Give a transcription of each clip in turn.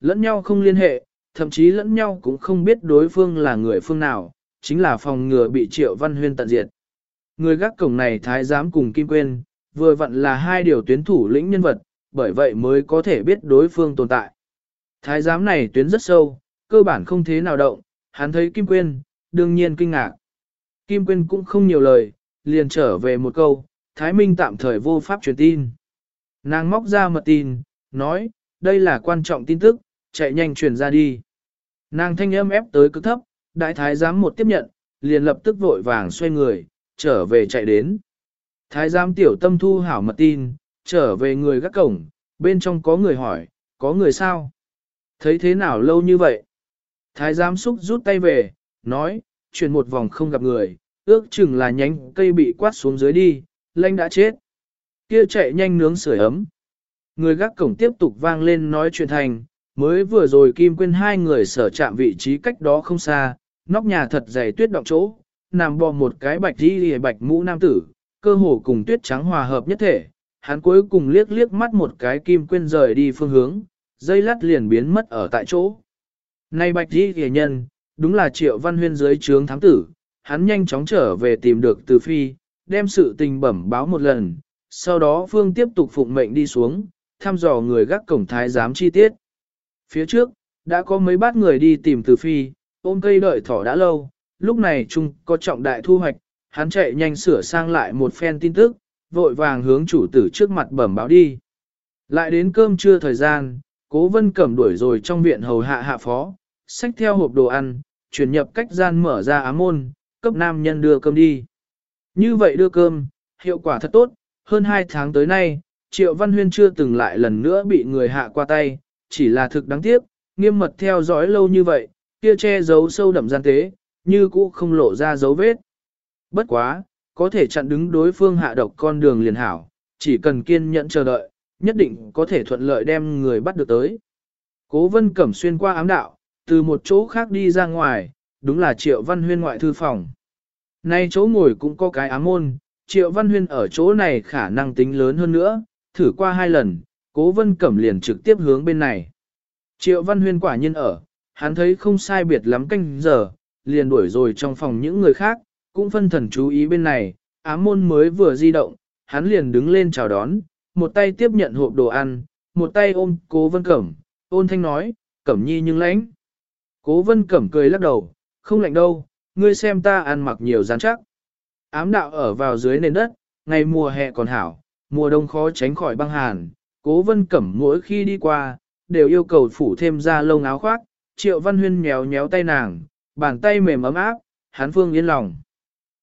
lẫn nhau không liên hệ, thậm chí lẫn nhau cũng không biết đối phương là người phương nào, chính là phòng ngừa bị triệu văn huyên tận diệt. Người gác cổng này thái giám cùng Kim Quyên, vừa vặn là hai điều tuyến thủ lĩnh nhân vật, bởi vậy mới có thể biết đối phương tồn tại. Thái giám này tuyến rất sâu, cơ bản không thế nào động, hắn thấy Kim Quyên, đương nhiên kinh ngạc. Kim Quyên cũng không nhiều lời, liền trở về một câu, Thái Minh tạm thời vô pháp truyền tin. Nàng móc ra mật tin, nói, đây là quan trọng tin tức, chạy nhanh truyền ra đi. Nàng thanh âm ép tới cực thấp, đại thái giám một tiếp nhận, liền lập tức vội vàng xoay người, trở về chạy đến. Thái giám tiểu tâm thu hảo mật tin, trở về người gác cổng, bên trong có người hỏi, có người sao? Thấy thế nào lâu như vậy? Thái giám xúc rút tay về, nói, chuyển một vòng không gặp người, ước chừng là nhánh cây bị quát xuống dưới đi, lanh đã chết. Kia chạy nhanh nướng sưởi ấm. Người gác cổng tiếp tục vang lên nói chuyện thành, mới vừa rồi Kim Quyên hai người sở chạm vị trí cách đó không xa, nóc nhà thật dày tuyết động chỗ, nằm bò một cái bạch đi bạch mũ nam tử, cơ hồ cùng tuyết trắng hòa hợp nhất thể. Hắn cuối cùng liếc liếc mắt một cái Kim Quyên rời đi phương hướng, dây lát liền biến mất ở tại chỗ. Nay bạch đi lìa nhân, đúng là triệu văn huyên dưới trướng thám tử, hắn nhanh chóng trở về tìm được từ phi, đem sự tình bẩm báo một lần, sau đó phương tiếp tục phụng mệnh đi xuống, thăm dò người gác cổng thái giám chi tiết. Phía trước, đã có mấy bát người đi tìm từ phi, ôm cây đợi thỏ đã lâu, lúc này chung có trọng đại thu hoạch, hắn chạy nhanh sửa sang lại một phen tin tức, vội vàng hướng chủ tử trước mặt bẩm báo đi. Lại đến cơm trưa thời gian, cố vân cẩm đuổi rồi trong viện hầu hạ hạ phó, xách theo hộp đồ ăn, chuyển nhập cách gian mở ra ám môn, cấp nam nhân đưa cơm đi. Như vậy đưa cơm, hiệu quả thật tốt, hơn 2 tháng tới nay, Triệu Văn Huyên chưa từng lại lần nữa bị người hạ qua tay, chỉ là thực đáng tiếc, nghiêm mật theo dõi lâu như vậy, kia che giấu sâu đậm gian tế, như cũ không lộ ra dấu vết. Bất quá, có thể chặn đứng đối phương hạ độc con đường liền hảo, chỉ cần kiên nhẫn chờ đợi, nhất định có thể thuận lợi đem người bắt được tới. Cố vân cẩm xuyên qua ám đạo, từ một chỗ khác đi ra ngoài, đúng là triệu văn huyên ngoại thư phòng. Nay chỗ ngồi cũng có cái ám môn, triệu văn huyên ở chỗ này khả năng tính lớn hơn nữa, thử qua hai lần, cố vân cẩm liền trực tiếp hướng bên này. Triệu văn huyên quả nhiên ở, hắn thấy không sai biệt lắm canh giờ, liền đuổi rồi trong phòng những người khác, cũng phân thần chú ý bên này, ám môn mới vừa di động, hắn liền đứng lên chào đón, một tay tiếp nhận hộp đồ ăn, một tay ôm cố vân cẩm, ôn thanh nói, cẩm nhi nhưng lãnh. Cố vân cẩm cười lắc đầu, không lạnh đâu, ngươi xem ta ăn mặc nhiều rắn chắc. Ám đạo ở vào dưới nền đất, ngày mùa hè còn hảo, mùa đông khó tránh khỏi băng hàn, cố vân cẩm mỗi khi đi qua, đều yêu cầu phủ thêm ra lông áo khoác, triệu văn huyên nhéo nhéo tay nàng, bàn tay mềm ấm áp, hán phương yên lòng.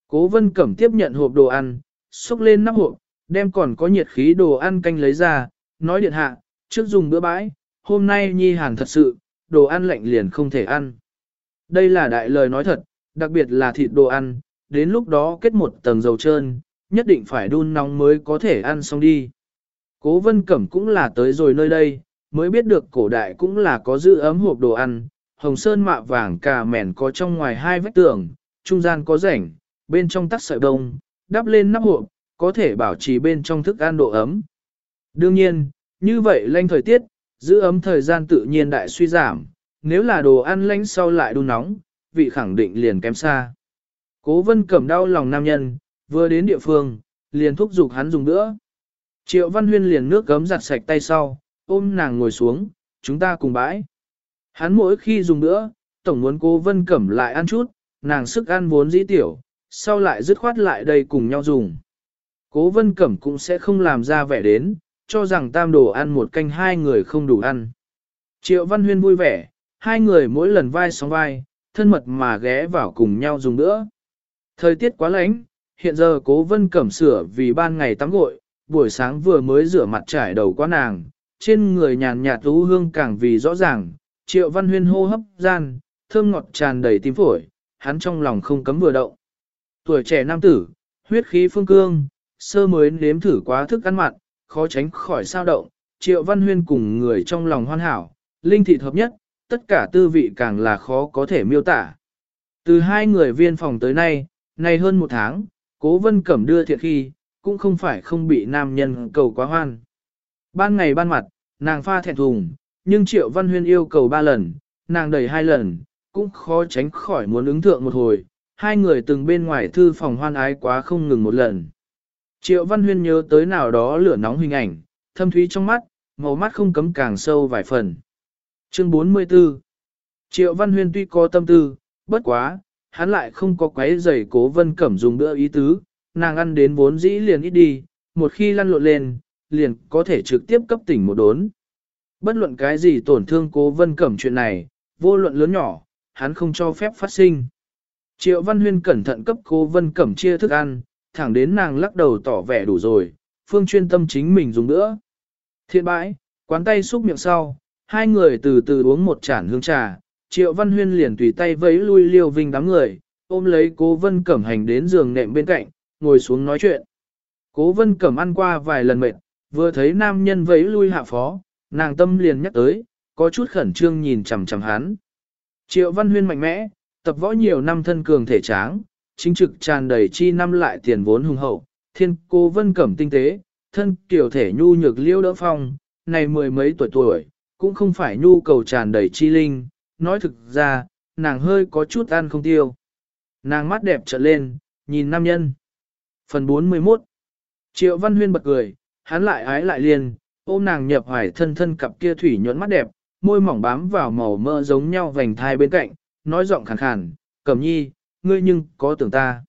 Cố vân cẩm tiếp nhận hộp đồ ăn, xúc lên nắp hộp, đem còn có nhiệt khí đồ ăn canh lấy ra, nói điện hạ, trước dùng bữa bãi, hôm nay nhi hàn thật sự, đồ ăn lạnh liền không thể ăn. Đây là đại lời nói thật, đặc biệt là thịt đồ ăn, đến lúc đó kết một tầng dầu trơn, nhất định phải đun nóng mới có thể ăn xong đi. Cố vân cẩm cũng là tới rồi nơi đây, mới biết được cổ đại cũng là có giữ ấm hộp đồ ăn, hồng sơn mạ vàng cà mèn có trong ngoài hai vách tường, trung gian có rảnh, bên trong tắc sợi đông, đắp lên nắp hộp, có thể bảo trì bên trong thức ăn độ ấm. Đương nhiên, như vậy lanh thời tiết, giữ ấm thời gian tự nhiên đại suy giảm, nếu là đồ ăn lanh sau lại đun nóng, vị khẳng định liền kém xa. Cố vân cẩm đau lòng nam nhân, vừa đến địa phương, liền thúc giục hắn dùng nữa. Triệu văn huyên liền nước gấm giặt sạch tay sau, ôm nàng ngồi xuống, chúng ta cùng bãi. Hắn mỗi khi dùng nữa, tổng muốn cố vân cẩm lại ăn chút, nàng sức ăn vốn dĩ tiểu, sau lại dứt khoát lại đây cùng nhau dùng. Cố vân cẩm cũng sẽ không làm ra vẻ đến, cho rằng tam đồ ăn một canh hai người không đủ ăn. Triệu văn huyên vui vẻ, hai người mỗi lần vai sóng vai, thân mật mà ghé vào cùng nhau dùng nữa. Thời tiết quá lạnh, hiện giờ cố vân cẩm sửa vì ban ngày tắm gội, buổi sáng vừa mới rửa mặt trải đầu qua nàng, trên người nhàn nhạt thú hương càng vì rõ ràng, triệu văn huyên hô hấp gian, thơm ngọt tràn đầy tim phổi, hắn trong lòng không cấm vừa động. Tuổi trẻ nam tử, huyết khí phương cương, sơ mới nếm thử quá thức ăn mặn, khó tránh khỏi sao động, triệu văn huyên cùng người trong lòng hoàn hảo, linh thị hợp nhất, tất cả tư vị càng là khó có thể miêu tả. Từ hai người viên phòng tới nay, nay hơn một tháng, cố vân cẩm đưa thiệt khi, cũng không phải không bị nam nhân cầu quá hoan. Ban ngày ban mặt, nàng pha thẹn thùng, nhưng Triệu Văn Huyên yêu cầu ba lần, nàng đẩy hai lần, cũng khó tránh khỏi muốn ứng thượng một hồi, hai người từng bên ngoài thư phòng hoan ái quá không ngừng một lần. Triệu Văn Huyên nhớ tới nào đó lửa nóng hình ảnh, thâm thúy trong mắt, màu mắt không cấm càng sâu vài phần. Chương 44 Triệu Văn Huyên tuy có tâm tư, bất quá, hắn lại không có quấy giày cố vân cẩm dùng bữa ý tứ, nàng ăn đến vốn dĩ liền ít đi, một khi lăn lộn lên, liền có thể trực tiếp cấp tỉnh một đốn. Bất luận cái gì tổn thương cố vân cẩm chuyện này, vô luận lớn nhỏ, hắn không cho phép phát sinh. Triệu Văn Huyên cẩn thận cấp cố vân cẩm chia thức ăn, thẳng đến nàng lắc đầu tỏ vẻ đủ rồi, phương chuyên tâm chính mình dùng nữa. Thiện bãi, quán tay xúc miệng sau, hai người từ từ uống một chản hương trà, Triệu Văn Huyên liền tùy tay vẫy lui liêu vinh đám người, ôm lấy cố vân cẩm hành đến giường nệm bên cạnh, ngồi xuống nói chuyện. Cố vân cẩm ăn qua vài lần mệt, vừa thấy nam nhân vẫy lui hạ phó, nàng tâm liền nhắc tới, có chút khẩn trương nhìn chằm chằm hắn. Triệu Văn Huyên mạnh mẽ, tập võ nhiều năm thân cường thể tráng, chính trực tràn đầy chi năm lại tiền vốn hùng hậu, thiên cố vân cẩm tinh tế, thân kiểu thể nhu nhược liêu đỡ phong, này mười mấy tuổi tuổi, cũng không phải nhu cầu tràn đầy chi linh, nói thực ra, nàng hơi có chút ăn không tiêu. Nàng mắt đẹp trợn lên, nhìn nam nhân. Phần 41 Triệu Văn Huyên bật cười, hắn lại ái lại liền, ôm nàng nhập hoài thân thân cặp kia thủy nhuận mắt đẹp, môi mỏng bám vào màu mỡ giống nhau vành thai bên cạnh, nói giọng khàn khàn, cẩm nhi, ngươi nhưng có tưởng ta.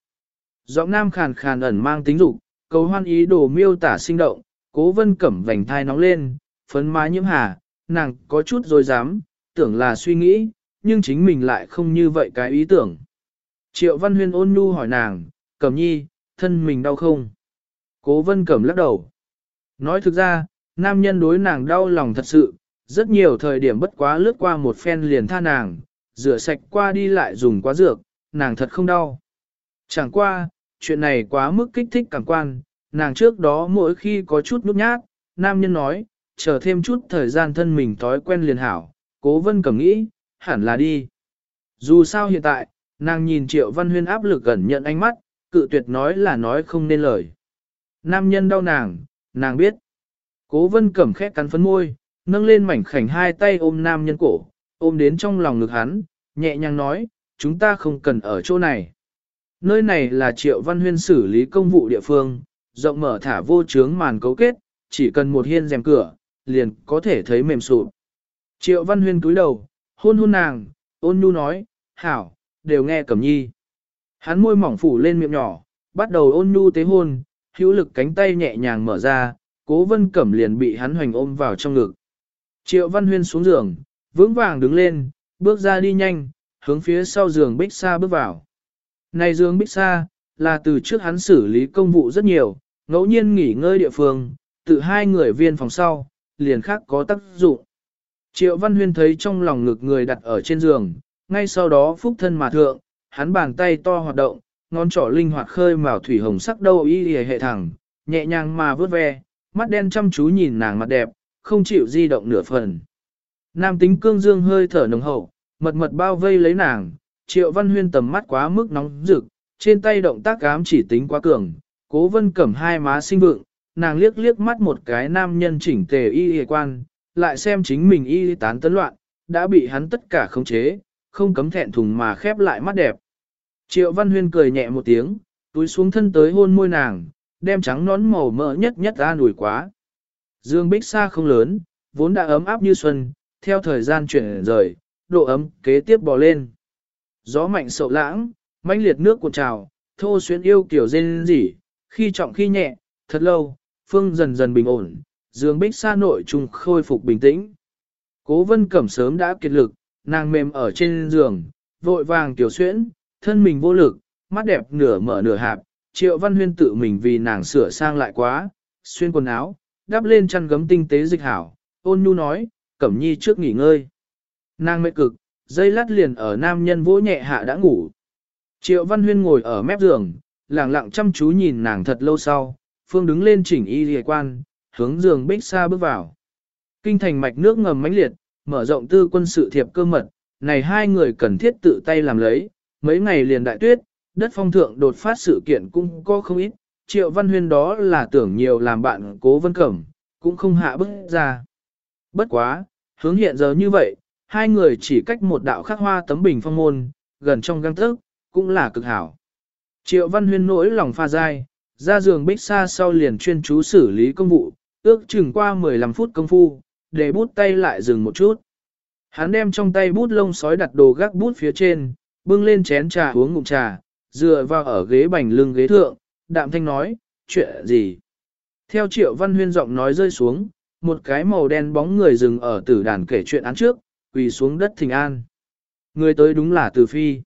Giọng nam khàn khàn ẩn mang tính dục, cầu hoan ý đồ miêu tả sinh động, cố vân cẩm vành thai nóng lên, phấn má nhiễm hà, nàng có chút rồi dám, tưởng là suy nghĩ, nhưng chính mình lại không như vậy cái ý tưởng. Triệu Văn Huyên ôn nhu hỏi nàng, cẩm nhi, thân mình đau không? Cố vân cẩm lắc đầu. Nói thực ra, nam nhân đối nàng đau lòng thật sự, rất nhiều thời điểm bất quá lướt qua một phen liền tha nàng, rửa sạch qua đi lại dùng quá dược, nàng thật không đau. Chẳng qua, chuyện này quá mức kích thích cảm quan, nàng trước đó mỗi khi có chút nút nhát, nam nhân nói, chờ thêm chút thời gian thân mình thói quen liền hảo, cố vân cầm nghĩ, hẳn là đi. Dù sao hiện tại, nàng nhìn triệu văn huyên áp lực gần nhận ánh mắt, cự tuyệt nói là nói không nên lời. Nam nhân đau nàng, nàng biết. Cố vân cẩm khét cắn phấn môi, nâng lên mảnh khảnh hai tay ôm nam nhân cổ, ôm đến trong lòng ngực hắn, nhẹ nhàng nói, chúng ta không cần ở chỗ này. Nơi này là triệu văn huyên xử lý công vụ địa phương, rộng mở thả vô chướng màn cấu kết, chỉ cần một hiên rèm cửa, liền có thể thấy mềm sụp. Triệu văn huyên cúi đầu, hôn hôn nàng, ôn nhu nói, hảo, đều nghe cẩm nhi. Hắn môi mỏng phủ lên miệng nhỏ, bắt đầu ôn nhu tế hôn, hữu lực cánh tay nhẹ nhàng mở ra, cố vân cẩm liền bị hắn hoành ôm vào trong ngực. Triệu văn huyên xuống giường, vững vàng đứng lên, bước ra đi nhanh, hướng phía sau giường bích xa bước vào. Này giường bích xa, là từ trước hắn xử lý công vụ rất nhiều, ngẫu nhiên nghỉ ngơi địa phương, tự hai người viên phòng sau, liền khác có tác dụng. Triệu Văn Huyên thấy trong lòng ngực người đặt ở trên giường, ngay sau đó phúc thân mà thượng, hắn bàn tay to hoạt động, ngón trỏ linh hoạt khơi màu thủy hồng sắc đâu y hệ thẳng, nhẹ nhàng mà vớt ve, mắt đen chăm chú nhìn nàng mặt đẹp, không chịu di động nửa phần. Nam tính cương dương hơi thở nồng hậu, mật mật bao vây lấy nàng, triệu văn huyên tầm mắt quá mức nóng rực, trên tay động tác ám chỉ tính quá cường, cố vân cẩm hai má sinh vượng, nàng liếc liếc mắt một cái nam nhân chỉnh tề y y quan, lại xem chính mình y tán tấn loạn, đã bị hắn tất cả khống chế, không cấm thẹn thùng mà khép lại mắt đẹp. Triệu văn huyên cười nhẹ một tiếng, túi xuống thân tới hôn môi nàng, đem trắng nón màu mỡ nhất nhất ra nổi quá. Dương bích Sa không lớn, vốn đã ấm áp như xuân, theo thời gian chuyển rời, độ ấm kế tiếp bò lên. Gió mạnh sậu lãng, mãnh liệt nước cuộn trào, thô xuyên yêu kiểu rên rỉ, khi trọng khi nhẹ, thật lâu, phương dần dần bình ổn, dương bích Sa nội trùng khôi phục bình tĩnh. Cố vân cẩm sớm đã kiệt lực, nàng mềm ở trên giường, vội vàng tiểu xuyễn, thân mình vô lực, mắt đẹp nửa mở nửa hạp, triệu văn huyên tự mình vì nàng sửa sang lại quá, xuyên quần áo, đắp lên chăn gấm tinh tế dịch hảo, ôn nhu nói, cẩm nhi trước nghỉ ngơi. Nàng mệt cực, dây lát liền ở nam nhân vỗ nhẹ hạ đã ngủ. Triệu Văn Huyên ngồi ở mép giường, lặng lặng chăm chú nhìn nàng thật lâu sau, Phương đứng lên chỉnh y lìa quan, hướng giường bích xa bước vào. Kinh thành mạch nước ngầm mãnh liệt, mở rộng tư quân sự thiệp cơ mật, này hai người cần thiết tự tay làm lấy, mấy ngày liền đại tuyết, đất phong thượng đột phát sự kiện cũng có không ít, Triệu Văn Huyên đó là tưởng nhiều làm bạn cố vân cẩm, cũng không hạ bức ra. Bất quá, hướng hiện giờ như vậy, hai người chỉ cách một đạo khắc hoa tấm bình phong môn, gần trong găng tức, cũng là cực hảo. Triệu Văn Huyên nỗi lòng pha dai, ra giường bích xa sau liền chuyên chú xử lý công vụ, ước chừng qua 15 phút công phu, để bút tay lại dừng một chút. Hắn đem trong tay bút lông sói đặt đồ gác bút phía trên, bưng lên chén trà uống ngụm trà, dựa vào ở ghế bành lưng ghế thượng, đạm thanh nói, chuyện gì? Theo triệu văn huyên giọng nói rơi xuống, một cái màu đen bóng người dừng ở tử đàn kể chuyện án trước, quỳ xuống đất thình an. Người tới đúng là Từ Phi.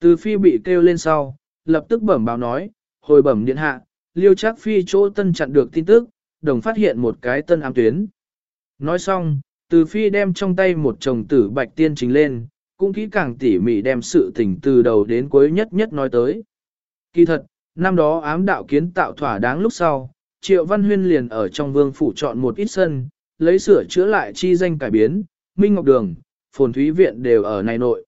Từ Phi bị kêu lên sau, lập tức bẩm báo nói, hồi bẩm điện hạ, liêu chắc Phi chỗ tân chặn được tin tức, đồng phát hiện một cái tân ám tuyến. Nói xong, Từ Phi đem trong tay một chồng tử bạch tiên trình lên, cũng kỹ càng tỉ mỉ đem sự tình từ đầu đến cuối nhất nhất nói tới. Kỳ thật, năm đó ám đạo kiến tạo thỏa đáng lúc sau, Triệu Văn Huyên liền ở trong vương phủ chọn một ít sân, lấy sửa chữa lại chi danh cải biến, Minh Ngọc Đường, Phồn Thúy Viện đều ở này nội.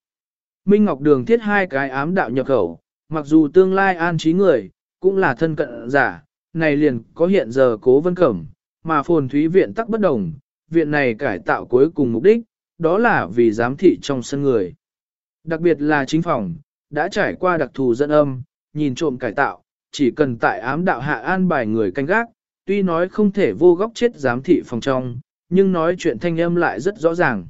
Minh Ngọc Đường thiết hai cái ám đạo nhập khẩu, mặc dù tương lai an trí người, cũng là thân cận giả, này liền có hiện giờ cố vân cẩm, mà Phồn Thúy Viện tắc bất đồng, viện này cải tạo cuối cùng mục đích, đó là vì giám thị trong sân người. Đặc biệt là chính phòng, đã trải qua đặc thù dẫn âm, nhìn trộm cải tạo, chỉ cần tại ám đạo hạ an bài người canh gác, tuy nói không thể vô góc chết giám thị phòng trong, nhưng nói chuyện thanh âm lại rất rõ ràng.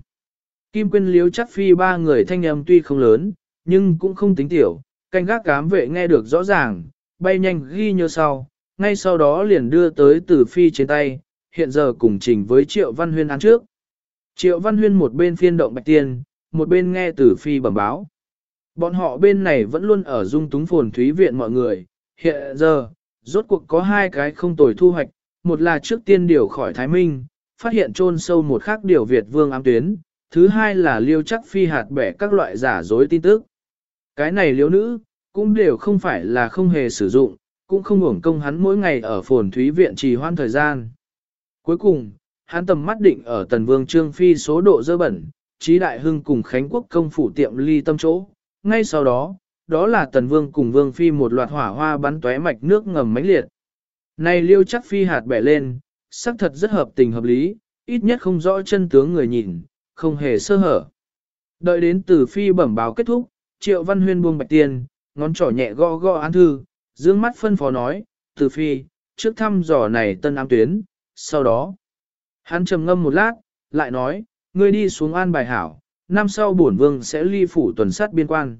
Kim Quyên liếu chắc phi ba người thanh âm tuy không lớn, nhưng cũng không tính tiểu, canh gác cám vệ nghe được rõ ràng, bay nhanh ghi nhớ sau, ngay sau đó liền đưa tới tử phi trên tay, hiện giờ cùng trình với Triệu Văn Huyên án trước. Triệu Văn Huyên một bên phiên động bạch tiên, một bên nghe tử phi bẩm báo. Bọn họ bên này vẫn luôn ở dung túng phồn thúy viện mọi người, hiện giờ, rốt cuộc có hai cái không tồi thu hoạch, một là trước tiên điều khỏi Thái Minh, phát hiện chôn sâu một khác điều Việt vương ám tuyến, thứ hai là liêu chắc phi hạt bẻ các loại giả dối tin tức. Cái này liêu nữ, cũng đều không phải là không hề sử dụng, cũng không hưởng công hắn mỗi ngày ở phồn thúy viện trì hoan thời gian. Cuối cùng, hắn tầm mắt định ở tần vương trương phi số độ dơ bẩn, trí đại hưng cùng Khánh Quốc công phủ tiệm ly tâm chỗ. Ngay sau đó, đó là tần vương cùng vương phi một loạt hỏa hoa bắn tóe mạch nước ngầm mãnh liệt. Này liêu chắc phi hạt bẻ lên, xác thật rất hợp tình hợp lý, ít nhất không rõ chân tướng người nhìn, không hề sơ hở. Đợi đến từ phi bẩm báo kết thúc, triệu văn huyên buông bạch tiền, ngón trỏ nhẹ gõ gõ án thư, dương mắt phân phó nói, từ phi, trước thăm dò này tân ám tuyến, sau đó. Hắn trầm ngâm một lát, lại nói, ngươi đi xuống an bài hảo, năm sau bổn vương sẽ ly phủ tuần sát biên quan.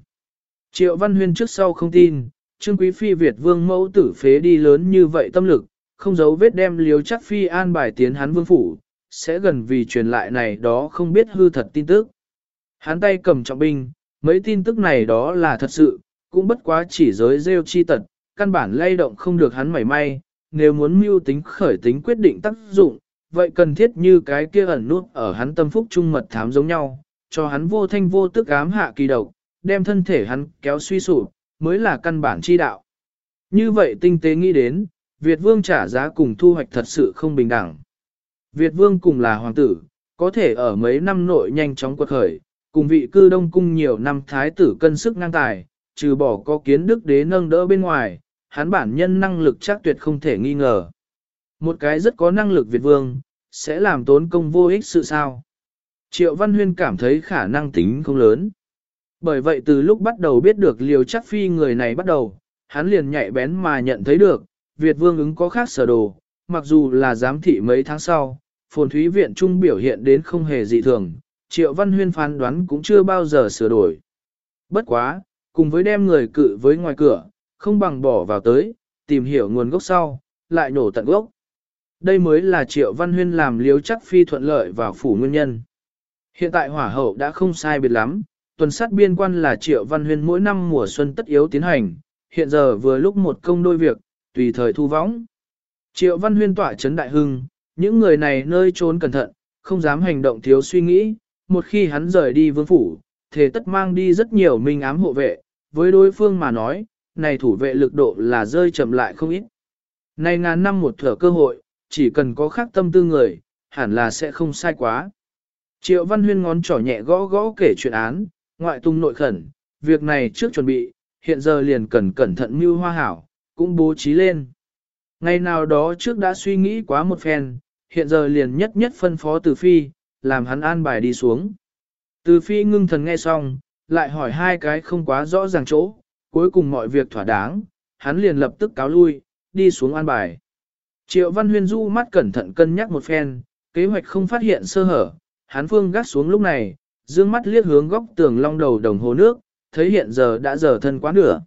Triệu Văn Huyên trước sau không tin, Trương Quý Phi Việt vương mẫu tử phế đi lớn như vậy tâm lực, không giấu vết đem liếu chắc Phi an bài tiến hắn vương phủ, sẽ gần vì truyền lại này đó không biết hư thật tin tức. Hắn tay cầm trọng binh, mấy tin tức này đó là thật sự, cũng bất quá chỉ giới rêu chi tật, căn bản lay động không được hắn mảy may, nếu muốn mưu tính khởi tính quyết định tác dụng, vậy cần thiết như cái kia ẩn nút ở hắn tâm phúc trung mật thám giống nhau, cho hắn vô thanh vô tức ám hạ kỳ độc, đem thân thể hắn kéo suy sụp, mới là căn bản chi đạo. Như vậy tinh tế nghĩ đến, Việt vương trả giá cùng thu hoạch thật sự không bình đẳng. Việt vương cùng là hoàng tử, có thể ở mấy năm nội nhanh chóng quật khởi, cùng vị cư đông cung nhiều năm thái tử cân sức ngang tài, trừ bỏ có kiến đức đế nâng đỡ bên ngoài, hắn bản nhân năng lực chắc tuyệt không thể nghi ngờ. Một cái rất có năng lực Việt vương, sẽ làm tốn công vô ích sự sao. Triệu Văn Huyên cảm thấy khả năng tính không lớn. Bởi vậy từ lúc bắt đầu biết được liều chắc phi người này bắt đầu, hắn liền nhạy bén mà nhận thấy được, Việt vương ứng có khác sở đồ, mặc dù là giám thị mấy tháng sau, phồn thúy viện trung biểu hiện đến không hề dị thường, triệu văn huyên phán đoán cũng chưa bao giờ sửa đổi. Bất quá, cùng với đem người cự với ngoài cửa, không bằng bỏ vào tới, tìm hiểu nguồn gốc sau, lại nổ tận gốc. Đây mới là triệu văn huyên làm liếu chắc phi thuận lợi vào phủ nguyên nhân. Hiện tại hỏa hậu đã không sai biệt lắm, tuần sát biên quan là triệu văn huyên mỗi năm mùa xuân tất yếu tiến hành, hiện giờ vừa lúc một công đôi việc, tùy thời thu võng. Triệu văn huyên tỏa chấn đại hưng, những người này nơi trốn cẩn thận, không dám hành động thiếu suy nghĩ, một khi hắn rời đi vương phủ, thế tất mang đi rất nhiều minh ám hộ vệ, với đối phương mà nói, này thủ vệ lực độ là rơi chậm lại không ít. Này ngàn năm một thở cơ hội, chỉ cần có khác tâm tư người, hẳn là sẽ không sai quá. Triệu Văn Huyên ngón trỏ nhẹ gõ gõ kể chuyện án, ngoại tung nội khẩn, việc này trước chuẩn bị, hiện giờ liền cần cẩn thận mưu hoa hảo, cũng bố trí lên. Ngày nào đó trước đã suy nghĩ quá một phen, hiện giờ liền nhất nhất phân phó từ phi, làm hắn an bài đi xuống. Từ phi ngưng thần nghe xong, lại hỏi hai cái không quá rõ ràng chỗ, cuối cùng mọi việc thỏa đáng, hắn liền lập tức cáo lui, đi xuống an bài. Triệu Văn Huyên du mắt cẩn thận cân nhắc một phen, kế hoạch không phát hiện sơ hở, hắn phương gác xuống lúc này, dương mắt liếc hướng góc tường long đầu đồng hồ nước, thấy hiện giờ đã giờ thân quá nửa.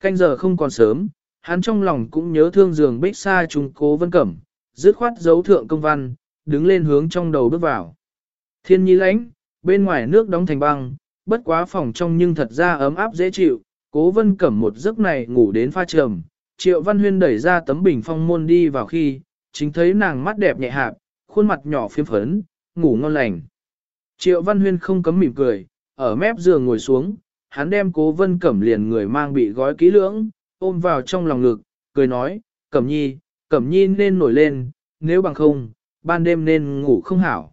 Canh giờ không còn sớm, hắn trong lòng cũng nhớ thương giường bích xa trùng cố vân cẩm, dứt khoát dấu thượng công văn, đứng lên hướng trong đầu bước vào. Thiên nhi lãnh, bên ngoài nước đóng thành băng, bất quá phòng trong nhưng thật ra ấm áp dễ chịu, cố vân cẩm một giấc này ngủ đến pha trầm, triệu văn huyên đẩy ra tấm bình phong môn đi vào khi, chính thấy nàng mắt đẹp nhẹ hạp, khuôn mặt nhỏ phiếm phấn, ngủ ngon lành. Triệu văn huyên không cấm mỉm cười, ở mép giường ngồi xuống, hắn đem cố vân cẩm liền người mang bị gói kỹ lưỡng, ôm vào trong lòng ngực, cười nói, cẩm nhi, cẩm nhi nên nổi lên, nếu bằng không, ban đêm nên ngủ không hảo.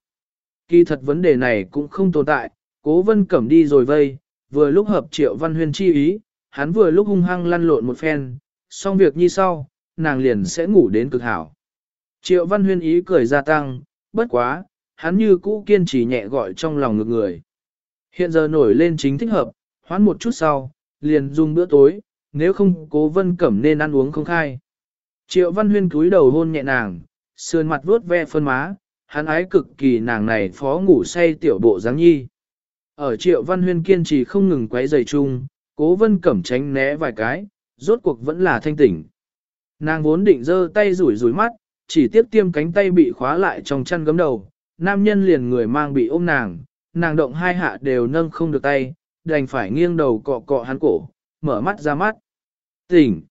Kỳ thật vấn đề này cũng không tồn tại, cố vân cẩm đi rồi vây, vừa lúc hợp triệu văn huyên chi ý, hắn vừa lúc hung hăng lăn lộn một phen, xong việc như sau, nàng liền sẽ ngủ đến cực hảo. Triệu văn huyên ý cười gia tăng, bất quá, hắn như cũ kiên trì nhẹ gọi trong lòng ngược người. Hiện giờ nổi lên chính thích hợp, hoán một chút sau, liền dùng bữa tối, nếu không cố vân cẩm nên ăn uống không khai. Triệu văn huyên cúi đầu hôn nhẹ nàng, sườn mặt vuốt ve phân má, hắn ái cực kỳ nàng này phó ngủ say tiểu bộ dáng nhi. Ở triệu văn huyên kiên trì không ngừng quấy giày chung, cố vân cẩm tránh né vài cái, rốt cuộc vẫn là thanh tỉnh. Nàng vốn định giơ tay rủi rủi mắt, chỉ tiếp tiêm cánh tay bị khóa lại trong chăn gấm đầu, nam nhân liền người mang bị ôm nàng, nàng động hai hạ đều nâng không được tay, đành phải nghiêng đầu cọ cọ hắn cổ, mở mắt ra mắt. Tỉnh!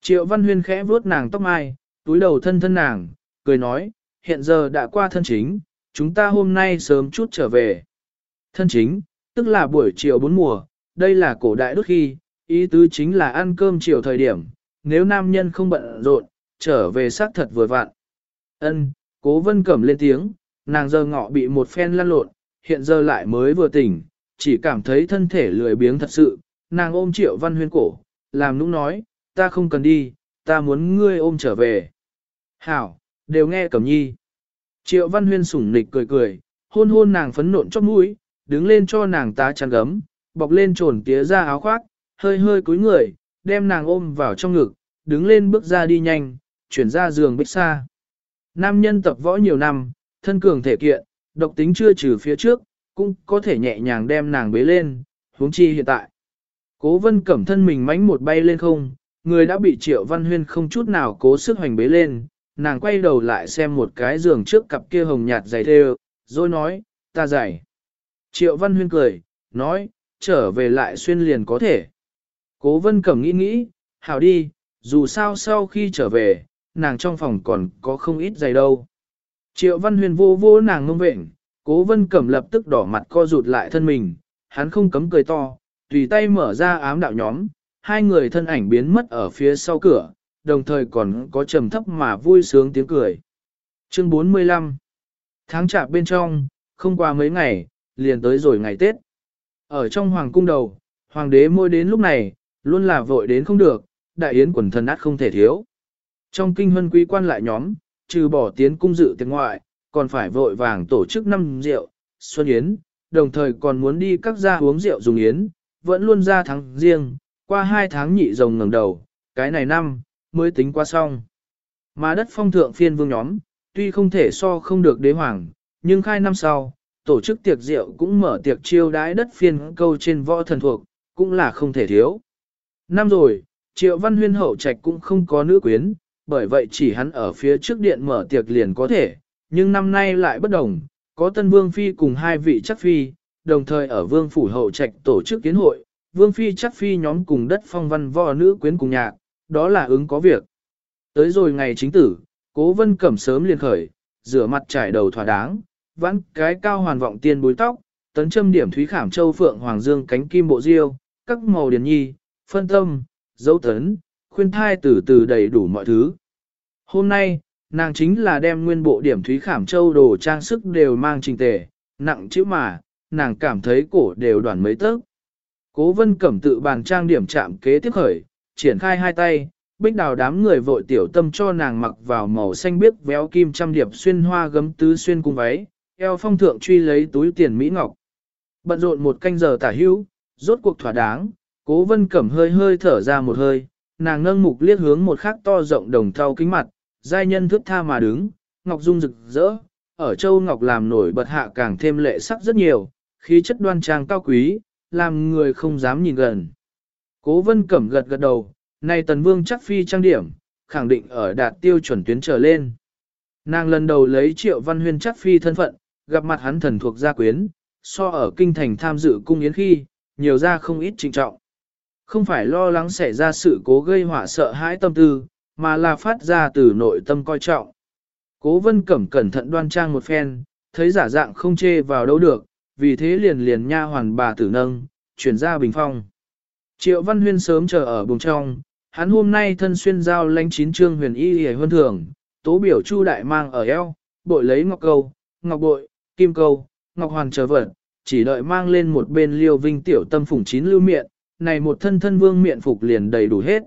Triệu Văn Huyên khẽ vuốt nàng tóc mai, túi đầu thân thân nàng, cười nói, hiện giờ đã qua thân chính, chúng ta hôm nay sớm chút trở về. Thân chính, tức là buổi chiều bốn mùa, đây là cổ đại đốt khi, ý tứ chính là ăn cơm chiều thời điểm, nếu nam nhân không bận rộn, trở về xác thật vừa vặn. Ân, cố vân cẩm lên tiếng, nàng giờ ngọ bị một phen lăn lộn, hiện giờ lại mới vừa tỉnh, chỉ cảm thấy thân thể lười biếng thật sự, nàng ôm triệu văn huyên cổ, làm nũng nói, ta không cần đi, ta muốn ngươi ôm trở về. Hảo, đều nghe cẩm nhi. Triệu văn huyên sủng nịch cười cười, hôn hôn nàng phấn nộn chóp mũi, đứng lên cho nàng tá chăn gấm, bọc lên trồn tía ra áo khoác, hơi hơi cúi người, đem nàng ôm vào trong ngực, đứng lên bước ra đi nhanh, chuyển ra giường bích xa. Nam nhân tập võ nhiều năm, thân cường thể kiện, độc tính chưa trừ phía trước, cũng có thể nhẹ nhàng đem nàng bế lên, huống chi hiện tại. Cố vân cẩm thân mình mánh một bay lên không, người đã bị triệu văn huyên không chút nào cố sức hoành bế lên, nàng quay đầu lại xem một cái giường trước cặp kia hồng nhạt dày thê rồi nói, ta dày. Triệu văn huyên cười, nói, trở về lại xuyên liền có thể. Cố vân cẩm nghĩ nghĩ, hảo đi, dù sao sau khi trở về, nàng trong phòng còn có không ít giày đâu. Triệu văn huyền vô vô nàng ngông vệnh, cố vân cẩm lập tức đỏ mặt co rụt lại thân mình, hắn không cấm cười to, tùy tay mở ra ám đạo nhóm, hai người thân ảnh biến mất ở phía sau cửa, đồng thời còn có trầm thấp mà vui sướng tiếng cười. Chương 45 Tháng chạp bên trong, không qua mấy ngày, liền tới rồi ngày Tết. Ở trong hoàng cung đầu, hoàng đế môi đến lúc này, luôn là vội đến không được, đại yến quần thần át không thể thiếu. Trong kinh hân quý quan lại nhóm, trừ bỏ tiến cung dự tiệc ngoại, còn phải vội vàng tổ chức năm rượu, xuân yến, đồng thời còn muốn đi các gia uống rượu dùng yến, vẫn luôn ra tháng riêng, qua hai tháng nhị rồng ngẩng đầu, cái này năm, mới tính qua xong. Mà đất phong thượng phiên vương nhóm, tuy không thể so không được đế hoàng, nhưng khai năm sau, tổ chức tiệc rượu cũng mở tiệc chiêu đái đất phiên câu trên võ thần thuộc, cũng là không thể thiếu. Năm rồi, triệu văn huyên hậu trạch cũng không có nữ quyến, bởi vậy chỉ hắn ở phía trước điện mở tiệc liền có thể, nhưng năm nay lại bất đồng, có tân vương phi cùng hai vị chắc phi, đồng thời ở vương phủ hậu trạch tổ chức kiến hội, vương phi chắc phi nhóm cùng đất phong văn võ nữ quyến cùng nhạc, đó là ứng có việc. Tới rồi ngày chính tử, cố vân cẩm sớm liền khởi, rửa mặt trải đầu thỏa đáng, vãn cái cao hoàn vọng tiên bối tóc, tấn châm điểm thúy khảm châu phượng hoàng dương cánh kim bộ diêu, các màu điển nhi, phân tâm, dấu tấn, khuyên thai từ từ đầy đủ mọi thứ. Hôm nay, nàng chính là đem nguyên bộ điểm thúy khảm châu đồ trang sức đều mang trình tề, nặng chữ mà, nàng cảm thấy cổ đều đoàn mấy tấc. Cố vân cẩm tự bàn trang điểm chạm kế tiếp khởi, triển khai hai tay, bích đào đám người vội tiểu tâm cho nàng mặc vào màu xanh biếc véo kim trăm điệp xuyên hoa gấm tứ xuyên cung váy, eo phong thượng truy lấy túi tiền Mỹ Ngọc. Bận rộn một canh giờ tả hữu, rốt cuộc thỏa đáng, cố vân cẩm hơi hơi thở ra một hơi, nàng nâng mục liếc hướng một khắc to rộng đồng thau kính mặt, giai nhân thước tha mà đứng, Ngọc Dung rực rỡ, ở châu Ngọc làm nổi bật hạ càng thêm lệ sắc rất nhiều, khí chất đoan trang cao quý, làm người không dám nhìn gần. Cố vân cẩm gật gật đầu, này tần vương chắc phi trang điểm, khẳng định ở đạt tiêu chuẩn tuyến trở lên. Nàng lần đầu lấy triệu văn huyên chắc phi thân phận, gặp mặt hắn thần thuộc gia quyến, so ở kinh thành tham dự cung yến khi, nhiều ra không ít trịnh trọng. Không phải lo lắng xảy ra sự cố gây họa sợ hãi tâm tư, mà là phát ra từ nội tâm coi trọng. Cố vân cẩm cẩn thận đoan trang một phen, thấy giả dạng không chê vào đâu được, vì thế liền liền nha hoàn bà tử nâng, chuyển ra bình phong. Triệu Văn Huyên sớm chờ ở bùng trong, hắn hôm nay thân xuyên giao lãnh chín trương huyền y hề huân thường, tố biểu chu đại mang ở eo, bội lấy ngọc câu, ngọc bội, kim câu, ngọc hoàn chờ vật, chỉ đợi mang lên một bên liêu vinh tiểu tâm phủng chín lưu miệng, này một thân thân vương miện phục liền đầy đủ hết.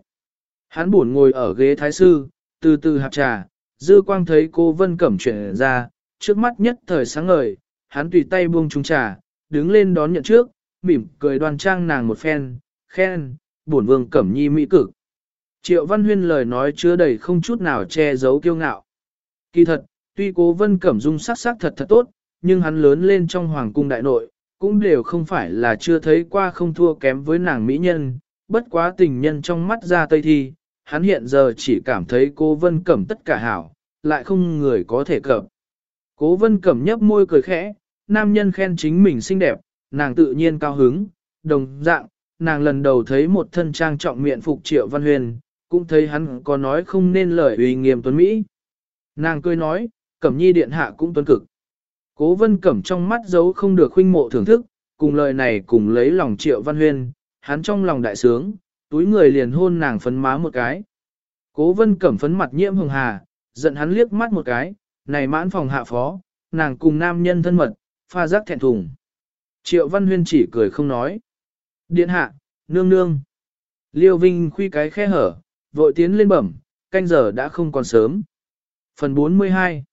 Hắn buồn ngồi ở ghế thái sư, từ từ hạp trà, dư quang thấy cô vân cẩm chuyển ra, trước mắt nhất thời sáng ngời, hắn tùy tay buông trung trà, đứng lên đón nhận trước, mỉm cười đoan trang nàng một phen, khen, bổn vương cẩm nhi mỹ cực. Triệu Văn Huyên lời nói chứa đầy không chút nào che giấu kiêu ngạo. Kỳ thật, tuy cố vân cẩm dung sắc sắc thật thật tốt, nhưng hắn lớn lên trong hoàng cung đại nội, cũng đều không phải là chưa thấy qua không thua kém với nàng mỹ nhân, bất quá tình nhân trong mắt ra tây thi, hắn hiện giờ chỉ cảm thấy cô vân cẩm tất cả hảo, lại không người có thể cập. Cố vân cẩm nhấp môi cười khẽ, nam nhân khen chính mình xinh đẹp, nàng tự nhiên cao hứng, đồng dạng, nàng lần đầu thấy một thân trang trọng miệng phục triệu văn huyền, cũng thấy hắn có nói không nên lời uy nghiêm tuấn Mỹ. Nàng cười nói, cẩm nhi điện hạ cũng tuấn cực. Cố vân cẩm trong mắt giấu không được khinh mộ thưởng thức, cùng lời này cùng lấy lòng triệu văn huyên, hắn trong lòng đại sướng, túi người liền hôn nàng phấn má một cái. Cố vân cẩm phấn mặt nhiễm hồng hà, giận hắn liếc mắt một cái, này mãn phòng hạ phó, nàng cùng nam nhân thân mật, pha giác thẹn thùng. Triệu văn huyên chỉ cười không nói. Điện hạ, nương nương. Liêu Vinh khuy cái khe hở, vội tiến lên bẩm, canh giờ đã không còn sớm. Phần 42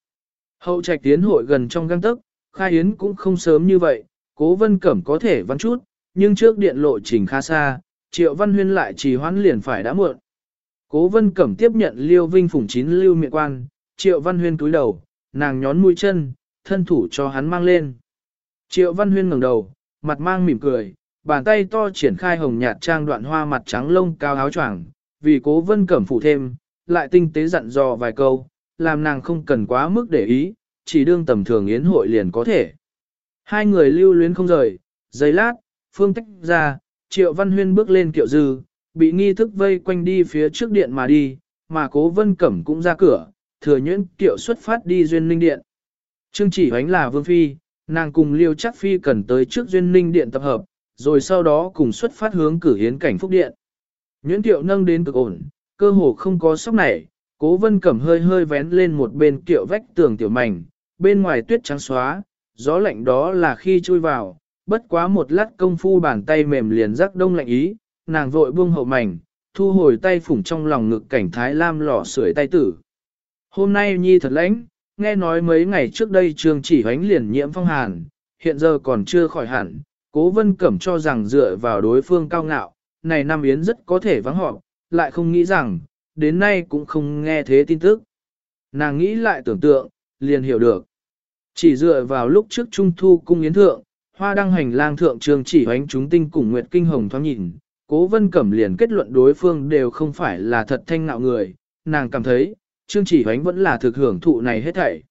Hậu trạch tiến hội gần trong găng tức, khai yến cũng không sớm như vậy, cố vân cẩm có thể văn chút, nhưng trước điện lộ trình khá xa, triệu văn huyên lại trì hoãn liền phải đã muộn. Cố vân cẩm tiếp nhận liêu vinh phủng chín lưu miệng quan, triệu văn huyên cúi đầu, nàng nhón mũi chân, thân thủ cho hắn mang lên. Triệu văn huyên ngẩng đầu, mặt mang mỉm cười, bàn tay to triển khai hồng nhạt trang đoạn hoa mặt trắng lông cao áo choàng, vì cố vân cẩm phủ thêm, lại tinh tế dặn dò vài câu, làm nàng không cần quá mức để ý, chỉ đương tầm thường yến hội liền có thể. Hai người lưu luyến không rời, giây lát, phương tách ra, triệu văn huyên bước lên kiệu dư, bị nghi thức vây quanh đi phía trước điện mà đi, mà cố vân cẩm cũng ra cửa, thừa nhuyễn kiệu xuất phát đi duyên ninh điện. Trương chỉ hoánh là vương phi, nàng cùng liêu chắc phi cần tới trước duyên ninh điện tập hợp, rồi sau đó cùng xuất phát hướng cử hiến cảnh phúc điện. Nhuyễn kiệu nâng đến cực ổn, cơ hồ không có sóc nảy, cố vân cẩm hơi hơi vén lên một bên kiệu vách tường tiểu mảnh, bên ngoài tuyết trắng xóa, gió lạnh đó là khi chui vào, bất quá một lát công phu bàn tay mềm liền rắc đông lạnh ý, nàng vội buông hậu mảnh, thu hồi tay phủng trong lòng ngực cảnh thái lam lỏ sưởi tay tử. Hôm nay nhi thật lãnh, nghe nói mấy ngày trước đây trường chỉ hoánh liền nhiễm phong hàn, hiện giờ còn chưa khỏi hẳn, cố vân cẩm cho rằng dựa vào đối phương cao ngạo, này Nam Yến rất có thể vắng họp, lại không nghĩ rằng, đến nay cũng không nghe thế tin tức. Nàng nghĩ lại tưởng tượng, liền hiểu được. Chỉ dựa vào lúc trước Trung Thu cung yến thượng, hoa đăng hành lang thượng trường chỉ hoánh chúng tinh cùng Nguyệt Kinh Hồng thoáng nhìn, cố vân cẩm liền kết luận đối phương đều không phải là thật thanh ngạo người, nàng cảm thấy, trương chỉ hoánh vẫn là thực hưởng thụ này hết thảy.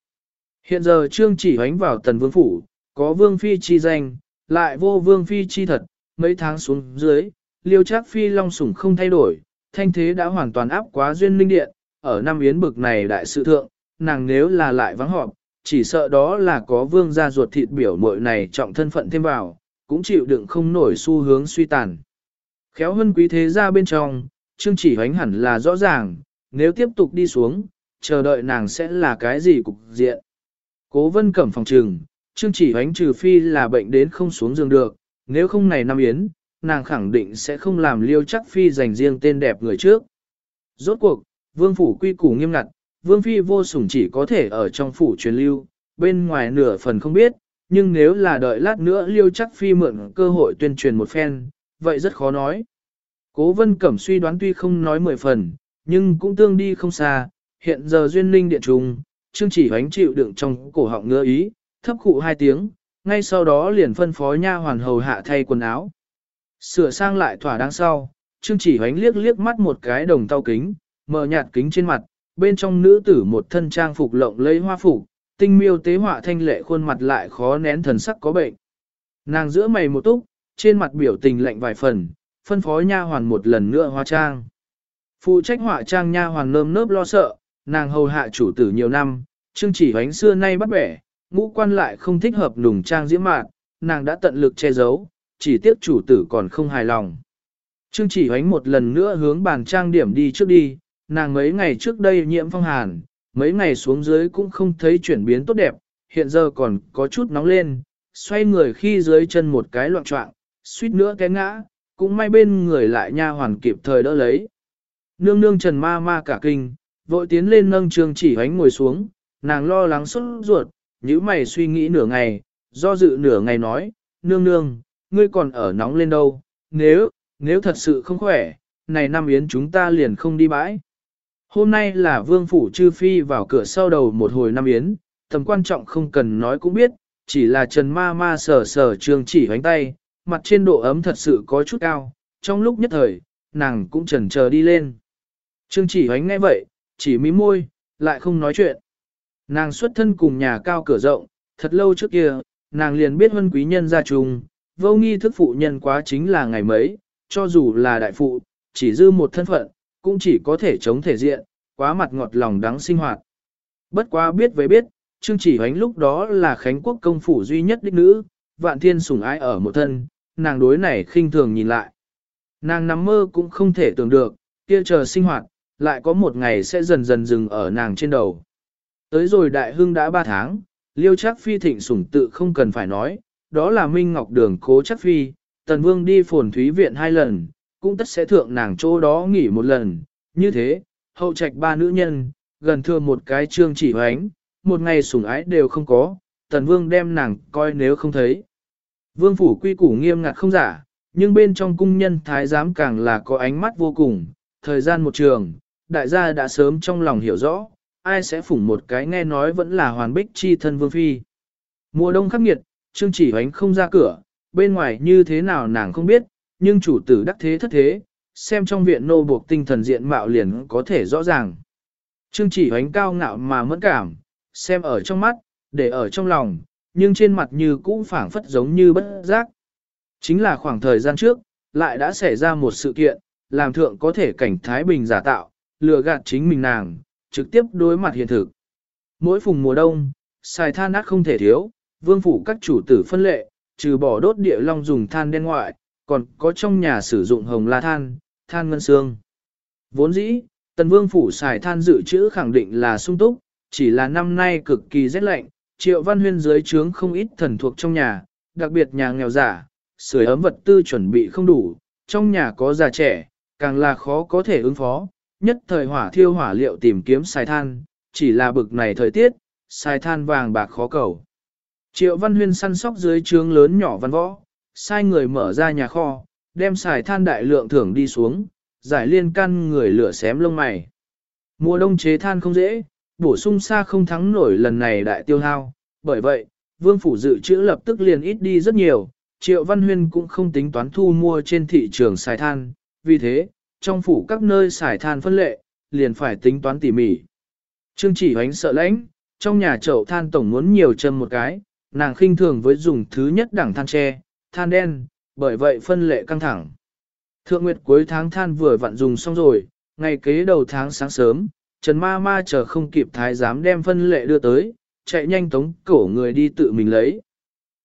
Hiện giờ trương chỉ hoánh vào tần vương phủ, có vương phi chi danh, lại vô vương phi chi thật, mấy tháng xuống dưới, liêu chắc phi long sủng không thay đổi, thanh thế đã hoàn toàn áp quá duyên linh điện, ở năm yến bực này đại sự thượng, nàng nếu là lại vắng họp, chỉ sợ đó là có vương gia ruột thịt biểu mội này trọng thân phận thêm vào, cũng chịu đựng không nổi xu hướng suy tàn. Khéo hơn quý thế ra bên trong, chương chỉ hoánh hẳn là rõ ràng, nếu tiếp tục đi xuống, chờ đợi nàng sẽ là cái gì cục diện. Cố vân cẩm phòng trừng, chương chỉ hoánh trừ phi là bệnh đến không xuống giường được, nếu không này năm yến, nàng khẳng định sẽ không làm liêu chắc phi dành riêng tên đẹp người trước. Rốt cuộc, vương phủ quy củ nghiêm ngặt, vương phi vô sủng chỉ có thể ở trong phủ truyền lưu, bên ngoài nửa phần không biết, nhưng nếu là đợi lát nữa liêu chắc phi mượn cơ hội tuyên truyền một phen, vậy rất khó nói. Cố vân cẩm suy đoán tuy không nói mười phần, nhưng cũng tương đi không xa, hiện giờ duyên linh điện trùng, chương chỉ hoánh chịu đựng trong cổ họng ngứa ý, thấp khụ hai tiếng, ngay sau đó liền phân phó nha hoàn hầu hạ thay quần áo. Sửa sang lại thỏa đáng sau, trương chỉ hoánh liếc liếc mắt một cái đồng tao kính, mở nhạt kính trên mặt, bên trong nữ tử một thân trang phục lộng lẫy hoa phục, tinh miêu tế họa thanh lệ khuôn mặt lại khó nén thần sắc có bệnh. Nàng giữa mày một túc, trên mặt biểu tình lạnh vài phần, phân phó nha hoàn một lần nữa hóa trang. Phụ trách họa trang nha hoàn nơm nớp lo sợ, nàng hầu hạ chủ tử nhiều năm, chương chỉ hoánh xưa nay bắt bẻ, ngũ quan lại không thích hợp nùng trang diễm mạn, nàng đã tận lực che giấu, chỉ tiếc chủ tử còn không hài lòng. Trương chỉ hoánh một lần nữa hướng bàn trang điểm đi trước đi, nàng mấy ngày trước đây nhiễm phong hàn, mấy ngày xuống dưới cũng không thấy chuyển biến tốt đẹp, hiện giờ còn có chút nóng lên, xoay người khi dưới chân một cái loạn trọng, suýt nữa té ngã, cũng may bên người lại nha hoàn kịp thời đỡ lấy. Nương nương trần ma ma cả kinh, vội tiến lên nâng trương chỉ hoánh ngồi xuống, nàng lo lắng xuất ruột, nhíu mày suy nghĩ nửa ngày, do dự nửa ngày nói, nương nương, ngươi còn ở nóng lên đâu, nếu, nếu thật sự không khỏe, này năm yến chúng ta liền không đi bãi. Hôm nay là vương phủ chư phi vào cửa sau đầu một hồi năm yến, tầm quan trọng không cần nói cũng biết, chỉ là trần ma ma sờ sờ trường chỉ hoánh tay, mặt trên độ ấm thật sự có chút cao, trong lúc nhất thời, nàng cũng trần chờ đi lên. Trương chỉ hoánh nghe vậy, chỉ mím môi, lại không nói chuyện. Nàng xuất thân cùng nhà cao cửa rộng, thật lâu trước kia, nàng liền biết huân quý nhân gia trùng, vô nghi thức phụ nhân quá chính là ngày mấy, cho dù là đại phụ, chỉ dư một thân phận, cũng chỉ có thể chống thể diện, quá mặt ngọt lòng đắng sinh hoạt. Bất quá biết với biết, Trương Chỉ Hoánh lúc đó là Khánh Quốc công phủ duy nhất đích nữ, vạn thiên sủng ái ở một thân, nàng đối này khinh thường nhìn lại. Nàng nằm mơ cũng không thể tưởng được, kia chờ sinh hoạt, lại có một ngày sẽ dần dần dừng ở nàng trên đầu. Tới rồi đại hưng đã ba tháng, liêu chắc phi thịnh sủng tự không cần phải nói, đó là Minh Ngọc Đường cố chắc phi, Tần Vương đi phồn thúy viện hai lần, cũng tất sẽ thượng nàng chỗ đó nghỉ một lần, như thế, hậu trạch ba nữ nhân, gần thừa một cái trương chỉ hoánh, một ngày sủng ái đều không có, Tần Vương đem nàng coi nếu không thấy. Vương phủ quy củ nghiêm ngặt không giả, nhưng bên trong cung nhân thái giám càng là có ánh mắt vô cùng, thời gian một trường, đại gia đã sớm trong lòng hiểu rõ, ai sẽ phủng một cái nghe nói vẫn là hoàn bích chi thân vương phi. Mùa đông khắc nghiệt, Trương chỉ hoánh không ra cửa, bên ngoài như thế nào nàng không biết, nhưng chủ tử đắc thế thất thế, xem trong viện nô buộc tinh thần diện mạo liền có thể rõ ràng. Trương chỉ hoánh cao ngạo mà mẫn cảm, xem ở trong mắt, để ở trong lòng, nhưng trên mặt như cũ phảng phất giống như bất giác. Chính là khoảng thời gian trước, lại đã xảy ra một sự kiện, làm thượng có thể cảnh Thái Bình giả tạo, lừa gạt chính mình nàng, trực tiếp đối mặt hiện thực. Mỗi phùng mùa đông, xài than nát không thể thiếu, vương phủ các chủ tử phân lệ, trừ bỏ đốt địa long dùng than đen ngoại, còn có trong nhà sử dụng hồng la than, than ngân xương. Vốn dĩ, tần vương phủ xài than dự trữ khẳng định là sung túc, chỉ là năm nay cực kỳ rét lạnh, triệu văn huyên dưới trướng không ít thần thuộc trong nhà, đặc biệt nhà nghèo giả, sưởi ấm vật tư chuẩn bị không đủ, trong nhà có già trẻ, càng là khó có thể ứng phó, nhất thời hỏa thiêu hỏa liệu tìm kiếm xài than, chỉ là bực này thời tiết, xài than vàng bạc khó cầu. Triệu Văn Huyên săn sóc dưới trướng lớn nhỏ văn võ, sai người mở ra nhà kho, đem xài than đại lượng thưởng đi xuống, giải liên căn người lửa xém lông mày. Mùa đông chế than không dễ, bổ sung xa không thắng nổi lần này đại tiêu hao, bởi vậy, vương phủ dự trữ lập tức liền ít đi rất nhiều, Triệu Văn Huyên cũng không tính toán thu mua trên thị trường xài than, vì thế, trong phủ các nơi xài than phân lệ, liền phải tính toán tỉ mỉ. Trương chỉ hoánh sợ lãnh, trong nhà chậu than tổng muốn nhiều chân một cái, nàng khinh thường với dùng thứ nhất đẳng than tre, than đen, bởi vậy phân lệ căng thẳng. Thượng nguyệt cuối tháng than vừa vặn dùng xong rồi, ngày kế đầu tháng sáng sớm, Trần Ma Ma chờ không kịp thái giám đem phân lệ đưa tới, chạy nhanh tống cổ người đi tự mình lấy.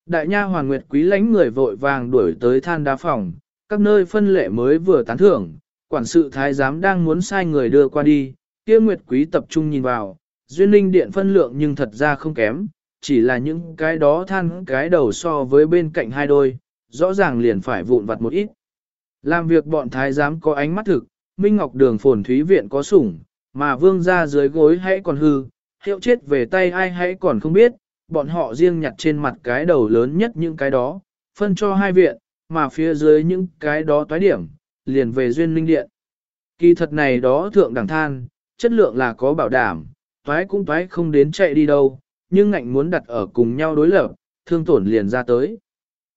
Đại nha hoàn nguyệt quý lánh người vội vàng đuổi tới than đá phòng, các nơi phân lệ mới vừa tán thưởng, quản sự thái giám đang muốn sai người đưa qua đi, kia nguyệt quý tập trung nhìn vào, duyên linh điện phân lượng nhưng thật ra không kém, chỉ là những cái đó than cái đầu so với bên cạnh hai đôi, rõ ràng liền phải vụn vặt một ít. Làm việc bọn thái giám có ánh mắt thực, Minh Ngọc Đường phồn thúy viện có sủng, mà vương ra dưới gối hãy còn hư, hiệu chết về tay ai hãy còn không biết, bọn họ riêng nhặt trên mặt cái đầu lớn nhất những cái đó, phân cho hai viện, mà phía dưới những cái đó toái điểm, liền về duyên linh điện. Kỳ thật này đó thượng đẳng than, chất lượng là có bảo đảm, toái cũng toái không đến chạy đi đâu, nhưng ngạnh muốn đặt ở cùng nhau đối lập, thương tổn liền ra tới.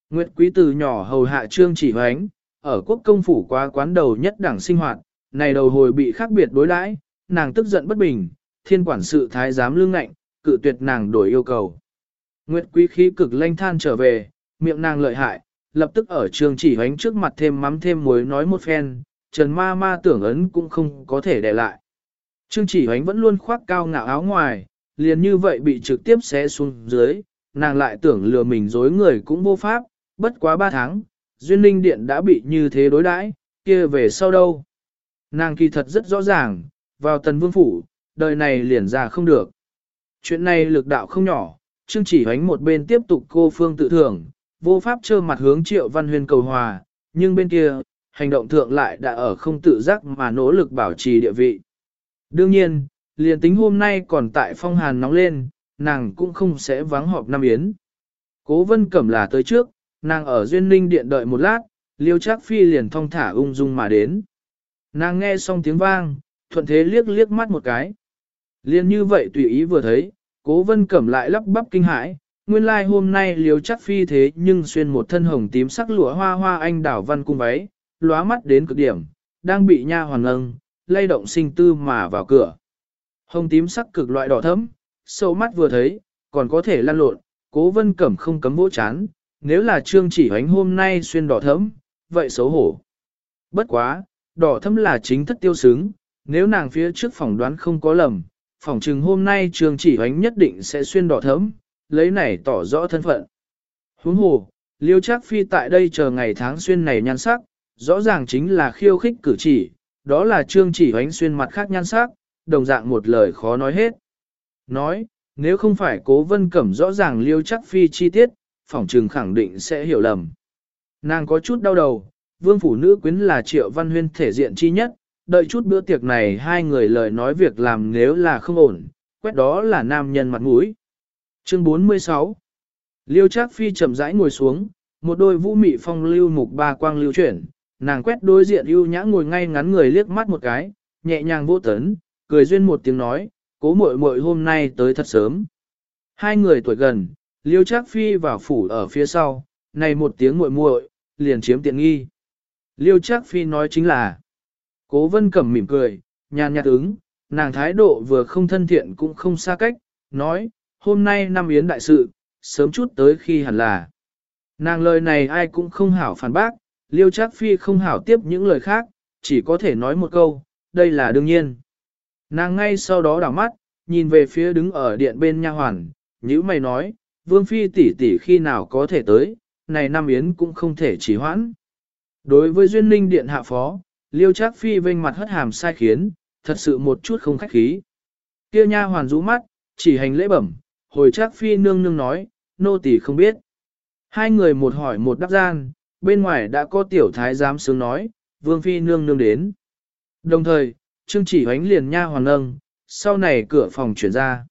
Nguyệt quý từ nhỏ hầu hạ trương chỉ hoánh, ở quốc công phủ qua quán đầu nhất đẳng sinh hoạt, này đầu hồi bị khác biệt đối đãi, nàng tức giận bất bình, thiên quản sự thái giám lương ngạnh, cự tuyệt nàng đổi yêu cầu. Nguyệt quý khí cực lanh than trở về, miệng nàng lợi hại, lập tức ở trường chỉ hoánh trước mặt thêm mắm thêm muối nói một phen, trần ma ma tưởng ấn cũng không có thể để lại. Trương chỉ hoánh vẫn luôn khoác cao ngạo áo ngoài, liền như vậy bị trực tiếp xé xuống dưới, nàng lại tưởng lừa mình dối người cũng vô pháp, bất quá ba tháng, duyên linh điện đã bị như thế đối đãi, kia về sau đâu. Nàng kỳ thật rất rõ ràng, vào tần vương phủ, đời này liền ra không được. Chuyện này lực đạo không nhỏ, chương chỉ hoánh một bên tiếp tục cô phương tự thưởng, vô pháp trơ mặt hướng triệu văn huyên cầu hòa, nhưng bên kia, hành động thượng lại đã ở không tự giác mà nỗ lực bảo trì địa vị. Đương nhiên, liền tính hôm nay còn tại phong hàn nóng lên, nàng cũng không sẽ vắng họp năm yến. Cố vân cẩm là tới trước, nàng ở duyên ninh điện đợi một lát, liêu trác phi liền thong thả ung dung mà đến. Nàng nghe xong tiếng vang, thuận thế liếc liếc mắt một cái. Liên như vậy tùy ý vừa thấy, cố vân cẩm lại lắp bắp kinh hãi, nguyên lai like hôm nay liêu chắc phi thế nhưng xuyên một thân hồng tím sắc lụa hoa hoa anh đảo văn cung váy, lóa mắt đến cực điểm, đang bị nha hoàn ngâng, lay động sinh tư mà vào cửa. Hồng tím sắc cực loại đỏ thẫm, sâu mắt vừa thấy, còn có thể lan lộn, cố vân cẩm không cấm vỗ chán, nếu là trương chỉ hoánh hôm nay xuyên đỏ thẫm, vậy xấu hổ. Bất quá, đỏ thẫm là chính thất tiêu xứng, nếu nàng phía trước phỏng đoán không có lầm, phỏng chừng hôm nay trương chỉ hoánh nhất định sẽ xuyên đỏ thẫm, lấy này tỏ rõ thân phận. Huống hồ, liêu chắc phi tại đây chờ ngày tháng xuyên này nhan sắc, rõ ràng chính là khiêu khích cử chỉ, đó là trương chỉ hoánh xuyên mặt khác nhan sắc, đồng dạng một lời khó nói hết. Nói, nếu không phải cố vân cẩm rõ ràng liêu chắc phi chi tiết, phỏng trừng khẳng định sẽ hiểu lầm. Nàng có chút đau đầu, vương phủ nữ quyến là triệu văn huyên thể diện chi nhất, đợi chút bữa tiệc này hai người lời nói việc làm nếu là không ổn, quét đó là nam nhân mặt mũi. Chương 46 Liêu Trác Phi chậm rãi ngồi xuống, một đôi vũ mị phong lưu mục ba quang lưu chuyển, nàng quét đối diện ưu nhã ngồi ngay ngắn người liếc mắt một cái, nhẹ nhàng vô tấn, cười duyên một tiếng nói, cố muội muội hôm nay tới thật sớm. Hai người tuổi gần, Liêu Trác Phi vào phủ ở phía sau, này một tiếng muội muội, liền chiếm tiện nghi. Liêu Trác Phi nói chính là, cố vân cẩm mỉm cười, nhàn nhạt ứng, nàng thái độ vừa không thân thiện cũng không xa cách, nói, hôm nay năm yến đại sự, sớm chút tới khi hẳn là. Nàng lời này ai cũng không hảo phản bác, liêu Trác phi không hảo tiếp những lời khác, chỉ có thể nói một câu, đây là đương nhiên. Nàng ngay sau đó đảo mắt, nhìn về phía đứng ở điện bên nha hoàn, nhữ mày nói, vương phi tỷ tỷ khi nào có thể tới, này năm yến cũng không thể trì hoãn. Đối với duyên ninh điện hạ phó, liêu Trác phi vênh mặt hất hàm sai khiến, thật sự một chút không khách khí. Kia nha hoàn rũ mắt, chỉ hành lễ bẩm, hồi trác phi nương nương nói, nô tỳ không biết. Hai người một hỏi một đáp gian, bên ngoài đã có tiểu thái giám sướng nói, vương phi nương nương đến. Đồng thời, trương chỉ hoánh liền nha hoàng nâng, sau này cửa phòng chuyển ra.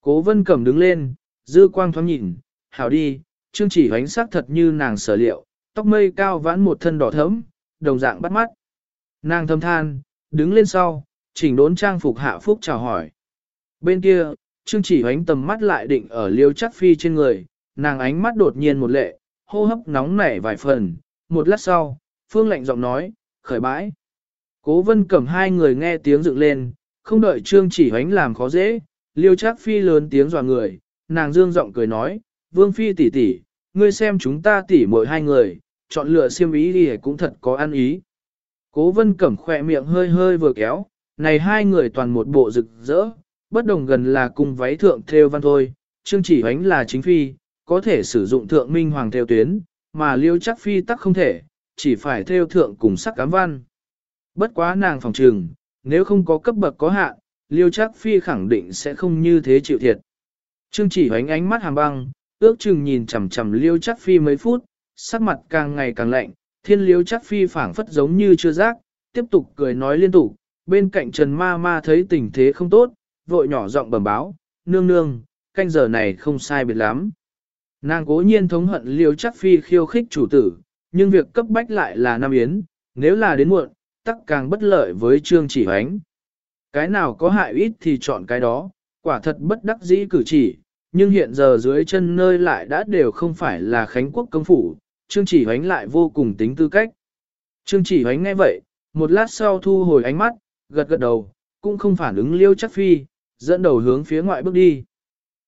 Cố vân cẩm đứng lên, dư quang thoáng nhìn, hảo đi, trương chỉ hoánh sắc thật như nàng sở liệu, tóc mây cao vãn một thân đỏ thẫm, đồng dạng bắt mắt. Nàng thâm than, đứng lên sau, chỉnh đốn trang phục hạ phúc chào hỏi. Bên kia, Trương chỉ hoánh tầm mắt lại định ở liêu chắc phi trên người, nàng ánh mắt đột nhiên một lệ, hô hấp nóng nảy vài phần, một lát sau, phương lạnh giọng nói, khởi bãi. Cố vân cầm hai người nghe tiếng dựng lên, không đợi trương chỉ hoánh làm khó dễ, liêu chắc phi lớn tiếng dọa người, nàng dương giọng cười nói, vương phi tỷ tỷ, ngươi xem chúng ta tỷ mỗi hai người, chọn lựa siêm ý thì cũng thật có ăn ý. Cố vân cẩm khỏe miệng hơi hơi vừa kéo, này hai người toàn một bộ rực rỡ, bất đồng gần là cùng váy thượng theo văn thôi, chương chỉ hoánh là chính phi, có thể sử dụng thượng minh hoàng theo tuyến, mà liêu chắc phi tắc không thể, chỉ phải theo thượng cùng sắc cám văn. Bất quá nàng phòng trường, nếu không có cấp bậc có hạn, liêu chắc phi khẳng định sẽ không như thế chịu thiệt. Trương chỉ hoánh ánh mắt hàm băng, ước chừng nhìn chằm chằm liêu chắc phi mấy phút, sắc mặt càng ngày càng lạnh, thiên liêu chắc phi phảng phất giống như chưa giác, tiếp tục cười nói liên tục, bên cạnh Trần Ma Ma thấy tình thế không tốt, vội nhỏ giọng bẩm báo, nương nương, canh giờ này không sai biệt lắm. Nàng cố nhiên thống hận liêu chắc phi khiêu khích chủ tử, nhưng việc cấp bách lại là Nam Yến, nếu là đến muộn, tắc càng bất lợi với trương chỉ hoánh. Cái nào có hại ít thì chọn cái đó, quả thật bất đắc dĩ cử chỉ, nhưng hiện giờ dưới chân nơi lại đã đều không phải là Khánh Quốc công phủ, Trương Chỉ Hoánh lại vô cùng tính tư cách. Trương Chỉ Hoánh nghe vậy, một lát sau thu hồi ánh mắt, gật gật đầu, cũng không phản ứng liêu chắc phi, dẫn đầu hướng phía ngoại bước đi.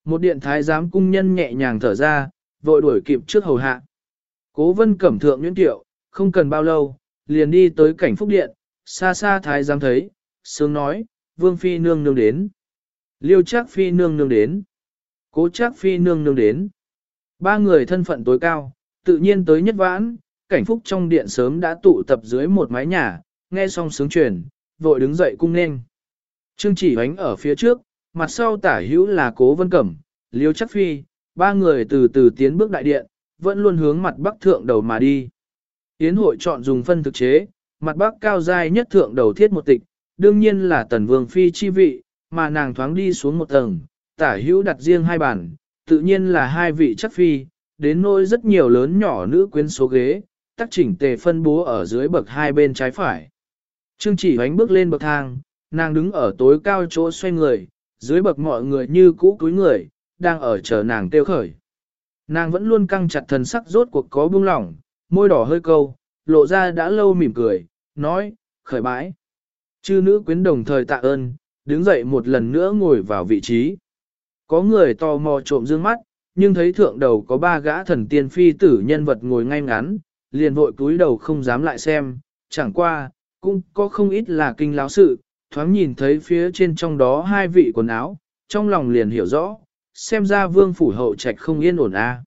Một điện thái giám cung nhân nhẹ nhàng thở ra, vội đuổi kịp trước hầu hạ. Cố vân cẩm thượng nhuyễn tiệu, không cần bao lâu, liền đi tới cảnh phúc điện, xa xa thái giám thấy, sướng nói, vương phi nương nương đến. Liêu chắc phi nương nương đến. Cố chắc phi nương nương đến. Ba người thân phận tối cao, tự nhiên tới nhất vãn, cảnh phúc trong điện sớm đã tụ tập dưới một mái nhà, nghe xong sướng truyền, vội đứng dậy cung nên. Trương chỉ ánh ở phía trước, mặt sau tả hữu là cố vân cẩm, liêu chắc phi, ba người từ từ tiến bước đại điện, vẫn luôn hướng mặt bắc thượng đầu mà đi. Yến hội chọn dùng phân thực chế, mặt bắc cao dai nhất thượng đầu thiết một tịch, đương nhiên là tần vương phi chi vị, mà nàng thoáng đi xuống một tầng, tả hữu đặt riêng hai bản, tự nhiên là hai vị chắc phi, đến nỗi rất nhiều lớn nhỏ nữ quyến số ghế, tác chỉnh tề phân bố ở dưới bậc hai bên trái phải. Trương chỉ hoánh bước lên bậc thang, nàng đứng ở tối cao chỗ xoay người, dưới bậc mọi người như cũ cúi người, đang ở chờ nàng tiêu khởi. Nàng vẫn luôn căng chặt thần sắc rốt cuộc có buông lỏng, môi đỏ hơi câu, lộ ra đã lâu mỉm cười, nói, khởi bãi. Chư nữ quyến đồng thời tạ ơn, đứng dậy một lần nữa ngồi vào vị trí. Có người tò mò trộm dương mắt, nhưng thấy thượng đầu có ba gã thần tiên phi tử nhân vật ngồi ngay ngắn, liền vội cúi đầu không dám lại xem, chẳng qua, cũng có không ít là kinh láo sự, thoáng nhìn thấy phía trên trong đó hai vị quần áo, trong lòng liền hiểu rõ, xem ra vương phủ hậu trạch không yên ổn a.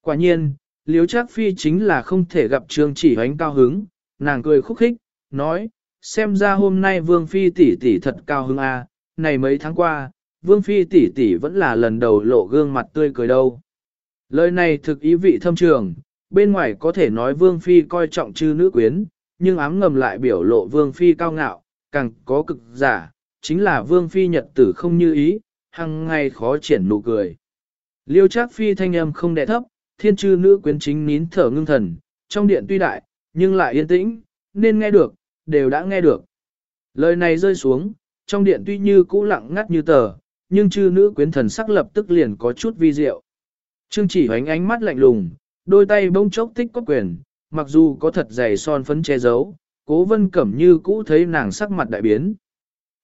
Quả nhiên, liếu trác phi chính là không thể gặp trương chỉ hoánh cao hứng, nàng cười khúc khích, nói, xem ra hôm nay vương phi tỷ tỷ thật cao hứng a, này mấy tháng qua, vương phi tỷ tỷ vẫn là lần đầu lộ gương mặt tươi cười đâu. Lời này thực ý vị thâm trường, bên ngoài có thể nói vương phi coi trọng chư nữ quyến, nhưng ám ngầm lại biểu lộ vương phi cao ngạo, càng có cực giả, chính là vương phi nhật tử không như ý, hằng ngày khó triển nụ cười. Liêu trác phi thanh âm không đẻ thấp, thiên chư nữ quyến chính nín thở ngưng thần, trong điện tuy đại, nhưng lại yên tĩnh, nên nghe được, đều đã nghe được. Lời này rơi xuống, trong điện tuy như cũ lặng ngắt như tờ, nhưng chư nữ quyến thần sắc lập tức liền có chút vi diệu. Trương chỉ hoánh ánh mắt lạnh lùng, đôi tay bông chốc tích có quyền, mặc dù có thật dày son phấn che giấu, cố vân cẩm như cũ thấy nàng sắc mặt đại biến.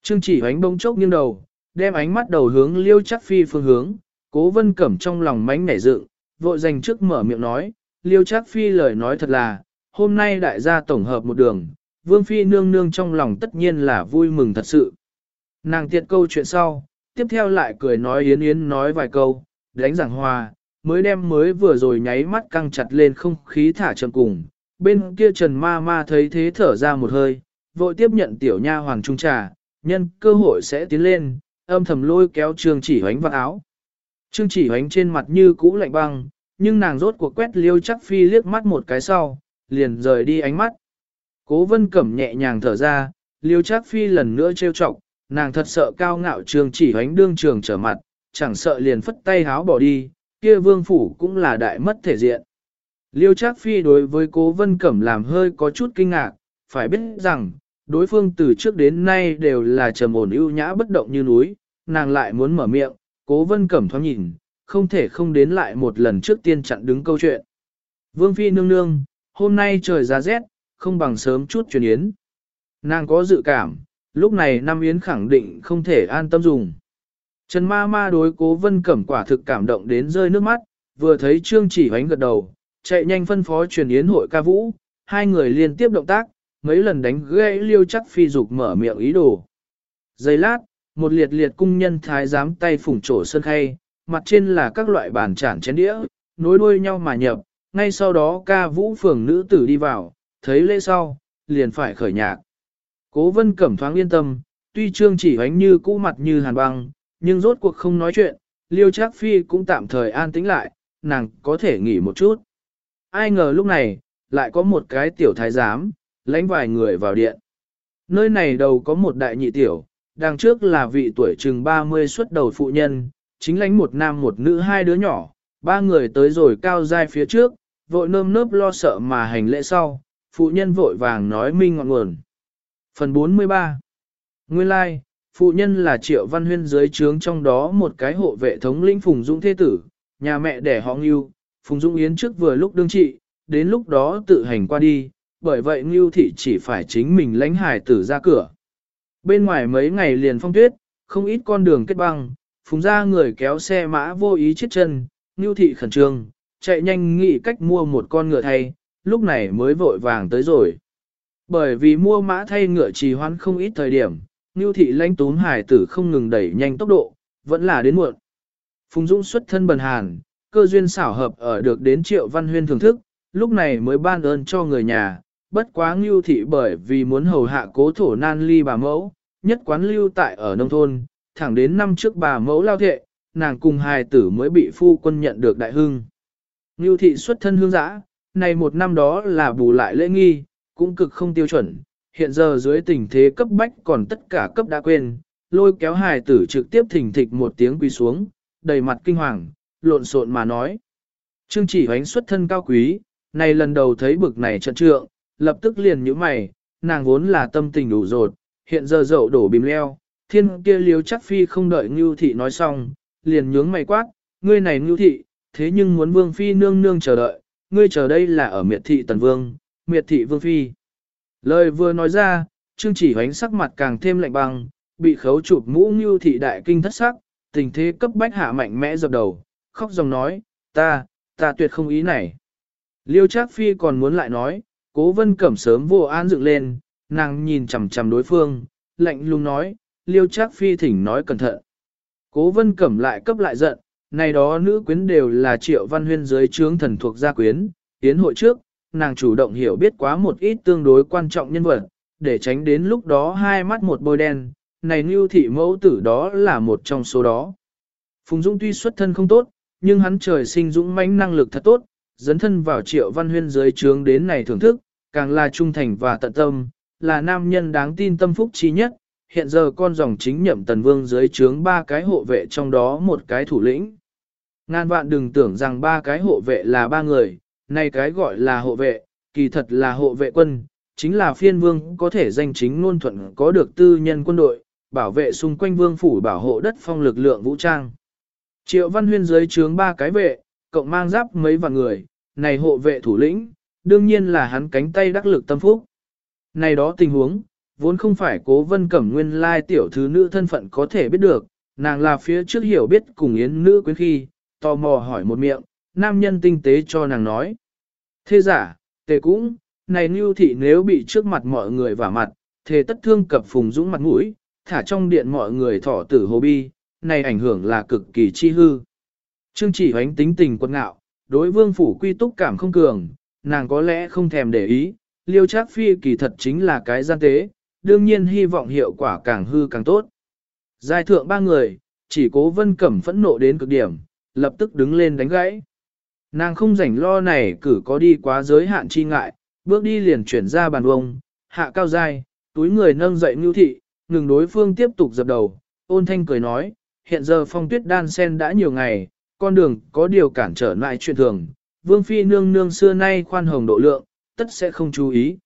Trương chỉ hoánh bông chốc nghiêng đầu, đem ánh mắt đầu hướng liêu chắc phi phương hướng, cố vân cẩm trong lòng mánh nảy dựng, vội dành trước mở miệng nói, liêu chắc phi lời nói thật là, hôm nay đại gia tổng hợp một đường, vương phi nương nương trong lòng tất nhiên là vui mừng thật sự. Nàng tiệt câu chuyện sau, tiếp theo lại cười nói yến yến nói vài câu, đánh giảng hòa, mới đem mới vừa rồi nháy mắt căng chặt lên không khí thả chậm cùng. Bên kia Trần Ma Ma thấy thế thở ra một hơi, vội tiếp nhận tiểu nha hoàng trung trà, nhân cơ hội sẽ tiến lên, âm thầm lôi kéo Trương Chỉ Hoánh vào áo. Trương Chỉ Hoánh trên mặt như cũ lạnh băng, nhưng nàng rốt cuộc quét liêu chắc phi liếc mắt một cái sau, liền rời đi ánh mắt. Cố vân cẩm nhẹ nhàng thở ra, liêu chắc phi lần nữa trêu chọc, nàng thật sợ cao ngạo Trương Chỉ Hoánh đương trường trở mặt, chẳng sợ liền phất tay háo bỏ đi, kia vương phủ cũng là đại mất thể diện. Liêu Trác Phi đối với cố vân cẩm làm hơi có chút kinh ngạc, phải biết rằng, đối phương từ trước đến nay đều là trầm ổn ưu nhã bất động như núi, nàng lại muốn mở miệng, cố vân cẩm thoáng nhìn, không thể không đến lại một lần trước tiên chặn đứng câu chuyện. Vương Phi nương nương, hôm nay trời giá rét, không bằng sớm chút truyền yến. Nàng có dự cảm, lúc này Nam Yến khẳng định không thể an tâm dùng. Trần ma ma đối cố vân cẩm quả thực cảm động đến rơi nước mắt, vừa thấy trương chỉ hoánh gật đầu, chạy nhanh phân phó truyền yến hội ca vũ, hai người liên tiếp động tác, mấy lần đánh gãy liêu chắc phi dục mở miệng ý đồ. Giây lát, một liệt liệt cung nhân thái giám tay phủng trổ sơn khay, mặt trên là các loại bàn chản chén đĩa, nối đuôi nhau mà nhập, ngay sau đó ca vũ phường nữ tử đi vào, thấy lễ sau, liền phải khởi nhạc. Cố vân cẩm thoáng yên tâm, tuy trương chỉ hoánh như cũ mặt như hàn băng, nhưng rốt cuộc không nói chuyện, Liêu Trác Phi cũng tạm thời an tĩnh lại, nàng có thể nghỉ một chút. Ai ngờ lúc này, lại có một cái tiểu thái giám, lãnh vài người vào điện. Nơi này đầu có một đại nhị tiểu, đằng trước là vị tuổi chừng 30 xuất đầu phụ nhân, chính lãnh một nam một nữ hai đứa nhỏ, ba người tới rồi cao dai phía trước, vội nơm nớp lo sợ mà hành lễ sau, phụ nhân vội vàng nói minh ngọn nguồn. Phần 43 Nguyên lai, like, phụ nhân là triệu văn huyên dưới trướng trong đó một cái hộ vệ thống lĩnh Phùng Dũng Thế Tử, nhà mẹ đẻ họ Ngưu, Phùng Dũng Yến trước vừa lúc đương trị, đến lúc đó tự hành qua đi, bởi vậy Ngưu Thị chỉ phải chính mình lãnh hải tử ra cửa. Bên ngoài mấy ngày liền phong tuyết, không ít con đường kết băng, Phùng ra người kéo xe mã vô ý chết chân, Ngưu Thị khẩn trương, chạy nhanh nghĩ cách mua một con ngựa thay, lúc này mới vội vàng tới rồi. Bởi vì mua mã thay ngựa trì hoãn không ít thời điểm, Ngưu thị lãnh túm hải tử không ngừng đẩy nhanh tốc độ, vẫn là đến muộn. Phùng Dũng xuất thân bần hàn, cơ duyên xảo hợp ở được đến triệu văn huyên thưởng thức, lúc này mới ban ơn cho người nhà, bất quá Ngưu thị bởi vì muốn hầu hạ cố thổ nan ly bà mẫu, nhất quán lưu tại ở nông thôn, thẳng đến năm trước bà mẫu lao thệ, nàng cùng hài tử mới bị phu quân nhận được đại hưng. Ngưu thị xuất thân hương giã, này một năm đó là bù lại lễ nghi, cũng cực không tiêu chuẩn, hiện giờ dưới tình thế cấp bách còn tất cả cấp đã quên, lôi kéo hài tử trực tiếp thỉnh thịch một tiếng quỳ xuống, đầy mặt kinh hoàng, lộn xộn mà nói. Trương chỉ hoánh xuất thân cao quý, này lần đầu thấy bực này trận trượng, lập tức liền nhíu mày, nàng vốn là tâm tình đủ rột, hiện giờ dậu đổ bìm leo, thiên kia liếu chắc phi không đợi Ngưu thị nói xong, liền nhướng mày quát, ngươi này Ngưu thị, thế nhưng muốn vương phi nương nương chờ đợi, ngươi chờ đây là ở miệt thị tần vương, miệt thị vương phi. Lời vừa nói ra, Trương chỉ hoánh sắc mặt càng thêm lạnh băng, bị khấu chụp mũ Ngưu thị đại kinh thất sắc, tình thế cấp bách hạ mạnh mẽ dập đầu, khóc dòng nói, ta, ta tuyệt không ý này. Liêu Trác Phi còn muốn lại nói, cố vân cẩm sớm vô an dựng lên, nàng nhìn chằm chằm đối phương, lạnh lùng nói, Liêu Trác Phi thỉnh nói cẩn thận. Cố vân cẩm lại cấp lại giận, này đó nữ quyến đều là triệu văn huyên dưới trướng thần thuộc gia quyến, tiến hội trước, nàng chủ động hiểu biết quá một ít tương đối quan trọng nhân vật, để tránh đến lúc đó hai mắt một bôi đen, này như thị mẫu tử đó là một trong số đó. Phùng Dũng tuy xuất thân không tốt, nhưng hắn trời sinh dũng mãnh năng lực thật tốt, dấn thân vào triệu văn huyên dưới trướng đến này thưởng thức, càng là trung thành và tận tâm, là nam nhân đáng tin tâm phúc chi nhất. Hiện giờ con dòng chính nhậm tần vương dưới trướng ba cái hộ vệ trong đó một cái thủ lĩnh. Ngàn vạn đừng tưởng rằng ba cái hộ vệ là ba người, này cái gọi là hộ vệ, kỳ thật là hộ vệ quân, chính là phiên vương có thể danh chính ngôn thuận có được tư nhân quân đội, bảo vệ xung quanh vương phủ bảo hộ đất phong lực lượng vũ trang. Triệu Văn Huyên dưới trướng ba cái vệ, cộng mang giáp mấy vạn người, này hộ vệ thủ lĩnh, đương nhiên là hắn cánh tay đắc lực tâm phúc. Này đó tình huống, vốn không phải cố vân cẩm nguyên lai tiểu thứ nữ thân phận có thể biết được, nàng là phía trước hiểu biết cùng yến nữ quyến khi, tò mò hỏi một miệng, nam nhân tinh tế cho nàng nói. Thế giả, tề cũng, này như thị nếu bị trước mặt mọi người vả mặt, thế tất thương cập phùng dũng mặt mũi, thả trong điện mọi người thỏ tử hồ bi, này ảnh hưởng là cực kỳ chi hư. Trương chỉ hoánh tính tình quân ngạo, đối vương phủ quy túc cảm không cường, nàng có lẽ không thèm để ý, liêu trác phi kỳ thật chính là cái gian tế, đương nhiên hy vọng hiệu quả càng hư càng tốt. Giai thượng ba người, chỉ cố vân cẩm phẫn nộ đến cực điểm, lập tức đứng lên đánh gãy. Nàng không rảnh lo này cử có đi quá giới hạn chi ngại, bước đi liền chuyển ra bàn vông, hạ cao dai, túi người nâng dậy ngưu thị, ngừng đối phương tiếp tục dập đầu, ôn thanh cười nói, hiện giờ phong tuyết đan sen đã nhiều ngày, con đường có điều cản trở lại chuyện thường, vương phi nương nương xưa nay khoan hồng độ lượng, tất sẽ không chú ý.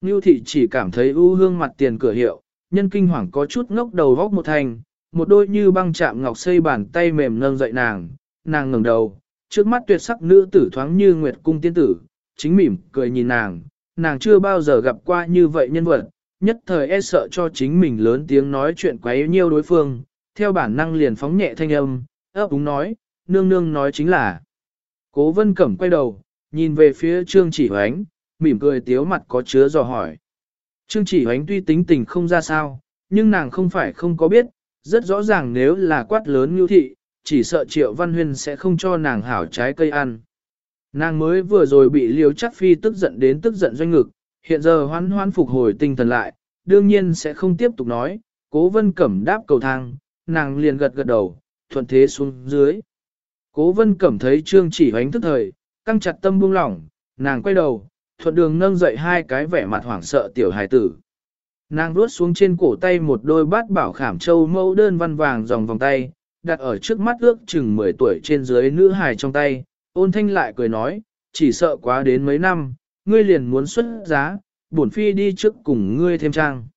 Ngưu thị chỉ cảm thấy ưu hương mặt tiền cửa hiệu, nhân kinh hoàng có chút ngốc đầu vóc một thành, một đôi như băng chạm ngọc xây bàn tay mềm nâng dậy nàng, nàng ngẩng đầu, trước mắt tuyệt sắc nữ tử thoáng như nguyệt cung tiên tử, chính mỉm cười nhìn nàng, nàng chưa bao giờ gặp qua như vậy nhân vật, nhất thời e sợ cho chính mình lớn tiếng nói chuyện quấy nhiêu đối phương, theo bản năng liền phóng nhẹ thanh âm, ấp úng nói, nương nương nói chính là. Cố vân cẩm quay đầu, nhìn về phía trương chỉ hoánh, mỉm cười tiếu mặt có chứa dò hỏi. Trương chỉ hoánh tuy tính tình không ra sao, nhưng nàng không phải không có biết, rất rõ ràng nếu là quát lớn như thị, chỉ sợ triệu văn huyên sẽ không cho nàng hảo trái cây ăn. Nàng mới vừa rồi bị liều chắc phi tức giận đến tức giận doanh ngực, hiện giờ hoan hoan phục hồi tinh thần lại, đương nhiên sẽ không tiếp tục nói, cố vân cẩm đáp cầu thang, nàng liền gật gật đầu, thuận thế xuống dưới. Cố vân cẩm thấy trương chỉ hoánh thức thời, căng chặt tâm buông lỏng, nàng quay đầu, thuận đường nâng dậy hai cái vẻ mặt hoảng sợ tiểu hài tử. Nàng vuốt xuống trên cổ tay một đôi bát bảo khảm châu mẫu đơn văn vàng dòng vòng tay, đặt ở trước mắt ước chừng 10 tuổi trên dưới nữ hài trong tay, ôn thanh lại cười nói, chỉ sợ quá đến mấy năm, ngươi liền muốn xuất giá, bổn phi đi trước cùng ngươi thêm trang.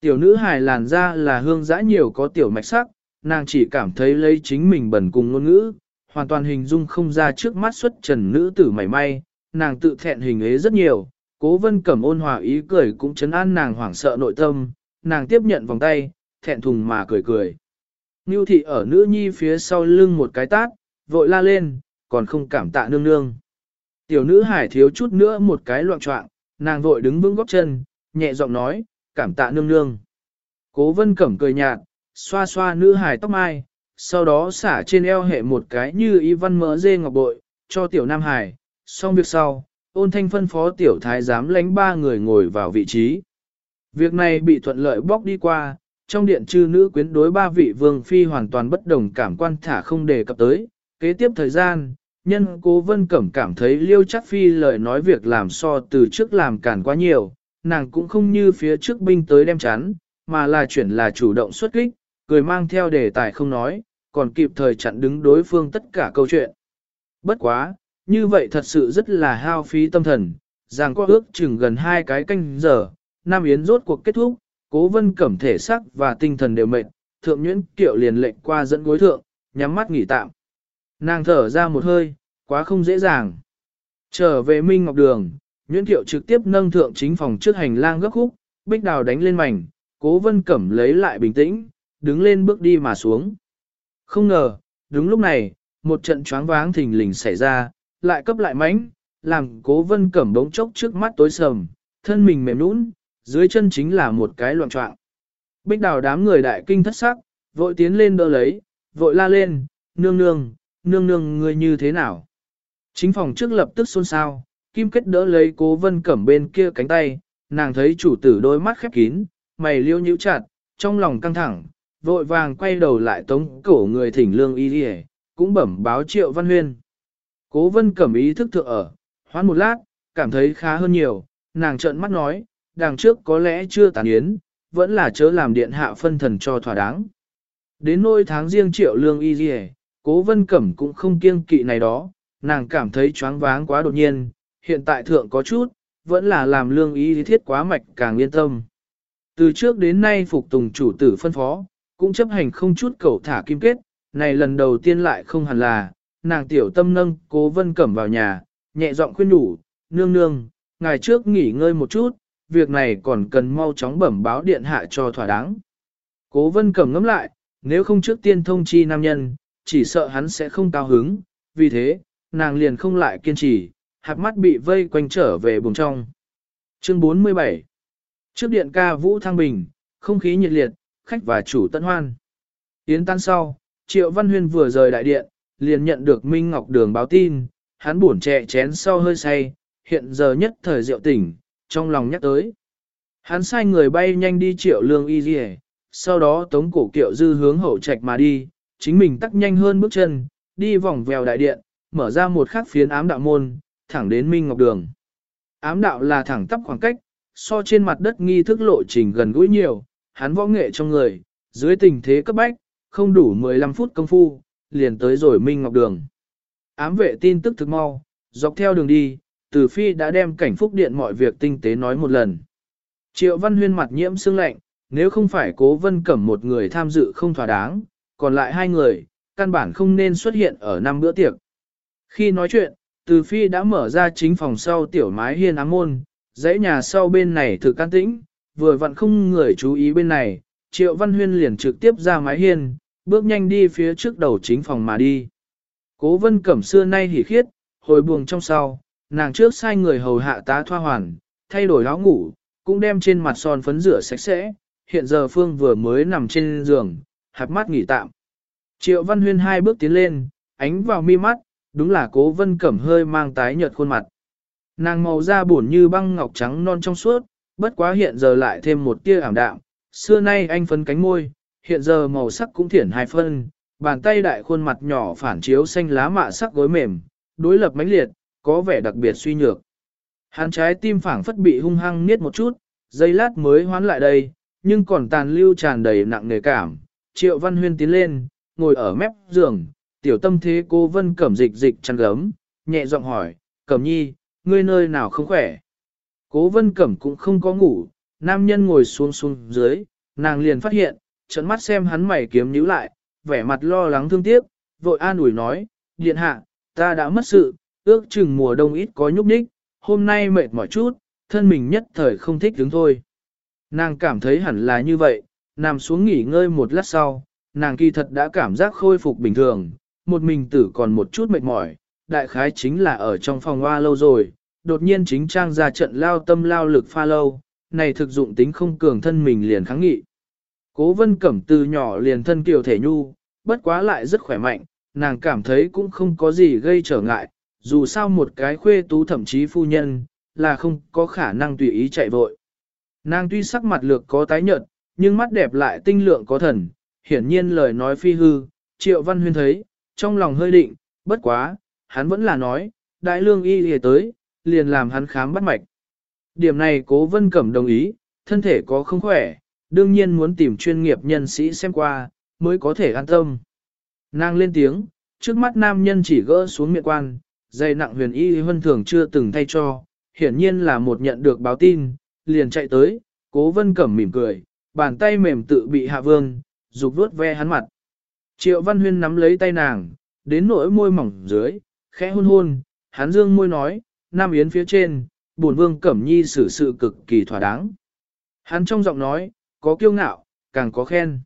Tiểu nữ hài làn da là hương dã nhiều có tiểu mạch sắc, nàng chỉ cảm thấy lấy chính mình bẩn cùng ngôn ngữ, hoàn toàn hình dung không ra trước mắt xuất trần nữ tử mảy may, nàng tự thẹn hình ấy rất nhiều, cố vân cẩm ôn hòa ý cười cũng chấn an nàng hoảng sợ nội tâm, nàng tiếp nhận vòng tay, thẹn thùng mà cười cười. Ngưu thị ở nữ nhi phía sau lưng một cái tát, vội la lên, còn không cảm tạ nương nương. Tiểu nữ hải thiếu chút nữa một cái loạn trọng, nàng vội đứng vững góc chân, nhẹ giọng nói, cảm tạ nương nương. Cố vân cẩm cười nhạt, xoa xoa nữ hải tóc mai, sau đó xả trên eo hệ một cái như y văn mỡ dê ngọc bội, cho tiểu nam hải, xong việc sau, ôn thanh phân phó tiểu thái giám lánh ba người ngồi vào vị trí. Việc này bị thuận lợi bóc đi qua, trong điện chư nữ quyến đối ba vị vương phi hoàn toàn bất đồng cảm quan thả không đề cập tới. Kế tiếp thời gian, nhân cố vân cẩm cảm thấy liêu chắc phi lời nói việc làm so từ trước làm cản quá nhiều, nàng cũng không như phía trước binh tới đem chắn, mà là chuyển là chủ động xuất kích, cười mang theo đề tài không nói, còn kịp thời chặn đứng đối phương tất cả câu chuyện. Bất quá, như vậy thật sự rất là hao phí tâm thần, rằng có ước chừng gần hai cái canh giờ, Nam Yến rốt cuộc kết thúc, cố vân cẩm thể sắc và tinh thần đều mệt, thượng nhuyễn kiệu liền lệnh qua dẫn gối thượng, nhắm mắt nghỉ tạm. Nàng thở ra một hơi, quá không dễ dàng. Trở về Minh Ngọc Đường, nhuyễn kiệu trực tiếp nâng thượng chính phòng trước hành lang gấp khúc, bích đào đánh lên mảnh, cố vân cẩm lấy lại bình tĩnh, đứng lên bước đi mà xuống. Không ngờ, đúng lúc này, một trận choáng váng thình lình xảy ra, lại cấp lại mánh, làm cố vân cẩm bỗng chốc trước mắt tối sầm, thân mình mềm nũng, dưới chân chính là một cái loạn trọng. Bích đào đám người đại kinh thất sắc, vội tiến lên đỡ lấy, vội la lên, nương nương, nương nương người như thế nào? Chính phòng trước lập tức xôn xao, kim kết đỡ lấy cố vân cẩm bên kia cánh tay, nàng thấy chủ tử đôi mắt khép kín, mày liêu nhíu chặt, trong lòng căng thẳng, vội vàng quay đầu lại tống cổ người thỉnh lương y đi cũng bẩm báo triệu văn huyên. Cố vân cẩm ý thức thượng ở, hoãn một lát, cảm thấy khá hơn nhiều, nàng trợn mắt nói, đằng trước có lẽ chưa tàn yến, vẫn là chớ làm điện hạ phân thần cho thỏa đáng. Đến nôi tháng riêng triệu lương y gì cố vân cẩm cũng không kiêng kỵ này đó, nàng cảm thấy choáng váng quá đột nhiên, hiện tại thượng có chút, vẫn là làm lương y thiết quá mạch càng yên tâm. Từ trước đến nay phục tùng chủ tử phân phó, cũng chấp hành không chút cầu thả kim kết, này lần đầu tiên lại không hẳn là, nàng tiểu tâm nâng cố vân cẩm vào nhà, nhẹ giọng khuyên đủ, nương nương, ngày trước nghỉ ngơi một chút, việc này còn cần mau chóng bẩm báo điện hạ cho thỏa đáng. Cố vân cẩm ngẫm lại, nếu không trước tiên thông chi nam nhân, chỉ sợ hắn sẽ không cao hứng, vì thế, nàng liền không lại kiên trì, hạt mắt bị vây quanh trở về buồng trong. Chương 47 Trước điện ca Vũ Thăng Bình, không khí nhiệt liệt, khách và chủ tận hoan. Yến tan sau, Triệu Văn Huyên vừa rời đại điện, liền nhận được Minh Ngọc Đường báo tin, hắn buồn trẻ chén sau hơi say, hiện giờ nhất thời rượu tỉnh, trong lòng nhắc tới. Hắn sai người bay nhanh đi triệu lương y dì sau đó tống cổ kiệu dư hướng hậu trạch mà đi, chính mình tắc nhanh hơn bước chân, đi vòng vèo đại điện, mở ra một khắc phiến ám đạo môn, thẳng đến Minh Ngọc Đường. Ám đạo là thẳng tắp khoảng cách, so trên mặt đất nghi thức lộ trình gần gũi nhiều, hắn võ nghệ trong người, dưới tình thế cấp bách, không đủ 15 phút công phu, liền tới rồi Minh Ngọc Đường. Ám vệ tin tức thực mau, dọc theo đường đi, từ phi đã đem cảnh phúc điện mọi việc tinh tế nói một lần. Triệu văn huyên mặt nhiễm sương lạnh, nếu không phải cố vân cẩm một người tham dự không thỏa đáng, còn lại hai người, căn bản không nên xuất hiện ở năm bữa tiệc. Khi nói chuyện, từ phi đã mở ra chính phòng sau tiểu mái hiên ám môn, dãy nhà sau bên này thực can tĩnh, vừa vặn không người chú ý bên này, triệu văn huyên liền trực tiếp ra mái hiên, bước nhanh đi phía trước đầu chính phòng mà đi. Cố vân cẩm xưa nay hỉ khiết, hồi buồng trong sau, nàng trước sai người hầu hạ tá thoa hoàn, thay đổi áo ngủ, cũng đem trên mặt son phấn rửa sạch sẽ, hiện giờ Phương vừa mới nằm trên giường, hạp mắt nghỉ tạm. Triệu Văn Huyên hai bước tiến lên, ánh vào mi mắt, đúng là cố vân cẩm hơi mang tái nhợt khuôn mặt. Nàng màu da buồn như băng ngọc trắng non trong suốt, bất quá hiện giờ lại thêm một tia ảm đạm, xưa nay anh phấn cánh môi, hiện giờ màu sắc cũng thiển hai phân, bàn tay đại khuôn mặt nhỏ phản chiếu xanh lá mạ sắc gối mềm, đối lập mãnh liệt, có vẻ đặc biệt suy nhược. Hắn trái tim phảng phất bị hung hăng niết một chút, giây lát mới hoán lại đây, nhưng còn tàn lưu tràn đầy nặng nề cảm. Triệu Văn Huyên tiến lên, ngồi ở mép giường, tiểu tâm thế cô vân cẩm dịch dịch chăn gấm, nhẹ giọng hỏi, cẩm nhi, ngươi nơi nào không khỏe? Cố vân cẩm cũng không có ngủ, nam nhân ngồi xuống xuống dưới, nàng liền phát hiện, trận mắt xem hắn mày kiếm nhíu lại, vẻ mặt lo lắng thương tiếc, vội an ủi nói, điện hạ, ta đã mất sự, ước chừng mùa đông ít có nhúc nhích, hôm nay mệt mỏi chút, thân mình nhất thời không thích đứng thôi. Nàng cảm thấy hẳn là như vậy, nằm xuống nghỉ ngơi một lát sau, nàng kỳ thật đã cảm giác khôi phục bình thường, một mình tử còn một chút mệt mỏi, đại khái chính là ở trong phòng hoa lâu rồi, đột nhiên chính trang ra trận lao tâm lao lực pha lâu, này thực dụng tính không cường thân mình liền kháng nghị. Cố vân cẩm từ nhỏ liền thân kiều thể nhu, bất quá lại rất khỏe mạnh, nàng cảm thấy cũng không có gì gây trở ngại, dù sao một cái khuê tú thậm chí phu nhân, là không có khả năng tùy ý chạy vội. Nàng tuy sắc mặt lược có tái nhợt, nhưng mắt đẹp lại tinh lượng có thần, hiển nhiên lời nói phi hư, triệu văn huyên thấy, trong lòng hơi định, bất quá, hắn vẫn là nói, đại lương y lìa tới, liền làm hắn khám bắt mạch. Điểm này cố vân cẩm đồng ý, thân thể có không khỏe, đương nhiên muốn tìm chuyên nghiệp nhân sĩ xem qua, mới có thể an tâm. Nàng lên tiếng, trước mắt nam nhân chỉ gỡ xuống miệng quan, dây nặng huyền y Vân thường chưa từng thay cho, hiển nhiên là một nhận được báo tin, liền chạy tới, cố vân cẩm mỉm cười, bàn tay mềm tự bị hạ vương, dục vuốt ve hắn mặt. Triệu văn huyên nắm lấy tay nàng, đến nỗi môi mỏng dưới, khẽ hôn hôn, hắn dương môi nói, nam yến phía trên, bổn vương cẩm nhi xử sự cực kỳ thỏa đáng. Hắn trong giọng nói, có kiêu ngạo, càng có khen.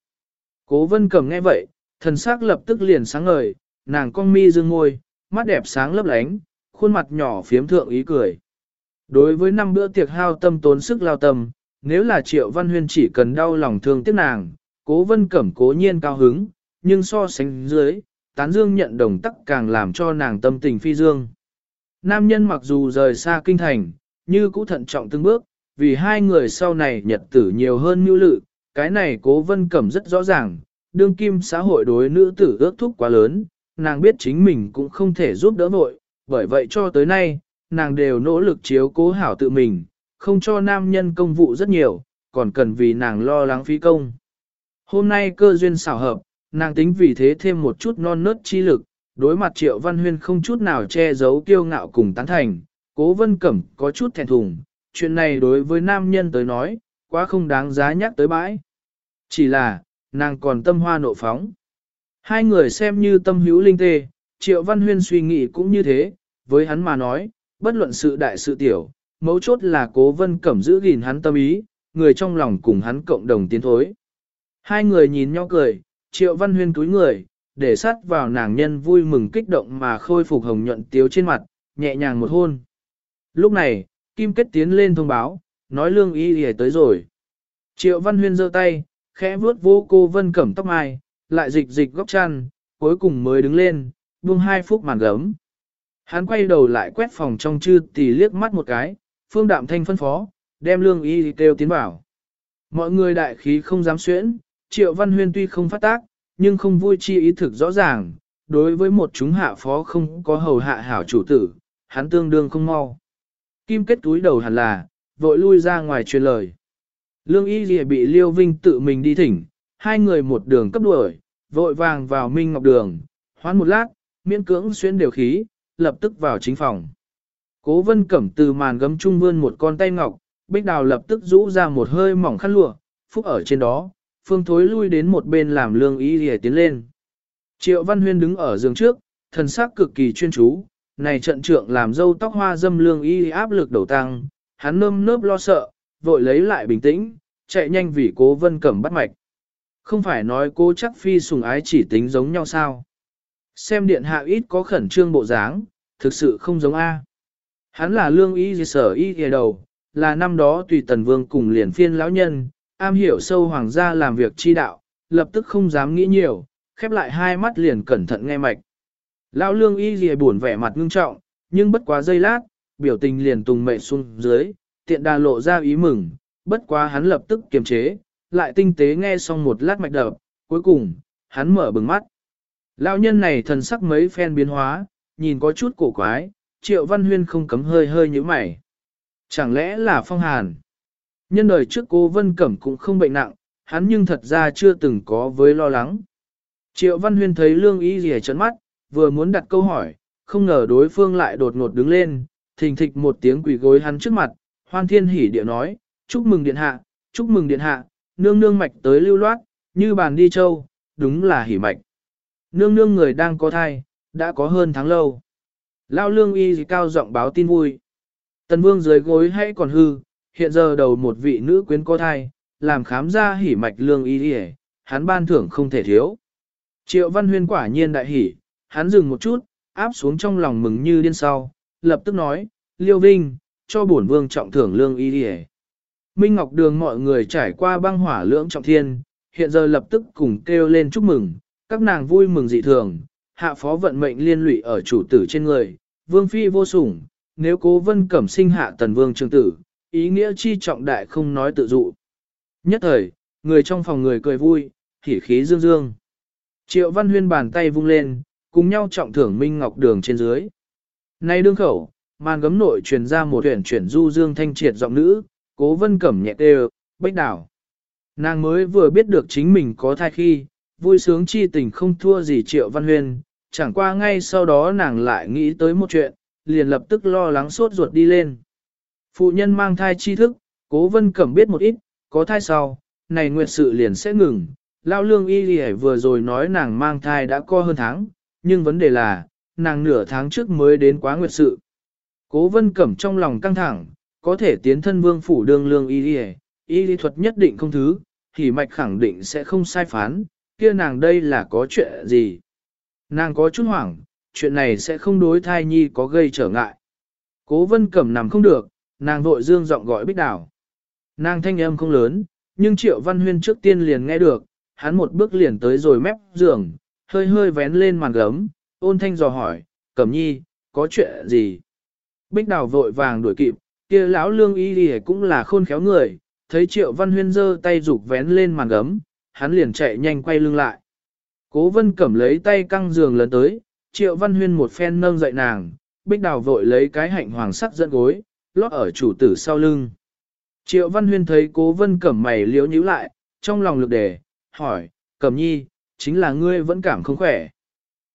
Cố vân cẩm nghe vậy, thần sắc lập tức liền sáng ngời, nàng cong mi dương ngôi, mắt đẹp sáng lấp lánh, khuôn mặt nhỏ phiếm thượng ý cười. Đối với năm bữa tiệc hao tâm tốn sức lao tâm, nếu là triệu văn huyên chỉ cần đau lòng thương tiếc nàng, cố vân cẩm cố nhiên cao hứng, nhưng so sánh dưới, tán dương nhận đồng tắc càng làm cho nàng tâm tình phi dương. Nam nhân mặc dù rời xa kinh thành, như cũ thận trọng từng bước, vì hai người sau này nhật tử nhiều hơn mưu lự, cái này cố vân cẩm rất rõ ràng, đương kim xã hội đối nữ tử ước thúc quá lớn, nàng biết chính mình cũng không thể giúp đỡ vội, bởi vậy cho tới nay, nàng đều nỗ lực chiếu cố hảo tự mình, không cho nam nhân công vụ rất nhiều, còn cần vì nàng lo lắng phí công. Hôm nay cơ duyên xảo hợp, nàng tính vì thế thêm một chút non nớt chi lực, đối mặt triệu văn huyên không chút nào che giấu kiêu ngạo cùng tán thành, cố vân cẩm có chút thẹn thùng, chuyện này đối với nam nhân tới nói, quá không đáng giá nhắc tới bãi. Chỉ là, nàng còn tâm hoa nộ phóng. Hai người xem như tâm hữu linh tê, triệu văn huyên suy nghĩ cũng như thế, với hắn mà nói, bất luận sự đại sự tiểu, mấu chốt là cố vân cẩm giữ gìn hắn tâm ý, người trong lòng cùng hắn cộng đồng tiến thối. Hai người nhìn nhau cười, triệu văn huyên túi người, để sát vào nàng nhân vui mừng kích động mà khôi phục hồng nhuận tiếu trên mặt, nhẹ nhàng một hôn. Lúc này, Kim Kết tiến lên thông báo, nói lương y y tới rồi. Triệu văn huyên giơ tay, khẽ vuốt vô cô vân cẩm tóc mai, lại dịch dịch góc chăn, cuối cùng mới đứng lên, buông hai phút màn gấm. Hắn quay đầu lại quét phòng trong chư tỷ liếc mắt một cái, phương đạm thanh phân phó, đem lương y kêu tiến vào. Mọi người đại khí không dám xuyễn, triệu văn huyên tuy không phát tác, nhưng không vui chi ý thực rõ ràng, đối với một chúng hạ phó không có hầu hạ hảo chủ tử, hắn tương đương không mau. Kim kết túi đầu hẳn là, vội lui ra ngoài truyền lời. Lương y lìa bị liêu vinh tự mình đi thỉnh, hai người một đường cấp đuổi, vội vàng vào minh ngọc đường, hoán một lát, miễn cưỡng xuyên đều khí, lập tức vào chính phòng. Cố vân cẩm từ màn gấm trung vươn một con tay ngọc, bích đào lập tức rũ ra một hơi mỏng khăn lụa, phúc ở trên đó, phương thối lui đến một bên làm lương y lìa tiến lên. Triệu Văn Huyên đứng ở giường trước, thần sắc cực kỳ chuyên chú, này trận trượng làm dâu tóc hoa dâm lương y áp lực đầu tăng, hắn nơm nớp lo sợ, vội lấy lại bình tĩnh, chạy nhanh vì cố vân cẩm bắt mạch. Không phải nói cô chắc phi sùng ái chỉ tính giống nhau sao. Xem điện hạ ít có khẩn trương bộ dáng, thực sự không giống A. Hắn là lương y sở y kìa đầu, là năm đó tùy tần vương cùng liền phiên lão nhân, am hiểu sâu hoàng gia làm việc chi đạo, lập tức không dám nghĩ nhiều, khép lại hai mắt liền cẩn thận nghe mạch. Lão lương y lìa buồn vẻ mặt ngưng trọng, nhưng bất quá giây lát, biểu tình liền tùng mệ xuống dưới, tiện đà lộ ra ý mừng, bất quá hắn lập tức kiềm chế, lại tinh tế nghe xong một lát mạch đập, cuối cùng, hắn mở bừng mắt. Lão nhân này thần sắc mấy phen biến hóa, nhìn có chút cổ quái, triệu văn huyên không cấm hơi hơi như mày. Chẳng lẽ là phong hàn? Nhân đời trước cô Vân Cẩm cũng không bệnh nặng, hắn nhưng thật ra chưa từng có với lo lắng. Triệu Văn Huyên thấy Lương Y Lìa trấn mắt, vừa muốn đặt câu hỏi, không ngờ đối phương lại đột ngột đứng lên, thình thịch một tiếng quỳ gối hắn trước mặt, hoan thiên hỉ địa nói, chúc mừng điện hạ, chúc mừng điện hạ, nương nương mạch tới lưu loát, như bàn đi châu, đúng là hỉ mạch. Nương nương người đang có thai, đã có hơn tháng lâu. Lao lương y cao giọng báo tin vui. Tần vương dưới gối hay còn hư, hiện giờ đầu một vị nữ quyến có thai, làm khám ra hỉ mạch lương y đi hắn ban thưởng không thể thiếu. Triệu văn huyên quả nhiên đại hỉ, hắn dừng một chút, áp xuống trong lòng mừng như điên sau, lập tức nói, liêu vinh, cho bổn vương trọng thưởng lương y đi Minh Ngọc Đường mọi người trải qua băng hỏa lưỡng trọng thiên, hiện giờ lập tức cùng kêu lên chúc mừng, các nàng vui mừng dị thường, hạ phó vận mệnh liên lụy ở chủ tử trên người, vương phi vô sủng, nếu cố vân cẩm sinh hạ tần vương trường tử, ý nghĩa chi trọng đại không nói tự dụ. Nhất thời, người trong phòng người cười vui, khỉ khí dương dương. Triệu văn huyên bàn tay vung lên, cùng nhau trọng thưởng Minh Ngọc Đường trên dưới. Nay đương khẩu, màn gấm nội truyền ra một tuyển chuyển du dương thanh triệt giọng nữ, cố vân cẩm nhẹ đều, bách đảo. Nàng mới vừa biết được chính mình có thai khi, vui sướng chi tình không thua gì triệu văn huyên, chẳng qua ngay sau đó nàng lại nghĩ tới một chuyện, liền lập tức lo lắng suốt ruột đi lên. Phụ nhân mang thai tri thức, cố vân cẩm biết một ít, có thai sau, này nguyệt sự liền sẽ ngừng. Lao lương y lì vừa rồi nói nàng mang thai đã co hơn tháng, nhưng vấn đề là, nàng nửa tháng trước mới đến quá nguyệt sự. Cố vân cẩm trong lòng căng thẳng, có thể tiến thân vương phủ đương lương y lì y lý thuật nhất định không thứ, thì mạch khẳng định sẽ không sai phán, kia nàng đây là có chuyện gì. Nàng có chút hoảng, chuyện này sẽ không đối thai nhi có gây trở ngại. Cố vân cẩm nằm không được, nàng vội dương giọng gọi bích đảo. Nàng thanh âm không lớn, nhưng triệu văn huyên trước tiên liền nghe được, hắn một bước liền tới rồi mép giường, hơi hơi vén lên màn gấm, ôn thanh dò hỏi, cẩm nhi, có chuyện gì? Bích đảo vội vàng đuổi kịp, kia lão lương y đi cũng là khôn khéo người, thấy triệu văn huyên giơ tay rục vén lên màn gấm, hắn liền chạy nhanh quay lưng lại. Cố vân cẩm lấy tay căng giường lớn tới, triệu văn huyên một phen nâng dậy nàng, bích đào vội lấy cái hạnh hoàng sắc dẫn gối, lót ở chủ tử sau lưng. Triệu văn huyên thấy cố vân cẩm mày liếu nhíu lại, trong lòng lực đề, hỏi, cẩm nhi, chính là ngươi vẫn cảm không khỏe.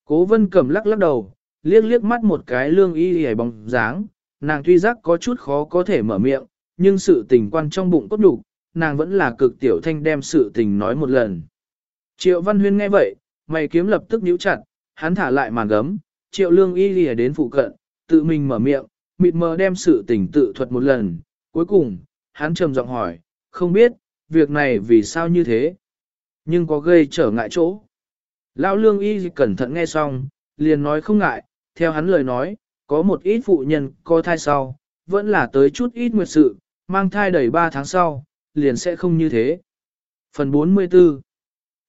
Cố vân cẩm lắc lắc đầu, liếc liếc mắt một cái lương y hề bóng dáng, nàng tuy giác có chút khó có thể mở miệng, nhưng sự tình quan trong bụng cốt đủ, nàng vẫn là cực tiểu thanh đem sự tình nói một lần. Triệu Văn Huyên nghe vậy, mày kiếm lập tức nhíu chặt, hắn thả lại màn gấm, Triệu Lương Y lìa đến phụ cận, tự mình mở miệng, mịt mờ đem sự tình tự thuật một lần, cuối cùng, hắn trầm giọng hỏi, không biết, việc này vì sao như thế, nhưng có gây trở ngại chỗ. Lão Lương Y cẩn thận nghe xong, liền nói không ngại, theo hắn lời nói, có một ít phụ nhân có thai sau, vẫn là tới chút ít nguyệt sự, mang thai đầy 3 tháng sau, liền sẽ không như thế. Phần 44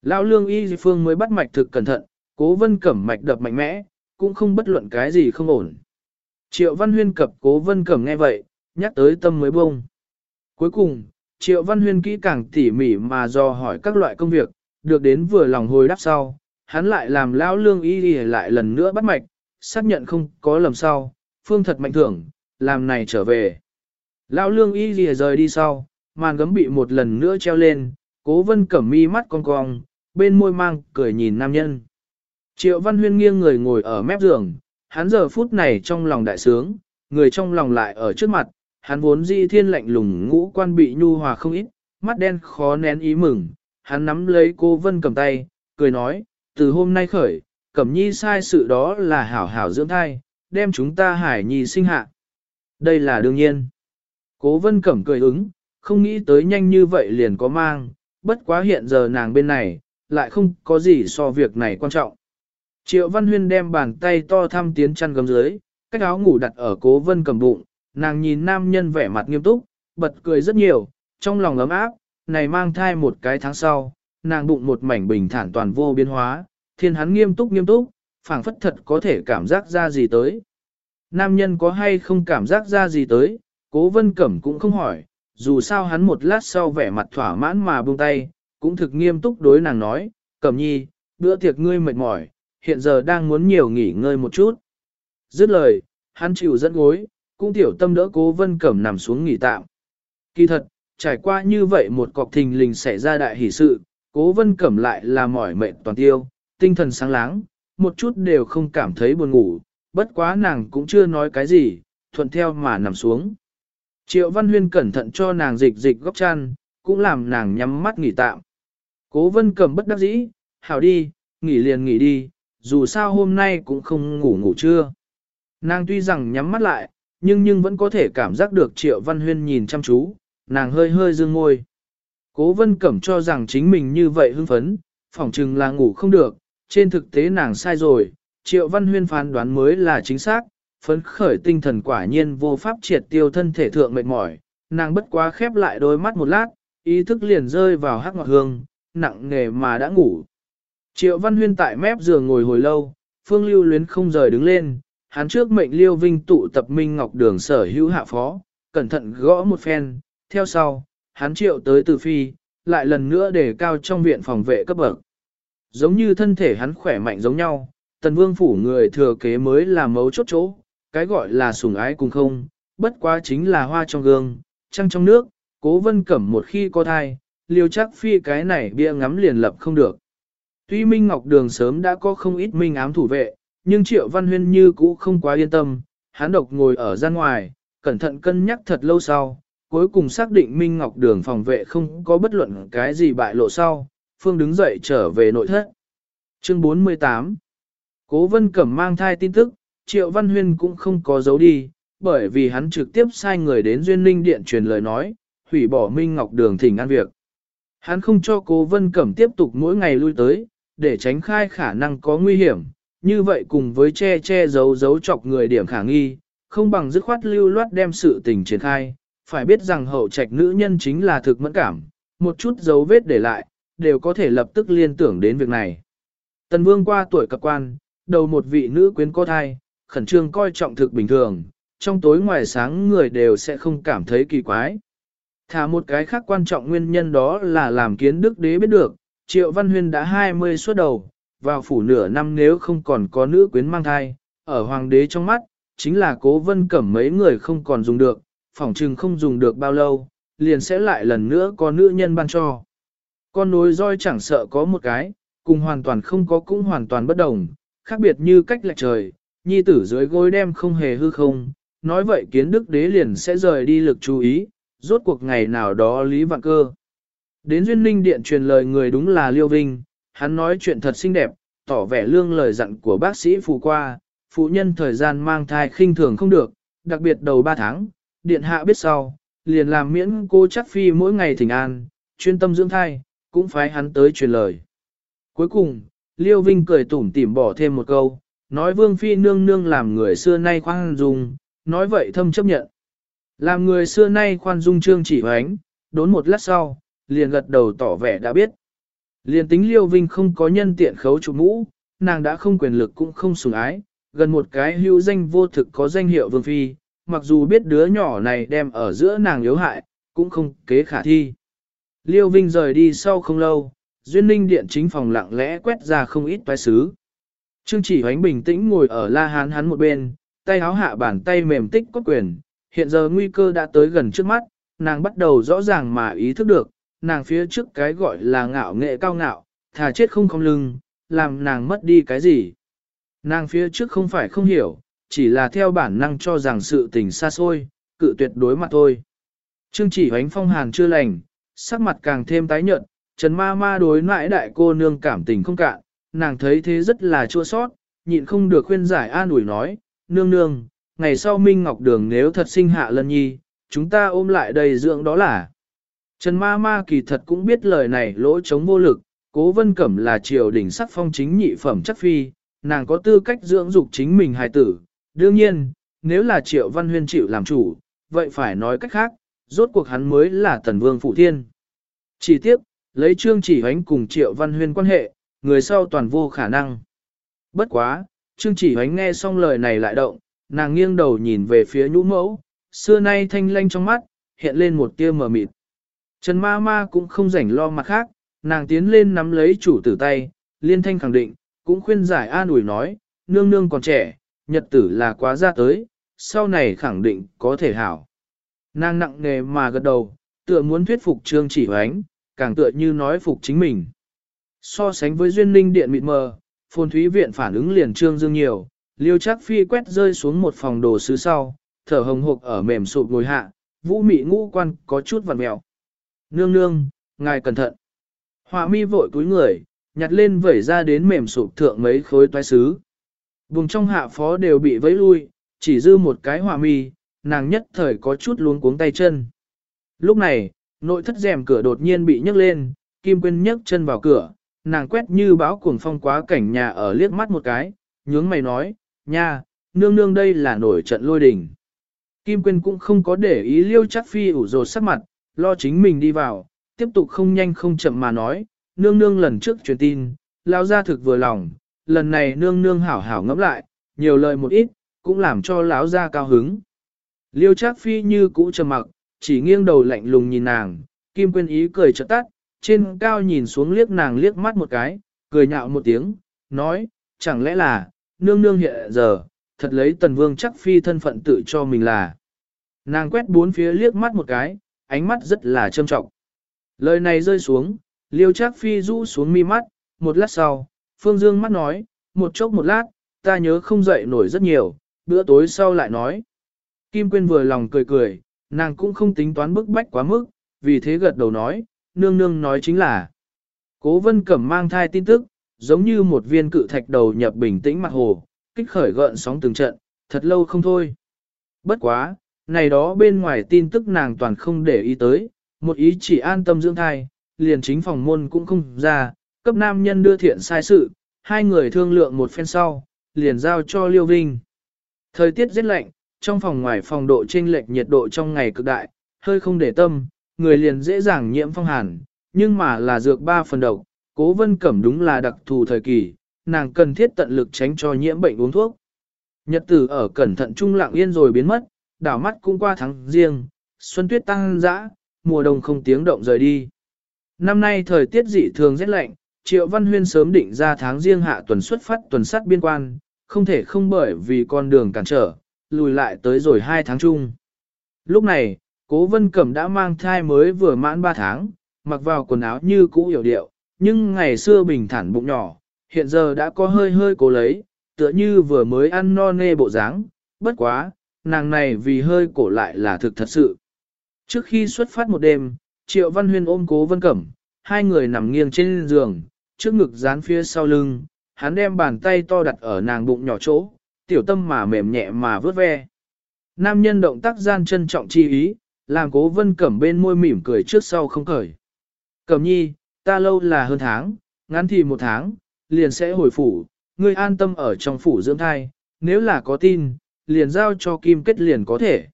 Lão lương y phương mới bắt mạch thực cẩn thận, cố vân cẩm mạch đập mạnh mẽ, cũng không bất luận cái gì không ổn. Triệu văn huyên cập cố vân cẩm nghe vậy, nhắc tới tâm mới bông. Cuối cùng, triệu văn huyên kỹ càng tỉ mỉ mà do hỏi các loại công việc, được đến vừa lòng hồi đáp sau, hắn lại làm lão lương y đi lại lần nữa bắt mạch, xác nhận không có lầm sau, phương thật mạnh thưởng, làm này trở về. Lão lương y lìa rời đi sau, màn gấm bị một lần nữa treo lên, cố vân cẩm mi mắt cong cong, bên môi mang cười nhìn nam nhân. Triệu văn huyên nghiêng người ngồi ở mép giường, hắn giờ phút này trong lòng đại sướng, người trong lòng lại ở trước mặt, hắn vốn di thiên lạnh lùng ngũ quan bị nhu hòa không ít, mắt đen khó nén ý mừng, hắn nắm lấy cô vân cầm tay, cười nói, từ hôm nay khởi, cẩm nhi sai sự đó là hảo hảo dưỡng thai, đem chúng ta hải nhi sinh hạ. Đây là đương nhiên. Cố vân cẩm cười ứng, không nghĩ tới nhanh như vậy liền có mang, bất quá hiện giờ nàng bên này, lại không có gì so việc này quan trọng. Triệu Văn Huyên đem bàn tay to thăm tiến chăn gấm dưới, cách áo ngủ đặt ở cố vân cầm bụng, nàng nhìn nam nhân vẻ mặt nghiêm túc, bật cười rất nhiều, trong lòng ấm áp, này mang thai một cái tháng sau, nàng bụng một mảnh bình thản toàn vô biến hóa, thiên hắn nghiêm túc nghiêm túc, phảng phất thật có thể cảm giác ra gì tới. Nam nhân có hay không cảm giác ra gì tới, cố vân cẩm cũng không hỏi, dù sao hắn một lát sau vẻ mặt thỏa mãn mà buông tay, cũng thực nghiêm túc đối nàng nói, cẩm nhi, bữa tiệc ngươi mệt mỏi, hiện giờ đang muốn nhiều nghỉ ngơi một chút. Dứt lời, hắn chịu dẫn gối, cũng tiểu tâm đỡ cố vân cẩm nằm xuống nghỉ tạm. Kỳ thật, trải qua như vậy một cọc thình lình xảy ra đại hỷ sự, cố vân cẩm lại là mỏi mệt toàn tiêu, tinh thần sáng láng, một chút đều không cảm thấy buồn ngủ, bất quá nàng cũng chưa nói cái gì, thuận theo mà nằm xuống. Triệu Văn Huyên cẩn thận cho nàng dịch dịch góc chăn, cũng làm nàng nhắm mắt nghỉ tạm. Cố vân cầm bất đắc dĩ, hảo đi, nghỉ liền nghỉ đi, dù sao hôm nay cũng không ngủ ngủ trưa. Nàng tuy rằng nhắm mắt lại, nhưng nhưng vẫn có thể cảm giác được Triệu Văn Huyên nhìn chăm chú, nàng hơi hơi dương ngôi. Cố vân cẩm cho rằng chính mình như vậy hưng phấn, phỏng chừng là ngủ không được, trên thực tế nàng sai rồi, Triệu Văn Huyên phán đoán mới là chính xác, phấn khởi tinh thần quả nhiên vô pháp triệt tiêu thân thể thượng mệt mỏi, nàng bất quá khép lại đôi mắt một lát, ý thức liền rơi vào hắc ngọt hương, nặng nghề mà đã ngủ. Triệu Văn Huyên tại mép giường ngồi hồi lâu, Phương Lưu Luyến không rời đứng lên, hắn trước mệnh Liêu Vinh tụ tập Minh Ngọc Đường sở hữu hạ phó, cẩn thận gõ một phen, theo sau, hắn triệu tới từ phi, lại lần nữa để cao trong viện phòng vệ cấp bậc. Giống như thân thể hắn khỏe mạnh giống nhau, tần vương phủ người thừa kế mới là mấu chốt chỗ, cái gọi là sủng ái cùng không, bất quá chính là hoa trong gương, trăng trong nước, cố vân cẩm một khi có thai, liêu Trác phi cái này bia ngắm liền lập không được. Tuy Minh Ngọc Đường sớm đã có không ít minh ám thủ vệ, nhưng Triệu Văn Huyên như cũ không quá yên tâm, hắn độc ngồi ở gian ngoài, cẩn thận cân nhắc thật lâu sau, cuối cùng xác định Minh Ngọc Đường phòng vệ không có bất luận cái gì bại lộ sau, Phương đứng dậy trở về nội thất. Chương 48 Cố Vân Cẩm mang thai tin tức, Triệu Văn Huyên cũng không có giấu đi, bởi vì hắn trực tiếp sai người đến Duyên Linh Điện truyền lời nói, hủy bỏ Minh Ngọc Đường thỉnh ăn việc. Hắn không cho Cố Vân Cẩm tiếp tục mỗi ngày lui tới, để tránh khai khả năng có nguy hiểm, như vậy cùng với che che giấu giấu chọc người điểm khả nghi, không bằng dứt khoát lưu loát đem sự tình triển khai, phải biết rằng hậu trạch nữ nhân chính là thực mẫn cảm, một chút dấu vết để lại, đều có thể lập tức liên tưởng đến việc này. Tần Vương qua tuổi cập quan, đầu một vị nữ quyến có thai, khẩn trương coi trọng thực bình thường, trong tối ngoài sáng người đều sẽ không cảm thấy kỳ quái. Thả một cái khác quan trọng nguyên nhân đó là làm kiến đức đế biết được, Triệu Văn Huyên đã 20 suốt đầu, vào phủ nửa năm nếu không còn có nữ quyến mang thai, ở hoàng đế trong mắt, chính là cố vân cẩm mấy người không còn dùng được, phỏng trừng không dùng được bao lâu, liền sẽ lại lần nữa có nữ nhân ban cho. Con nối roi chẳng sợ có một cái, cùng hoàn toàn không có cũng hoàn toàn bất đồng, khác biệt như cách lệch trời, nhi tử dưới gối đem không hề hư không, nói vậy kiến đức đế liền sẽ rời đi lực chú ý, rốt cuộc ngày nào đó lý vạn cơ. Đến duyên ninh điện truyền lời người đúng là Liêu Vinh, hắn nói chuyện thật xinh đẹp, tỏ vẻ lương lời dặn của bác sĩ phù qua, phụ nhân thời gian mang thai khinh thường không được, đặc biệt đầu 3 tháng, điện hạ biết sau, liền làm miễn cô chắc phi mỗi ngày thỉnh an, chuyên tâm dưỡng thai, cũng phải hắn tới truyền lời. Cuối cùng, Liêu Vinh cười tủm tỉm bỏ thêm một câu, nói vương phi nương nương làm người xưa nay khoan dung, nói vậy thâm chấp nhận. Làm người xưa nay khoan dung trương chỉ hoánh, đốn một lát sau, liền gật đầu tỏ vẻ đã biết. Liền tính Liêu Vinh không có nhân tiện khấu chủ mũ, nàng đã không quyền lực cũng không sủng ái, gần một cái hữu danh vô thực có danh hiệu vương phi, mặc dù biết đứa nhỏ này đem ở giữa nàng yếu hại, cũng không kế khả thi. Liêu Vinh rời đi sau không lâu, Duyên Ninh Điện chính phòng lặng lẽ quét ra không ít toái sứ. Trương chỉ hoánh bình tĩnh ngồi ở la hán hắn một bên, tay háo hạ bàn tay mềm tích có quyền, hiện giờ nguy cơ đã tới gần trước mắt, nàng bắt đầu rõ ràng mà ý thức được, nàng phía trước cái gọi là ngạo nghệ cao ngạo, thà chết không không lưng, làm nàng mất đi cái gì. Nàng phía trước không phải không hiểu, chỉ là theo bản năng cho rằng sự tình xa xôi, cự tuyệt đối mặt thôi. Trương chỉ hoánh phong hàn chưa lành, sắc mặt càng thêm tái nhợt, Trần ma ma đối nãi đại cô nương cảm tình không cạn, nàng thấy thế rất là chua sót, nhịn không được khuyên giải an ủi nói, nương nương, ngày sau Minh Ngọc Đường nếu thật sinh hạ lân nhi, chúng ta ôm lại đầy dưỡng đó là. Trần ma ma kỳ thật cũng biết lời này lỗ chống vô lực, cố vân cẩm là triều đỉnh sắc phong chính nhị phẩm chắc phi, nàng có tư cách dưỡng dục chính mình hài tử. Đương nhiên, nếu là triệu văn huyên chịu làm chủ, vậy phải nói cách khác, rốt cuộc hắn mới là tần vương phụ thiên. Chỉ tiếc, lấy trương chỉ hoánh cùng triệu văn huyên quan hệ, người sau toàn vô khả năng. Bất quá, trương chỉ hoánh nghe xong lời này lại động, nàng nghiêng đầu nhìn về phía nhũ mẫu, xưa nay thanh lanh trong mắt, hiện lên một tia mờ mịt. Trần ma ma cũng không rảnh lo mặt khác, nàng tiến lên nắm lấy chủ tử tay, liên thanh khẳng định, cũng khuyên giải an ủi nói, nương nương còn trẻ, nhật tử là quá ra tới, sau này khẳng định có thể hảo. Nàng nặng nề mà gật đầu, tựa muốn thuyết phục trương chỉ hoánh, càng tựa như nói phục chính mình. So sánh với duyên linh điện mịt mờ, phồn thúy viện phản ứng liền trương dương nhiều, liêu chắc phi quét rơi xuống một phòng đồ sứ sau, thở hồng hộc ở mềm sụp ngồi hạ, vũ mị ngũ quan có chút vằn mẹo. Nương nương, ngài cẩn thận. Họa mi vội cúi người, nhặt lên vẩy ra đến mềm sụp thượng mấy khối toái sứ. Vùng trong hạ phó đều bị vẫy lui, chỉ dư một cái họa mi, nàng nhất thời có chút luống cuống tay chân. Lúc này, nội thất rèm cửa đột nhiên bị nhấc lên, Kim Quyên nhấc chân vào cửa, nàng quét như báo cuồng phong quá cảnh nhà ở liếc mắt một cái, nhướng mày nói, nha, nương nương đây là nổi trận lôi đình. Kim Quyên cũng không có để ý liêu chắc phi ủ rột sắc mặt, lo chính mình đi vào, tiếp tục không nhanh không chậm mà nói, nương nương lần trước truyền tin, lao ra thực vừa lòng, lần này nương nương hảo hảo ngẫm lại, nhiều lời một ít, cũng làm cho lão ra cao hứng. Liêu Trác Phi như cũ trầm mặc, chỉ nghiêng đầu lạnh lùng nhìn nàng, Kim Quyên ý cười chợt tắt, trên cao nhìn xuống liếc nàng liếc mắt một cái, cười nhạo một tiếng, nói, chẳng lẽ là, nương nương hiện giờ, thật lấy tần vương Trác phi thân phận tự cho mình là. Nàng quét bốn phía liếc mắt một cái, ánh mắt rất là trâm trọng. Lời này rơi xuống, liêu chắc phi rũ xuống mi mắt, một lát sau, phương dương mắt nói, một chốc một lát, ta nhớ không dậy nổi rất nhiều, bữa tối sau lại nói. Kim Quyên vừa lòng cười cười, nàng cũng không tính toán bức bách quá mức, vì thế gật đầu nói, nương nương nói chính là. Cố vân cẩm mang thai tin tức, giống như một viên cự thạch đầu nhập bình tĩnh mặt hồ, kích khởi gợn sóng từng trận, thật lâu không thôi. Bất quá, này đó bên ngoài tin tức nàng toàn không để ý tới, một ý chỉ an tâm dưỡng thai, liền chính phòng môn cũng không ra, cấp nam nhân đưa thiện sai sự, hai người thương lượng một phen sau, liền giao cho Liêu Vinh. Thời tiết rất lạnh, trong phòng ngoài phòng độ chênh lệch nhiệt độ trong ngày cực đại, hơi không để tâm, người liền dễ dàng nhiễm phong hàn, nhưng mà là dược ba phần độc, cố vân cẩm đúng là đặc thù thời kỳ, nàng cần thiết tận lực tránh cho nhiễm bệnh uống thuốc. Nhật tử ở cẩn thận trung lặng yên rồi biến mất, đảo mắt cũng qua tháng riêng, xuân tuyết tăng dã, mùa đông không tiếng động rời đi. Năm nay thời tiết dị thường rét lạnh, Triệu Văn Huyên sớm định ra tháng riêng hạ tuần xuất phát tuần sát biên quan, không thể không bởi vì con đường cản trở, lùi lại tới rồi hai tháng chung. Lúc này, Cố Vân Cẩm đã mang thai mới vừa mãn 3 tháng, mặc vào quần áo như cũ hiểu điệu, nhưng ngày xưa bình thản bụng nhỏ, hiện giờ đã có hơi hơi cố lấy, tựa như vừa mới ăn no nê bộ dáng, bất quá, nàng này vì hơi cổ lại là thực thật sự. Trước khi xuất phát một đêm, Triệu Văn Huyên ôm Cố Vân Cẩm, hai người nằm nghiêng trên giường, trước ngực dán phía sau lưng, hắn đem bàn tay to đặt ở nàng bụng nhỏ chỗ, tiểu tâm mà mềm nhẹ mà vớt ve. Nam nhân động tác gian trân trọng chi ý, làm cố vân cẩm bên môi mỉm cười trước sau không cởi. Cẩm nhi, ta lâu là hơn tháng, ngắn thì một tháng, liền sẽ hồi phủ, ngươi an tâm ở trong phủ dưỡng thai, nếu là có tin, liền giao cho kim kết liền có thể.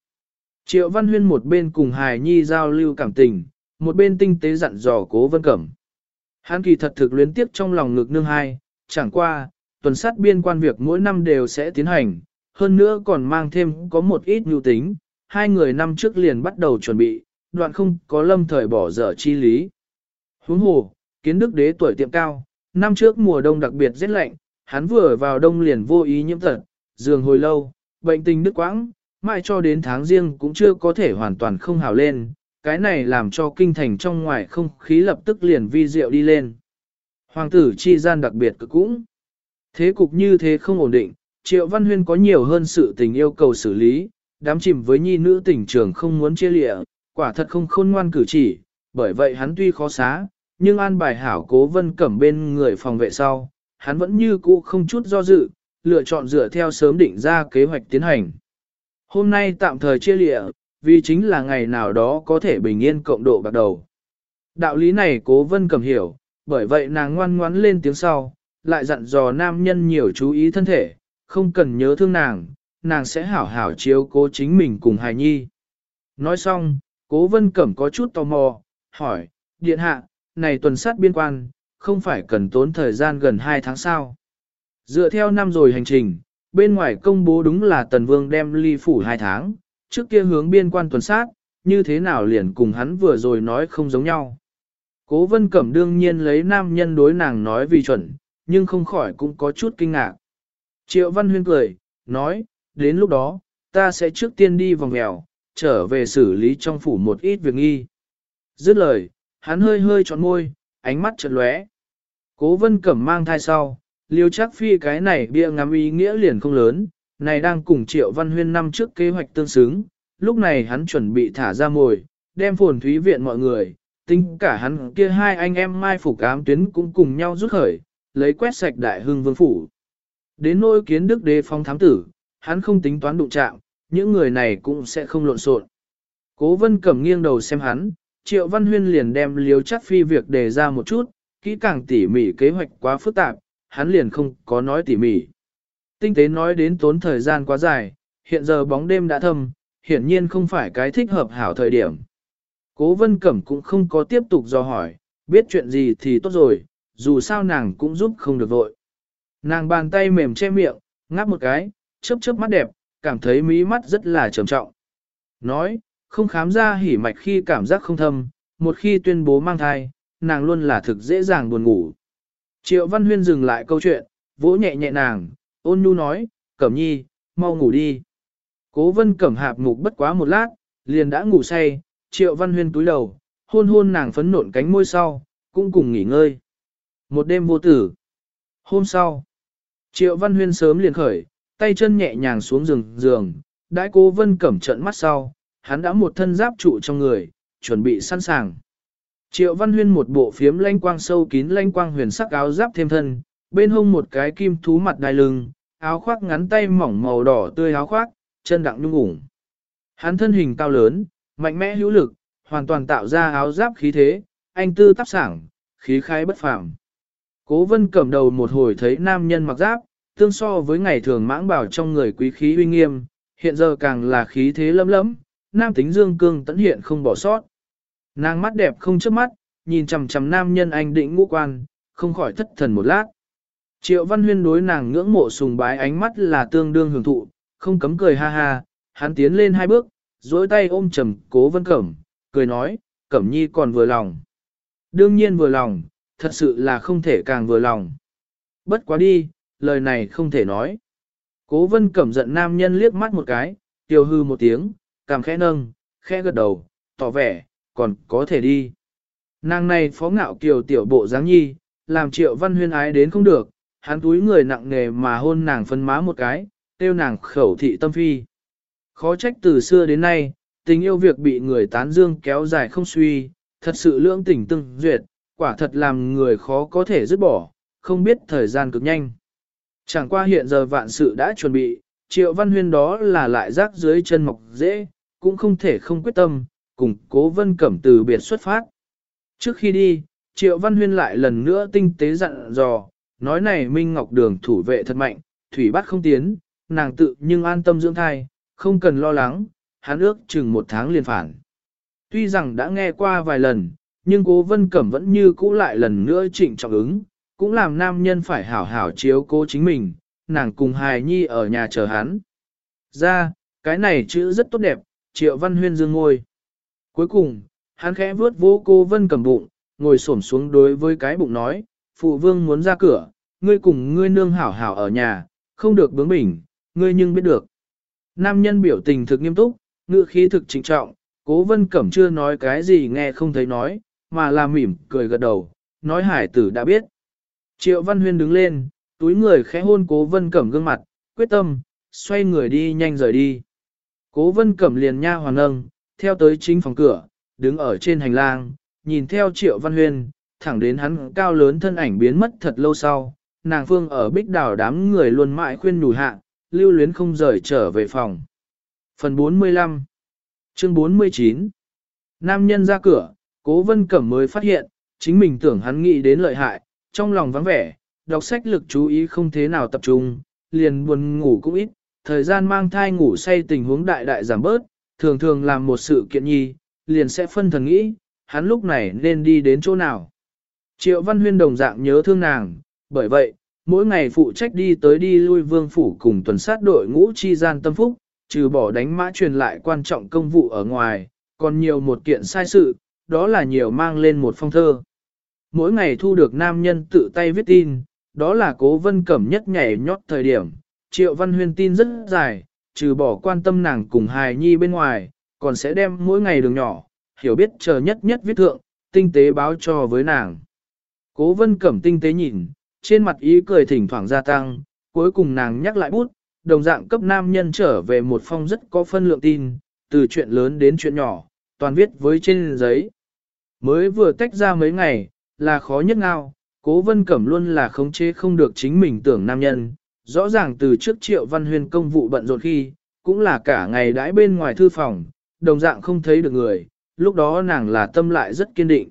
Triệu Văn Huyên một bên cùng Hài Nhi giao lưu cảm tình, một bên tinh tế dặn dò cố vân cẩm. Hắn kỳ thật thực luyến tiếp trong lòng ngực nương hai, chẳng qua, tuần sát biên quan việc mỗi năm đều sẽ tiến hành, hơn nữa còn mang thêm có một ít nhu tính, hai người năm trước liền bắt đầu chuẩn bị, đoạn không có lâm thời bỏ dở chi lý. Huống hồ, kiến đức đế tuổi tiệm cao, năm trước mùa đông đặc biệt rét lạnh, hắn vừa vào đông liền vô ý nhiễm tật, giường hồi lâu, bệnh tình đức quãng, mãi cho đến tháng riêng cũng chưa có thể hoàn toàn không hào lên, cái này làm cho kinh thành trong ngoài không khí lập tức liền vi diệu đi lên. Hoàng tử chi gian đặc biệt cực cũng. Thế cục như thế không ổn định, Triệu Văn Huyên có nhiều hơn sự tình yêu cầu xử lý, đám chìm với nhi nữ tình trường không muốn chia lịa, quả thật không khôn ngoan cử chỉ, bởi vậy hắn tuy khó xá, nhưng an bài hảo cố vân cẩm bên người phòng vệ sau, hắn vẫn như cũ không chút do dự, lựa chọn dựa theo sớm định ra kế hoạch tiến hành. Hôm nay tạm thời chia lịa, vì chính là ngày nào đó có thể bình yên cộng độ bắt đầu. Đạo lý này cố vân cẩm hiểu, bởi vậy nàng ngoan ngoãn lên tiếng sau, lại dặn dò nam nhân nhiều chú ý thân thể, không cần nhớ thương nàng, nàng sẽ hảo hảo chiếu cố chính mình cùng hài nhi. Nói xong, cố vân cẩm có chút tò mò, hỏi, điện hạ, này tuần sát biên quan, không phải cần tốn thời gian gần 2 tháng sao? Dựa theo năm rồi hành trình, bên ngoài công bố đúng là tần vương đem ly phủ 2 tháng, trước kia hướng biên quan tuần sát, như thế nào liền cùng hắn vừa rồi nói không giống nhau. Cố vân cẩm đương nhiên lấy nam nhân đối nàng nói vì chuẩn, nhưng không khỏi cũng có chút kinh ngạc. Triệu Văn Huyên cười, nói, đến lúc đó, ta sẽ trước tiên đi vòng mèo, trở về xử lý trong phủ một ít việc nghi. Dứt lời, hắn hơi hơi trọn môi, ánh mắt chợt lóe. Cố vân cẩm mang thai sau, liêu chắc phi cái này bia ngắm ý nghĩa liền không lớn, này đang cùng triệu văn huyên năm trước kế hoạch tương xứng, lúc này hắn chuẩn bị thả ra mồi, đem phồn thúy viện mọi người, tính cả hắn kia hai anh em mai phục ám tuyến cũng cùng nhau rút khởi, lấy quét sạch đại hưng vương phủ. Đến nỗi kiến đức đế phong thám tử, hắn không tính toán đụng chạm, những người này cũng sẽ không lộn xộn. Cố vân cẩm nghiêng đầu xem hắn, triệu văn huyên liền đem liếu chắc phi việc đề ra một chút, kỹ càng tỉ mỉ kế hoạch quá phức tạp, hắn liền không có nói tỉ mỉ. Tinh tế nói đến tốn thời gian quá dài, hiện giờ bóng đêm đã thâm, hiển nhiên không phải cái thích hợp hảo thời điểm. Cố vân cẩm cũng không có tiếp tục do hỏi, biết chuyện gì thì tốt rồi, dù sao nàng cũng giúp không được vội. Nàng bàn tay mềm che miệng, ngáp một cái, chớp chớp mắt đẹp, cảm thấy mí mắt rất là trầm trọng. Nói, không khám ra hỉ mạch khi cảm giác không thâm, một khi tuyên bố mang thai, nàng luôn là thực dễ dàng buồn ngủ. Triệu Văn Huyên dừng lại câu chuyện, vỗ nhẹ nhẹ nàng, ôn nhu nói, Cẩm nhi, mau ngủ đi. Cố vân cẩm hạp mục bất quá một lát, liền đã ngủ say, Triệu Văn Huyên túi đầu, hôn hôn nàng phấn nộn cánh môi sau, cũng cùng nghỉ ngơi. Một đêm vô tử. Hôm sau, Triệu Văn Huyên sớm liền khởi, tay chân nhẹ nhàng xuống giường giường, đãi cố vân cẩm trận mắt sau, hắn đã một thân giáp trụ trong người, chuẩn bị sẵn sàng. Triệu Văn Huyên một bộ phiếm lanh quang sâu kín lanh quang huyền sắc áo giáp thêm thân, bên hông một cái kim thú mặt đai lưng, áo khoác ngắn tay mỏng màu đỏ tươi áo khoác, chân đặng nhung ủng. Hắn thân hình cao lớn, mạnh mẽ hữu lực, hoàn toàn tạo ra áo giáp khí thế, anh tư tác sảng, khí khái bất phàm. Cố vân cầm đầu một hồi thấy nam nhân mặc giáp, tương so với ngày thường mãng bảo trong người quý khí uy nghiêm, hiện giờ càng là khí thế lấm lấm, nam tính dương cương tận hiện không bỏ sót. Nàng mắt đẹp không chớp mắt, nhìn chằm chằm nam nhân anh định ngũ quan, không khỏi thất thần một lát. Triệu Văn Huyên đối nàng ngưỡng mộ sùng bái ánh mắt là tương đương hưởng thụ, không cấm cười ha ha, hắn tiến lên hai bước, duỗi tay ôm trầm cố vân cẩm, cười nói, cẩm nhi còn vừa lòng. Đương nhiên vừa lòng, thật sự là không thể càng vừa lòng. Bất quá đi, lời này không thể nói. Cố vân cẩm giận nam nhân liếc mắt một cái, tiêu hư một tiếng, cảm khẽ nâng, khẽ gật đầu, tỏ vẻ, còn có thể đi. Nàng này phó ngạo kiều tiểu bộ dáng nhi, làm triệu văn huyên ái đến không được, hắn túi người nặng nề mà hôn nàng phân má một cái, tiêu nàng khẩu thị tâm phi. Khó trách từ xưa đến nay, tình yêu việc bị người tán dương kéo dài không suy, thật sự lưỡng tình tương duyệt, quả thật làm người khó có thể dứt bỏ, không biết thời gian cực nhanh. Chẳng qua hiện giờ vạn sự đã chuẩn bị, triệu văn huyên đó là lại rác dưới chân mọc dễ, cũng không thể không quyết tâm, cùng cố vân cẩm từ biệt xuất phát. Trước khi đi, triệu văn huyên lại lần nữa tinh tế dặn dò, nói này Minh Ngọc Đường thủ vệ thật mạnh, thủy bắt không tiến, nàng tự nhưng an tâm dưỡng thai, không cần lo lắng, hắn ước chừng một tháng liền phản. Tuy rằng đã nghe qua vài lần, nhưng cố vân cẩm vẫn như cũ lại lần nữa trịnh trọng ứng, cũng làm nam nhân phải hảo hảo chiếu cố chính mình, nàng cùng hài nhi ở nhà chờ hắn. Ra, cái này chữ rất tốt đẹp, triệu văn huyên dương ngôi. Cuối cùng, hắn khẽ vướt vô cô vân cầm bụng, ngồi xổm xuống đối với cái bụng nói, phụ vương muốn ra cửa, ngươi cùng ngươi nương hảo hảo ở nhà, không được bướng bỉnh, ngươi nhưng biết được. Nam nhân biểu tình thực nghiêm túc, ngữ khí thực trịnh trọng, cố vân cẩm chưa nói cái gì nghe không thấy nói, mà là mỉm cười gật đầu, nói hải tử đã biết. Triệu Văn Huyên đứng lên, túi người khẽ hôn cố vân cẩm gương mặt, quyết tâm, xoay người đi nhanh rời đi. Cố vân cẩm liền nha hoàn nâng, theo tới chính phòng cửa, đứng ở trên hành lang, nhìn theo Triệu Văn Huyên, thẳng đến hắn cao lớn thân ảnh biến mất thật lâu sau, nàng phương ở bích đảo đám người luôn mãi khuyên nhủ hạ, lưu luyến không rời trở về phòng. Phần 45 Chương 49 Nam nhân ra cửa, cố vân cẩm mới phát hiện, chính mình tưởng hắn nghĩ đến lợi hại, trong lòng vắng vẻ, đọc sách lực chú ý không thế nào tập trung, liền buồn ngủ cũng ít, thời gian mang thai ngủ say tình huống đại đại giảm bớt, thường thường làm một sự kiện nhi, liền sẽ phân thần nghĩ, hắn lúc này nên đi đến chỗ nào. Triệu Văn Huyên đồng dạng nhớ thương nàng, bởi vậy, mỗi ngày phụ trách đi tới đi lui vương phủ cùng tuần sát đội ngũ chi gian tâm phúc, trừ bỏ đánh mã truyền lại quan trọng công vụ ở ngoài, còn nhiều một kiện sai sự, đó là nhiều mang lên một phong thơ. Mỗi ngày thu được nam nhân tự tay viết tin, đó là cố vân cẩm nhất nhảy nhót thời điểm, triệu văn huyên tin rất dài, trừ bỏ quan tâm nàng cùng hài nhi bên ngoài, còn sẽ đem mỗi ngày đường nhỏ, hiểu biết chờ nhất nhất viết thượng, tinh tế báo cho với nàng. Cố vân cẩm tinh tế nhìn, trên mặt ý cười thỉnh thoảng gia tăng, cuối cùng nàng nhắc lại bút, đồng dạng cấp nam nhân trở về một phong rất có phân lượng tin, từ chuyện lớn đến chuyện nhỏ, toàn viết với trên giấy. Mới vừa tách ra mấy ngày, là khó nhất ngao, cố vân cẩm luôn là khống chế không được chính mình tưởng nam nhân, rõ ràng từ trước triệu văn huyên công vụ bận rộn khi, cũng là cả ngày đãi bên ngoài thư phòng, đồng dạng không thấy được người, lúc đó nàng là tâm lại rất kiên định.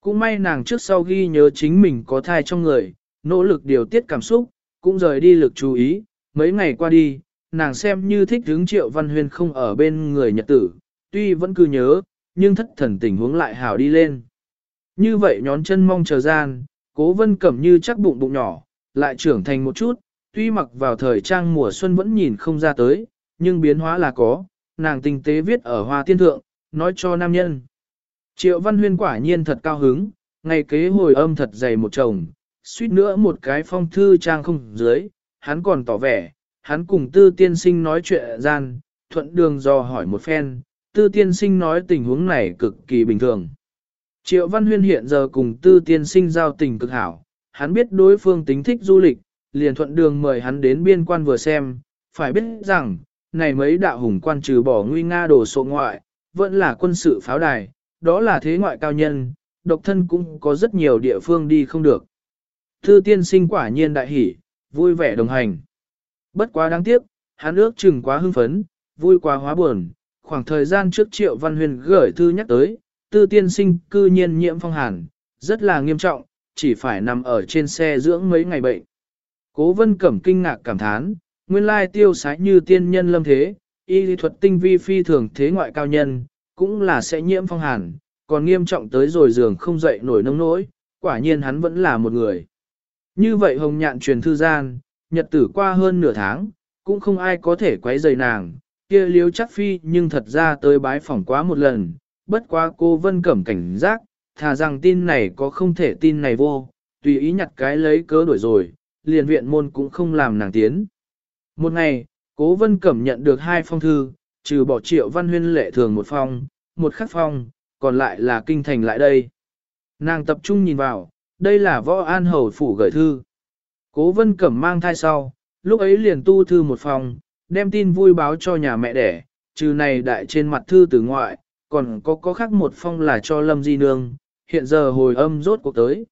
Cũng may nàng trước sau ghi nhớ chính mình có thai trong người, nỗ lực điều tiết cảm xúc, cũng rời đi lực chú ý, mấy ngày qua đi, nàng xem như thích hướng triệu văn huyên không ở bên người nhật tử, tuy vẫn cứ nhớ, nhưng thất thần tình huống lại hào đi lên. Như vậy nhón chân mong chờ gian, cố vân cẩm như chắc bụng bụng nhỏ, lại trưởng thành một chút, tuy mặc vào thời trang mùa xuân vẫn nhìn không ra tới, nhưng biến hóa là có, nàng tinh tế viết ở hoa tiên thượng, nói cho nam nhân. Triệu văn huyên quả nhiên thật cao hứng, ngày kế hồi âm thật dày một chồng, suýt nữa một cái phong thư trang không dưới, hắn còn tỏ vẻ, hắn cùng tư tiên sinh nói chuyện gian, thuận đường do hỏi một phen, tư tiên sinh nói tình huống này cực kỳ bình thường. Triệu Văn Huyên hiện giờ cùng tư tiên sinh giao tình cực hảo, hắn biết đối phương tính thích du lịch, liền thuận đường mời hắn đến biên quan vừa xem, phải biết rằng, này mấy đạo hùng quan trừ bỏ nguy nga đồ sộ ngoại, vẫn là quân sự pháo đài, đó là thế ngoại cao nhân, độc thân cũng có rất nhiều địa phương đi không được. thư tiên sinh quả nhiên đại hỷ, vui vẻ đồng hành. Bất quá đáng tiếc, hắn ước chừng quá hưng phấn, vui quá hóa buồn, khoảng thời gian trước triệu văn huyền gửi thư nhắc tới, tư tiên sinh cư nhiên nhiễm phong hàn, rất là nghiêm trọng, chỉ phải nằm ở trên xe dưỡng mấy ngày bệnh. Cố vân cẩm kinh ngạc cảm thán, nguyên lai tiêu sái như tiên nhân lâm thế, y lý thuật tinh vi phi thường thế ngoại cao nhân, cũng là sẽ nhiễm phong hàn, còn nghiêm trọng tới rồi giường không dậy nổi nông nỗi, quả nhiên hắn vẫn là một người. Như vậy hồng nhạn truyền thư gian, nhật tử qua hơn nửa tháng, cũng không ai có thể quấy rầy nàng, kia liếu chắc phi nhưng thật ra tới bái phỏng quá một lần, bất quá cô vân cẩm cảnh giác, thà rằng tin này có không thể tin này vô, tùy ý nhặt cái lấy cớ đổi rồi, liền viện môn cũng không làm nàng tiến. Một ngày, cố vân cẩm nhận được hai phong thư, trừ bỏ triệu văn huyên lệ thường một phong, một khắc phong, còn lại là kinh thành lại đây. Nàng tập trung nhìn vào, đây là võ an hầu phủ gửi thư. Cố vân cẩm mang thai sau, lúc ấy liền tu thư một phòng, đem tin vui báo cho nhà mẹ đẻ, trừ này đại trên mặt thư từ ngoại, còn có có khác một phong là cho Lâm Di Nương, hiện giờ hồi âm rốt cuộc tới.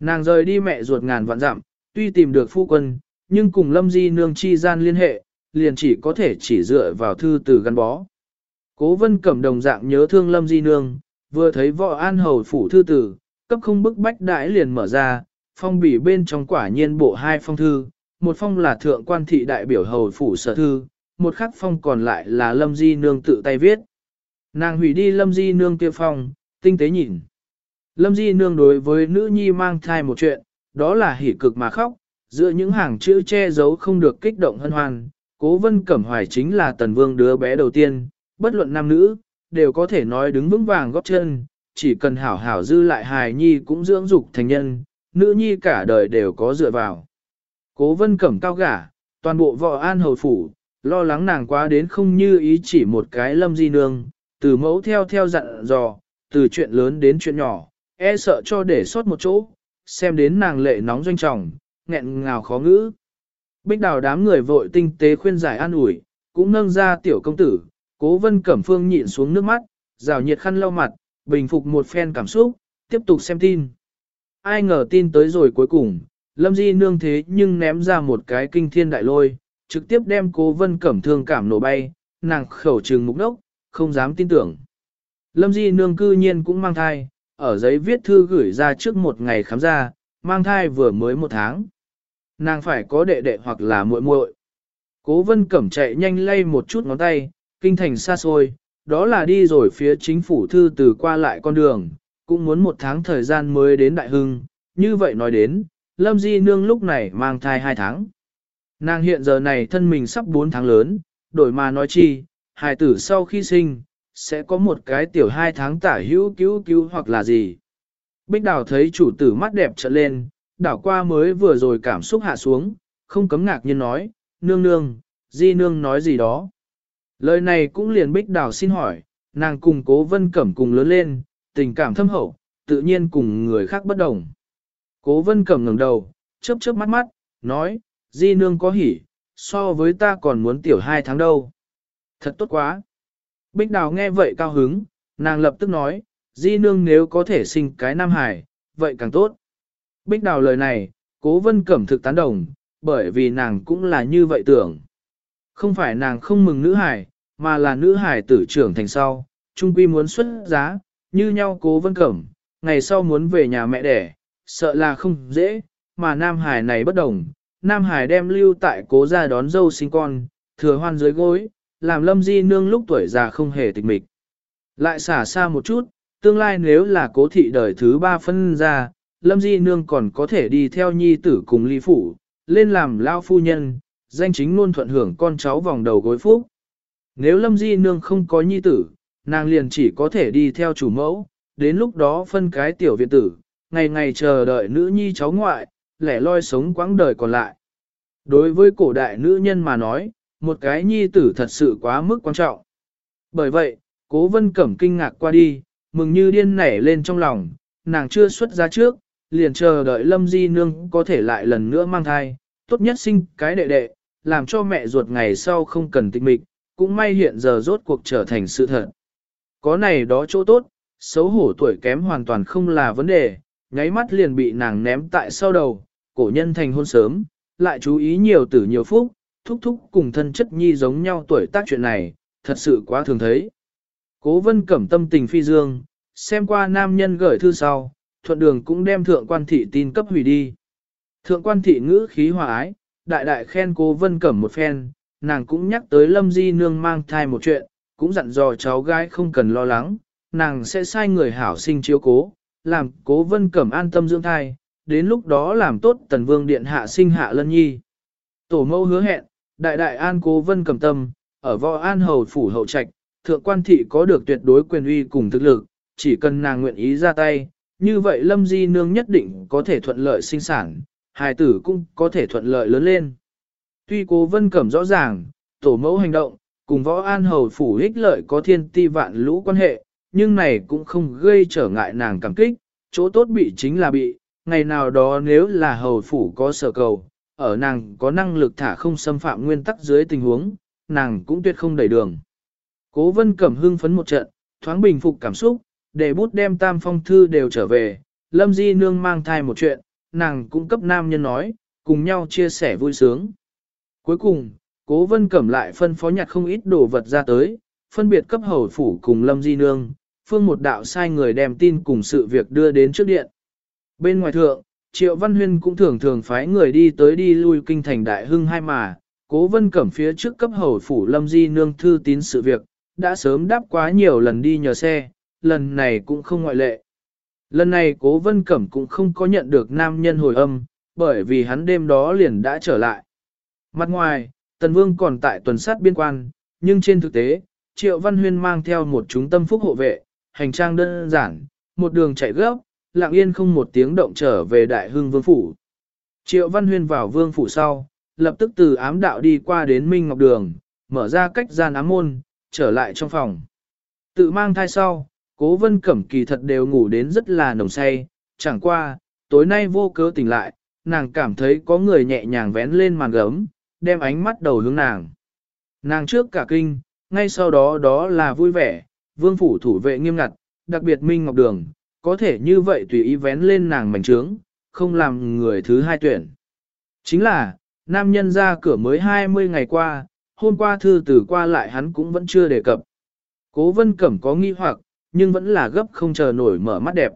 Nàng rời đi mẹ ruột ngàn vạn dặm, tuy tìm được phu quân, nhưng cùng Lâm Di Nương chi gian liên hệ, liền chỉ có thể chỉ dựa vào thư từ gắn bó. Cố vân cẩm đồng dạng nhớ thương Lâm Di Nương, vừa thấy võ an hầu phủ thư tử, cấp không bức bách đãi liền mở ra, phong bì bên trong quả nhiên bộ hai phong thư, một phong là thượng quan thị đại biểu hầu phủ sở thư, một khắc phong còn lại là lâm di nương tự tay viết. Nàng hủy đi lâm di nương kia phong, tinh tế nhìn. Lâm di nương đối với nữ nhi mang thai một chuyện, đó là hỉ cực mà khóc, giữa những hàng chữ che giấu không được kích động hân hoan. Cố vân cẩm hoài chính là tần vương đứa bé đầu tiên, bất luận nam nữ, đều có thể nói đứng vững vàng góp chân, chỉ cần hảo hảo dư lại hài nhi cũng dưỡng dục thành nhân, nữ nhi cả đời đều có dựa vào. Cố vân cẩm cao gả, toàn bộ vợ an hầu phủ, lo lắng nàng quá đến không như ý chỉ một cái lâm di nương, từ mẫu theo theo dặn dò, từ chuyện lớn đến chuyện nhỏ, e sợ cho để sót một chỗ, xem đến nàng lệ nóng doanh trọng, nghẹn ngào khó ngữ. Bích đào đám người vội tinh tế khuyên giải an ủi, cũng nâng ra tiểu công tử, cố vân cẩm phương nhịn xuống nước mắt, rào nhiệt khăn lau mặt, bình phục một phen cảm xúc, tiếp tục xem tin. Ai ngờ tin tới rồi cuối cùng, Lâm Di nương thế nhưng ném ra một cái kinh thiên đại lôi, trực tiếp đem cố vân cẩm thương cảm nổ bay, nàng khẩu trừng mục đốc, không dám tin tưởng. Lâm Di nương cư nhiên cũng mang thai, ở giấy viết thư gửi ra trước một ngày khám ra, mang thai vừa mới một tháng. Nàng phải có đệ đệ hoặc là muội muội. Cố vân cẩm chạy nhanh lay một chút ngón tay, kinh thành xa xôi, đó là đi rồi phía chính phủ thư từ qua lại con đường, cũng muốn một tháng thời gian mới đến Đại Hưng, như vậy nói đến, Lâm Di Nương lúc này mang thai hai tháng. Nàng hiện giờ này thân mình sắp 4 tháng lớn, đổi mà nói chi, hài tử sau khi sinh, sẽ có một cái tiểu hai tháng tả hữu cứu cứu hoặc là gì. Bích đào thấy chủ tử mắt đẹp trợn lên, đảo qua mới vừa rồi cảm xúc hạ xuống, không cấm ngạc nhiên nói, nương nương, di nương nói gì đó. Lời này cũng liền bích đào xin hỏi, nàng cùng cố vân cẩm cùng lớn lên, tình cảm thâm hậu, tự nhiên cùng người khác bất đồng. Cố vân cẩm ngẩng đầu, chớp chớp mắt mắt, nói, di nương có hỉ, so với ta còn muốn tiểu hai tháng đâu. Thật tốt quá. Bích Đào nghe vậy cao hứng, nàng lập tức nói, di nương nếu có thể sinh cái nam hải, vậy càng tốt. Bích Đào lời này, cố vân cẩm thực tán đồng, bởi vì nàng cũng là như vậy tưởng. Không phải nàng không mừng nữ hải, mà là nữ hải tử trưởng thành sau, trung quy muốn xuất giá, như nhau cố vân cẩm, ngày sau muốn về nhà mẹ đẻ, sợ là không dễ, mà nam hải này bất đồng. Nam hải đem lưu tại cố gia đón dâu sinh con, thừa hoan dưới gối, làm lâm di nương lúc tuổi già không hề tịch mịch. Lại xả xa một chút, tương lai nếu là cố thị đời thứ ba phân ra, lâm di nương còn có thể đi theo nhi tử cùng ly phủ, lên làm lao phu nhân, danh chính luôn thuận hưởng con cháu vòng đầu gối phúc. Nếu lâm di nương không có nhi tử, nàng liền chỉ có thể đi theo chủ mẫu, đến lúc đó phân cái tiểu viện tử, ngày ngày chờ đợi nữ nhi cháu ngoại, lẻ loi sống quãng đời còn lại. Đối với cổ đại nữ nhân mà nói, một cái nhi tử thật sự quá mức quan trọng. Bởi vậy, cố vân cẩm kinh ngạc qua đi, mừng như điên nảy lên trong lòng, nàng chưa xuất ra trước, liền chờ đợi lâm di nương có thể lại lần nữa mang thai, tốt nhất sinh cái đệ đệ, làm cho mẹ ruột ngày sau không cần tịch mịch, cũng may hiện giờ rốt cuộc trở thành sự thật. Có này đó chỗ tốt, xấu hổ tuổi kém hoàn toàn không là vấn đề, nháy mắt liền bị nàng ném tại sau đầu, cổ nhân thành hôn sớm, lại chú ý nhiều tử nhiều phúc, thúc thúc cùng thân chất nhi giống nhau tuổi tác chuyện này, thật sự quá thường thấy. Cố vân cẩm tâm tình phi dương, xem qua nam nhân gửi thư sau, thuận đường cũng đem thượng quan thị tin cấp hủy đi. Thượng quan thị ngữ khí hòa ái, đại đại khen cố vân cẩm một phen, nàng cũng nhắc tới lâm di nương mang thai một chuyện, cũng dặn dò cháu gái không cần lo lắng, nàng sẽ sai người hảo sinh chiếu cố, làm cố vân cẩm an tâm dưỡng thai, đến lúc đó làm tốt tần vương điện hạ sinh hạ lân nhi. Tổ mẫu hứa hẹn, đại đại an cố vân Cầm tâm, ở võ an hầu phủ hậu trạch, thượng quan thị có được tuyệt đối quyền uy cùng thực lực, chỉ cần nàng nguyện ý ra tay, như vậy lâm di nương nhất định có thể thuận lợi sinh sản, hài tử cũng có thể thuận lợi lớn lên. Tuy cố vân cẩm rõ ràng, tổ mẫu hành động, cùng võ an hầu phủ ích lợi có thiên ti vạn lũ quan hệ, nhưng này cũng không gây trở ngại nàng cảm kích, chỗ tốt bị chính là bị, ngày nào đó nếu là hầu phủ có sở cầu, ở nàng có năng lực thả không xâm phạm nguyên tắc dưới tình huống, nàng cũng tuyệt không đẩy đường. Cố vân cẩm hưng phấn một trận, thoáng bình phục cảm xúc, để bút đem tam phong thư đều trở về, lâm di nương mang thai một chuyện, nàng cũng cấp nam nhân nói, cùng nhau chia sẻ vui sướng. Cuối cùng, cố vân cẩm lại phân phó nhặt không ít đồ vật ra tới, phân biệt cấp hầu phủ cùng lâm di nương, phương một đạo sai người đem tin cùng sự việc đưa đến trước điện. Bên ngoài thượng, Triệu Văn Huyên cũng thường thường phái người đi tới đi lui kinh thành đại hưng hai mà, cố vân cẩm phía trước cấp hầu phủ lâm di nương thư tín sự việc, đã sớm đáp quá nhiều lần đi nhờ xe, lần này cũng không ngoại lệ. Lần này cố vân cẩm cũng không có nhận được nam nhân hồi âm, bởi vì hắn đêm đó liền đã trở lại. Mặt ngoài, Tần Vương còn tại tuần sát biên quan, nhưng trên thực tế, Triệu Văn Huyên mang theo một chúng tâm phúc hộ vệ, hành trang đơn giản, một đường chạy gấp, lặng yên không một tiếng động trở về Đại Hưng Vương Phủ. Triệu Văn Huyên vào Vương Phủ sau, lập tức từ ám đạo đi qua đến Minh Ngọc Đường, mở ra cách gian ám môn, trở lại trong phòng. Tự mang thai sau, cố vân cẩm kỳ thật đều ngủ đến rất là nồng say, chẳng qua, tối nay vô cớ tỉnh lại, nàng cảm thấy có người nhẹ nhàng vén lên màn gấm, đem ánh mắt đầu hướng nàng. Nàng trước cả kinh, ngay sau đó đó là vui vẻ, vương phủ thủ vệ nghiêm ngặt, đặc biệt Minh Ngọc Đường, có thể như vậy tùy ý vén lên nàng mảnh trướng, không làm người thứ hai tuyển. Chính là, nam nhân ra cửa mới 20 ngày qua, hôm qua thư từ qua lại hắn cũng vẫn chưa đề cập. Cố vân cẩm có nghi hoặc, nhưng vẫn là gấp không chờ nổi mở mắt đẹp.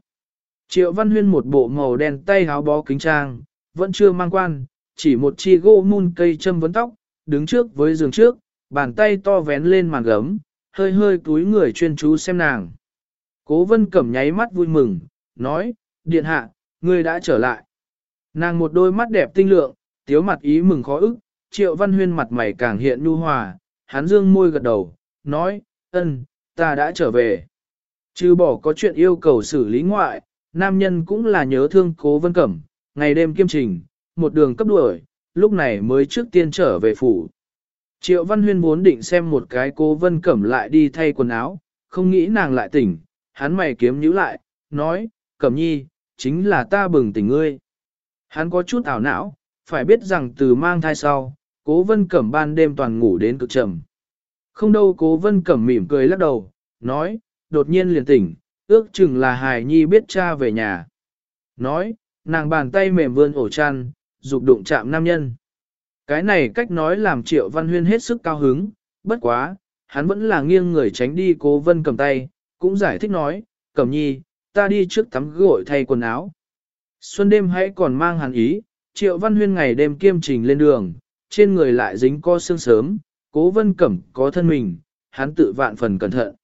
Triệu Văn Huyên một bộ màu đen tay háo bó kính trang, vẫn chưa mang quan, chỉ một chi gỗ mun cây châm vấn tóc, đứng trước với giường trước, bàn tay to vén lên màn gấm, hơi hơi túi người chuyên chú xem nàng. Cố vân cẩm nháy mắt vui mừng, nói, điện hạ, ngươi đã trở lại. Nàng một đôi mắt đẹp tinh lượng, tiếu mặt ý mừng khó ức, triệu văn huyên mặt mày càng hiện nhu hòa, hắn dương môi gật đầu, nói, ân, ta đã trở về. Chứ bỏ có chuyện yêu cầu xử lý ngoại, nam nhân cũng là nhớ thương cố vân cẩm, ngày đêm kiêm trình, một đường cấp đuổi, lúc này mới trước tiên trở về phủ. Triệu Văn Huyên muốn định xem một cái cố vân cẩm lại đi thay quần áo, không nghĩ nàng lại tỉnh, hắn mày kiếm nhíu lại, nói, cẩm nhi, chính là ta bừng tỉnh ngươi. Hắn có chút ảo não, phải biết rằng từ mang thai sau, cố vân cẩm ban đêm toàn ngủ đến cực trầm. Không đâu cố vân cẩm mỉm cười lắc đầu, nói, đột nhiên liền tỉnh, ước chừng là hài nhi biết cha về nhà. Nói, nàng bàn tay mềm vươn ổ chăn, dục đụng chạm nam nhân. Cái này cách nói làm triệu văn huyên hết sức cao hứng, bất quá, hắn vẫn là nghiêng người tránh đi cố vân cầm tay, cũng giải thích nói, cẩm nhi, ta đi trước tắm gội thay quần áo. Xuân đêm hãy còn mang hàn ý, triệu văn huyên ngày đêm kiêm trình lên đường, trên người lại dính co xương sớm, cố vân cẩm có thân mình, hắn tự vạn phần cẩn thận.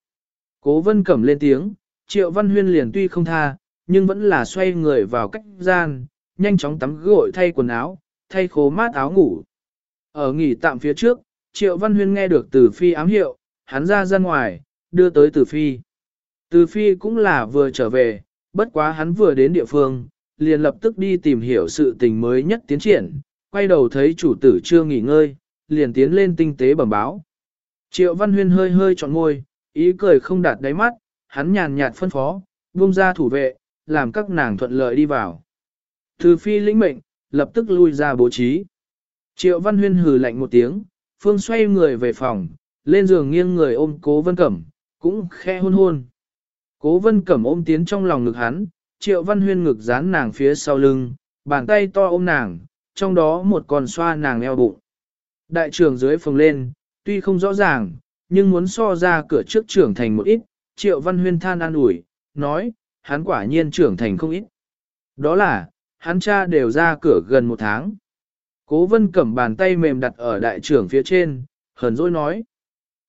Cố vân cẩm lên tiếng, triệu văn huyên liền tuy không tha, nhưng vẫn là xoay người vào cách gian, nhanh chóng tắm gội thay quần áo, thay khố mát áo ngủ. Ở nghỉ tạm phía trước, triệu văn huyên nghe được từ phi ám hiệu, hắn ra ra ngoài, đưa tới từ phi. Từ phi cũng là vừa trở về, bất quá hắn vừa đến địa phương, liền lập tức đi tìm hiểu sự tình mới nhất tiến triển, quay đầu thấy chủ tử chưa nghỉ ngơi, liền tiến lên tinh tế bẩm báo. Triệu Văn Huyên hơi hơi trọn ngôi, ý cười không đạt đáy mắt, hắn nhàn nhạt phân phó, buông ra thủ vệ, làm các nàng thuận lợi đi vào. Từ phi lĩnh mệnh, lập tức lui ra bố trí. Triệu Văn Huyên hừ lạnh một tiếng, phương xoay người về phòng, lên giường nghiêng người ôm cố vân cẩm, cũng khe hôn hôn. Cố vân cẩm ôm tiến trong lòng ngực hắn, triệu văn huyên ngực dán nàng phía sau lưng, bàn tay to ôm nàng, trong đó một con xoa nàng eo bụng. Đại trưởng dưới phồng lên, tuy không rõ ràng, nhưng muốn so ra cửa trước trưởng thành một ít, triệu văn huyên than an ủi, nói, hắn quả nhiên trưởng thành không ít. Đó là, hắn cha đều ra cửa gần một tháng. Cố vân cẩm bàn tay mềm đặt ở đại trưởng phía trên, hờn dỗi nói.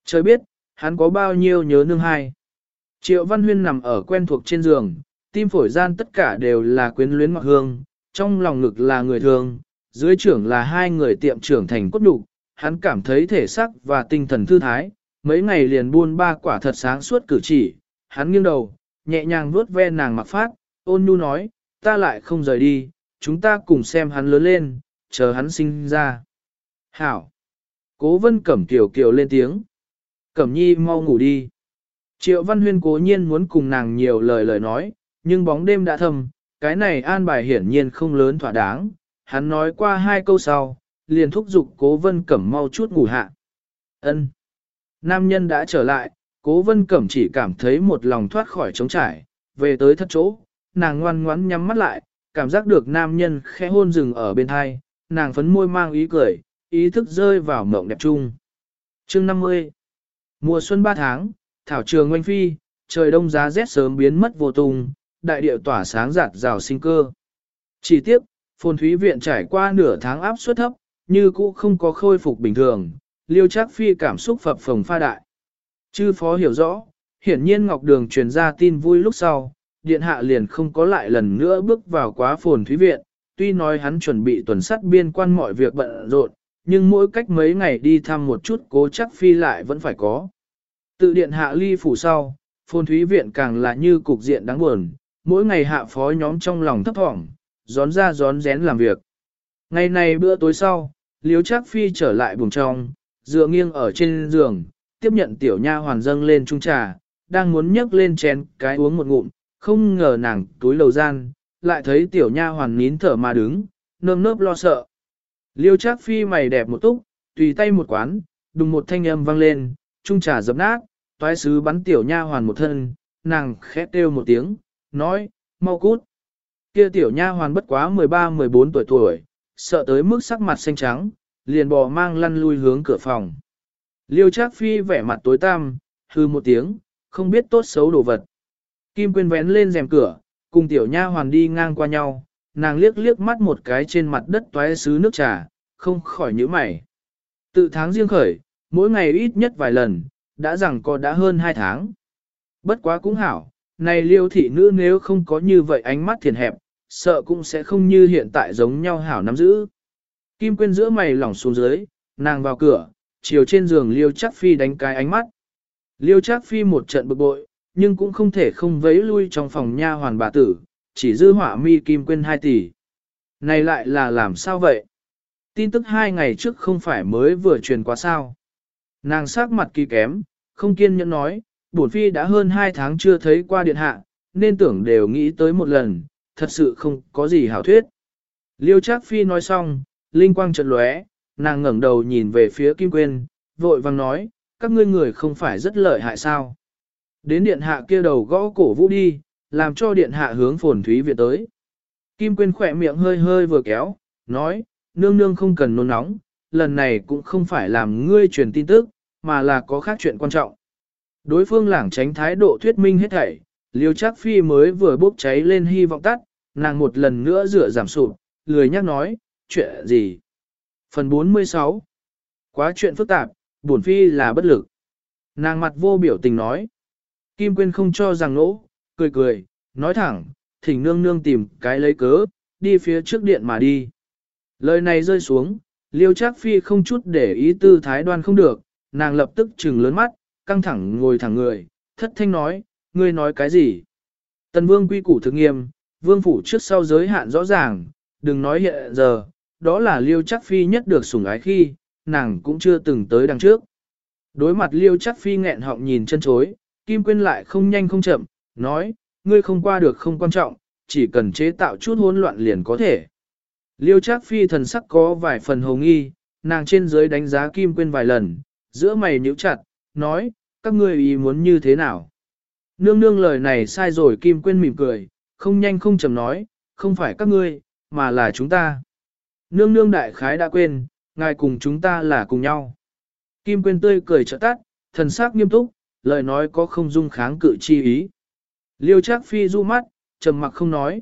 Trời biết, hắn có bao nhiêu nhớ nương hai. Triệu Văn Huyên nằm ở quen thuộc trên giường, tim phổi gian tất cả đều là quyến luyến ngọt hương, trong lòng ngực là người thường, dưới trưởng là hai người tiệm trưởng thành cốt nhục, hắn cảm thấy thể sắc và tinh thần thư thái, mấy ngày liền buôn ba quả thật sáng suốt cử chỉ, hắn nghiêng đầu, nhẹ nhàng vuốt ve nàng mặc phát, ôn nhu nói, ta lại không rời đi, chúng ta cùng xem hắn lớn lên, chờ hắn sinh ra. Hảo! Cố vân cẩm kiều kiều lên tiếng. Cẩm nhi mau ngủ đi. Triệu Văn Huyên cố nhiên muốn cùng nàng nhiều lời lời nói, nhưng bóng đêm đã thầm, cái này an bài hiển nhiên không lớn thỏa đáng. Hắn nói qua hai câu sau, liền thúc giục cố vân cẩm mau chút ngủ hạ. ân Nam nhân đã trở lại, cố vân cẩm chỉ cảm thấy một lòng thoát khỏi trống trải, về tới thất chỗ, nàng ngoan ngoãn nhắm mắt lại, cảm giác được nam nhân khẽ hôn rừng ở bên thai, nàng phấn môi mang ý cười, ý thức rơi vào mộng đẹp chung. Chương 50 Mùa xuân 3 tháng, thảo trường ngoanh phi, trời đông giá rét sớm biến mất vô tung, đại địa tỏa sáng giạt rào sinh cơ. Chỉ tiếc, phồn thúy viện trải qua nửa tháng áp suất thấp, như cũ không có khôi phục bình thường, liêu chắc phi cảm xúc phập phồng pha đại. Chư phó hiểu rõ, hiển nhiên Ngọc Đường truyền ra tin vui lúc sau, điện hạ liền không có lại lần nữa bước vào quá phồn thúy viện, tuy nói hắn chuẩn bị tuần sắt biên quan mọi việc bận rộn, nhưng mỗi cách mấy ngày đi thăm một chút cố chắc phi lại vẫn phải có. Tự điện hạ ly phủ sau, phồn thúy viện càng là như cục diện đáng buồn, mỗi ngày hạ phó nhóm trong lòng thấp thỏm, gión ra gión rén làm việc. Ngày này bữa tối sau, liếu chắc phi trở lại buồng trong, dựa nghiêng ở trên giường, tiếp nhận tiểu nha hoàn dâng lên trung trà, đang muốn nhấc lên chén cái uống một ngụm, không ngờ nàng túi lầu gian, lại thấy tiểu nha hoàn nín thở mà đứng, nơm nớp lo sợ. Liêu chắc phi mày đẹp một túc, tùy tay một quán, đùng một thanh âm vang lên, trung trà dập nát, toái sứ bắn tiểu nha hoàn một thân, nàng khẽ kêu một tiếng, nói, mau cút. Kia tiểu nha hoàn bất quá 13-14 tuổi tuổi, sợ tới mức sắc mặt xanh trắng, liền bò mang lăn lui hướng cửa phòng. Liêu Trác Phi vẻ mặt tối tăm, hư một tiếng, không biết tốt xấu đồ vật. Kim Quyên vén lên rèm cửa, cùng tiểu nha hoàn đi ngang qua nhau, nàng liếc liếc mắt một cái trên mặt đất toái sứ nước trà, không khỏi nhíu mày. Tự tháng riêng khởi, mỗi ngày ít nhất vài lần, đã rằng có đã hơn hai tháng. Bất quá cũng hảo, này liêu thị nữ nếu không có như vậy ánh mắt thiền hẹp, sợ cũng sẽ không như hiện tại giống nhau hảo nắm giữ. Kim quên giữa mày lỏng xuống dưới, nàng vào cửa, chiều trên giường liêu chắc phi đánh cái ánh mắt. Liêu chắc phi một trận bực bội, nhưng cũng không thể không vấy lui trong phòng nha hoàn bà tử, chỉ dư hỏa mi kim quên hai tỷ. Này lại là làm sao vậy? Tin tức hai ngày trước không phải mới vừa truyền qua sao. Nàng sắc mặt kỳ kém, không kiên nhẫn nói, bổn phi đã hơn hai tháng chưa thấy qua điện hạ, nên tưởng đều nghĩ tới một lần, thật sự không có gì hảo thuyết. Liêu Trác Phi nói xong, linh quang chợt lóe, nàng ngẩng đầu nhìn về phía Kim Quyên, vội vàng nói, các ngươi người không phải rất lợi hại sao? Đến điện hạ kia đầu gõ cổ vũ đi, làm cho điện hạ hướng phồn thúy viện tới. Kim Quyên khỏe miệng hơi hơi vừa kéo, nói, nương nương không cần nôn nóng, lần này cũng không phải làm ngươi truyền tin tức, mà là có khác chuyện quan trọng. Đối phương lảng tránh thái độ thuyết minh hết thảy, liêu chắc phi mới vừa bốc cháy lên hy vọng tắt, nàng một lần nữa rửa giảm sụp, lười nhắc nói, chuyện gì. Phần 46 Quá chuyện phức tạp, bổn phi là bất lực. Nàng mặt vô biểu tình nói. Kim Quyên không cho rằng nỗ, cười cười, nói thẳng, thỉnh nương nương tìm cái lấy cớ, đi phía trước điện mà đi. Lời này rơi xuống, liêu trác phi không chút để ý tư thái đoan không được, nàng lập tức trừng lớn mắt, căng thẳng ngồi thẳng người, thất thanh nói, ngươi nói cái gì? Tần vương quy củ thực nghiêm, vương phủ trước sau giới hạn rõ ràng, đừng nói hiện giờ, đó là liêu chắc phi nhất được sủng ái khi, nàng cũng chưa từng tới đằng trước. Đối mặt liêu chắc phi nghẹn họng nhìn chân chối, Kim Quyên lại không nhanh không chậm, nói, ngươi không qua được không quan trọng, chỉ cần chế tạo chút hỗn loạn liền có thể. Liêu Trác Phi thần sắc có vài phần hồ nghi, nàng trên dưới đánh giá Kim Quyên vài lần, giữa mày nhíu chặt, nói, các ngươi ý muốn như thế nào? Nương nương lời này sai rồi Kim Quyên mỉm cười, không nhanh không chậm nói, không phải các ngươi, mà là chúng ta. Nương nương đại khái đã quên, ngài cùng chúng ta là cùng nhau. Kim Quyên tươi cười trợ tắt, thần sắc nghiêm túc, lời nói có không dung kháng cự chi ý. Liêu Trác Phi du mắt, trầm mặc không nói.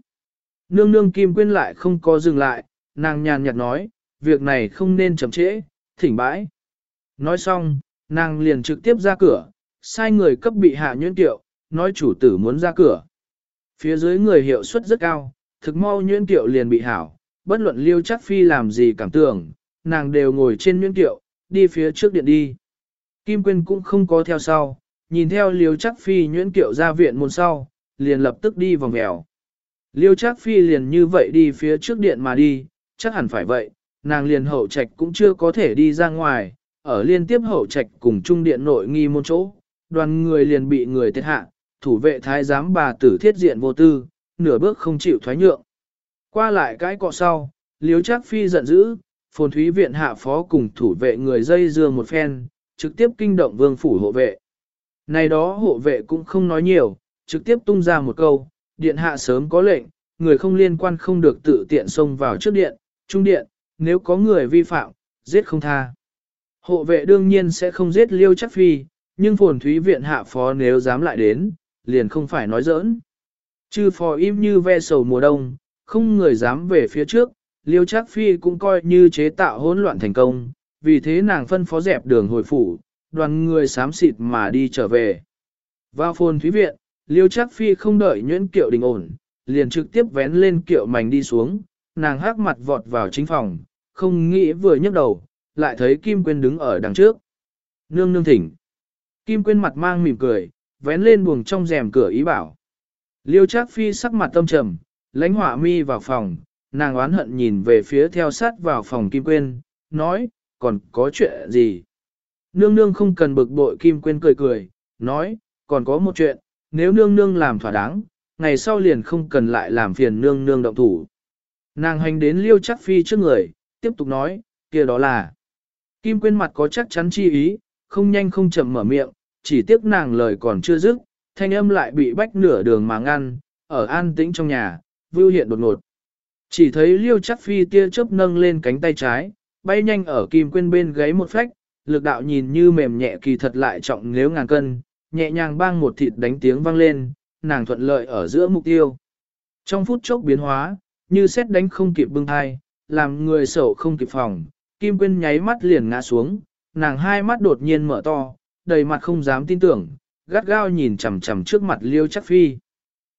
Nương nương Kim Quyên lại không có dừng lại, nàng nhàn nhạt nói, việc này không nên chậm trễ, thỉnh bãi. Nói xong, nàng liền trực tiếp ra cửa, sai người cấp bị hạ nhuyễn tiệu, nói chủ tử muốn ra cửa. Phía dưới người hiệu suất rất cao, thực mau nhuyễn tiệu liền bị hảo, bất luận liêu chắc phi làm gì cảm tưởng, nàng đều ngồi trên nhuyễn tiệu, đi phía trước điện đi. Kim Quyên cũng không có theo sau, nhìn theo liêu chắc phi nhuyễn tiệu ra viện môn sau, liền lập tức đi vòng mèo. Liêu chắc phi liền như vậy đi phía trước điện mà đi, chắc hẳn phải vậy, nàng liền hậu trạch cũng chưa có thể đi ra ngoài, ở liên tiếp hậu trạch cùng trung điện nội nghi môn chỗ, đoàn người liền bị người thiệt hạ, thủ vệ thái giám bà tử thiết diện vô tư, nửa bước không chịu thoái nhượng. Qua lại cái cọ sau, liếu chắc phi giận dữ, phồn thúy viện hạ phó cùng thủ vệ người dây dưa một phen, trực tiếp kinh động vương phủ hộ vệ. Này đó hộ vệ cũng không nói nhiều, trực tiếp tung ra một câu, điện hạ sớm có lệnh, người không liên quan không được tự tiện xông vào trước điện, trung điện, nếu có người vi phạm, giết không tha. Hộ vệ đương nhiên sẽ không giết liêu chắc phi, nhưng phồn thúy viện hạ phó nếu dám lại đến, liền không phải nói giỡn. Chư phò im như ve sầu mùa đông, không người dám về phía trước, liêu chắc phi cũng coi như chế tạo hỗn loạn thành công, vì thế nàng phân phó dẹp đường hồi phủ, đoàn người sám xịt mà đi trở về. Vào phồn thúy viện, liêu chắc phi không đợi nhuyễn kiệu đình ổn, liền trực tiếp vén lên kiệu mảnh đi xuống, nàng hắc mặt vọt vào chính phòng, không nghĩ vừa nhấc đầu, lại thấy Kim Quyên đứng ở đằng trước. Nương nương thỉnh. Kim Quyên mặt mang mỉm cười, vén lên buồng trong rèm cửa ý bảo. Liêu Trác Phi sắc mặt tâm trầm, lãnh họa mi vào phòng, nàng oán hận nhìn về phía theo sát vào phòng Kim Quyên, nói, còn có chuyện gì? Nương nương không cần bực bội Kim Quyên cười cười, nói, còn có một chuyện, nếu nương nương làm thỏa đáng, ngày sau liền không cần lại làm phiền nương nương động thủ. Nàng hành đến liêu Trác phi trước người, tiếp tục nói, kia đó là. Kim Quyên mặt có chắc chắn chi ý, không nhanh không chậm mở miệng, chỉ tiếc nàng lời còn chưa dứt, thanh âm lại bị bách nửa đường mà ngăn, ở an tĩnh trong nhà, vưu hiện đột ngột. Chỉ thấy liêu chắc phi tia chớp nâng lên cánh tay trái, bay nhanh ở kim Quyên bên gáy một phách, lực đạo nhìn như mềm nhẹ kỳ thật lại trọng nếu ngàn cân, nhẹ nhàng bang một thịt đánh tiếng vang lên, nàng thuận lợi ở giữa mục tiêu. Trong phút chốc biến hóa, như xét đánh không kịp bưng thai, làm người sầu không kịp phòng, Kim Quyên nháy mắt liền ngã xuống, nàng hai mắt đột nhiên mở to, đầy mặt không dám tin tưởng, gắt gao nhìn chằm chằm trước mặt Liêu Chắc Phi.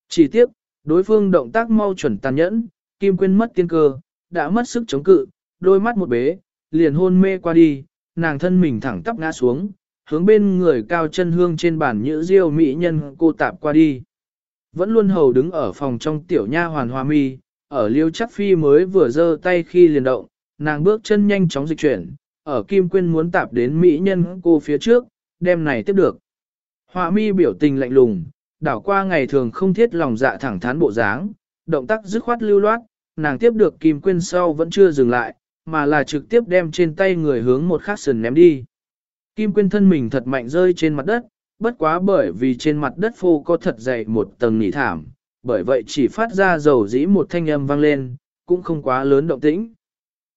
Chỉ tiếc, đối phương động tác mau chuẩn tàn nhẫn, Kim Quyên mất tiên cơ, đã mất sức chống cự, đôi mắt một bế, liền hôn mê qua đi, nàng thân mình thẳng tắp ngã xuống, hướng bên người cao chân hương trên bàn nhữ diêu mỹ nhân cô tạp qua đi. Vẫn luôn hầu đứng ở phòng trong tiểu nha hoàn hoa mi, ở liêu chắc phi mới vừa giơ tay khi liền động, nàng bước chân nhanh chóng dịch chuyển, ở kim quyên muốn tạp đến mỹ nhân cô phía trước, đem này tiếp được. họa mi biểu tình lạnh lùng, đảo qua ngày thường không thiết lòng dạ thẳng thắn bộ dáng, động tác dứt khoát lưu loát, nàng tiếp được kim quyên sau vẫn chưa dừng lại, mà là trực tiếp đem trên tay người hướng một khắc sườn ném đi. Kim quyên thân mình thật mạnh rơi trên mặt đất, bất quá bởi vì trên mặt đất phô có thật dày một tầng nỉ thảm, bởi vậy chỉ phát ra dầu dĩ một thanh âm vang lên, cũng không quá lớn động tĩnh.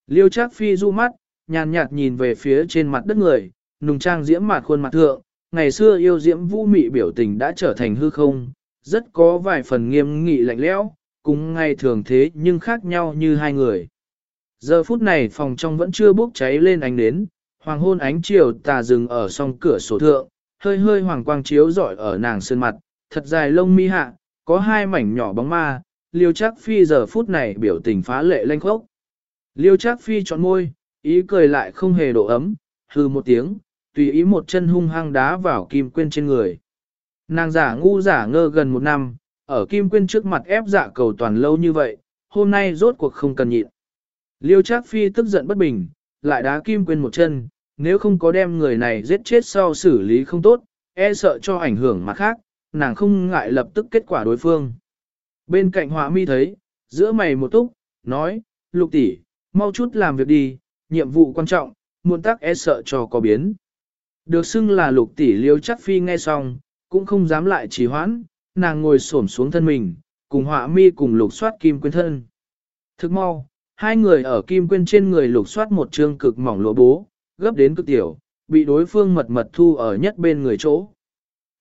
Liêu Trác Phi du mắt, nhàn nhạt nhìn về phía trên mặt đất người, nùng trang diễm mặt khuôn mặt thượng, ngày xưa yêu diễm vũ mị biểu tình đã trở thành hư không, rất có vài phần nghiêm nghị lạnh lẽo, cũng ngay thường thế nhưng khác nhau như hai người. Giờ phút này phòng trong vẫn chưa bốc cháy lên ánh nến, hoàng hôn ánh chiều tà dừng ở song cửa sổ thượng, hơi hơi hoàng quang chiếu rọi ở nàng sơn mặt, thật dài lông mi hạ, có hai mảnh nhỏ bóng ma, liêu chắc phi giờ phút này biểu tình phá lệ lanh khốc. Liêu Trác phi chọn môi, ý cười lại không hề độ ấm, hừ một tiếng, tùy ý một chân hung hăng đá vào kim quên trên người. Nàng giả ngu giả ngơ gần một năm, ở kim quên trước mặt ép dạ cầu toàn lâu như vậy, hôm nay rốt cuộc không cần nhịn. Liêu Trác Phi tức giận bất bình, lại đá kim quên một chân, nếu không có đem người này giết chết sau xử lý không tốt, e sợ cho ảnh hưởng mặt khác, nàng không ngại lập tức kết quả đối phương. Bên cạnh họa mi thấy, giữa mày một túc, nói, lục tỷ, mau chút làm việc đi, nhiệm vụ quan trọng, muôn tắc e sợ cho có biến. Được xưng là lục tỷ liêu chắc phi nghe xong, cũng không dám lại trì hoãn, nàng ngồi xổm xuống thân mình, cùng họa mi cùng lục soát kim quyên thân. Thức mau, hai người ở kim quyên trên người lục soát một trương cực mỏng lụa bố, gấp đến cực tiểu, bị đối phương mật mật thu ở nhất bên người chỗ.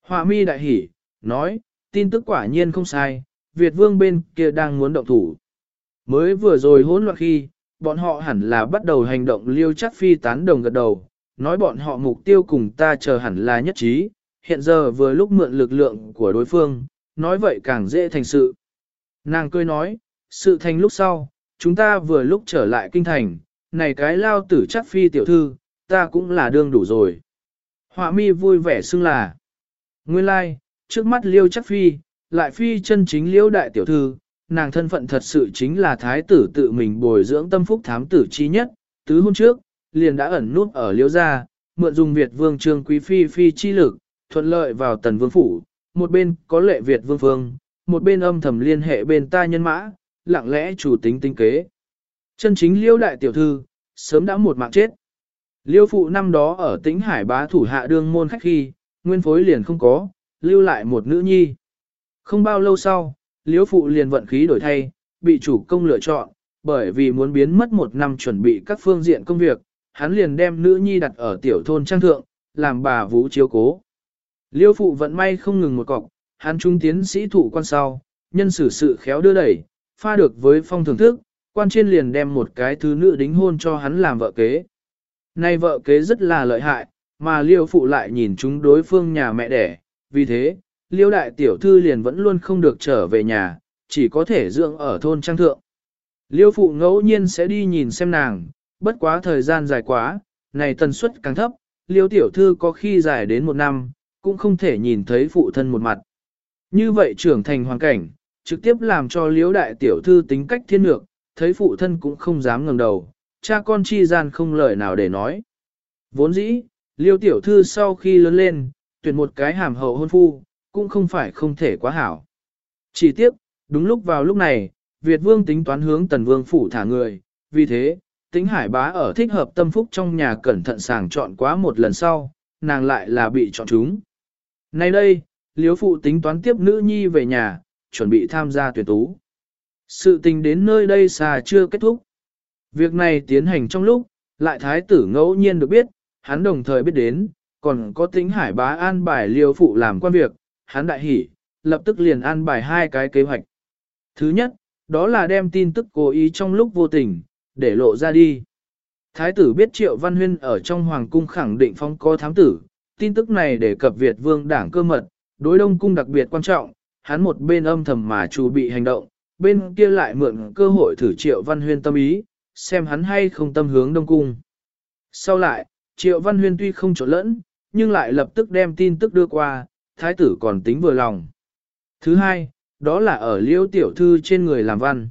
Họa mi đại hỉ, nói, tin tức quả nhiên không sai, Việt vương bên kia đang muốn động thủ. Mới vừa rồi hỗn loạn khi, bọn họ hẳn là bắt đầu hành động liêu chắc phi tán đồng gật đầu, nói bọn họ mục tiêu cùng ta chờ hẳn là nhất trí, hiện giờ vừa lúc mượn lực lượng của đối phương, nói vậy càng dễ thành sự. Nàng cười nói, sự thành lúc sau, chúng ta vừa lúc trở lại kinh thành, này cái lao tử chắc phi tiểu thư, ta cũng là đương đủ rồi. Họa mi vui vẻ xưng là, nguyên lai, like, trước mắt liêu chắc phi, lại phi chân chính liêu đại tiểu thư, nàng thân phận thật sự chính là thái tử tự mình bồi dưỡng tâm phúc thám tử chi nhất, tứ hôn trước, liền đã ẩn nút ở liêu gia, mượn dùng Việt vương trương quý phi phi chi lực, thuận lợi vào tần vương phủ, một bên có lệ Việt vương vương một bên âm thầm liên hệ bên ta nhân mã, lặng lẽ chủ tính tinh kế. Chân chính liêu đại tiểu thư, sớm đã một mạng chết. Liêu phụ năm đó ở tĩnh hải bá thủ hạ đương môn khách khi, nguyên phối liền không có, lưu lại một nữ nhi. Không bao lâu sau, liêu phụ liền vận khí đổi thay, bị chủ công lựa chọn, bởi vì muốn biến mất một năm chuẩn bị các phương diện công việc, hắn liền đem nữ nhi đặt ở tiểu thôn trang thượng, làm bà vũ chiếu cố. Liêu phụ vận may không ngừng một cọc, hắn trung tiến sĩ thủ quan sau, nhân xử sự khéo đưa đẩy, pha được với phong thưởng thức, quan trên liền đem một cái thứ nữ đính hôn cho hắn làm vợ kế. Nay vợ kế rất là lợi hại, mà liêu phụ lại nhìn chúng đối phương nhà mẹ đẻ, vì thế, liêu đại tiểu thư liền vẫn luôn không được trở về nhà, chỉ có thể dưỡng ở thôn trang thượng. Liêu phụ ngẫu nhiên sẽ đi nhìn xem nàng, bất quá thời gian dài quá, này tần suất càng thấp, liêu tiểu thư có khi dài đến một năm, cũng không thể nhìn thấy phụ thân một mặt. Như vậy trưởng thành hoàn cảnh, trực tiếp làm cho Liêu đại tiểu thư tính cách thiên lược, thấy phụ thân cũng không dám ngẩng đầu, cha con chi gian không lời nào để nói. Vốn dĩ, liêu tiểu thư sau khi lớn lên, tuyển một cái hàm hậu hôn phu, cũng không phải không thể quá hảo. Chỉ tiếc, đúng lúc vào lúc này, Việt vương tính toán hướng tần vương phủ thả người, vì thế, tính hải bá ở thích hợp tâm phúc trong nhà cẩn thận sàng chọn quá một lần sau, nàng lại là bị chọn chúng. Nay đây, liếu phụ tính toán tiếp nữ nhi về nhà, chuẩn bị tham gia tuyển tú. Sự tình đến nơi đây xa chưa kết thúc. Việc này tiến hành trong lúc, lại thái tử ngẫu nhiên được biết, hắn đồng thời biết đến, còn có tính hải bá an bài liêu phụ làm quan việc, hắn đại hỉ, lập tức liền an bài hai cái kế hoạch. Thứ nhất, đó là đem tin tức cố ý trong lúc vô tình, để lộ ra đi. Thái tử biết Triệu Văn Huyên ở trong hoàng cung khẳng định phong có thám tử, tin tức này để cập Việt vương đảng cơ mật, đối đông cung đặc biệt quan trọng, hắn một bên âm thầm mà chủ bị hành động, bên kia lại mượn cơ hội thử Triệu Văn Huyên tâm ý, xem hắn hay không tâm hướng đông cung. Sau lại, Triệu Văn Huyên tuy không trộn lẫn, nhưng lại lập tức đem tin tức đưa qua, thái tử còn tính vừa lòng. Thứ hai, đó là ở liêu tiểu thư trên người làm văn.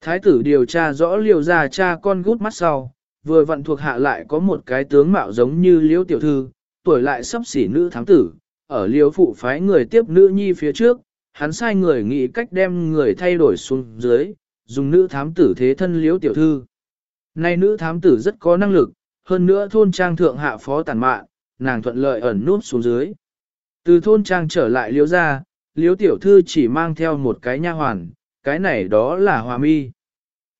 Thái tử điều tra rõ liêu ra cha con gút mắt sau, vừa vận thuộc hạ lại có một cái tướng mạo giống như liêu tiểu thư, tuổi lại sắp xỉ nữ thám tử, ở liêu phụ phái người tiếp nữ nhi phía trước, hắn sai người nghĩ cách đem người thay đổi xuống dưới, dùng nữ thám tử thế thân liễu tiểu thư. Nay nữ thám tử rất có năng lực, hơn nữa thôn trang thượng hạ phó tàn mạn, nàng thuận lợi ẩn núp xuống dưới. Từ thôn trang trở lại liễu ra, liễu tiểu thư chỉ mang theo một cái nha hoàn, cái này đó là hòa mi.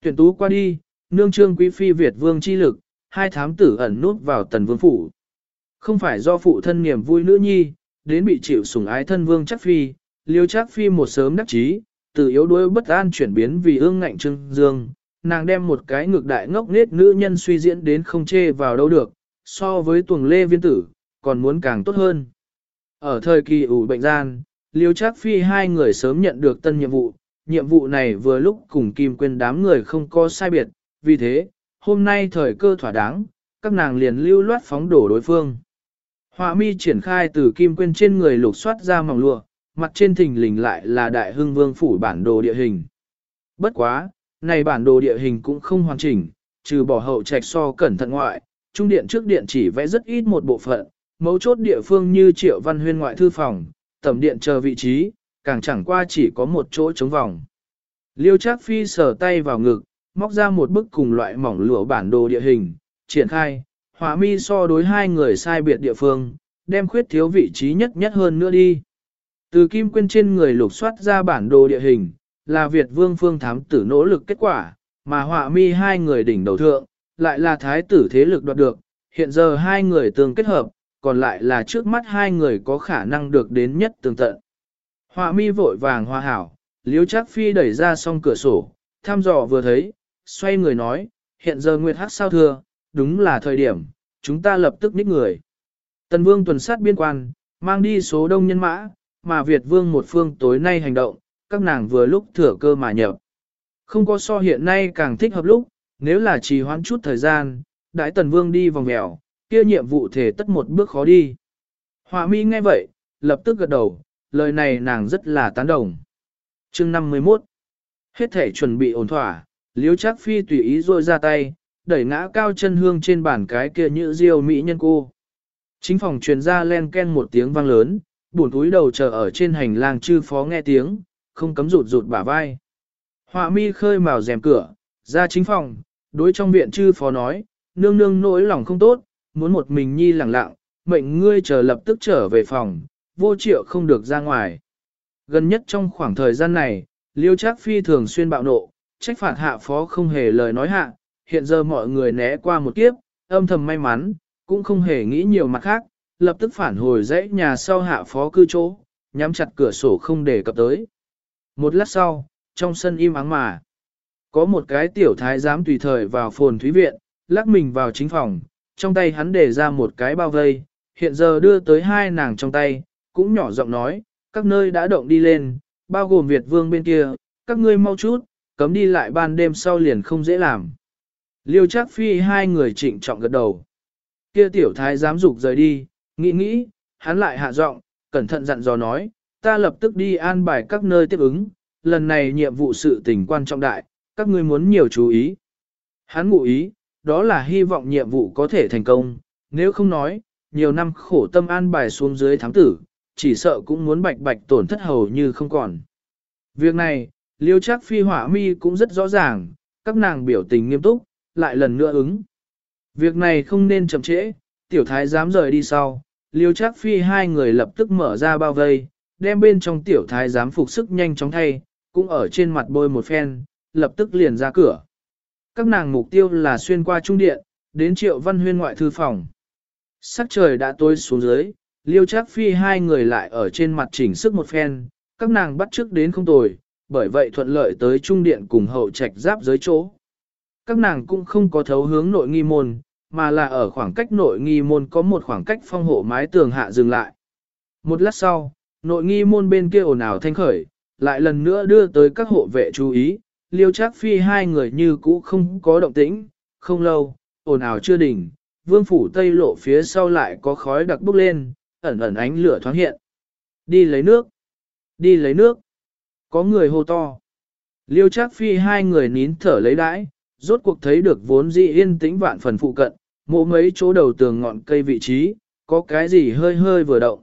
Tuyển tú qua đi, nương trương quý phi Việt vương chi lực, hai thám tử ẩn nút vào tần vương phủ. Không phải do phụ thân niềm vui nữ nhi, đến bị chịu sủng ái thân vương chắc phi, liêu chắc phi một sớm đắc chí, từ yếu đuối bất an chuyển biến vì ương ngạnh trưng dương, nàng đem một cái ngược đại ngốc nết nữ nhân suy diễn đến không chê vào đâu được, so với tuồng lê viên tử, còn muốn càng tốt hơn. Ở thời kỳ ủ bệnh gian, liêu Trác phi hai người sớm nhận được tân nhiệm vụ, nhiệm vụ này vừa lúc cùng kim quyên đám người không có sai biệt, vì thế, hôm nay thời cơ thỏa đáng, các nàng liền lưu loát phóng đổ đối phương. Họa mi triển khai từ kim quyên trên người lục soát ra mỏng lụa, mặt trên thình lình lại là đại hưng vương phủ bản đồ địa hình. Bất quá, này bản đồ địa hình cũng không hoàn chỉnh, trừ bỏ hậu trạch so cẩn thận ngoại, trung điện trước điện chỉ vẽ rất ít một bộ phận, mấu chốt địa phương như triệu văn huyên ngoại thư phòng, tầm điện chờ vị trí, càng chẳng qua chỉ có một chỗ trống vòng. Liêu Trác Phi sờ tay vào ngực, móc ra một bức cùng loại mỏng lụa bản đồ địa hình, triển khai, hỏa mi so đối hai người sai biệt địa phương, đem khuyết thiếu vị trí nhất nhất hơn nữa đi. Từ kim quyên trên người lục soát ra bản đồ địa hình, là Việt vương phương thám tử nỗ lực kết quả, mà họa mi hai người đỉnh đầu thượng, lại là thái tử thế lực đoạt được, hiện giờ hai người tương kết hợp, còn lại là trước mắt hai người có khả năng được đến nhất tương tận. Họa mi vội vàng hoa hảo, liếu chắc phi đẩy ra xong cửa sổ, thăm dò vừa thấy, xoay người nói, hiện giờ Nguyệt Hắc sao thưa, đúng là thời điểm, chúng ta lập tức ních người. Tần Vương tuần sát biên quan, mang đi số đông nhân mã, mà Việt Vương một phương tối nay hành động, các nàng vừa lúc thừa cơ mà nhập. Không có so hiện nay càng thích hợp lúc, nếu là trì hoãn chút thời gian, đại Tần Vương đi vòng mèo, kia nhiệm vụ thể tất một bước khó đi. Họa mi nghe vậy, lập tức gật đầu, lời này nàng rất là tán đồng. chương 51 Hết thể chuẩn bị ổn thỏa, liếu chắc phi tùy ý rôi ra tay, đẩy ngã cao chân hương trên bàn cái kia như diêu mỹ nhân cô. Chính phòng truyền ra len ken một tiếng vang lớn, buồn túi đầu chờ ở trên hành lang chư phó nghe tiếng, không cấm rụt rụt bả vai. Họa mi khơi màu rèm cửa, ra chính phòng, đối trong viện chư phó nói, nương nương nỗi lòng không tốt, muốn một mình nhi lặng lặng, mệnh ngươi chờ lập tức trở về phòng, vô triệu không được ra ngoài. Gần nhất trong khoảng thời gian này, Liêu Trác Phi thường xuyên bạo nộ, trách phạt hạ phó không hề lời nói hạ, hiện giờ mọi người né qua một kiếp, âm thầm may mắn, cũng không hề nghĩ nhiều mặt khác, lập tức phản hồi dãy nhà sau hạ phó cư chỗ, nhắm chặt cửa sổ không để cập tới. Một lát sau, trong sân im ắng mà, có một cái tiểu thái giám tùy thời vào phồn thúy viện, lắc mình vào chính phòng, trong tay hắn để ra một cái bao vây, hiện giờ đưa tới hai nàng trong tay, cũng nhỏ giọng nói, các nơi đã động đi lên, bao gồm Việt vương bên kia, các ngươi mau chút, cấm đi lại ban đêm sau liền không dễ làm. Liêu chắc phi hai người trịnh trọng gật đầu. Kia tiểu thái dám dục rời đi, nghĩ nghĩ, hắn lại hạ giọng, cẩn thận dặn dò nói, ta lập tức đi an bài các nơi tiếp ứng, lần này nhiệm vụ sự tình quan trọng đại, các ngươi muốn nhiều chú ý. Hắn ngụ ý, đó là hy vọng nhiệm vụ có thể thành công, nếu không nói, nhiều năm khổ tâm an bài xuống dưới thám tử, chỉ sợ cũng muốn bạch bạch tổn thất hầu như không còn. Việc này, liêu chắc phi hỏa mi cũng rất rõ ràng, các nàng biểu tình nghiêm túc, lại lần nữa ứng. Việc này không nên chậm trễ, tiểu thái dám rời đi sau, liêu chắc phi hai người lập tức mở ra bao vây, đem bên trong tiểu thái dám phục sức nhanh chóng thay, cũng ở trên mặt bôi một phen, lập tức liền ra cửa. Các nàng mục tiêu là xuyên qua trung điện, đến triệu văn huyên ngoại thư phòng. Sắc trời đã tối xuống dưới, liêu chắc phi hai người lại ở trên mặt chỉnh sức một phen, các nàng bắt trước đến không tồi, bởi vậy thuận lợi tới trung điện cùng hậu trạch giáp giới chỗ. Các nàng cũng không có thấu hướng nội nghi môn, mà là ở khoảng cách nội nghi môn có một khoảng cách phong hộ mái tường hạ dừng lại. Một lát sau, nội nghi môn bên kia ồn ào thanh khởi, lại lần nữa đưa tới các hộ vệ chú ý, liêu Trác phi hai người như cũ không có động tĩnh, không lâu, ồn ào chưa đỉnh, vương phủ tây lộ phía sau lại có khói đặc bốc lên, ẩn ẩn ánh lửa thoáng hiện. Đi lấy nước, đi lấy nước, có người hô to. Liêu Trác phi hai người nín thở lấy đãi, rốt cuộc thấy được vốn dị yên tĩnh vạn phần phụ cận, mộ mấy chỗ đầu tường ngọn cây vị trí, có cái gì hơi hơi vừa động.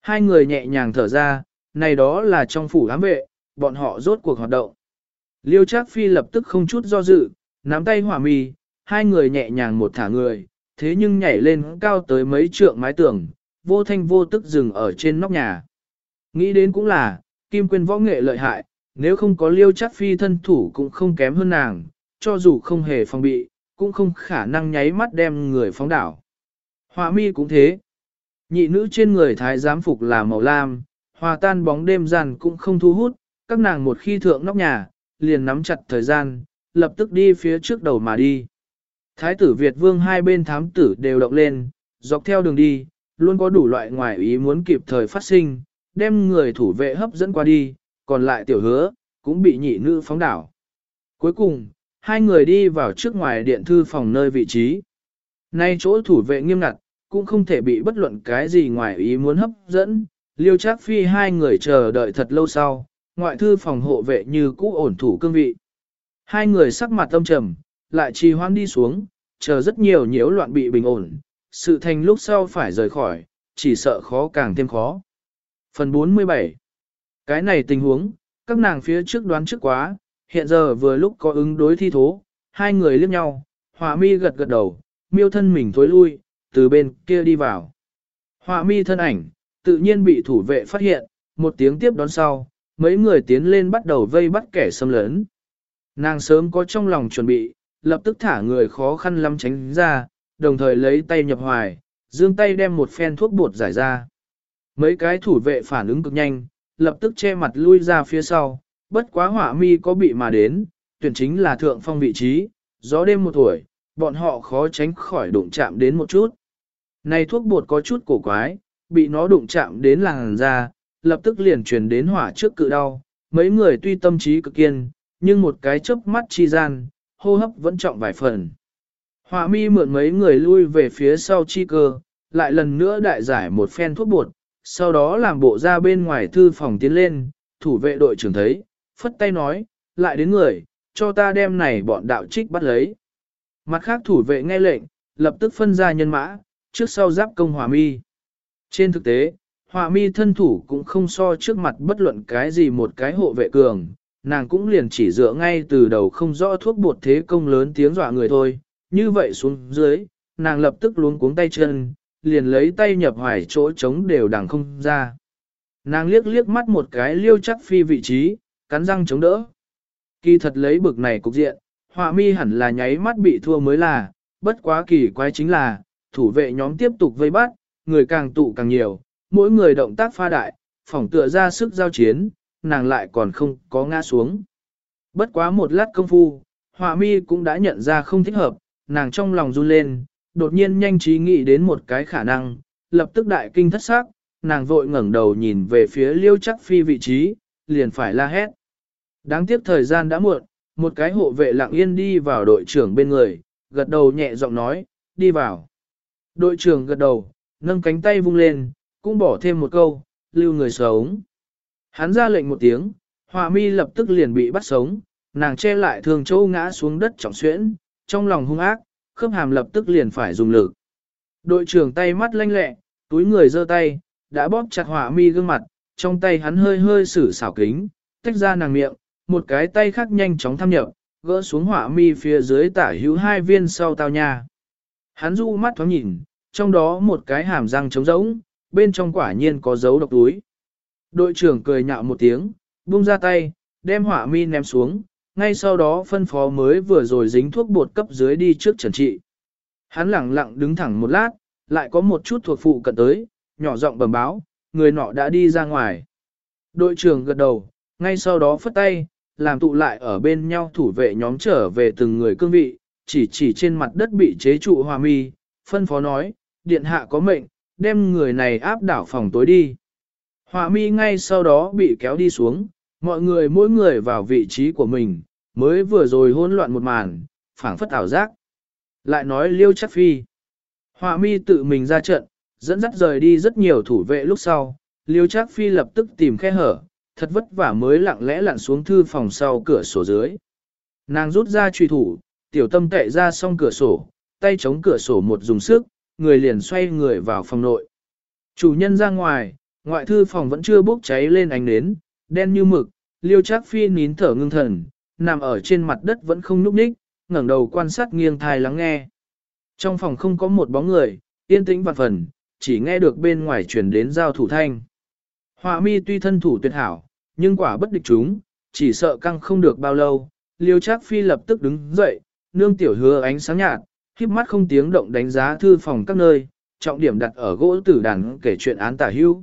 Hai người nhẹ nhàng thở ra, này đó là trong phủ ám vệ, bọn họ rốt cuộc hoạt động. Liêu Trác Phi lập tức không chút do dự, nắm tay hỏa mi, hai người nhẹ nhàng một thả người, thế nhưng nhảy lên cao tới mấy trượng mái tường, vô thanh vô tức dừng ở trên nóc nhà. Nghĩ đến cũng là, Kim Quyên võ nghệ lợi hại, nếu không có Liêu Trác Phi thân thủ cũng không kém hơn nàng, cho dù không hề phòng bị, cũng không khả năng nháy mắt đem người phóng đảo. Hỏa mi cũng thế. Nhị nữ trên người thái giám phục là màu lam, hòa tan bóng đêm gian cũng không thu hút, các nàng một khi thượng nóc nhà, liền nắm chặt thời gian, lập tức đi phía trước đầu mà đi. Thái tử Việt vương hai bên thám tử đều động lên, dọc theo đường đi, luôn có đủ loại ngoài ý muốn kịp thời phát sinh, đem người thủ vệ hấp dẫn qua đi, còn lại tiểu hứa, cũng bị nhị nữ phóng đảo. Cuối cùng, hai người đi vào trước ngoài điện thư phòng nơi vị trí. Nay chỗ thủ vệ nghiêm ngặt, cũng không thể bị bất luận cái gì ngoài ý muốn hấp dẫn, liêu trác phi hai người chờ đợi thật lâu sau, ngoại thư phòng hộ vệ như cũ ổn thủ cương vị. Hai người sắc mặt tâm trầm, lại trì hoãn đi xuống, chờ rất nhiều nhiễu loạn bị bình ổn, sự thành lúc sau phải rời khỏi, chỉ sợ khó càng thêm khó. Phần 47 Cái này tình huống, các nàng phía trước đoán trước quá, hiện giờ vừa lúc có ứng đối thi thố, hai người liếc nhau, họa mi gật gật đầu, miêu thân mình thối lui, từ bên kia đi vào. Họa mi thân ảnh, tự nhiên bị thủ vệ phát hiện, một tiếng tiếp đón sau, mấy người tiến lên bắt đầu vây bắt kẻ xâm lấn. Nàng sớm có trong lòng chuẩn bị, lập tức thả người khó khăn lắm tránh ra, đồng thời lấy tay nhập hoài, dương tay đem một phen thuốc bột giải ra. Mấy cái thủ vệ phản ứng cực nhanh, lập tức che mặt lui ra phía sau, bất quá hỏa mi có bị mà đến, tuyển chính là thượng phong vị trí, gió đêm một tuổi, bọn họ khó tránh khỏi đụng chạm đến một chút. Này thuốc bột có chút cổ quái, bị nó đụng chạm đến làng da, lập tức liền truyền đến hỏa trước cự đau. Mấy người tuy tâm trí cực kiên, nhưng một cái chớp mắt chi gian, hô hấp vẫn trọng vài phần. Hỏa mi mượn mấy người lui về phía sau chi cơ, lại lần nữa đại giải một phen thuốc bột, sau đó làm bộ ra bên ngoài thư phòng tiến lên, thủ vệ đội trưởng thấy, phất tay nói, lại đến người, cho ta đem này bọn đạo trích bắt lấy. Mặt khác thủ vệ nghe lệnh, lập tức phân ra nhân mã, trước sau giáp công hòa mi. Trên thực tế, Họa mi thân thủ cũng không so trước mặt bất luận cái gì một cái hộ vệ cường, nàng cũng liền chỉ dựa ngay từ đầu không rõ thuốc bột thế công lớn tiếng dọa người thôi. Như vậy xuống dưới, nàng lập tức luống cuống tay chân, liền lấy tay nhập hoài chỗ trống đều đằng không ra. Nàng liếc liếc mắt một cái liêu chắc phi vị trí, cắn răng chống đỡ. Kỳ thật lấy bực này cục diện, họa mi hẳn là nháy mắt bị thua mới là, bất quá kỳ quái chính là, thủ vệ nhóm tiếp tục vây bắt, người càng tụ càng nhiều, mỗi người động tác pha đại, phỏng tựa ra sức giao chiến, nàng lại còn không có ngã xuống. Bất quá một lát công phu, họa mi cũng đã nhận ra không thích hợp, nàng trong lòng run lên, đột nhiên nhanh trí nghĩ đến một cái khả năng, lập tức đại kinh thất xác, nàng vội ngẩng đầu nhìn về phía liêu chắc phi vị trí, liền phải la hét. Đáng tiếc thời gian đã muộn, một cái hộ vệ lặng yên đi vào đội trưởng bên người, gật đầu nhẹ giọng nói, đi vào. Đội trưởng gật đầu, nâng cánh tay vung lên, cũng bỏ thêm một câu, lưu người sống. Hắn ra lệnh một tiếng, họa mi lập tức liền bị bắt sống, nàng che lại thường châu ngã xuống đất trọng xuyễn, trong lòng hung ác, khớp hàm lập tức liền phải dùng lực. Đội trưởng tay mắt lanh lẹ, túi người giơ tay, đã bóp chặt họa mi gương mặt, trong tay hắn hơi hơi sử xảo kính, tách ra nàng miệng, một cái tay khác nhanh chóng thăm nhập, gỡ xuống họa mi phía dưới tả hữu hai viên sau tao nha. Hắn du mắt thoáng nhìn, trong đó một cái hàm răng trống rỗng, bên trong quả nhiên có dấu độc túi. Đội trưởng cười nhạo một tiếng, buông ra tay, đem hỏa mi ném xuống, ngay sau đó phân phó mới vừa rồi dính thuốc bột cấp dưới đi trước trần trị. Hắn lặng lặng đứng thẳng một lát, lại có một chút thuộc phụ cận tới, nhỏ giọng bẩm báo, người nọ đã đi ra ngoài. Đội trưởng gật đầu, ngay sau đó phất tay, làm tụ lại ở bên nhau thủ vệ nhóm trở về từng người cương vị, chỉ chỉ trên mặt đất bị chế trụ hòa mi, phân phó nói, điện hạ có mệnh, đem người này áp đảo phòng tối đi. Họa mi ngay sau đó bị kéo đi xuống, mọi người mỗi người vào vị trí của mình, mới vừa rồi hỗn loạn một màn, phảng phất ảo giác. Lại nói liêu chắc phi. Họa mi tự mình ra trận, dẫn dắt rời đi rất nhiều thủ vệ lúc sau, liêu chắc phi lập tức tìm khe hở, thật vất vả mới lặng lẽ lặn xuống thư phòng sau cửa sổ dưới. Nàng rút ra truy thủ, tiểu tâm tệ ra xong cửa sổ, tay chống cửa sổ một dùng sức, người liền xoay người vào phòng nội. Chủ nhân ra ngoài, ngoại thư phòng vẫn chưa bốc cháy lên ánh nến, đen như mực, liêu chắc phi nín thở ngưng thần, nằm ở trên mặt đất vẫn không núp ních, ngẩng đầu quan sát nghiêng thai lắng nghe. Trong phòng không có một bóng người, yên tĩnh vạn phần, chỉ nghe được bên ngoài chuyển đến giao thủ thanh. Họa mi tuy thân thủ tuyệt hảo, nhưng quả bất địch chúng, chỉ sợ căng không được bao lâu. Liêu Trác Phi lập tức đứng dậy, nương tiểu hứa ánh sáng nhạt, híp mắt không tiếng động đánh giá thư phòng các nơi, trọng điểm đặt ở gỗ tử đàn kể chuyện án tả hữu.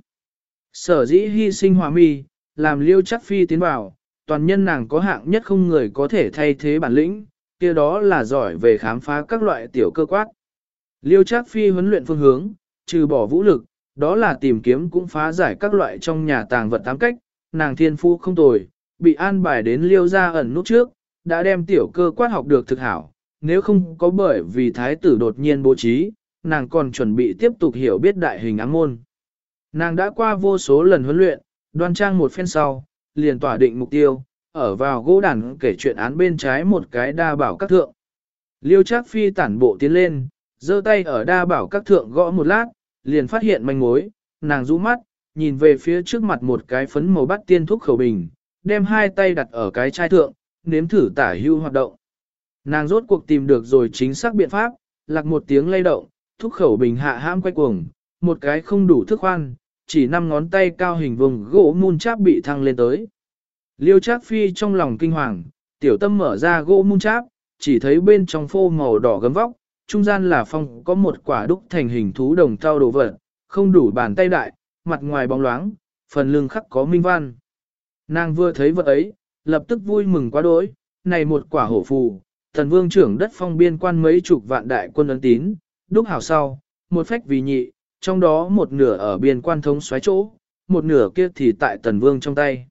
Sở dĩ hy sinh hòa mi, làm liêu chắc phi tiến vào, toàn nhân nàng có hạng nhất không người có thể thay thế bản lĩnh, kia đó là giỏi về khám phá các loại tiểu cơ quát. Liêu chắc phi huấn luyện phương hướng, trừ bỏ vũ lực, đó là tìm kiếm cũng phá giải các loại trong nhà tàng vật tám cách, nàng thiên phu không tồi, bị an bài đến liêu ra ẩn nút trước, đã đem tiểu cơ quát học được thực hảo, nếu không có bởi vì thái tử đột nhiên bố trí, nàng còn chuẩn bị tiếp tục hiểu biết đại hình ám môn. Nàng đã qua vô số lần huấn luyện, đoan trang một phen sau, liền tỏa định mục tiêu, ở vào gỗ đàn kể chuyện án bên trái một cái đa bảo các thượng. Liêu Trác Phi tản bộ tiến lên, giơ tay ở đa bảo các thượng gõ một lát, liền phát hiện manh mối, nàng rũ mắt, nhìn về phía trước mặt một cái phấn màu bắt tiên thuốc khẩu bình, đem hai tay đặt ở cái chai thượng, nếm thử tả hưu hoạt động. Nàng rốt cuộc tìm được rồi chính xác biện pháp, lạc một tiếng lay động, thúc khẩu bình hạ ham quay cuồng, một cái không đủ thức khoan, chỉ năm ngón tay cao hình vùng gỗ mun cháp bị thăng lên tới. Liêu Trác Phi trong lòng kinh hoàng, tiểu tâm mở ra gỗ mun cháp, chỉ thấy bên trong phô màu đỏ gấm vóc, trung gian là phong có một quả đúc thành hình thú đồng trao đồ vật, không đủ bàn tay đại, mặt ngoài bóng loáng, phần lưng khắc có minh văn. Nàng vừa thấy vật ấy, lập tức vui mừng quá đỗi, này một quả hổ phù, thần vương trưởng đất phong biên quan mấy chục vạn đại quân ấn tín, đúc hảo sau, một phách vì nhị, trong đó một nửa ở biên quan thống xoáy chỗ, một nửa kia thì tại tần vương trong tay.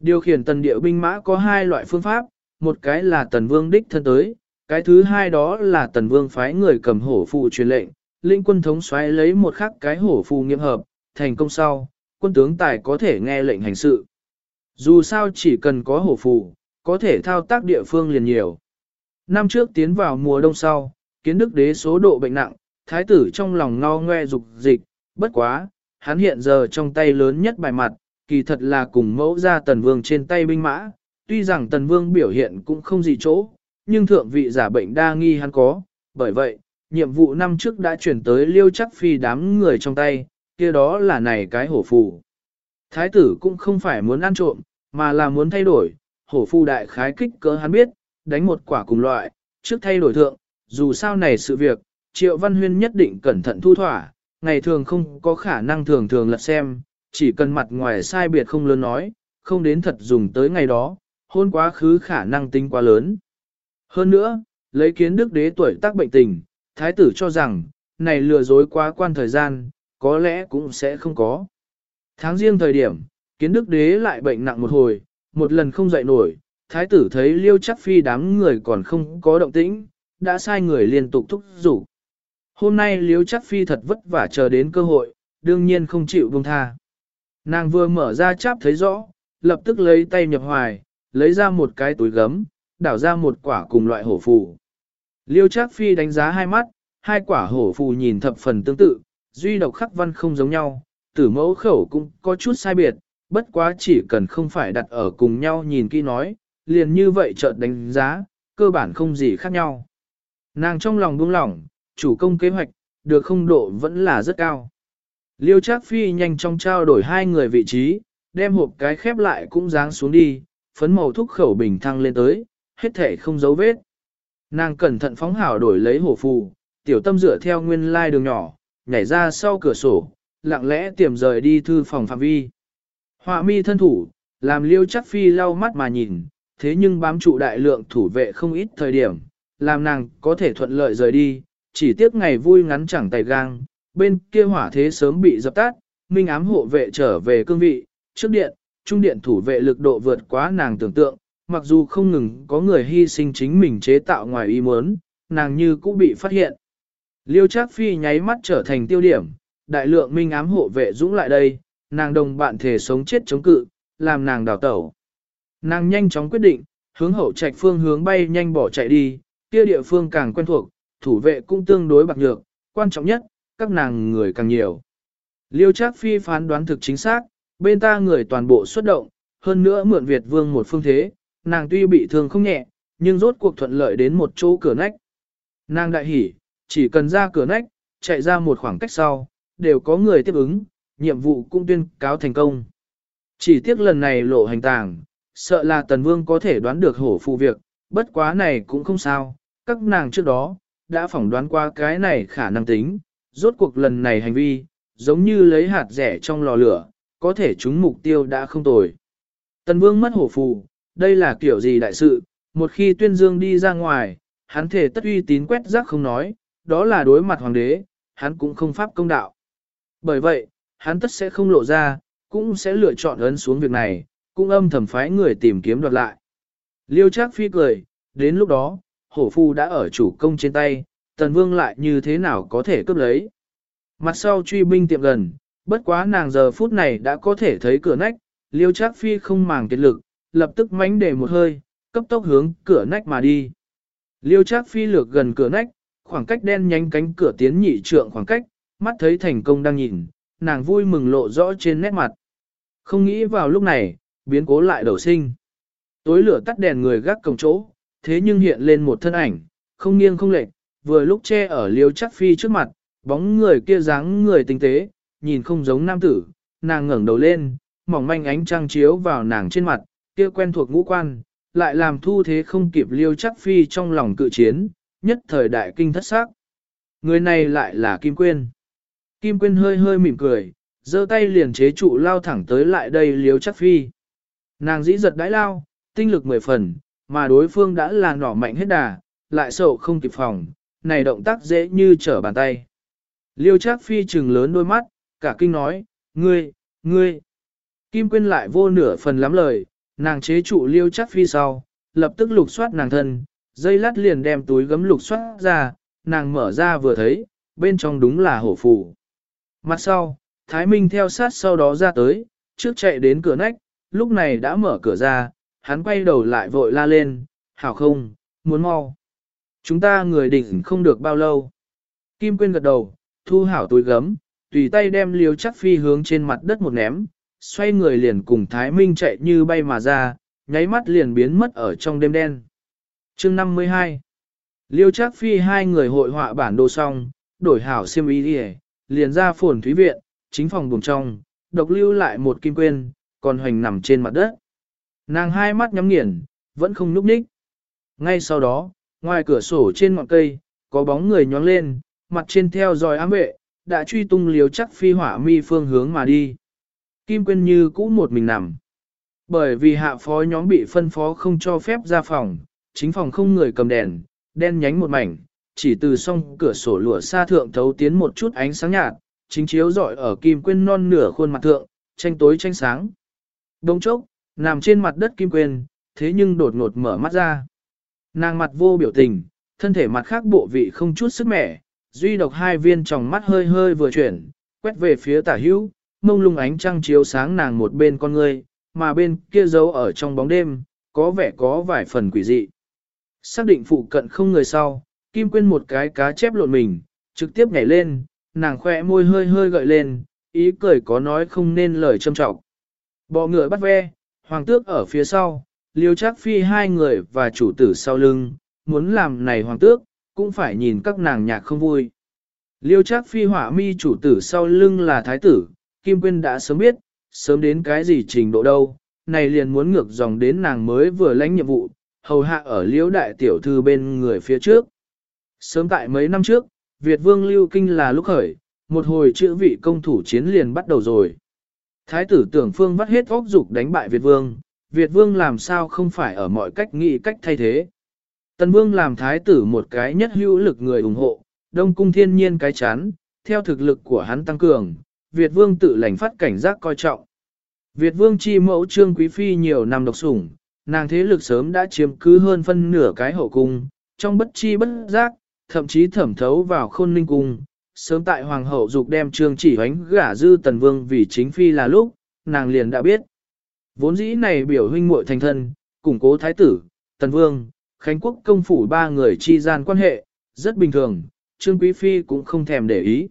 Điều khiển tần địa binh mã có hai loại phương pháp, một cái là tần vương đích thân tới, cái thứ hai đó là tần vương phái người cầm hổ phụ truyền lệnh, linh quân thống xoáy lấy một khắc cái hổ phụ nghiệm hợp, thành công sau, quân tướng tài có thể nghe lệnh hành sự. Dù sao chỉ cần có hổ phụ, có thể thao tác địa phương liền nhiều. Năm trước tiến vào mùa đông sau, kiến đức đế số độ bệnh nặng, thái tử trong lòng ngao ngoe dục dịch, bất quá, hắn hiện giờ trong tay lớn nhất bài mặt, kỳ thật là cùng mẫu ra tần vương trên tay binh mã, tuy rằng tần vương biểu hiện cũng không gì chỗ, nhưng thượng vị giả bệnh đa nghi hắn có, bởi vậy, nhiệm vụ năm trước đã chuyển tới liêu chắc phi đám người trong tay, kia đó là này cái hổ phù. Thái tử cũng không phải muốn ăn trộm, mà là muốn thay đổi, hổ phù đại khái kích cỡ hắn biết, đánh một quả cùng loại, trước thay đổi thượng, dù sao này sự việc, Triệu Văn Huyên nhất định cẩn thận thu thỏa, ngày thường không có khả năng thường thường lật xem, chỉ cần mặt ngoài sai biệt không lớn nói, không đến thật dùng tới ngày đó, hôn quá khứ khả năng tính quá lớn. Hơn nữa, lấy kiến đức đế tuổi tác bệnh tình, thái tử cho rằng, này lừa dối quá quan thời gian, có lẽ cũng sẽ không có. Tháng riêng thời điểm, kiến đức đế lại bệnh nặng một hồi, một lần không dậy nổi, thái tử thấy liêu chắc phi đám người còn không có động tĩnh, đã sai người liên tục thúc giục. Hôm nay liêu chắc phi thật vất vả chờ đến cơ hội, đương nhiên không chịu buông tha. Nàng vừa mở ra cháp thấy rõ, lập tức lấy tay nhập hoài, lấy ra một cái túi gấm, đảo ra một quả cùng loại hổ phù. Liêu Trác Phi đánh giá hai mắt, hai quả hổ phù nhìn thập phần tương tự, duy độc khắc văn không giống nhau, tử mẫu khẩu cũng có chút sai biệt, bất quá chỉ cần không phải đặt ở cùng nhau nhìn kỹ nói, liền như vậy chợt đánh giá, cơ bản không gì khác nhau. Nàng trong lòng buông lỏng, chủ công kế hoạch, được không độ vẫn là rất cao. Liêu Trác Phi nhanh chóng trao đổi hai người vị trí, đem hộp cái khép lại cũng dáng xuống đi, phấn màu thúc khẩu bình thăng lên tới, hết thể không dấu vết. Nàng cẩn thận phóng hảo đổi lấy hổ phù, tiểu tâm dựa theo nguyên lai đường nhỏ, nhảy ra sau cửa sổ, lặng lẽ tiềm rời đi thư phòng phạm vi. Họa mi thân thủ, làm liêu chắc phi lau mắt mà nhìn, thế nhưng bám trụ đại lượng thủ vệ không ít thời điểm, làm nàng có thể thuận lợi rời đi, chỉ tiếc ngày vui ngắn chẳng tay gang, bên kia hỏa thế sớm bị dập tắt, minh ám hộ vệ trở về cương vị, trước điện, trung điện thủ vệ lực độ vượt quá nàng tưởng tượng, mặc dù không ngừng có người hy sinh chính mình chế tạo ngoài ý muốn, nàng như cũng bị phát hiện. Liêu Trác Phi nháy mắt trở thành tiêu điểm, đại lượng minh ám hộ vệ dũng lại đây, nàng đồng bạn thể sống chết chống cự, làm nàng đào tẩu. Nàng nhanh chóng quyết định, hướng hậu trạch phương hướng bay nhanh bỏ chạy đi, kia địa phương càng quen thuộc, thủ vệ cũng tương đối bạc nhược, quan trọng nhất, các nàng người càng nhiều. Liêu Trác Phi phán đoán thực chính xác, bên ta người toàn bộ xuất động, hơn nữa mượn Việt Vương một phương thế, nàng tuy bị thương không nhẹ, nhưng rốt cuộc thuận lợi đến một chỗ cửa nách. Nàng đại hỉ, chỉ cần ra cửa nách, chạy ra một khoảng cách sau, đều có người tiếp ứng, nhiệm vụ cũng tuyên cáo thành công. Chỉ tiếc lần này lộ hành tàng, sợ là Tần Vương có thể đoán được hổ phụ việc, bất quá này cũng không sao, các nàng trước đó, đã phỏng đoán qua cái này khả năng tính, rốt cuộc lần này hành vi, giống như lấy hạt rẻ trong lò lửa, có thể chúng mục tiêu đã không tồi. Tần Vương mất hổ phù, đây là kiểu gì đại sự, một khi tuyên dương đi ra ngoài, hắn thể tất uy tín quét rác không nói, đó là đối mặt hoàng đế, hắn cũng không pháp công đạo. Bởi vậy, hắn tất sẽ không lộ ra, cũng sẽ lựa chọn ấn xuống việc này, cũng âm thầm phái người tìm kiếm đoạt lại. Liêu Trác Phi cười, đến lúc đó, hổ phu đã ở chủ công trên tay, tần vương lại như thế nào có thể cướp lấy. Mặt sau truy binh tiệm gần, bất quá nàng giờ phút này đã có thể thấy cửa nách, liêu Trác Phi không màng kết lực, lập tức mánh để một hơi, cấp tốc hướng cửa nách mà đi. Liêu Trác Phi lược gần cửa nách, khoảng cách đen nhánh cánh cửa tiến nhị trượng khoảng cách, mắt thấy thành công đang nhìn, nàng vui mừng lộ rõ trên nét mặt. Không nghĩ vào lúc này, biến cố lại đầu sinh. Tối lửa tắt đèn người gác cổng chỗ, thế nhưng hiện lên một thân ảnh, không nghiêng không lệch, vừa lúc che ở liêu chắc phi trước mặt, bóng người kia dáng người tinh tế, nhìn không giống nam tử, nàng ngẩng đầu lên, mỏng manh ánh trăng chiếu vào nàng trên mặt, kia quen thuộc ngũ quan, lại làm thu thế không kịp liêu chắc phi trong lòng cự chiến, nhất thời đại kinh thất xác. Người này lại là Kim Quyên. Kim Quyên hơi hơi mỉm cười, giơ tay liền chế trụ lao thẳng tới lại đây liêu chắc phi. Nàng dĩ giật đãi lao, tinh lực mười phần, mà đối phương đã là nỏ mạnh hết đà, lại sợ không kịp phòng, này động tác dễ như trở bàn tay. Liêu chắc phi trừng lớn đôi mắt, cả kinh nói, ngươi, ngươi. Kim Quyên lại vô nửa phần lắm lời, nàng chế trụ liêu chắc phi sau, lập tức lục soát nàng thân, dây lát liền đem túi gấm lục soát ra, nàng mở ra vừa thấy, bên trong đúng là hổ phù. Mặt sau, Thái Minh theo sát sau đó ra tới, trước chạy đến cửa nách, lúc này đã mở cửa ra, hắn quay đầu lại vội la lên, hảo không, muốn mau. Chúng ta người đỉnh không được bao lâu. Kim Quyên gật đầu, thu hảo túi gấm, tùy tay đem liều chắc phi hướng trên mặt đất một ném, xoay người liền cùng Thái Minh chạy như bay mà ra, nháy mắt liền biến mất ở trong đêm đen. chương 52 Liêu chắc phi hai người hội họa bản đồ xong, đổi hảo xiêm ý đi liền ra phồn thúy viện, chính phòng buồng trong, độc lưu lại một kim quên, còn hoành nằm trên mặt đất. Nàng hai mắt nhắm nghiền, vẫn không núp ních. Ngay sau đó, ngoài cửa sổ trên ngọn cây, có bóng người nhóng lên, mặt trên theo dõi ám vệ, đã truy tung liều chắc phi hỏa mi phương hướng mà đi. Kim quyên như cũ một mình nằm. Bởi vì hạ phó nhóm bị phân phó không cho phép ra phòng, chính phòng không người cầm đèn, đen nhánh một mảnh, chỉ từ song cửa sổ lụa xa thượng thấu tiến một chút ánh sáng nhạt, chính chiếu rọi ở kim quyên non nửa khuôn mặt thượng, tranh tối tranh sáng. Đông chốc, nằm trên mặt đất kim quên, thế nhưng đột ngột mở mắt ra. Nàng mặt vô biểu tình, thân thể mặt khác bộ vị không chút sức mẻ, duy độc hai viên tròng mắt hơi hơi vừa chuyển, quét về phía tả hữu, mông lung ánh trăng chiếu sáng nàng một bên con người, mà bên kia giấu ở trong bóng đêm, có vẻ có vài phần quỷ dị. Xác định phụ cận không người sau, Kim Quyên một cái cá chép lộn mình, trực tiếp nhảy lên, nàng khoe môi hơi hơi gợi lên, ý cười có nói không nên lời châm trọng. Bò ngựa bắt ve, hoàng tước ở phía sau, liêu chắc phi hai người và chủ tử sau lưng, muốn làm này hoàng tước, cũng phải nhìn các nàng nhạc không vui. Liêu chắc phi hỏa mi chủ tử sau lưng là thái tử, Kim Quyên đã sớm biết, sớm đến cái gì trình độ đâu, này liền muốn ngược dòng đến nàng mới vừa lãnh nhiệm vụ, hầu hạ ở liễu đại tiểu thư bên người phía trước. Sớm tại mấy năm trước, Việt vương lưu kinh là lúc khởi, một hồi chữ vị công thủ chiến liền bắt đầu rồi. Thái tử tưởng phương vắt hết óc dục đánh bại Việt vương, Việt vương làm sao không phải ở mọi cách nghĩ cách thay thế. Tần vương làm thái tử một cái nhất hữu lực người ủng hộ, đông cung thiên nhiên cái chán, theo thực lực của hắn tăng cường, Việt vương tự lành phát cảnh giác coi trọng. Việt vương chi mẫu trương quý phi nhiều năm độc sủng, nàng thế lực sớm đã chiếm cứ hơn phân nửa cái hậu cung, trong bất chi bất giác, thậm chí thẩm thấu vào khôn ninh cung. Sớm tại hoàng hậu dục đem trương chỉ hoánh gả dư tần vương vì chính phi là lúc, nàng liền đã biết. Vốn dĩ này biểu huynh muội thành thân, củng cố thái tử, tần vương, khánh quốc công phủ ba người chi gian quan hệ, rất bình thường, trương quý phi cũng không thèm để ý.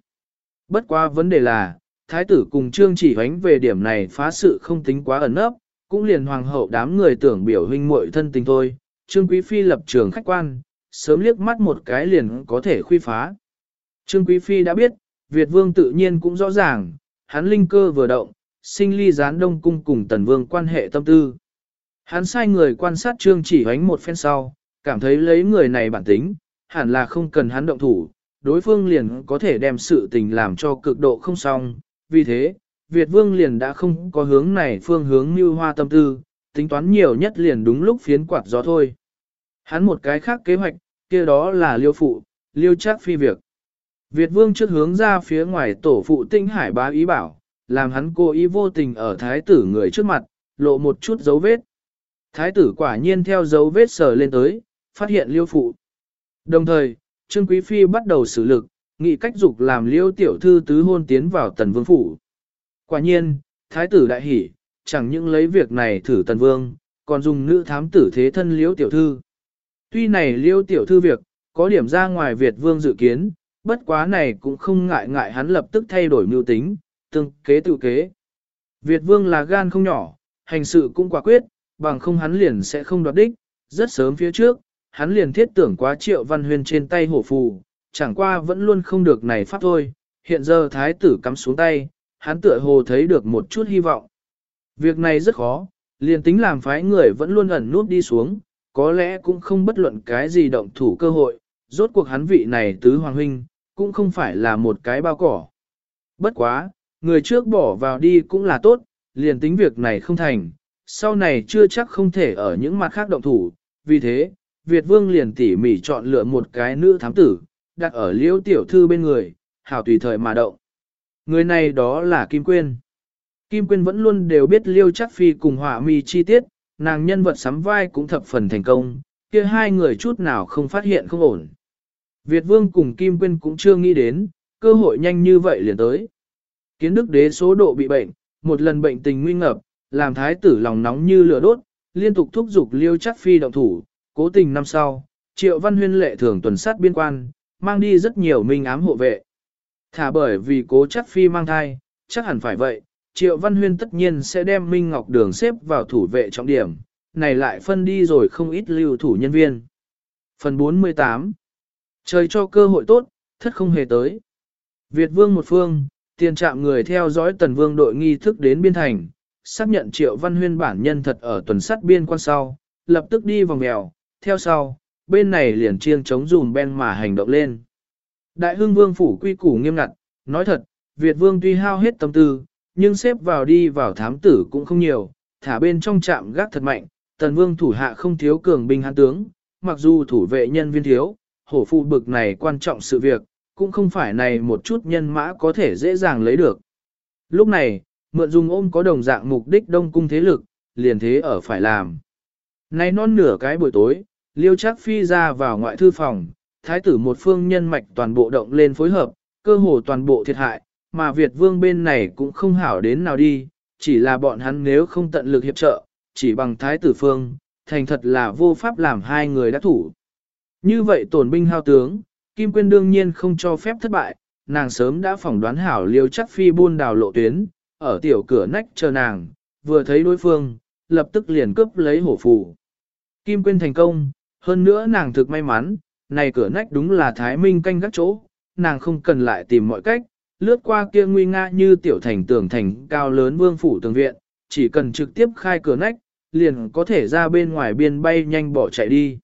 Bất quá vấn đề là, thái tử cùng trương chỉ hoánh về điểm này phá sự không tính quá ẩn nấp, cũng liền hoàng hậu đám người tưởng biểu huynh muội thân tình thôi, Trương Quý Phi lập trường khách quan, sớm liếc mắt một cái liền có thể khuy phá. Trương Quý Phi đã biết, Việt Vương tự nhiên cũng rõ ràng, hắn linh cơ vừa động, sinh ly gián đông cung cùng tần vương quan hệ tâm tư. Hắn sai người quan sát Trương chỉ hoánh một phen sau, cảm thấy lấy người này bản tính, hẳn là không cần hắn động thủ, đối phương liền có thể đem sự tình làm cho cực độ không xong. Vì thế, Việt Vương liền đã không có hướng này phương hướng mưu hoa tâm tư, tính toán nhiều nhất liền đúng lúc phiến quạt gió thôi. Hắn một cái khác kế hoạch, kia đó là liêu phụ, liêu chắc phi việc. Việt Vương trước hướng ra phía ngoài tổ phụ tinh hải bá ý bảo, làm hắn cố ý vô tình ở thái tử người trước mặt, lộ một chút dấu vết. Thái tử quả nhiên theo dấu vết sờ lên tới, phát hiện liêu phụ. Đồng thời, Trương Quý Phi bắt đầu xử lực, nghị cách dục làm liêu tiểu thư tứ hôn tiến vào tần vương phủ. Quả nhiên, thái tử đại hỉ, chẳng những lấy việc này thử tần vương, còn dùng nữ thám tử thế thân liêu tiểu thư. Tuy này liêu tiểu thư việc, có điểm ra ngoài Việt vương dự kiến, bất quá này cũng không ngại ngại hắn lập tức thay đổi mưu tính, tương kế tự kế. Việt vương là gan không nhỏ, hành sự cũng quả quyết, bằng không hắn liền sẽ không đoạt đích, rất sớm phía trước, hắn liền thiết tưởng quá triệu văn huyền trên tay hổ phù, chẳng qua vẫn luôn không được này pháp thôi, hiện giờ thái tử cắm xuống tay, hắn tựa hồ thấy được một chút hy vọng. Việc này rất khó, liền tính làm phái người vẫn luôn ẩn nút đi xuống, có lẽ cũng không bất luận cái gì động thủ cơ hội, rốt cuộc hắn vị này tứ hoàng huynh, cũng không phải là một cái bao cỏ. Bất quá, người trước bỏ vào đi cũng là tốt, liền tính việc này không thành, sau này chưa chắc không thể ở những mặt khác động thủ, vì thế, Việt Vương liền tỉ mỉ chọn lựa một cái nữ thám tử, đặt ở liễu tiểu thư bên người, hảo tùy thời mà động. Người này đó là Kim Quyên. Kim Quyên vẫn luôn đều biết liêu chắc phi cùng họa mi chi tiết, nàng nhân vật sắm vai cũng thập phần thành công, kia hai người chút nào không phát hiện không ổn. Việt Vương cùng Kim Quyên cũng chưa nghĩ đến, cơ hội nhanh như vậy liền tới. Kiến đức đế số độ bị bệnh, một lần bệnh tình nguy ngập, làm thái tử lòng nóng như lửa đốt, liên tục thúc giục liêu chắc phi động thủ, cố tình năm sau, triệu văn huyên lệ thường tuần sát biên quan, mang đi rất nhiều minh ám hộ vệ. Thả bởi vì cố chắc phi mang thai, chắc hẳn phải vậy, triệu văn huyên tất nhiên sẽ đem minh ngọc đường xếp vào thủ vệ trọng điểm, này lại phân đi rồi không ít lưu thủ nhân viên. Phần 48 Trời cho cơ hội tốt, thất không hề tới. Việt vương một phương, tiền trạm người theo dõi tần vương đội nghi thức đến biên thành, xác nhận triệu văn huyên bản nhân thật ở tuần sắt biên quan sau, lập tức đi vòng mèo, theo sau, bên này liền chiêng chống dùm ben mà hành động lên. Đại hưng vương phủ quy củ nghiêm ngặt, nói thật, Việt vương tuy hao hết tâm tư, nhưng xếp vào đi vào thám tử cũng không nhiều, thả bên trong trạm gác thật mạnh, tần vương thủ hạ không thiếu cường binh hán tướng, mặc dù thủ vệ nhân viên thiếu, hổ phụ bực này quan trọng sự việc, cũng không phải này một chút nhân mã có thể dễ dàng lấy được. Lúc này, mượn dùng ôm có đồng dạng mục đích đông cung thế lực, liền thế ở phải làm. Nay non nửa cái buổi tối, liêu chắc phi ra vào ngoại thư phòng, thái tử một phương nhân mạch toàn bộ động lên phối hợp, cơ hồ toàn bộ thiệt hại, mà Việt vương bên này cũng không hảo đến nào đi, chỉ là bọn hắn nếu không tận lực hiệp trợ, chỉ bằng thái tử phương, thành thật là vô pháp làm hai người đã thủ. Như vậy tổn binh hao tướng, Kim Quyên đương nhiên không cho phép thất bại, nàng sớm đã phỏng đoán hảo liêu chắc phi buôn đào lộ tuyến, ở tiểu cửa nách chờ nàng, vừa thấy đối phương, lập tức liền cướp lấy hổ phù. Kim Quyên thành công, hơn nữa nàng thực may mắn, này cửa nách đúng là Thái Minh canh gác chỗ, nàng không cần lại tìm mọi cách, lướt qua kia nguy nga như tiểu thành tường thành cao lớn vương phủ tường viện, chỉ cần trực tiếp khai cửa nách, liền có thể ra bên ngoài biên bay nhanh bỏ chạy đi.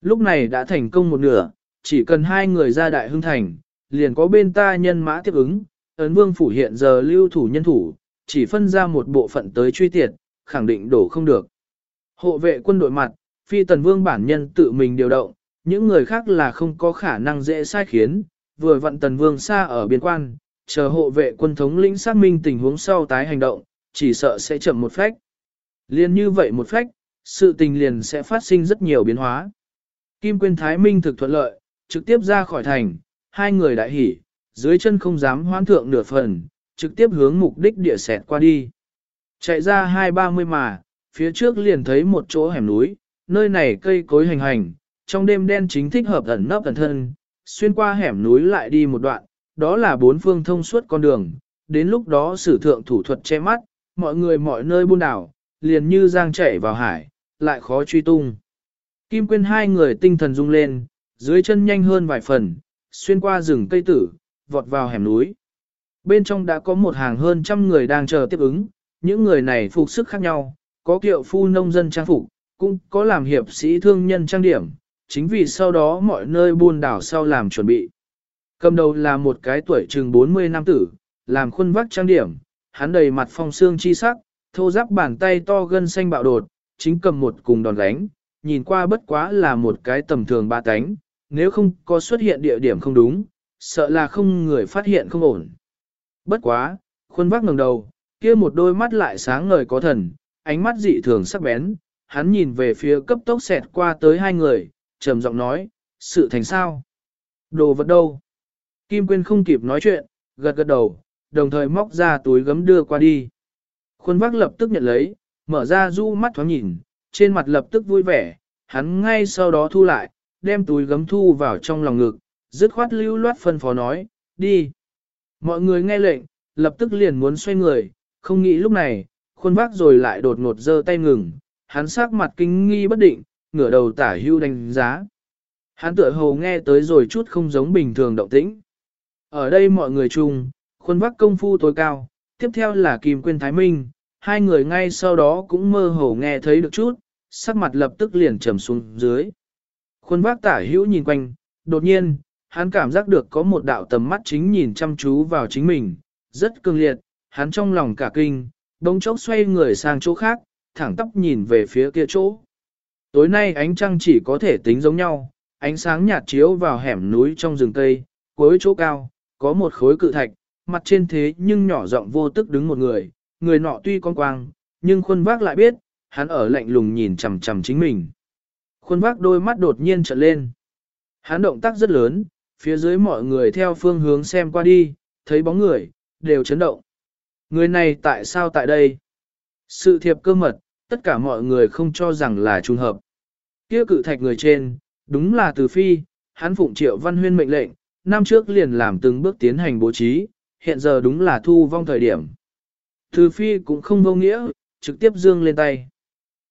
Lúc này đã thành công một nửa, chỉ cần hai người ra đại hưng thành, liền có bên ta nhân mã tiếp ứng, ấn vương phủ hiện giờ lưu thủ nhân thủ, chỉ phân ra một bộ phận tới truy tiệt, khẳng định đổ không được. Hộ vệ quân đội mặt, phi tần vương bản nhân tự mình điều động, những người khác là không có khả năng dễ sai khiến, vừa vận tần vương xa ở biên quan, chờ hộ vệ quân thống lĩnh xác minh tình huống sau tái hành động, chỉ sợ sẽ chậm một phách. Liên như vậy một phách, sự tình liền sẽ phát sinh rất nhiều biến hóa. Kim Quyên Thái Minh thực thuận lợi, trực tiếp ra khỏi thành, hai người đại hỉ, dưới chân không dám hoãn thượng nửa phần, trực tiếp hướng mục đích địa sẹt qua đi. Chạy ra hai ba mươi mà, phía trước liền thấy một chỗ hẻm núi, nơi này cây cối hành hành, trong đêm đen chính thích hợp ẩn nấp ẩn thân, xuyên qua hẻm núi lại đi một đoạn, đó là bốn phương thông suốt con đường, đến lúc đó sử thượng thủ thuật che mắt, mọi người mọi nơi buôn đảo, liền như giang chảy vào hải, lại khó truy tung. Kim Quyên hai người tinh thần rung lên, dưới chân nhanh hơn vài phần, xuyên qua rừng cây tử, vọt vào hẻm núi. Bên trong đã có một hàng hơn trăm người đang chờ tiếp ứng, những người này phục sức khác nhau, có kiệu phu nông dân trang phục, cũng có làm hiệp sĩ thương nhân trang điểm, chính vì sau đó mọi nơi buôn đảo sau làm chuẩn bị. Cầm đầu là một cái tuổi chừng 40 năm tử, làm khuôn vắc trang điểm, hắn đầy mặt phong xương chi sắc, thô giáp bàn tay to gân xanh bạo đột, chính cầm một cùng đòn gánh, nhìn qua bất quá là một cái tầm thường ba cánh, nếu không có xuất hiện địa điểm không đúng, sợ là không người phát hiện không ổn. Bất quá, khuôn vác ngẩng đầu, kia một đôi mắt lại sáng ngời có thần, ánh mắt dị thường sắc bén, hắn nhìn về phía cấp tốc xẹt qua tới hai người, trầm giọng nói, sự thành sao? Đồ vật đâu? Kim Quyên không kịp nói chuyện, gật gật đầu, đồng thời móc ra túi gấm đưa qua đi. Khuôn vác lập tức nhận lấy, mở ra du mắt thoáng nhìn, trên mặt lập tức vui vẻ, hắn ngay sau đó thu lại, đem túi gấm thu vào trong lòng ngực, dứt khoát lưu loát phân phó nói, đi. Mọi người nghe lệnh, lập tức liền muốn xoay người, không nghĩ lúc này, khuôn vác rồi lại đột ngột giơ tay ngừng, hắn sắc mặt kinh nghi bất định, ngửa đầu tả hưu đánh giá. Hắn tựa hồ nghe tới rồi chút không giống bình thường động tĩnh. Ở đây mọi người chung, khuôn vác công phu tối cao, tiếp theo là Kim Quyên Thái Minh, hai người ngay sau đó cũng mơ hồ nghe thấy được chút, sắc mặt lập tức liền trầm xuống dưới. Khuôn vác tả hữu nhìn quanh, đột nhiên, hắn cảm giác được có một đạo tầm mắt chính nhìn chăm chú vào chính mình, rất cương liệt, hắn trong lòng cả kinh, bỗng chốc xoay người sang chỗ khác, thẳng tóc nhìn về phía kia chỗ. Tối nay ánh trăng chỉ có thể tính giống nhau, ánh sáng nhạt chiếu vào hẻm núi trong rừng cây, cuối chỗ cao, có một khối cự thạch, mặt trên thế nhưng nhỏ giọng vô tức đứng một người, người nọ tuy con quang, nhưng khuôn vác lại biết, hắn ở lạnh lùng nhìn chằm chằm chính mình. Khuôn vác đôi mắt đột nhiên trợn lên. Hắn động tác rất lớn, phía dưới mọi người theo phương hướng xem qua đi, thấy bóng người, đều chấn động. Người này tại sao tại đây? Sự thiệp cơ mật, tất cả mọi người không cho rằng là trùng hợp. Kia cự thạch người trên, đúng là từ phi, hắn phụng triệu văn huyên mệnh lệnh, năm trước liền làm từng bước tiến hành bố trí, hiện giờ đúng là thu vong thời điểm. Thư phi cũng không vô nghĩa, trực tiếp dương lên tay.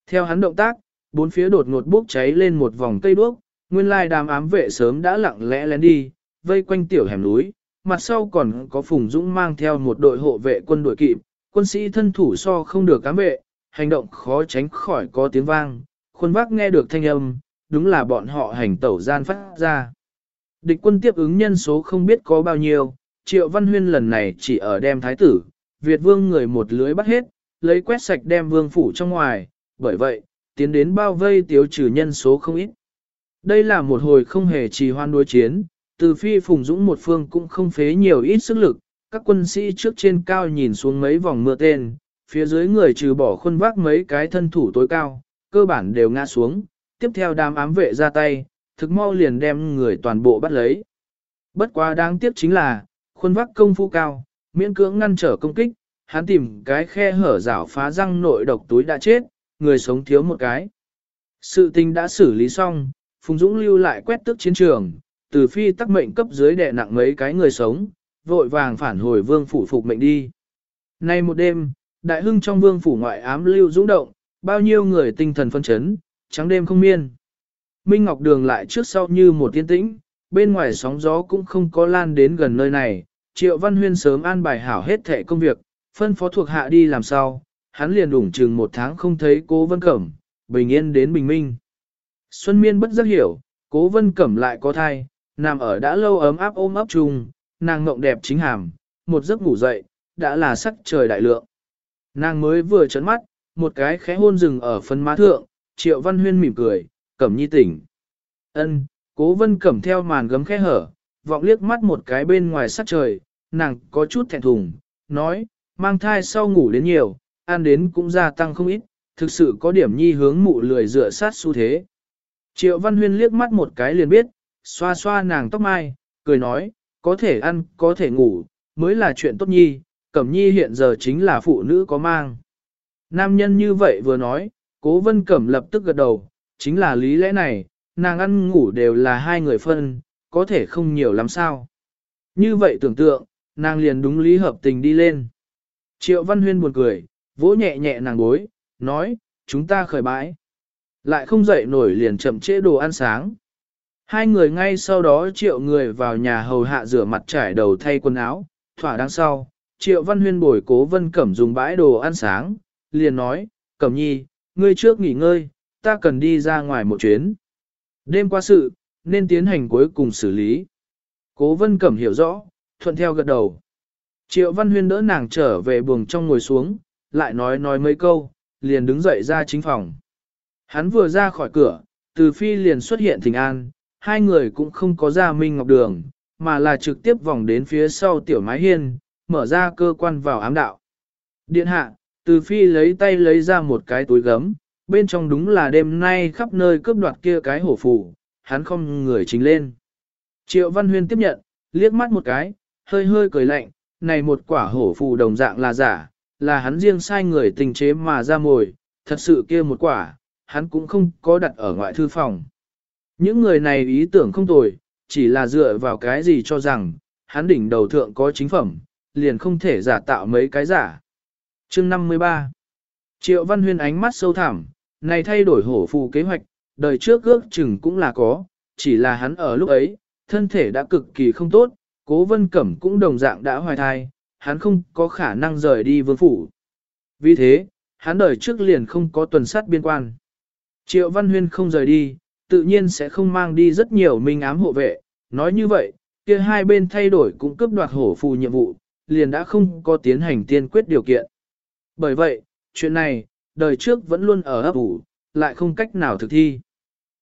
Theo hắn động tác, bốn phía đột ngột bốc cháy lên một vòng cây đuốc, nguyên lai đám ám vệ sớm đã lặng lẽ lén đi, vây quanh tiểu hẻm núi, mặt sau còn có Phùng Dũng mang theo một đội hộ vệ quân đội kịp, quân sĩ thân thủ so không được ám vệ, hành động khó tránh khỏi có tiếng vang, khuôn vác nghe được thanh âm, đúng là bọn họ hành tẩu gian phát ra. Địch quân tiếp ứng nhân số không biết có bao nhiêu, Triệu Văn Huyên lần này chỉ ở đem thái tử, Việt vương người một lưới bắt hết, lấy quét sạch đem vương phủ trong ngoài, bởi vậy, tiến đến bao vây tiêu trừ nhân số không ít. Đây là một hồi không hề trì hoan đối chiến, từ phi phùng dũng một phương cũng không phế nhiều ít sức lực, các quân sĩ trước trên cao nhìn xuống mấy vòng mưa tên, phía dưới người trừ bỏ khuôn vác mấy cái thân thủ tối cao, cơ bản đều ngã xuống, tiếp theo đám ám vệ ra tay, thực mau liền đem người toàn bộ bắt lấy. Bất quá đáng tiếc chính là, khuôn vác công phu cao, miễn cưỡng ngăn trở công kích, hắn tìm cái khe hở rảo phá răng nội độc túi đã chết, người sống thiếu một cái. Sự tình đã xử lý xong, Phùng Dũng lưu lại quét tức chiến trường, từ phi tắc mệnh cấp dưới đè nặng mấy cái người sống, vội vàng phản hồi vương phủ phục mệnh đi. Nay một đêm, đại hưng trong vương phủ ngoại ám lưu dũng động, bao nhiêu người tinh thần phân chấn, trắng đêm không miên. Minh Ngọc Đường lại trước sau như một tiên tĩnh, bên ngoài sóng gió cũng không có lan đến gần nơi này, Triệu Văn Huyên sớm an bài hảo hết thẻ công việc, phân phó thuộc hạ đi làm sao, hắn liền đủng chừng một tháng không thấy cố Vân Cẩm, bình yên đến bình minh. Xuân Miên bất giác hiểu, cố Vân Cẩm lại có thai, nằm ở đã lâu ấm áp ôm ấp chung, nàng ngộng đẹp chính hàm, một giấc ngủ dậy, đã là sắc trời đại lượng. Nàng mới vừa chấn mắt, một cái khẽ hôn rừng ở phân má thượng, Triệu Văn Huyên mỉm cười, Cẩm nhi tỉnh. Ân, cố Vân Cẩm theo màn gấm khẽ hở, vọng liếc mắt một cái bên ngoài sắc trời, nàng có chút thẹn thùng, nói, mang thai sau ngủ đến nhiều, ăn đến cũng gia tăng không ít, thực sự có điểm nhi hướng mụ lười dựa sát xu thế. Triệu Văn Huyên liếc mắt một cái liền biết, xoa xoa nàng tóc mai, cười nói, có thể ăn, có thể ngủ, mới là chuyện tốt nhi, Cẩm Nhi hiện giờ chính là phụ nữ có mang. Nam nhân như vậy vừa nói, Cố Vân Cẩm lập tức gật đầu, chính là lý lẽ này, nàng ăn ngủ đều là hai người phân, có thể không nhiều lắm sao. Như vậy tưởng tượng, nàng liền đúng lý hợp tình đi lên. Triệu Văn Huyên buồn cười, vỗ nhẹ nhẹ nàng bối, nói, chúng ta khởi bãi. Lại không dậy nổi liền chậm trễ đồ ăn sáng. Hai người ngay sau đó triệu người vào nhà hầu hạ rửa mặt trải đầu thay quần áo, thỏa đáng sau, triệu văn huyên bồi cố vân cẩm dùng bãi đồ ăn sáng, liền nói, cẩm nhi, ngươi trước nghỉ ngơi, ta cần đi ra ngoài một chuyến. Đêm qua sự, nên tiến hành cuối cùng xử lý. Cố vân cẩm hiểu rõ, thuận theo gật đầu. Triệu văn huyên đỡ nàng trở về buồng trong ngồi xuống, lại nói nói mấy câu, liền đứng dậy ra chính phòng. Hắn vừa ra khỏi cửa, từ phi liền xuất hiện thình an, hai người cũng không có ra minh ngọc đường, mà là trực tiếp vòng đến phía sau tiểu mái hiên, mở ra cơ quan vào ám đạo. Điện hạ, từ phi lấy tay lấy ra một cái túi gấm, bên trong đúng là đêm nay khắp nơi cướp đoạt kia cái hổ phủ, hắn không người chính lên. Triệu Văn Huyên tiếp nhận, liếc mắt một cái, hơi hơi cười lạnh, này một quả hổ phù đồng dạng là giả, là hắn riêng sai người tình chế mà ra mồi, thật sự kia một quả, hắn cũng không có đặt ở ngoại thư phòng. Những người này ý tưởng không tồi, chỉ là dựa vào cái gì cho rằng, hắn đỉnh đầu thượng có chính phẩm, liền không thể giả tạo mấy cái giả. Chương 53 Triệu Văn Huyên ánh mắt sâu thẳm, này thay đổi hổ phù kế hoạch, đời trước ước chừng cũng là có, chỉ là hắn ở lúc ấy, thân thể đã cực kỳ không tốt, cố vân cẩm cũng đồng dạng đã hoài thai, hắn không có khả năng rời đi vương phủ. Vì thế, hắn đời trước liền không có tuần sát biên quan. Triệu Văn Huyên không rời đi, tự nhiên sẽ không mang đi rất nhiều minh ám hộ vệ, nói như vậy, kia hai bên thay đổi cũng cướp đoạt hổ phù nhiệm vụ, liền đã không có tiến hành tiên quyết điều kiện. Bởi vậy, chuyện này, đời trước vẫn luôn ở ấp ủ, lại không cách nào thực thi.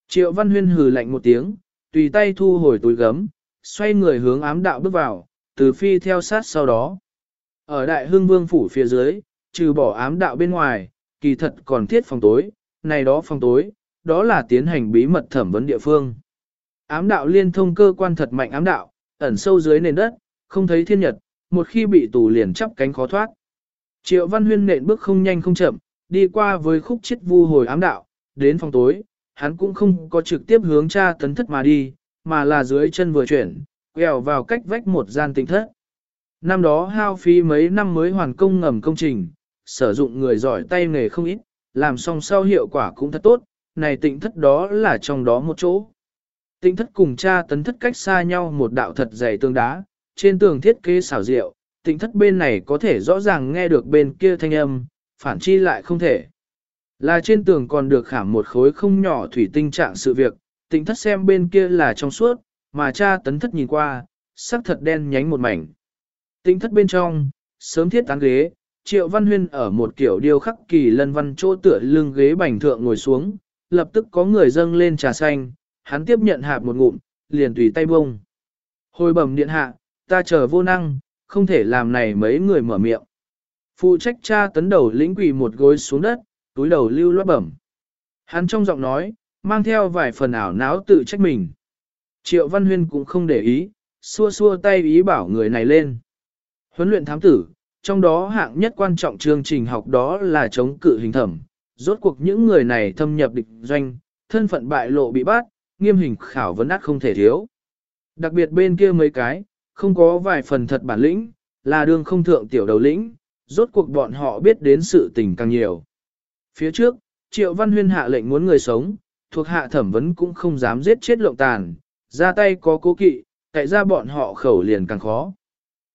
Triệu Văn Huyên hừ lạnh một tiếng, tùy tay thu hồi túi gấm, xoay người hướng ám đạo bước vào, từ phi theo sát sau đó. Ở đại hương vương phủ phía dưới, trừ bỏ ám đạo bên ngoài, kỳ thật còn thiết phòng tối, này đó phòng tối, đó là tiến hành bí mật thẩm vấn địa phương. Ám đạo liên thông cơ quan thật mạnh ám đạo, ẩn sâu dưới nền đất, không thấy thiên nhật, một khi bị tù liền chắp cánh khó thoát. Triệu Văn Huyên nện bước không nhanh không chậm, đi qua với khúc chết vu hồi ám đạo, đến phòng tối, hắn cũng không có trực tiếp hướng cha tấn thất mà đi, mà là dưới chân vừa chuyển, quẹo vào cách vách một gian tinh thất. Năm đó hao phí mấy năm mới hoàn công ngầm công trình, sử dụng người giỏi tay nghề không ít, làm xong sau hiệu quả cũng thật tốt, này tịnh thất đó là trong đó một chỗ. Tịnh thất cùng cha tấn thất cách xa nhau một đạo thật dày tương đá, trên tường thiết kế xảo diệu, tịnh thất bên này có thể rõ ràng nghe được bên kia thanh âm, phản chi lại không thể. Là trên tường còn được khảm một khối không nhỏ thủy tinh trạng sự việc, tịnh thất xem bên kia là trong suốt, mà cha tấn thất nhìn qua, sắc thật đen nhánh một mảnh. Tịnh thất bên trong, sớm thiết tán ghế, triệu văn huyên ở một kiểu điêu khắc kỳ lân văn chỗ tựa lưng ghế bành thượng ngồi xuống, lập tức có người dâng lên trà xanh, hắn tiếp nhận hạp một ngụm, liền tùy tay bông. Hồi bẩm điện hạ, ta chờ vô năng, không thể làm này mấy người mở miệng. Phụ trách cha tấn đầu lĩnh quỳ một gối xuống đất, túi đầu lưu loát bẩm. Hắn trong giọng nói, mang theo vài phần ảo não tự trách mình. Triệu Văn Huyên cũng không để ý, xua xua tay ý bảo người này lên. Huấn luyện thám tử, trong đó hạng nhất quan trọng chương trình học đó là chống cự hình thẩm. Rốt cuộc những người này thâm nhập địch doanh, thân phận bại lộ bị bắt, nghiêm hình khảo vấn át không thể thiếu. Đặc biệt bên kia mấy cái, không có vài phần thật bản lĩnh, là đường không thượng tiểu đầu lĩnh, rốt cuộc bọn họ biết đến sự tình càng nhiều. Phía trước, Triệu Văn Huyên hạ lệnh muốn người sống, thuộc hạ thẩm vấn cũng không dám giết chết lộng tàn, ra tay có cố kỵ, tại ra bọn họ khẩu liền càng khó.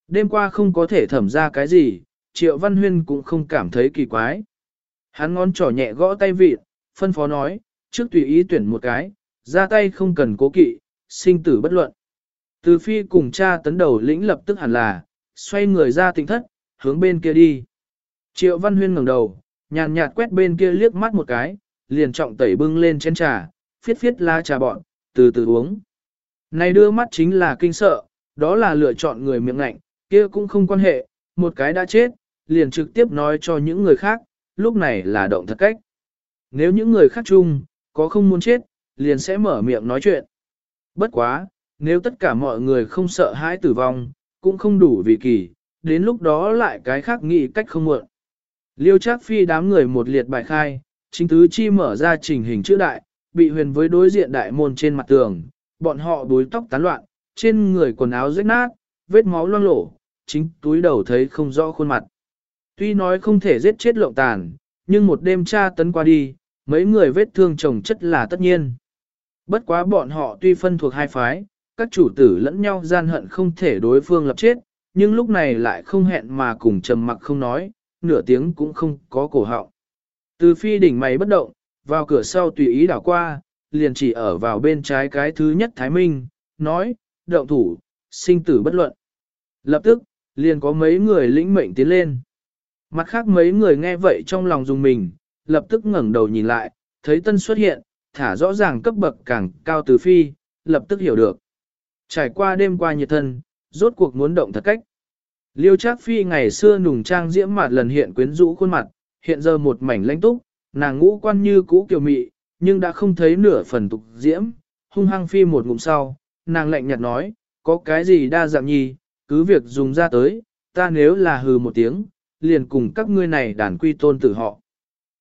Đêm qua không có thể thẩm ra cái gì, Triệu Văn Huyên cũng không cảm thấy kỳ quái. Hắn ngón trỏ nhẹ gõ tay vịt, phân phó nói, trước tùy ý tuyển một cái, ra tay không cần cố kỵ, sinh tử bất luận. Từ phi cùng cha tấn đầu lĩnh lập tức hẳn là, xoay người ra tỉnh thất, hướng bên kia đi. Triệu Văn Huyên ngẩng đầu, nhàn nhạt quét bên kia liếc mắt một cái, liền trọng tẩy bưng lên chén trà, phiết phiết la trà bọn, từ từ uống. Này đưa mắt chính là kinh sợ, đó là lựa chọn người miệng ngạnh, kia cũng không quan hệ, một cái đã chết, liền trực tiếp nói cho những người khác, lúc này là động thật cách. Nếu những người khác chung, có không muốn chết, liền sẽ mở miệng nói chuyện. Bất quá, nếu tất cả mọi người không sợ hãi tử vong, cũng không đủ vì kỳ, đến lúc đó lại cái khác nghĩ cách không muộn. Liêu Trác Phi đám người một liệt bài khai, chính tứ chi mở ra trình hình chữ đại, bị huyền với đối diện đại môn trên mặt tường, bọn họ đuối tóc tán loạn, trên người quần áo rách nát, vết máu loang lổ, chính túi đầu thấy không rõ khuôn mặt. Tuy nói không thể giết chết lộng tàn, nhưng một đêm tra tấn qua đi, mấy người vết thương chồng chất là tất nhiên. Bất quá bọn họ tuy phân thuộc hai phái, các chủ tử lẫn nhau gian hận không thể đối phương lập chết, nhưng lúc này lại không hẹn mà cùng trầm mặc không nói, nửa tiếng cũng không có cổ họng. Từ phi đỉnh mày bất động, vào cửa sau tùy ý đảo qua, liền chỉ ở vào bên trái cái thứ nhất Thái Minh, nói, động thủ, sinh tử bất luận. Lập tức, liền có mấy người lĩnh mệnh tiến lên. Mặt khác mấy người nghe vậy trong lòng dùng mình, lập tức ngẩng đầu nhìn lại, thấy tân xuất hiện, thả rõ ràng cấp bậc càng cao từ phi, lập tức hiểu được. Trải qua đêm qua nhiệt thân, rốt cuộc muốn động thật cách. Liêu Trác Phi ngày xưa nùng trang diễm mặt lần hiện quyến rũ khuôn mặt, hiện giờ một mảnh lãnh túc, nàng ngũ quan như cũ kiều mị, nhưng đã không thấy nửa phần tục diễm, hung hăng phi một ngụm sau, nàng lạnh nhạt nói, có cái gì đa dạng nhi, cứ việc dùng ra tới, ta nếu là hừ một tiếng, liền cùng các ngươi này đàn quy tôn tử họ.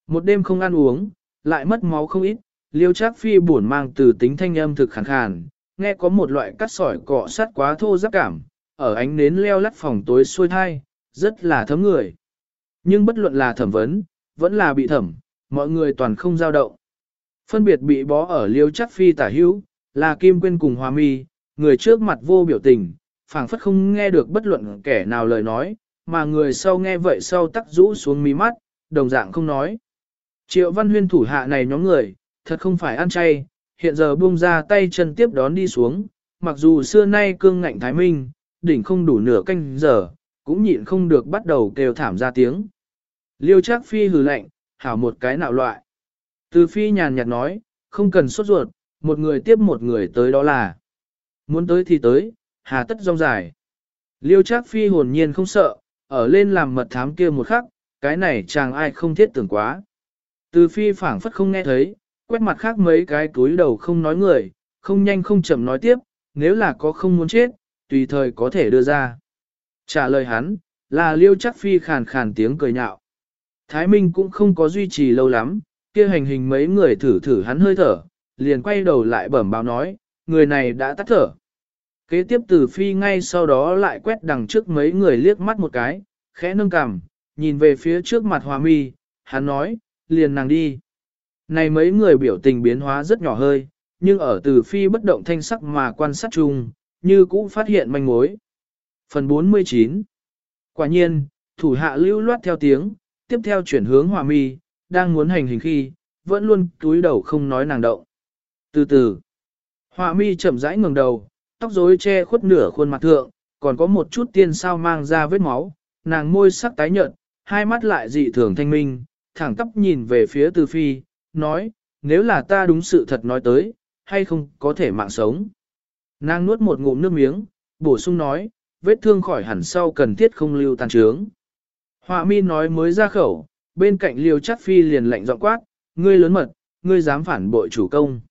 Một đêm không ăn uống, lại mất máu không ít, liêu trác phi buồn mang từ tính thanh âm thực khàn khàn, nghe có một loại cắt sỏi cọ sắt quá thô giáp cảm, ở ánh nến leo lắt phòng tối xuôi thai, rất là thấm người. Nhưng bất luận là thẩm vấn, vẫn là bị thẩm, mọi người toàn không dao động. Phân biệt bị bó ở liêu chắc phi tả hữu, là Kim Quyên cùng Hoa Mi, người trước mặt vô biểu tình, phảng phất không nghe được bất luận kẻ nào lời nói, mà người sau nghe vậy sau tắc rũ xuống mí mắt, đồng dạng không nói. Triệu Văn Huyên thủ hạ này nhóm người, thật không phải ăn chay, hiện giờ buông ra tay chân tiếp đón đi xuống, mặc dù xưa nay cương ngạnh thái minh, đỉnh không đủ nửa canh giờ, cũng nhịn không được bắt đầu kêu thảm ra tiếng. Liêu Trác Phi hừ lạnh, hảo một cái nạo loại. Từ Phi nhàn nhạt nói, không cần sốt ruột, một người tiếp một người tới đó là. Muốn tới thì tới, hà tất rong dài. Liêu Trác Phi hồn nhiên không sợ, ở lên làm mật thám kia một khắc, cái này chàng ai không thiết tưởng quá. Từ Phi phảng phất không nghe thấy, quét mặt khác mấy cái túi đầu không nói người, không nhanh không chậm nói tiếp, nếu là có không muốn chết, tùy thời có thể đưa ra. Trả lời hắn, là liêu chắc phi khàn khàn tiếng cười nhạo. Thái Minh cũng không có duy trì lâu lắm, kia hành hình mấy người thử thử hắn hơi thở, liền quay đầu lại bẩm báo nói, người này đã tắt thở. Kế tiếp từ phi ngay sau đó lại quét đằng trước mấy người liếc mắt một cái, khẽ nâng cằm, nhìn về phía trước mặt hòa mi, hắn nói, liền nàng đi. Này mấy người biểu tình biến hóa rất nhỏ hơi, nhưng ở từ phi bất động thanh sắc mà quan sát chung, như cũ phát hiện manh mối. Phần 49 Quả nhiên, thủ hạ lưu loát theo tiếng, tiếp theo chuyển hướng hòa mi, đang muốn hành hình khi, vẫn luôn túi đầu không nói nàng động. Từ từ, hòa mi chậm rãi ngừng đầu, tóc rối che khuất nửa khuôn mặt thượng, còn có một chút tiên sao mang ra vết máu, nàng môi sắc tái nhợt, hai mắt lại dị thường thanh minh, thẳng tóc nhìn về phía từ phi, nói, nếu là ta đúng sự thật nói tới, hay không có thể mạng sống. Nàng nuốt một ngụm nước miếng, bổ sung nói, vết thương khỏi hẳn sau cần thiết không lưu tàn trướng. Họa mi nói mới ra khẩu, bên cạnh liêu chắc phi liền lạnh giọng quát, ngươi lớn mật, ngươi dám phản bội chủ công.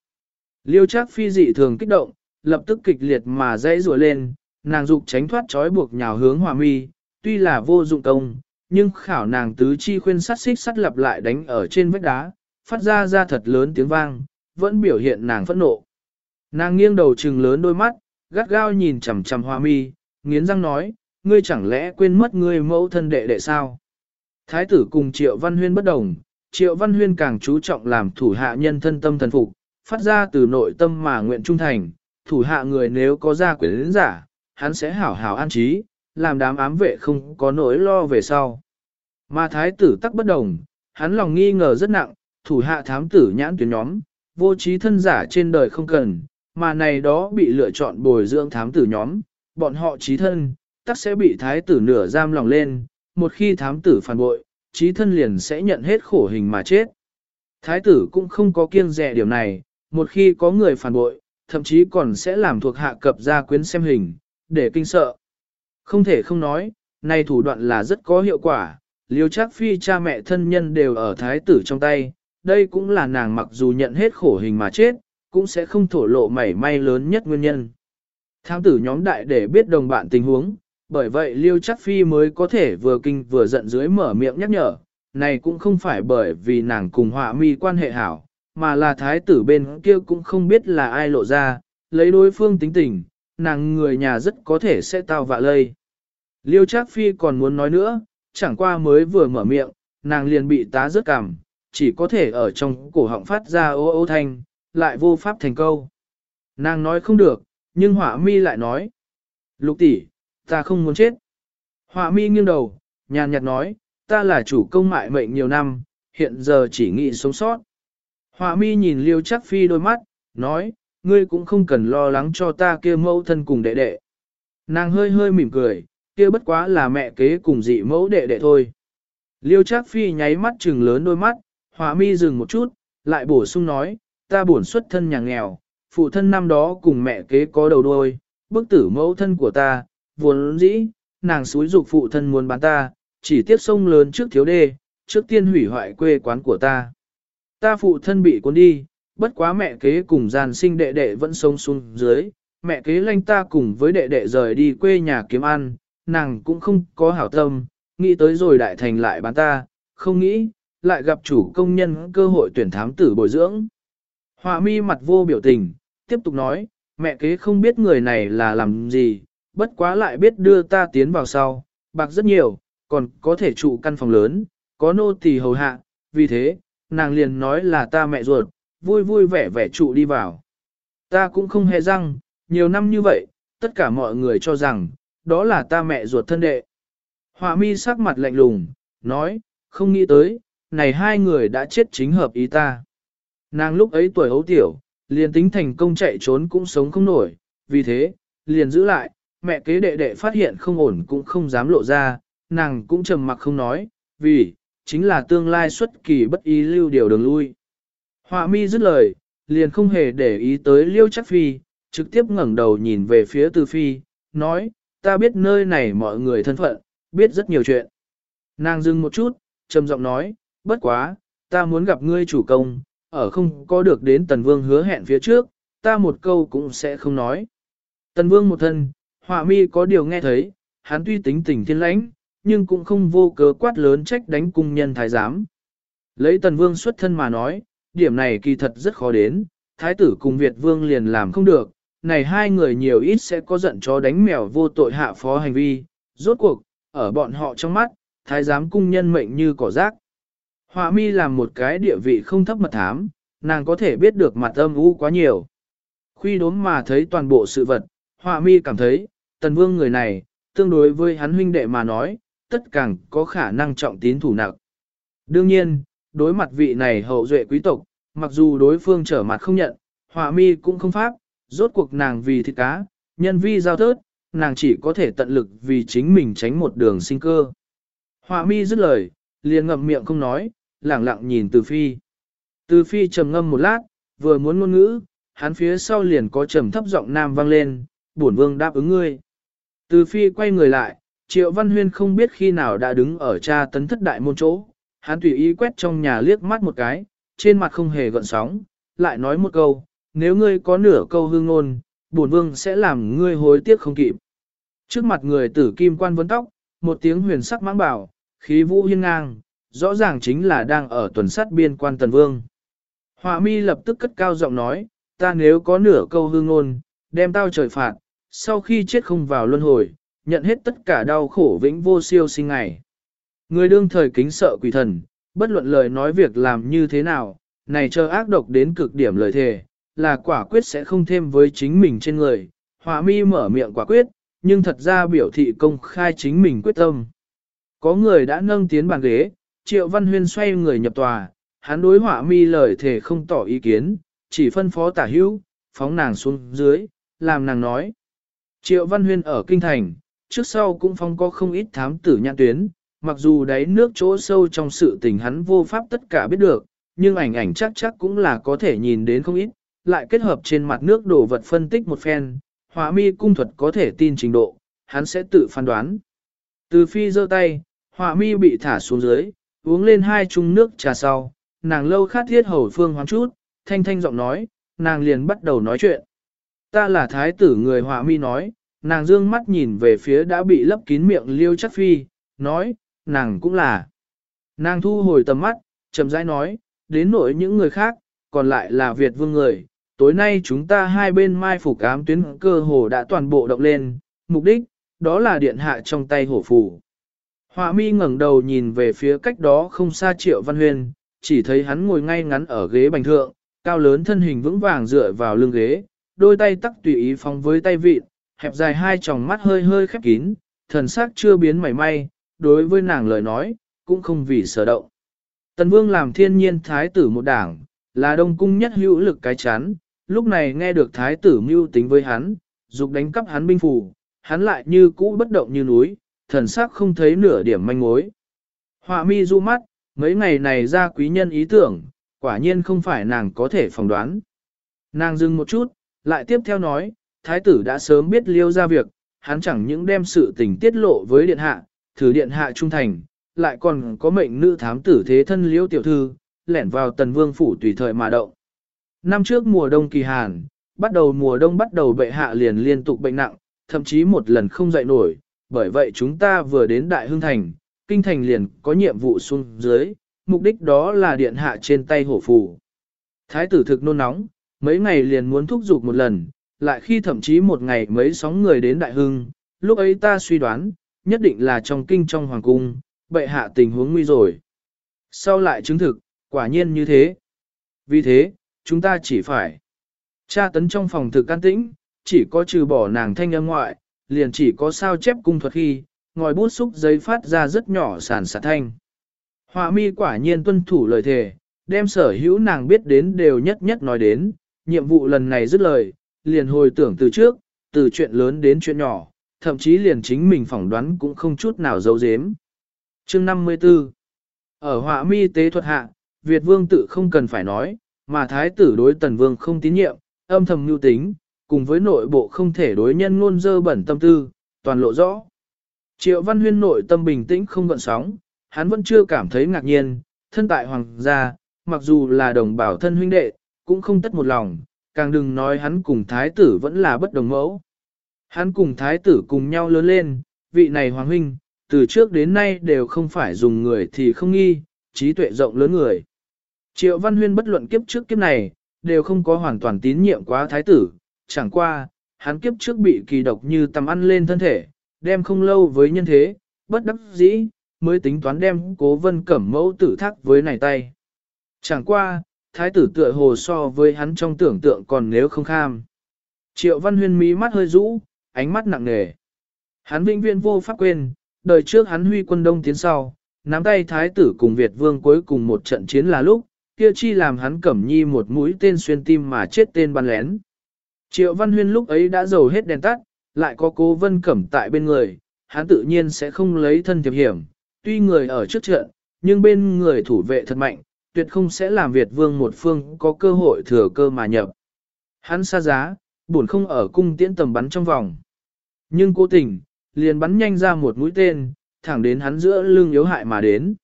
Liêu chắc phi dị thường kích động, lập tức kịch liệt mà dãy rùa lên, nàng dục tránh thoát trói buộc nhào hướng họa mi, tuy là vô dụng công, nhưng khảo nàng tứ chi khuyên sắt xích sắt lặp lại đánh ở trên vách đá, phát ra ra thật lớn tiếng vang, vẫn biểu hiện nàng phẫn nộ. Nàng nghiêng đầu trừng lớn đôi mắt, gắt gao nhìn chằm chằm hoa mi, nghiến răng nói, ngươi chẳng lẽ quên mất ngươi mẫu thân đệ đệ sao? Thái tử cùng Triệu Văn Huyên bất đồng, Triệu Văn Huyên càng chú trọng làm thủ hạ nhân thân tâm thần phục, phát ra từ nội tâm mà nguyện trung thành, thủ hạ người nếu có ra quyến giả, hắn sẽ hảo hảo an trí, làm đám ám vệ không có nỗi lo về sau. Mà thái tử tắc bất đồng, hắn lòng nghi ngờ rất nặng, thủ hạ thám tử nhãn tuyến nhóm, vô trí thân giả trên đời không cần, mà này đó bị lựa chọn bồi dưỡng thám tử nhóm, bọn họ trí thân, tắc sẽ bị thái tử nửa giam lòng lên, một khi thám tử phản bội, trí thân liền sẽ nhận hết khổ hình mà chết. Thái tử cũng không có kiêng dè điều này, một khi có người phản bội, thậm chí còn sẽ làm thuộc hạ cập ra quyến xem hình, để kinh sợ. Không thể không nói, này thủ đoạn là rất có hiệu quả, liêu chắc phi cha mẹ thân nhân đều ở thái tử trong tay, đây cũng là nàng mặc dù nhận hết khổ hình mà chết, cũng sẽ không thổ lộ mảy may lớn nhất nguyên nhân. Thám tử nhóm đại để biết đồng bạn tình huống, bởi vậy Liêu Chắc Phi mới có thể vừa kinh vừa giận dưới mở miệng nhắc nhở, này cũng không phải bởi vì nàng cùng họa mi quan hệ hảo, mà là thái tử bên kia cũng không biết là ai lộ ra, lấy đối phương tính tình, nàng người nhà rất có thể sẽ tao vạ lây. Liêu Trác Phi còn muốn nói nữa, chẳng qua mới vừa mở miệng, nàng liền bị tá rớt cảm, chỉ có thể ở trong cổ họng phát ra ô ô thanh, lại vô pháp thành câu. Nàng nói không được, nhưng hỏa mi lại nói. Lục tỷ, ta không muốn chết. Hỏa mi nghiêng đầu, nhàn nhạt nói, ta là chủ công mại mệnh nhiều năm, hiện giờ chỉ nghĩ sống sót. Hỏa mi nhìn liêu chắc phi đôi mắt, nói, ngươi cũng không cần lo lắng cho ta kia mẫu thân cùng đệ đệ. Nàng hơi hơi mỉm cười, kia bất quá là mẹ kế cùng dị mẫu đệ đệ thôi. Liêu Trác Phi nháy mắt trừng lớn đôi mắt, Hỏa Mi dừng một chút, lại bổ sung nói, ta bổn xuất thân nhà nghèo, phụ thân năm đó cùng mẹ kế có đầu đôi, bức tử mẫu thân của ta, vốn dĩ, nàng xúi dục phụ thân muốn bán ta, chỉ tiếc sông lớn trước thiếu đê, trước tiên hủy hoại quê quán của ta. Ta phụ thân bị cuốn đi, bất quá mẹ kế cùng gian sinh đệ đệ vẫn sống xuống dưới, mẹ kế lanh ta cùng với đệ đệ rời đi quê nhà kiếm ăn, nàng cũng không có hảo tâm, nghĩ tới rồi đại thành lại bán ta, không nghĩ, lại gặp chủ công nhân cơ hội tuyển thám tử bồi dưỡng. Họa mi mặt vô biểu tình, tiếp tục nói, mẹ kế không biết người này là làm gì, bất quá lại biết đưa ta tiến vào sau, bạc rất nhiều, còn có thể trụ căn phòng lớn, có nô tỳ hầu hạ, vì thế, nàng liền nói là ta mẹ ruột, vui vui vẻ vẻ trụ đi vào. Ta cũng không hề răng, nhiều năm như vậy, tất cả mọi người cho rằng, đó là ta mẹ ruột thân đệ. Họa mi sắc mặt lạnh lùng, nói, không nghĩ tới, này hai người đã chết chính hợp ý ta. Nàng lúc ấy tuổi hấu tiểu, liền tính thành công chạy trốn cũng sống không nổi, vì thế, liền giữ lại, mẹ kế đệ đệ phát hiện không ổn cũng không dám lộ ra, nàng cũng trầm mặc không nói, vì, chính là tương lai xuất kỳ bất ý lưu điều đường lui. Họa mi dứt lời, liền không hề để ý tới liêu chắc phi, trực tiếp ngẩng đầu nhìn về phía tư phi, nói, ta biết nơi này mọi người thân phận, biết rất nhiều chuyện. Nàng dừng một chút, trầm giọng nói, bất quá, ta muốn gặp ngươi chủ công, ở không có được đến tần vương hứa hẹn phía trước, ta một câu cũng sẽ không nói. Tần vương một thân, họa mi có điều nghe thấy, hắn tuy tính tình thiên lãnh, nhưng cũng không vô cớ quát lớn trách đánh cung nhân thái giám. Lấy tần vương xuất thân mà nói, điểm này kỳ thật rất khó đến, thái tử cùng Việt vương liền làm không được, này hai người nhiều ít sẽ có giận chó đánh mèo vô tội hạ phó hành vi, rốt cuộc, ở bọn họ trong mắt, thái giám cung nhân mệnh như cỏ rác. Họa mi làm một cái địa vị không thấp mật thám, nàng có thể biết được mặt âm u quá nhiều. Khuy đốm mà thấy toàn bộ sự vật, họa mi cảm thấy, tần vương người này, tương đối với hắn huynh đệ mà nói, tất càng có khả năng trọng tín thủ nặng. Đương nhiên, đối mặt vị này hậu duệ quý tộc, mặc dù đối phương trở mặt không nhận, họa mi cũng không pháp, rốt cuộc nàng vì thịt cá, nhân vi giao thớt, nàng chỉ có thể tận lực vì chính mình tránh một đường sinh cơ. Họa mi dứt lời, liền ngậm miệng không nói, lẳng lặng nhìn từ phi. Từ phi trầm ngâm một lát, vừa muốn ngôn ngữ, hắn phía sau liền có trầm thấp giọng nam vang lên, bổn vương đáp ứng ngươi. Từ phi quay người lại, triệu văn huyên không biết khi nào đã đứng ở cha tấn thất đại môn chỗ, hắn tùy ý quét trong nhà liếc mắt một cái, trên mặt không hề gợn sóng, lại nói một câu, nếu ngươi có nửa câu hương ngôn, bổn vương sẽ làm ngươi hối tiếc không kịp. Trước mặt người tử kim quan vấn tóc, một tiếng huyền sắc mãng bảo, khí vũ hiên ngang, rõ ràng chính là đang ở tuần sát biên quan tần vương. Họa mi lập tức cất cao giọng nói, ta nếu có nửa câu hương ngôn, đem tao trời phạt, sau khi chết không vào luân hồi, nhận hết tất cả đau khổ vĩnh vô siêu sinh ngày. Người đương thời kính sợ quỷ thần, bất luận lời nói việc làm như thế nào, này chờ ác độc đến cực điểm lời thề, là quả quyết sẽ không thêm với chính mình trên người. Họa mi mở miệng quả quyết, nhưng thật ra biểu thị công khai chính mình quyết tâm. Có người đã nâng tiến bàn ghế, triệu văn huyên xoay người nhập tòa, hắn đối hỏa mi lời thể không tỏ ý kiến, chỉ phân phó tả hữu, phóng nàng xuống dưới, làm nàng nói. Triệu văn huyên ở kinh thành, trước sau cũng phong có không ít thám tử nhãn tuyến, mặc dù đáy nước chỗ sâu trong sự tình hắn vô pháp tất cả biết được, nhưng ảnh ảnh chắc chắc cũng là có thể nhìn đến không ít, lại kết hợp trên mặt nước đổ vật phân tích một phen, hỏa mi cung thuật có thể tin trình độ, hắn sẽ tự phán đoán. Từ phi giơ tay, hỏa mi bị thả xuống dưới, uống lên hai chung nước trà sau, nàng lâu khát thiết hầu phương hoang chút, thanh thanh giọng nói, nàng liền bắt đầu nói chuyện. Ta là thái tử người họa mi nói, nàng dương mắt nhìn về phía đã bị lấp kín miệng liêu chắc phi, nói, nàng cũng là. Nàng thu hồi tầm mắt, chậm rãi nói, đến nỗi những người khác, còn lại là Việt vương người, tối nay chúng ta hai bên mai phục ám tuyến cơ hồ đã toàn bộ động lên, mục đích, đó là điện hạ trong tay hổ phủ. Họa mi ngẩng đầu nhìn về phía cách đó không xa triệu văn huyên, chỉ thấy hắn ngồi ngay ngắn ở ghế bành thượng, cao lớn thân hình vững vàng dựa vào lưng ghế, đôi tay tắc tùy ý phóng với tay vịt, hẹp dài hai tròng mắt hơi hơi khép kín, thần sắc chưa biến mảy may, đối với nàng lời nói, cũng không vì sở động. Tần Vương làm thiên nhiên thái tử một đảng, là đông cung nhất hữu lực cái chán, lúc này nghe được thái tử mưu tính với hắn, dục đánh cắp hắn binh phủ, hắn lại như cũ bất động như núi, thần sắc không thấy nửa điểm manh mối. Họa mi du mắt, mấy ngày này ra quý nhân ý tưởng, quả nhiên không phải nàng có thể phỏng đoán. Nàng dừng một chút, lại tiếp theo nói, thái tử đã sớm biết liêu ra việc, hắn chẳng những đem sự tình tiết lộ với điện hạ, thử điện hạ trung thành, lại còn có mệnh nữ thám tử thế thân liêu tiểu thư, lẻn vào tần vương phủ tùy thời mà động. Năm trước mùa đông kỳ hàn, bắt đầu mùa đông bắt đầu bệ hạ liền liên tục bệnh nặng, thậm chí một lần không dậy nổi, bởi vậy chúng ta vừa đến Đại Hưng Thành, Kinh Thành liền có nhiệm vụ xuống dưới, mục đích đó là điện hạ trên tay hổ phù. Thái tử thực nôn nóng, mấy ngày liền muốn thúc giục một lần, lại khi thậm chí một ngày mấy sóng người đến Đại Hưng, lúc ấy ta suy đoán, nhất định là trong kinh trong hoàng cung, bệ hạ tình huống nguy rồi. Sau lại chứng thực, quả nhiên như thế. Vì thế, chúng ta chỉ phải tra tấn trong phòng thực can tĩnh, chỉ có trừ bỏ nàng thanh âm ngoại, liền chỉ có sao chép cung thuật khi, ngòi bút xúc giấy phát ra rất nhỏ sàn sạt thanh. Họa mi quả nhiên tuân thủ lời thề, đem sở hữu nàng biết đến đều nhất nhất nói đến, nhiệm vụ lần này dứt lời, liền hồi tưởng từ trước, từ chuyện lớn đến chuyện nhỏ, thậm chí liền chính mình phỏng đoán cũng không chút nào giấu giếm. Chương 54 Ở họa mi tế thuật hạ, Việt vương tự không cần phải nói, mà thái tử đối tần vương không tín nhiệm, âm thầm mưu tính, cùng với nội bộ không thể đối nhân ngôn dơ bẩn tâm tư, toàn lộ rõ. Triệu Văn Huyên nội tâm bình tĩnh không gợn sóng, hắn vẫn chưa cảm thấy ngạc nhiên, thân tại hoàng gia, mặc dù là đồng bào thân huynh đệ, cũng không tất một lòng, càng đừng nói hắn cùng thái tử vẫn là bất đồng mẫu. Hắn cùng thái tử cùng nhau lớn lên, vị này hoàng huynh, từ trước đến nay đều không phải dùng người thì không nghi, trí tuệ rộng lớn người. Triệu Văn Huyên bất luận kiếp trước kiếp này, đều không có hoàn toàn tín nhiệm quá thái tử, chẳng qua, hắn kiếp trước bị kỳ độc như tầm ăn lên thân thể, đem không lâu với nhân thế, bất đắc dĩ, mới tính toán đem cố vân cẩm mẫu tử thác với này tay. Chẳng qua, thái tử tựa hồ so với hắn trong tưởng tượng còn nếu không kham. Triệu văn huyên mí mắt hơi rũ, ánh mắt nặng nề. Hắn vĩnh viên vô pháp quên, đời trước hắn huy quân đông tiến sau, nắm tay thái tử cùng Việt vương cuối cùng một trận chiến là lúc, kia chi làm hắn cẩm nhi một mũi tên xuyên tim mà chết tên bắn lén. Triệu Văn Huyên lúc ấy đã dầu hết đèn tắt, lại có cố vân cẩm tại bên người, hắn tự nhiên sẽ không lấy thân thiệp hiểm, tuy người ở trước trận, nhưng bên người thủ vệ thật mạnh, tuyệt không sẽ làm Việt vương một phương có cơ hội thừa cơ mà nhập. Hắn xa giá, buồn không ở cung tiễn tầm bắn trong vòng. Nhưng cố tình, liền bắn nhanh ra một mũi tên, thẳng đến hắn giữa lưng yếu hại mà đến.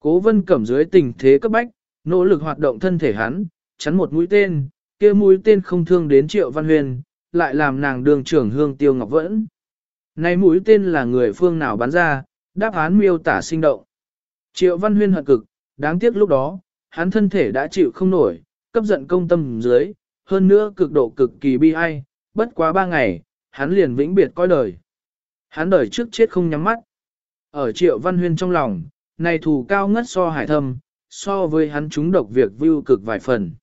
Cố vân cẩm dưới tình thế cấp bách, nỗ lực hoạt động thân thể hắn, chắn một mũi tên, kia mũi tên không thương đến triệu văn huyền, lại làm nàng đường trưởng hương tiêu ngọc vẫn. Này mũi tên là người phương nào bắn ra, đáp án miêu tả sinh động. Triệu văn huyên hận cực, đáng tiếc lúc đó, hắn thân thể đã chịu không nổi, cấp giận công tâm dưới, hơn nữa cực độ cực kỳ bi ai, bất quá ba ngày, hắn liền vĩnh biệt coi đời. Hắn đời trước chết không nhắm mắt. Ở triệu văn huyên trong lòng, này thù cao ngất so hải thâm, so với hắn chúng độc việc view cực vài phần.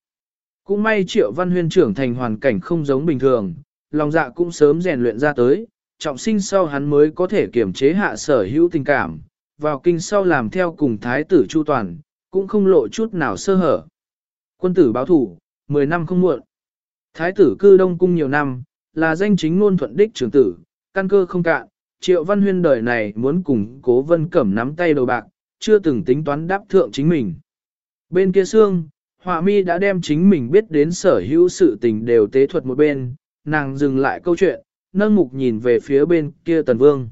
Cũng may triệu văn huyên trưởng thành hoàn cảnh không giống bình thường, lòng dạ cũng sớm rèn luyện ra tới, trọng sinh sau hắn mới có thể kiểm chế hạ sở hữu tình cảm, vào kinh sau làm theo cùng thái tử Chu Toàn, cũng không lộ chút nào sơ hở. Quân tử báo thủ, 10 năm không muộn. Thái tử cư đông cung nhiều năm, là danh chính ngôn thuận đích trưởng tử, căn cơ không cạn, triệu văn huyên đời này muốn cùng cố vân cẩm nắm tay đầu bạc, chưa từng tính toán đáp thượng chính mình. Bên kia xương, Họa mi đã đem chính mình biết đến sở hữu sự tình đều tế thuật một bên, nàng dừng lại câu chuyện, nâng mục nhìn về phía bên kia tần vương.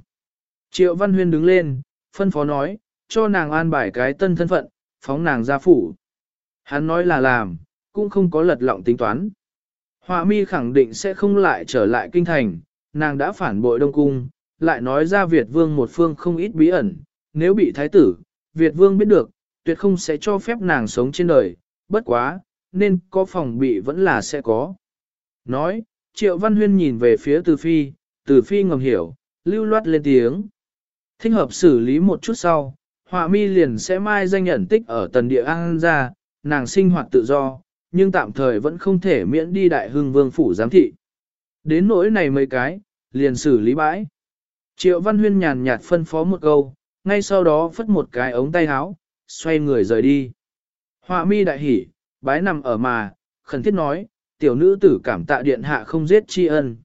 Triệu Văn Huyên đứng lên, phân phó nói, cho nàng an bài cái tân thân phận, phóng nàng ra phủ. Hắn nói là làm, cũng không có lật lọng tính toán. Họa mi khẳng định sẽ không lại trở lại kinh thành, nàng đã phản bội Đông Cung, lại nói ra Việt Vương một phương không ít bí ẩn, nếu bị thái tử, Việt Vương biết được, tuyệt không sẽ cho phép nàng sống trên đời, bất quá, nên có phòng bị vẫn là sẽ có. Nói, Triệu Văn Huyên nhìn về phía Từ Phi, Từ Phi ngầm hiểu, lưu loát lên tiếng. Thích hợp xử lý một chút sau, họa mi liền sẽ mai danh nhận tích ở tần địa an ra, nàng sinh hoạt tự do, nhưng tạm thời vẫn không thể miễn đi đại hưng vương phủ giám thị. Đến nỗi này mấy cái, liền xử lý bãi. Triệu Văn Huyên nhàn nhạt phân phó một câu, ngay sau đó phất một cái ống tay áo, xoay người rời đi. Họa mi đại hỉ, bái nằm ở mà, khẩn thiết nói, tiểu nữ tử cảm tạ điện hạ không giết tri ân.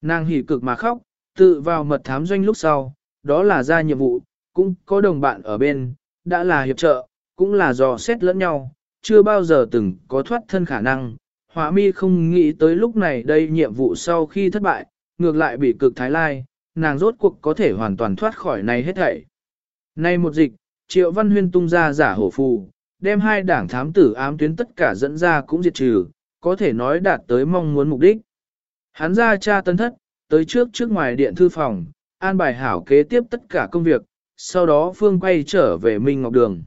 Nàng hỉ cực mà khóc, tự vào mật thám doanh lúc sau, đó là ra nhiệm vụ, cũng có đồng bạn ở bên, đã là hiệp trợ, cũng là dò xét lẫn nhau, chưa bao giờ từng có thoát thân khả năng. Họa mi không nghĩ tới lúc này đây nhiệm vụ sau khi thất bại, ngược lại bị cực thái lai, nàng rốt cuộc có thể hoàn toàn thoát khỏi này hết thảy. Nay một dịch, triệu văn huyên tung ra giả hổ phù, đem hai đảng thám tử ám tuyến tất cả dẫn ra cũng diệt trừ, có thể nói đạt tới mong muốn mục đích. Hắn ra cha tân thất, tới trước trước ngoài điện thư phòng, an bài hảo kế tiếp tất cả công việc, sau đó Phương quay trở về Minh Ngọc Đường.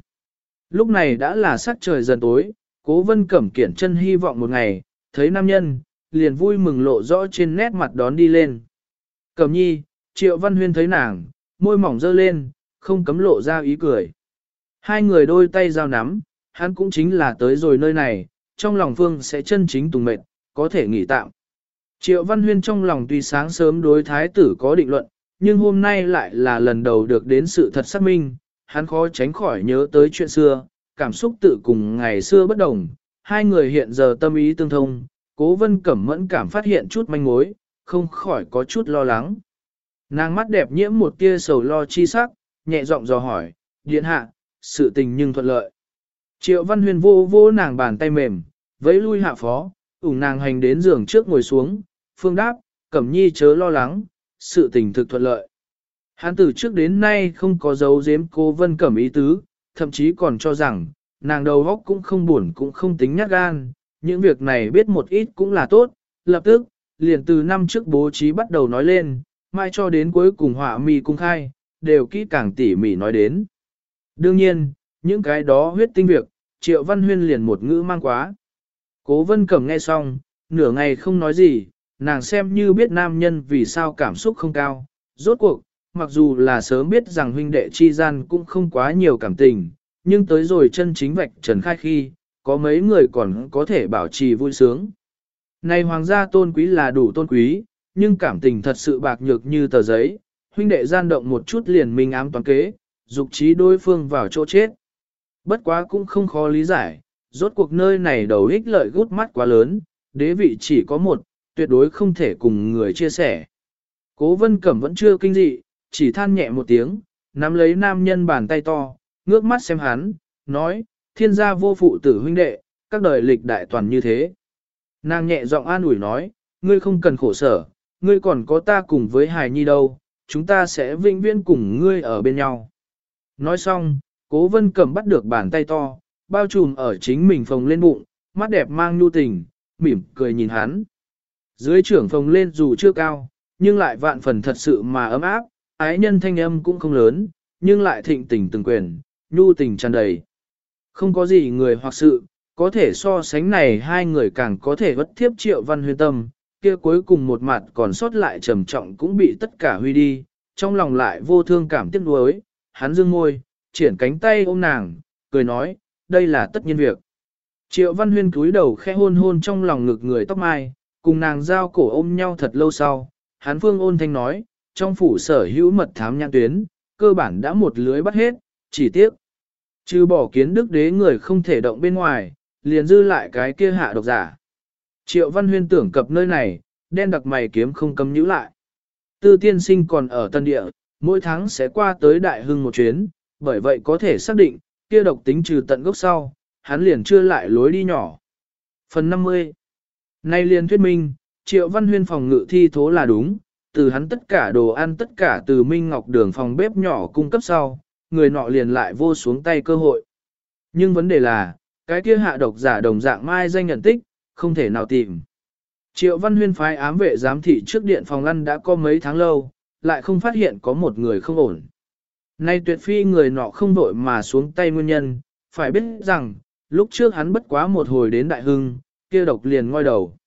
Lúc này đã là sắc trời dần tối, cố vân cẩm kiển chân hy vọng một ngày, thấy nam nhân, liền vui mừng lộ rõ trên nét mặt đón đi lên. Cẩm nhi, triệu văn huyên thấy nàng, môi mỏng dơ lên, không cấm lộ ra ý cười. Hai người đôi tay giao nắm, hắn cũng chính là tới rồi nơi này, trong lòng Phương sẽ chân chính tùng mệt, có thể nghỉ tạm. Triệu Văn Huyên trong lòng tuy sáng sớm đối thái tử có định luận, nhưng hôm nay lại là lần đầu được đến sự thật xác minh, hắn khó tránh khỏi nhớ tới chuyện xưa, cảm xúc tự cùng ngày xưa bất đồng, hai người hiện giờ tâm ý tương thông, cố vân cẩm mẫn cảm phát hiện chút manh mối, không khỏi có chút lo lắng. Nàng mắt đẹp nhiễm một tia sầu lo chi sắc, nhẹ giọng dò hỏi, điện hạ, sự tình nhưng thuận lợi. Triệu văn huyền vô vô nàng bàn tay mềm, vẫy lui hạ phó, ủng nàng hành đến giường trước ngồi xuống, phương đáp, cẩm nhi chớ lo lắng, sự tình thực thuận lợi. Hắn từ trước đến nay không có dấu giếm cô Vân Cẩm ý tứ, thậm chí còn cho rằng, nàng đầu góc cũng không buồn cũng không tính nhát gan, những việc này biết một ít cũng là tốt, lập tức, liền từ năm trước bố trí bắt đầu nói lên, mai cho đến cuối cùng họa mi cung khai, đều kỹ càng tỉ mỉ nói đến. Đương nhiên, những cái đó huyết tinh việc, Triệu Văn Huyên liền một ngữ mang quá. Cố Vân Cẩm nghe xong, nửa ngày không nói gì, nàng xem như biết nam nhân vì sao cảm xúc không cao. Rốt cuộc, mặc dù là sớm biết rằng huynh đệ chi gian cũng không quá nhiều cảm tình, nhưng tới rồi chân chính vạch trần khai khi, có mấy người còn có thể bảo trì vui sướng. Này hoàng gia tôn quý là đủ tôn quý, nhưng cảm tình thật sự bạc nhược như tờ giấy, huynh đệ gian động một chút liền minh ám toán kế, dục trí đối phương vào chỗ chết. Bất quá cũng không khó lý giải, rốt cuộc nơi này đầu ích lợi gút mắt quá lớn, đế vị chỉ có một, tuyệt đối không thể cùng người chia sẻ. Cố vân cẩm vẫn chưa kinh dị, chỉ than nhẹ một tiếng, nắm lấy nam nhân bàn tay to, ngước mắt xem hắn, nói, thiên gia vô phụ tử huynh đệ, các đời lịch đại toàn như thế. Nàng nhẹ giọng an ủi nói, ngươi không cần khổ sở, ngươi còn có ta cùng với hài nhi đâu, chúng ta sẽ vĩnh viễn cùng ngươi ở bên nhau. Nói xong, cố vân cầm bắt được bàn tay to, bao trùm ở chính mình phồng lên bụng, mắt đẹp mang nhu tình, mỉm cười nhìn hắn. Dưới trưởng phồng lên dù chưa cao, nhưng lại vạn phần thật sự mà ấm áp, ái nhân thanh âm cũng không lớn, nhưng lại thịnh tình từng quyền, nhu tình tràn đầy. Không có gì người hoặc sự, có thể so sánh này hai người càng có thể bất thiếp triệu văn huyên tâm, kia cuối cùng một mặt còn sót lại trầm trọng cũng bị tất cả huy đi, trong lòng lại vô thương cảm tiếc nuối, hắn dương môi, triển cánh tay ôm nàng, cười nói, đây là tất nhiên việc. Triệu văn huyên cúi đầu khẽ hôn hôn trong lòng ngực người tóc mai, cùng nàng giao cổ ôm nhau thật lâu sau, hắn phương ôn thanh nói, trong phủ sở hữu mật thám nhãn tuyến, cơ bản đã một lưới bắt hết, chỉ tiếc. Trừ bỏ kiến đức đế người không thể động bên ngoài, liền dư lại cái kia hạ độc giả. Triệu văn huyên tưởng cập nơi này, đen đặc mày kiếm không cấm nhữ lại. Tư tiên sinh còn ở tân địa, mỗi tháng sẽ qua tới đại hưng một chuyến, bởi vậy có thể xác định, kia độc tính trừ tận gốc sau, hắn liền chưa lại lối đi nhỏ. Phần 50 Nay liền thuyết minh, triệu văn huyên phòng ngự thi thố là đúng, từ hắn tất cả đồ ăn tất cả từ Minh Ngọc đường phòng bếp nhỏ cung cấp sau, người nọ liền lại vô xuống tay cơ hội. Nhưng vấn đề là, cái kia hạ độc giả đồng dạng mai danh nhận tích, không thể nào tìm. Triệu Văn Huyên phái ám vệ giám thị trước điện phòng ăn đã có mấy tháng lâu, lại không phát hiện có một người không ổn. Nay tuyệt phi người nọ không vội mà xuống tay nguyên nhân, phải biết rằng, lúc trước hắn bất quá một hồi đến đại hưng, kia độc liền ngoi đầu.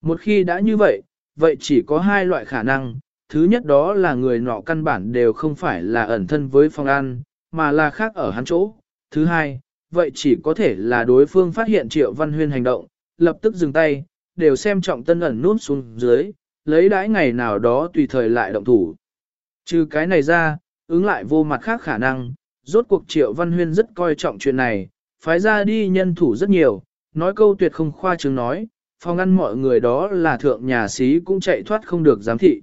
Một khi đã như vậy, vậy chỉ có hai loại khả năng, thứ nhất đó là người nọ căn bản đều không phải là ẩn thân với phong an, mà là khác ở hắn chỗ. Thứ hai, vậy chỉ có thể là đối phương phát hiện triệu văn huyên hành động, lập tức dừng tay, đều xem trọng tân ẩn nút xuống dưới, lấy đãi ngày nào đó tùy thời lại động thủ. Trừ cái này ra, ứng lại vô mặt khác khả năng, rốt cuộc triệu văn huyên rất coi trọng chuyện này, phái ra đi nhân thủ rất nhiều, nói câu tuyệt không khoa trương nói, phòng ngăn mọi người đó là thượng nhà sĩ cũng chạy thoát không được giám thị.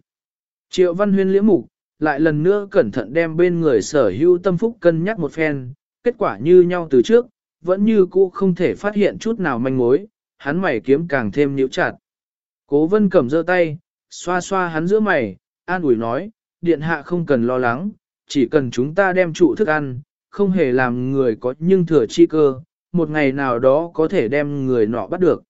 Triệu văn huyên liễm mục, lại lần nữa cẩn thận đem bên người sở hữu tâm phúc cân nhắc một phen, kết quả như nhau từ trước, vẫn như cũ không thể phát hiện chút nào manh mối, hắn mày kiếm càng thêm nhíu chặt. Cố vân cầm giơ tay, xoa xoa hắn giữa mày, an ủi nói, điện hạ không cần lo lắng, chỉ cần chúng ta đem trụ thức ăn, không hề làm người có nhưng thừa chi cơ, một ngày nào đó có thể đem người nọ bắt được.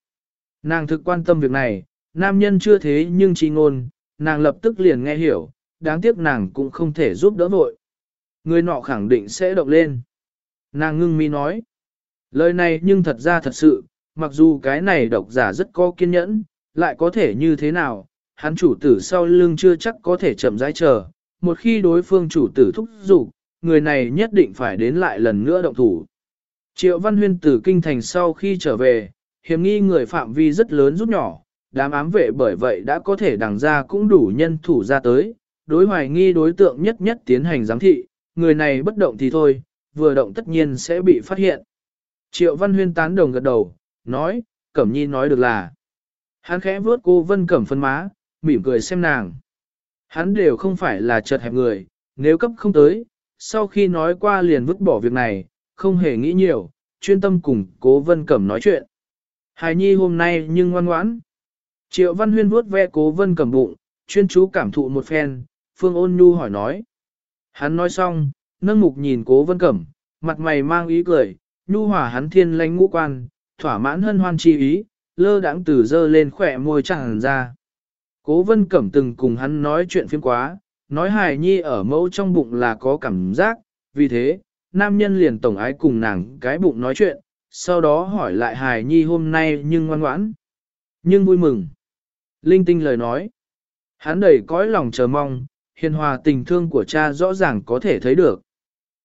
Nàng thực quan tâm việc này, nam nhân chưa thế nhưng chi ngôn, nàng lập tức liền nghe hiểu, đáng tiếc nàng cũng không thể giúp đỡ vội. Người nọ khẳng định sẽ động lên. Nàng ngưng mi nói, lời này nhưng thật ra thật sự, mặc dù cái này độc giả rất có kiên nhẫn, lại có thể như thế nào, hắn chủ tử sau lưng chưa chắc có thể chậm rãi chờ, một khi đối phương chủ tử thúc giục, người này nhất định phải đến lại lần nữa động thủ. Triệu Văn Huyên từ kinh thành sau khi trở về, hiểm nghi người phạm vi rất lớn rút nhỏ, đám ám vệ bởi vậy đã có thể đằng ra cũng đủ nhân thủ ra tới, đối hoài nghi đối tượng nhất nhất tiến hành giám thị, người này bất động thì thôi, vừa động tất nhiên sẽ bị phát hiện. Triệu Văn Huyên tán đồng gật đầu, nói, Cẩm Nhi nói được là. Hắn khẽ vuốt cô Vân Cẩm phân má, mỉm cười xem nàng. Hắn đều không phải là chợt hẹp người, nếu cấp không tới, sau khi nói qua liền vứt bỏ việc này, không hề nghĩ nhiều, chuyên tâm cùng cố Vân Cẩm nói chuyện. Hài Nhi hôm nay nhưng ngoan ngoãn. Triệu Văn Huyên vuốt ve cố Vân Cẩm bụng, chuyên chú cảm thụ một phen, Phương Ôn Nhu hỏi nói. Hắn nói xong, nâng mục nhìn cố Vân Cẩm, mặt mày mang ý cười, nhu hòa hắn thiên lãnh ngũ quan, thỏa mãn hân hoan chi ý, lơ đãng từ dơ lên khỏe môi chẳng ra. Cố vân cẩm từng cùng hắn nói chuyện phiếm quá, nói hài nhi ở mẫu trong bụng là có cảm giác, vì thế, nam nhân liền tổng ái cùng nàng cái bụng nói chuyện, sau đó hỏi lại hài nhi hôm nay nhưng ngoan ngoãn, nhưng vui mừng. Linh tinh lời nói, hắn đầy cõi lòng chờ mong, hiền hòa tình thương của cha rõ ràng có thể thấy được.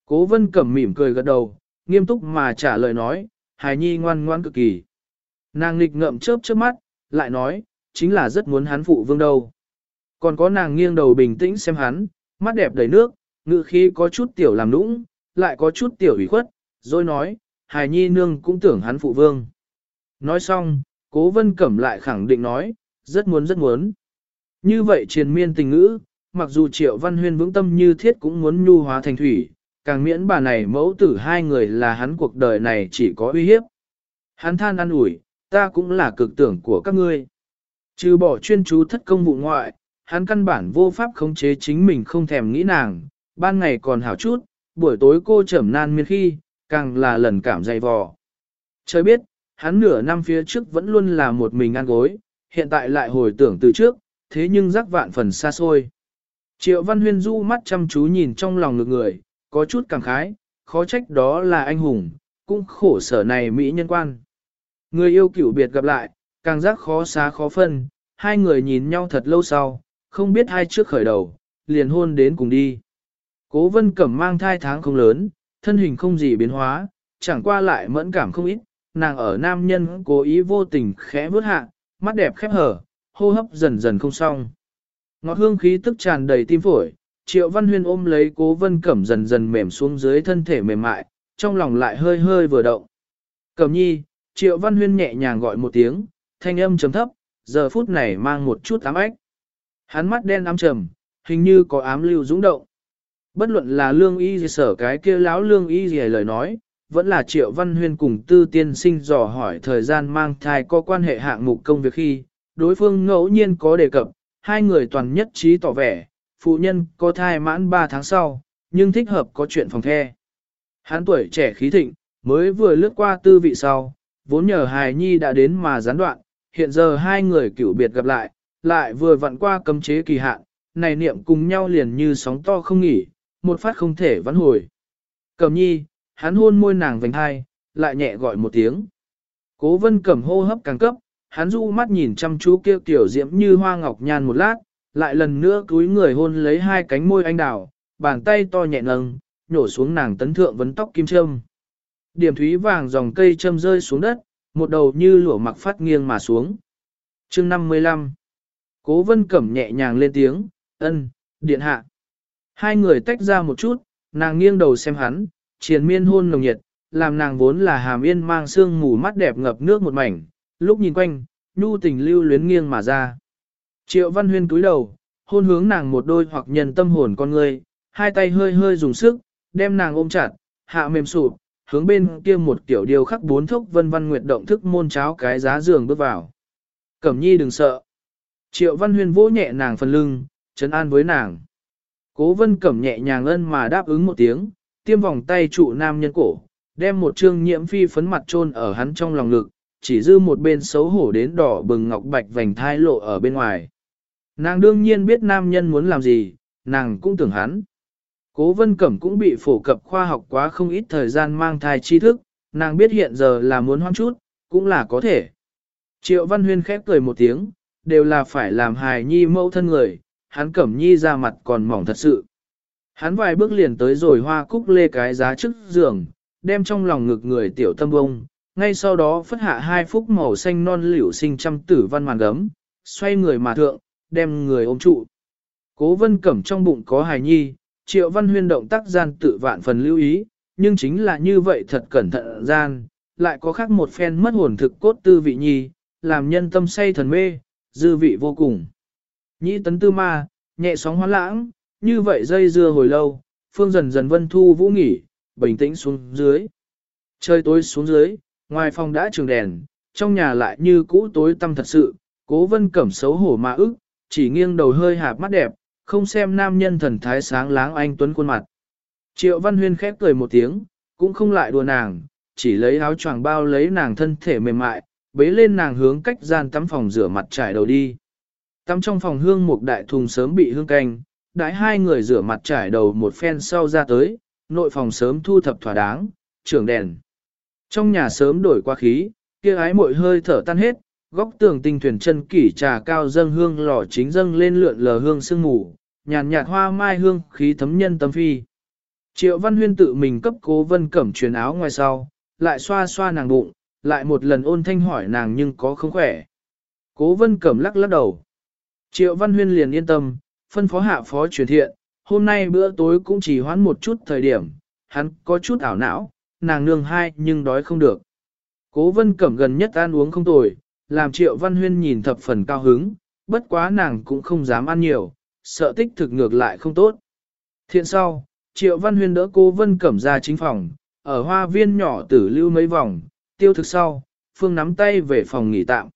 Cố vân cẩm mỉm cười gật đầu, nghiêm túc mà trả lời nói, hài nhi ngoan ngoan cực kỳ. Nàng nghịch ngậm chớp chớp mắt, lại nói, chính là rất muốn hắn phụ vương đâu. Còn có nàng nghiêng đầu bình tĩnh xem hắn, mắt đẹp đầy nước, ngự khí có chút tiểu làm nũng, lại có chút tiểu ủy khuất, rồi nói, hài nhi nương cũng tưởng hắn phụ vương. Nói xong, cố vân cẩm lại khẳng định nói, rất muốn rất muốn. Như vậy triền miên tình ngữ, mặc dù triệu văn huyên vững tâm như thiết cũng muốn nhu hóa thành thủy, càng miễn bà này mẫu tử hai người là hắn cuộc đời này chỉ có uy hiếp. Hắn than ăn ủi, ta cũng là cực tưởng của các ngươi. Trừ bỏ chuyên chú thất công vụ ngoại, hắn căn bản vô pháp khống chế chính mình không thèm nghĩ nàng, ban ngày còn hảo chút, buổi tối cô trầm nan miên khi, càng là lần cảm dày vò. Trời biết, hắn nửa năm phía trước vẫn luôn là một mình ăn gối, hiện tại lại hồi tưởng từ trước, thế nhưng rắc vạn phần xa xôi. Triệu Văn Huyên du mắt chăm chú nhìn trong lòng ngược người, có chút cảm khái, khó trách đó là anh hùng, cũng khổ sở này Mỹ nhân quan. Người yêu cửu biệt gặp lại, càng giác khó xá khó phân, hai người nhìn nhau thật lâu sau, không biết hai trước khởi đầu, liền hôn đến cùng đi. Cố vân cẩm mang thai tháng không lớn, thân hình không gì biến hóa, chẳng qua lại mẫn cảm không ít, nàng ở nam nhân cố ý vô tình khẽ vớt hạ, mắt đẹp khép hở, hô hấp dần dần không xong. Ngọt hương khí tức tràn đầy tim phổi, triệu văn huyên ôm lấy cố vân cẩm dần dần mềm xuống dưới thân thể mềm mại, trong lòng lại hơi hơi vừa động. Cẩm nhi, triệu văn huyên nhẹ nhàng gọi một tiếng, thanh âm trầm thấp, giờ phút này mang một chút ám ếch. Hắn mắt đen ám trầm, hình như có ám lưu dũng động. Bất luận là lương y gì sở cái kia láo lương y gì lời nói, vẫn là triệu văn huyên cùng tư tiên sinh dò hỏi thời gian mang thai có quan hệ hạng mục công việc khi, đối phương ngẫu nhiên có đề cập, hai người toàn nhất trí tỏ vẻ, phụ nhân có thai mãn 3 tháng sau, nhưng thích hợp có chuyện phòng the. Hắn tuổi trẻ khí thịnh, mới vừa lướt qua tư vị sau, vốn nhờ hài nhi đã đến mà gián đoạn, hiện giờ hai người cựu biệt gặp lại, lại vừa vặn qua cấm chế kỳ hạn, này niệm cùng nhau liền như sóng to không nghỉ, một phát không thể vãn hồi. Cẩm nhi, hắn hôn môi nàng vành hai, lại nhẹ gọi một tiếng. Cố vân cẩm hô hấp càng cấp, hắn du mắt nhìn chăm chú kêu tiểu diễm như hoa ngọc nhan một lát, lại lần nữa cúi người hôn lấy hai cánh môi anh đào, bàn tay to nhẹ nâng, nhổ xuống nàng tấn thượng vấn tóc kim châm. Điểm thúy vàng dòng cây châm rơi xuống đất, một đầu như lụa mặc phát nghiêng mà xuống. chương 55 Cố vân cẩm nhẹ nhàng lên tiếng, ân, điện hạ. Hai người tách ra một chút, nàng nghiêng đầu xem hắn, triền miên hôn nồng nhiệt, làm nàng vốn là hàm yên mang sương mù mắt đẹp ngập nước một mảnh, lúc nhìn quanh, nhu tình lưu luyến nghiêng mà ra. Triệu văn huyên túi đầu, hôn hướng nàng một đôi hoặc nhân tâm hồn con người, hai tay hơi hơi dùng sức, đem nàng ôm chặt, hạ mềm sụp, hướng bên kia một tiểu điều khắc bốn thốc vân văn nguyệt động thức môn cháo cái giá giường bước vào. Cẩm nhi đừng sợ. Triệu văn huyền vỗ nhẹ nàng phần lưng, trấn an với nàng. Cố vân cẩm nhẹ nhàng ân mà đáp ứng một tiếng, tiêm vòng tay trụ nam nhân cổ, đem một trương nhiễm phi phấn mặt trôn ở hắn trong lòng lực chỉ dư một bên xấu hổ đến đỏ bừng ngọc bạch vành thai lộ ở bên ngoài. Nàng đương nhiên biết nam nhân muốn làm gì, nàng cũng tưởng hắn. Cố vân cẩm cũng bị phổ cập khoa học quá không ít thời gian mang thai tri thức, nàng biết hiện giờ là muốn hoang chút, cũng là có thể. Triệu văn huyên khép cười một tiếng, đều là phải làm hài nhi mẫu thân người, hắn cẩm nhi ra mặt còn mỏng thật sự. Hắn vài bước liền tới rồi hoa cúc lê cái giá trước giường, đem trong lòng ngực người tiểu tâm bông, ngay sau đó phất hạ hai phúc màu xanh non liễu sinh trăm tử văn màn gấm, xoay người mà thượng, đem người ôm trụ. Cố vân cẩm trong bụng có hài nhi, triệu văn huyên động tác gian tự vạn phần lưu ý, nhưng chính là như vậy thật cẩn thận gian, lại có khác một phen mất hồn thực cốt tư vị nhi, làm nhân tâm say thần mê, dư vị vô cùng. Nhĩ tấn tư ma, nhẹ sóng hoán lãng, như vậy dây dưa hồi lâu, phương dần dần vân thu vũ nghỉ, bình tĩnh xuống dưới. Trời tối xuống dưới, ngoài phòng đã trường đèn, trong nhà lại như cũ tối tăm thật sự, cố vân cẩm xấu hổ mà ức, chỉ nghiêng đầu hơi hạp mắt đẹp, không xem nam nhân thần thái sáng láng anh tuấn khuôn mặt. Triệu Văn Huyên khép cười một tiếng, cũng không lại đùa nàng, chỉ lấy áo choàng bao lấy nàng thân thể mềm mại, bế lên nàng hướng cách gian tắm phòng rửa mặt trải đầu đi. Tắm trong phòng hương một đại thùng sớm bị hương canh, đãi hai người rửa mặt trải đầu một phen sau ra tới, nội phòng sớm thu thập thỏa đáng, trưởng đèn. Trong nhà sớm đổi qua khí, kia ái mội hơi thở tan hết, góc tường tinh thuyền chân kỷ trà cao dâng hương lò chính dâng lên lượn lờ hương sương mù, nhàn nhạt hoa mai hương khí thấm nhân tâm phi. Triệu Văn Huyên tự mình cấp cố vân cẩm truyền áo ngoài sau, lại xoa xoa nàng bụng, lại một lần ôn thanh hỏi nàng nhưng có không khỏe. Cố vân cẩm lắc lắc đầu. Triệu Văn Huyên liền yên tâm, phân phó hạ phó truyền thiện, hôm nay bữa tối cũng chỉ hoãn một chút thời điểm, hắn có chút ảo não, nàng nương hai nhưng đói không được. Cố vân cẩm gần nhất ăn uống không tồi, làm triệu văn huyên nhìn thập phần cao hứng, bất quá nàng cũng không dám ăn nhiều, sợ tích thực ngược lại không tốt. Thiện sau, triệu văn huyên đỡ cô vân cẩm ra chính phòng, ở hoa viên nhỏ tử lưu mấy vòng, tiêu thực sau, phương nắm tay về phòng nghỉ tạm.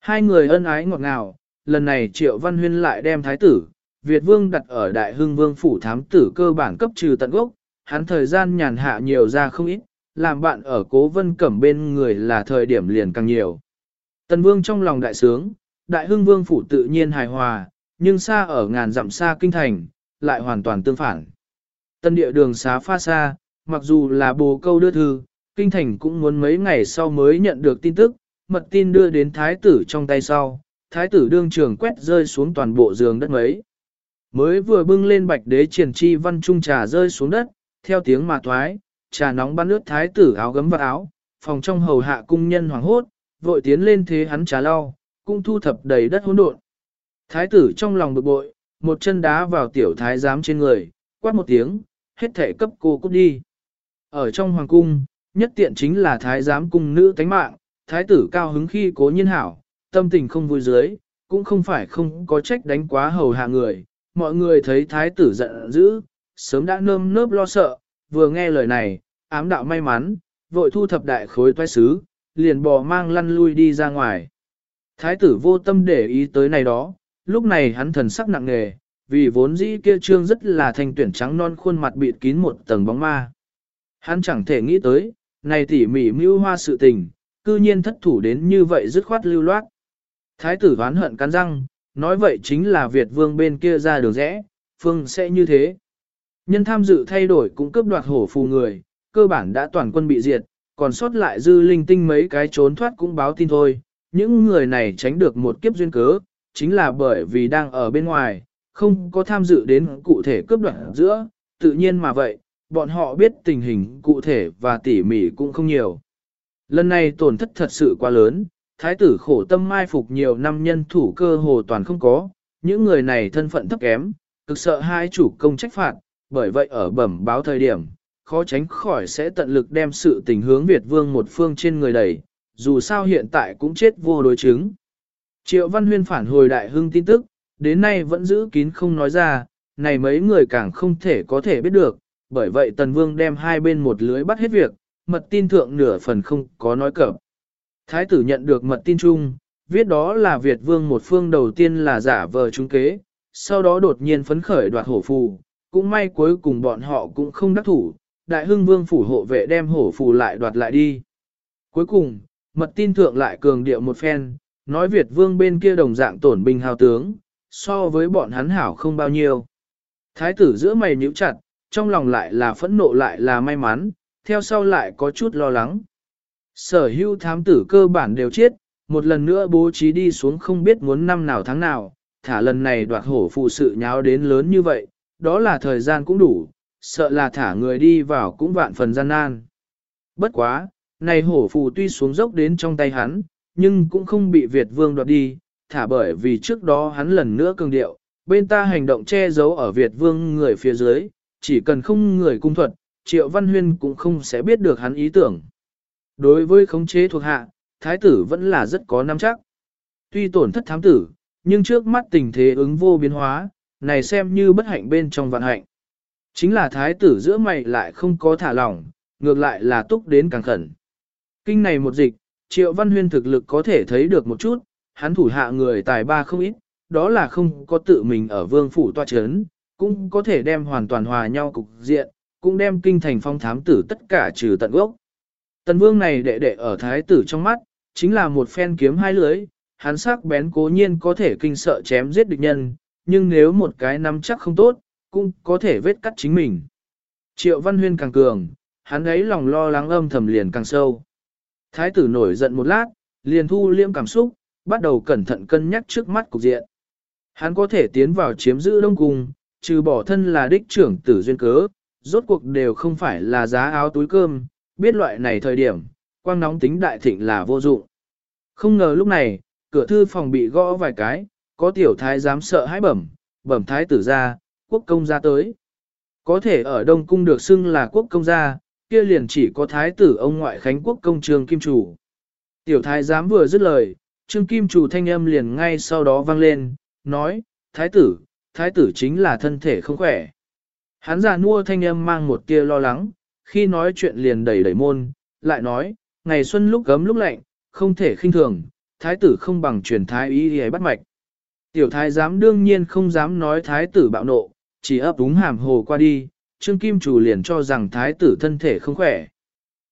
Hai người ân ái ngọt ngào, lần này triệu văn huyên lại đem thái tử, Việt vương đặt ở đại hưng vương phủ thám tử cơ bản cấp trừ tận gốc, hắn thời gian nhàn hạ nhiều ra không ít, làm bạn ở cố vân cẩm bên người là thời điểm liền càng nhiều. Tần vương trong lòng đại sướng, đại hưng vương phủ tự nhiên hài hòa, nhưng xa ở ngàn dặm xa kinh thành, lại hoàn toàn tương phản. Tân địa đường xá pha xa, mặc dù là bồ câu đưa thư, kinh thành cũng muốn mấy ngày sau mới nhận được tin tức, mật tin đưa đến thái tử trong tay sau, thái tử đương trường quét rơi xuống toàn bộ giường đất mấy. Mới vừa bưng lên bạch đế triển chi văn trung trà rơi xuống đất, theo tiếng mà thoái, trà nóng bắn nước thái tử áo gấm vào áo, phòng trong hầu hạ cung nhân hoàng hốt, vội tiến lên thế hắn trà lau, cũng thu thập đầy đất hỗn độn. Thái tử trong lòng bực bội, một chân đá vào tiểu thái giám trên người, quát một tiếng, hết thể cấp cô cút đi. Ở trong hoàng cung, nhất tiện chính là thái giám cung nữ tánh mạng, thái tử cao hứng khi cố nhiên hảo, tâm tình không vui dưới, cũng không phải không có trách đánh quá hầu hạ người. Mọi người thấy thái tử giận dữ, sớm đã nơm nớp lo sợ, vừa nghe lời này, ám đạo may mắn, vội thu thập đại khối toái sứ, liền bò mang lăn lui đi ra ngoài. Thái tử vô tâm để ý tới này đó, lúc này hắn thần sắc nặng nề, vì vốn dĩ kia trương rất là thanh tuyển trắng non khuôn mặt bịt kín một tầng bóng ma. Hắn chẳng thể nghĩ tới, này tỉ mỉ mưu hoa sự tình, cư nhiên thất thủ đến như vậy dứt khoát lưu loát. Thái tử ván hận cắn răng, nói vậy chính là Việt vương bên kia ra đường rẽ, phương sẽ như thế. Nhân tham dự thay đổi cũng cướp đoạt hổ phù người, cơ bản đã toàn quân bị diệt, còn sót lại dư linh tinh mấy cái trốn thoát cũng báo tin thôi. Những người này tránh được một kiếp duyên cớ, chính là bởi vì đang ở bên ngoài, không có tham dự đến cụ thể cướp đoạt giữa, tự nhiên mà vậy, bọn họ biết tình hình cụ thể và tỉ mỉ cũng không nhiều. Lần này tổn thất thật sự quá lớn, thái tử khổ tâm mai phục nhiều năm nhân thủ cơ hồ toàn không có, những người này thân phận thấp kém, cực sợ hai chủ công trách phạt, bởi vậy ở bẩm báo thời điểm, khó tránh khỏi sẽ tận lực đem sự tình hướng Việt vương một phương trên người đẩy, dù sao hiện tại cũng chết vô đối chứng. Triệu Văn Huyên phản hồi đại hưng tin tức, đến nay vẫn giữ kín không nói ra, này mấy người càng không thể có thể biết được, bởi vậy Tần Vương đem hai bên một lưới bắt hết việc, mật tin thượng nửa phần không có nói cập. Thái tử nhận được mật tin chung, viết đó là Việt Vương một phương đầu tiên là giả vờ trung kế, sau đó đột nhiên phấn khởi đoạt hổ phù, cũng may cuối cùng bọn họ cũng không đắc thủ, đại hưng vương phủ hộ vệ đem hổ phù lại đoạt lại đi. Cuối cùng, mật tin thượng lại cường điệu một phen, nói Việt vương bên kia đồng dạng tổn binh hào tướng, so với bọn hắn hảo không bao nhiêu. Thái tử giữa mày nhíu chặt, trong lòng lại là phẫn nộ lại là may mắn, theo sau lại có chút lo lắng. Sở hữu thám tử cơ bản đều chết, một lần nữa bố trí đi xuống không biết muốn năm nào tháng nào, thả lần này đoạt hổ phụ sự nháo đến lớn như vậy, đó là thời gian cũng đủ, sợ là thả người đi vào cũng vạn phần gian nan. Bất quá, này hổ phù tuy xuống dốc đến trong tay hắn, nhưng cũng không bị Việt vương đoạt đi, thả bởi vì trước đó hắn lần nữa cường điệu, bên ta hành động che giấu ở Việt vương người phía dưới, chỉ cần không người cung thuật, Triệu Văn Huyên cũng không sẽ biết được hắn ý tưởng. Đối với khống chế thuộc hạ, thái tử vẫn là rất có nắm chắc. Tuy tổn thất thám tử, nhưng trước mắt tình thế ứng vô biến hóa, này xem như bất hạnh bên trong vạn hạnh. Chính là thái tử giữa mày lại không có thả lỏng, ngược lại là túc đến càng khẩn. Kinh này một dịch, triệu văn huyên thực lực có thể thấy được một chút, hắn thủ hạ người tài ba không ít, đó là không có tự mình ở vương phủ toa chấn, cũng có thể đem hoàn toàn hòa nhau cục diện, cũng đem kinh thành phong thám tử tất cả trừ tận gốc. Tần vương này đệ đệ ở thái tử trong mắt, chính là một phen kiếm hai lưới, hắn sắc bén cố nhiên có thể kinh sợ chém giết địch nhân, nhưng nếu một cái nắm chắc không tốt, cũng có thể vết cắt chính mình. Triệu Văn Huyên càng cường, hắn ấy lòng lo lắng âm thầm liền càng sâu. Thái tử nổi giận một lát, liền thu liêm cảm xúc, bắt đầu cẩn thận cân nhắc trước mắt cục diện. Hắn có thể tiến vào chiếm giữ đông cung, trừ bỏ thân là đích trưởng tử duyên cớ, rốt cuộc đều không phải là giá áo túi cơm, biết loại này thời điểm, quang nóng tính đại thịnh là vô dụng. Không ngờ lúc này, cửa thư phòng bị gõ vài cái, có tiểu thái dám sợ hãi bẩm, bẩm thái tử ra, quốc công gia tới. Có thể ở Đông Cung được xưng là quốc công gia, kia liền chỉ có thái tử ông ngoại khánh quốc công trường Kim Chủ. Tiểu thái giám vừa dứt lời, Trương Kim Chủ thanh âm liền ngay sau đó vang lên, nói, thái tử, thái tử chính là thân thể không khỏe. Hắn già nua thanh âm mang một tia lo lắng, khi nói chuyện liền đẩy đẩy môn, lại nói, ngày xuân lúc gấm lúc lạnh, không thể khinh thường, thái tử không bằng truyền thái ý thì bắt mạch. Tiểu thái giám đương nhiên không dám nói thái tử bạo nộ, chỉ ấp úng hàm hồ qua đi, Trương Kim Chủ liền cho rằng thái tử thân thể không khỏe.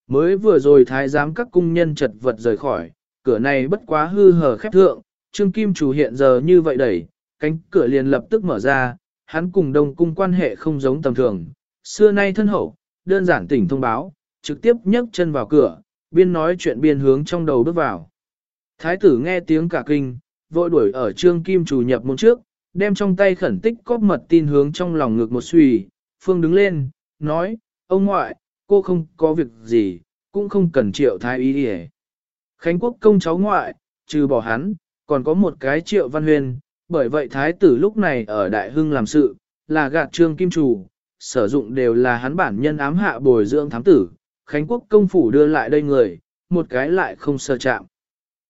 Mới vừa rồi thái giám các cung nhân chật vật rời khỏi, cửa này bất quá hư hở khép thượng, Trương Kim Chủ hiện giờ như vậy đẩy, cánh cửa liền lập tức mở ra, hắn cùng đông cung quan hệ không giống tầm thường, xưa nay thân hậu, đơn giản tỉnh thông báo, trực tiếp nhấc chân vào cửa, biên nói chuyện biên hướng trong đầu bước vào. Thái tử nghe tiếng cả kinh, vội đuổi ở trương kim chủ nhập môn trước, đem trong tay khẩn tích cóp mật tin hướng trong lòng ngực một suy, phương đứng lên, nói, ông ngoại, cô không có việc gì, cũng không cần triệu thái ý đi Khánh quốc công cháu ngoại, trừ bỏ hắn, còn có một cái triệu văn huyền, bởi vậy thái tử lúc này ở đại hưng làm sự, là gạt trương kim chủ, sử dụng đều là hắn bản nhân ám hạ bồi dưỡng thám tử, Khánh quốc công phủ đưa lại đây người, một cái lại không sơ chạm.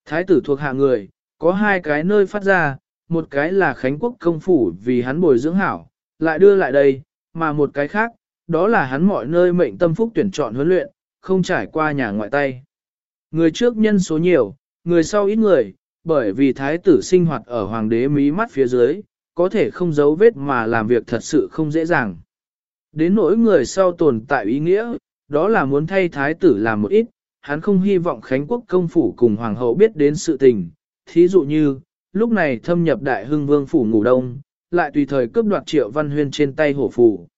Thái tử thuộc hạ người, có hai cái nơi phát ra, một cái là Khánh Quốc công phủ vì hắn bồi dưỡng hảo, lại đưa lại đây, mà một cái khác, đó là hắn mọi nơi mệnh tâm phúc tuyển chọn huấn luyện, không trải qua nhà ngoại tay. Người trước nhân số nhiều, người sau ít người, bởi vì thái tử sinh hoạt ở hoàng đế mí mắt phía dưới, có thể không giấu vết mà làm việc thật sự không dễ dàng. Đến nỗi người sau tồn tại ý nghĩa, đó là muốn thay thái tử làm một ít, hắn không hy vọng Khánh Quốc công phủ cùng hoàng hậu biết đến sự tình, thí dụ như, lúc này thâm nhập đại hưng vương phủ ngủ đông, lại tùy thời cướp đoạt triệu văn huyên trên tay hổ phủ.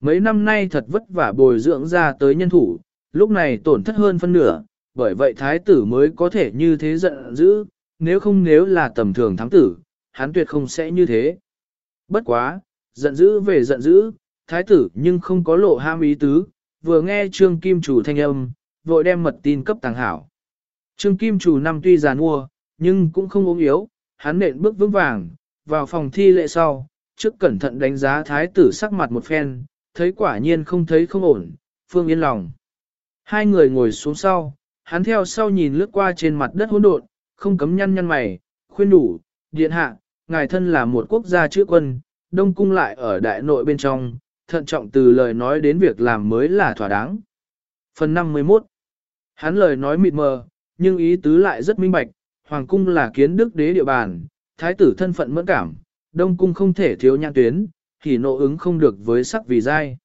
Mấy năm nay thật vất vả bồi dưỡng ra tới nhân thủ, lúc này tổn thất hơn phân nửa, bởi vậy thái tử mới có thể như thế giận dữ, nếu không nếu là tầm thường thám tử, hắn tuyệt không sẽ như thế. Bất quá, giận dữ về giận dữ, thái tử nhưng không có lộ ham ý tứ, vừa nghe Trương Kim Chủ thanh âm, vội đem mật tin cấp tàng hảo. Trương Kim Chủ năm tuy già mua, nhưng cũng không ốm yếu, hắn nện bước vững vàng, vào phòng thi lệ sau, trước cẩn thận đánh giá thái tử sắc mặt một phen, thấy quả nhiên không thấy không ổn, phương yên lòng. Hai người ngồi xuống sau, hắn theo sau nhìn lướt qua trên mặt đất hỗn độn, không cấm nhăn nhăn mày, khuyên đủ, điện hạ, ngài thân là một quốc gia chữ quân, đông cung lại ở đại nội bên trong, thận trọng từ lời nói đến việc làm mới là thỏa đáng. Phần 51 Hắn lời nói mịt mờ, nhưng ý tứ lại rất minh bạch, hoàng cung là kiến đức đế địa bàn, thái tử thân phận mẫn cảm, đông cung không thể thiếu nhãn tuyến, thì nộ ứng không được với sắc vì dai.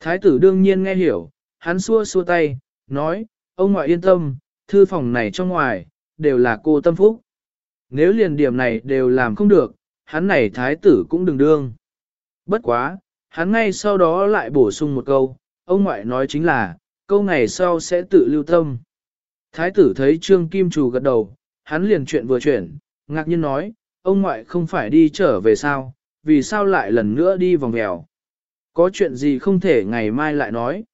Thái tử đương nhiên nghe hiểu, hắn xua xua tay, nói, ông ngoại yên tâm, thư phòng này trong ngoài, đều là cô tâm phúc. Nếu liền điểm này đều làm không được, hắn này thái tử cũng đừng đương. Bất quá, hắn ngay sau đó lại bổ sung một câu, ông ngoại nói chính là, câu ngày sau sẽ tự lưu tâm. Thái tử thấy Trương Kim Trù gật đầu, hắn liền chuyện vừa chuyển, ngạc nhiên nói, ông ngoại không phải đi trở về sao, vì sao lại lần nữa đi vòng vèo. Có chuyện gì không thể ngày mai lại nói.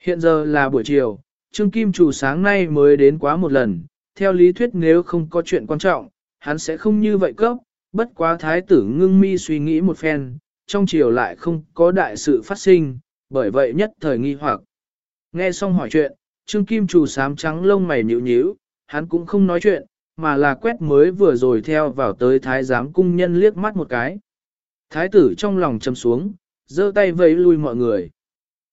Hiện giờ là buổi chiều, Trương Kim Chủ sáng nay mới đến quá một lần, theo lý thuyết nếu không có chuyện quan trọng, hắn sẽ không như vậy cấp, bất quá thái tử ngưng mi suy nghĩ một phen, trong chiều lại không có đại sự phát sinh, bởi vậy nhất thời nghi hoặc. Nghe xong hỏi chuyện, Trương Kim Chủ sám trắng lông mày nhíu nhíu, hắn cũng không nói chuyện, mà là quét mới vừa rồi theo vào tới thái giám cung nhân liếc mắt một cái. Thái tử trong lòng châm xuống, giơ tay vẫy lui mọi người.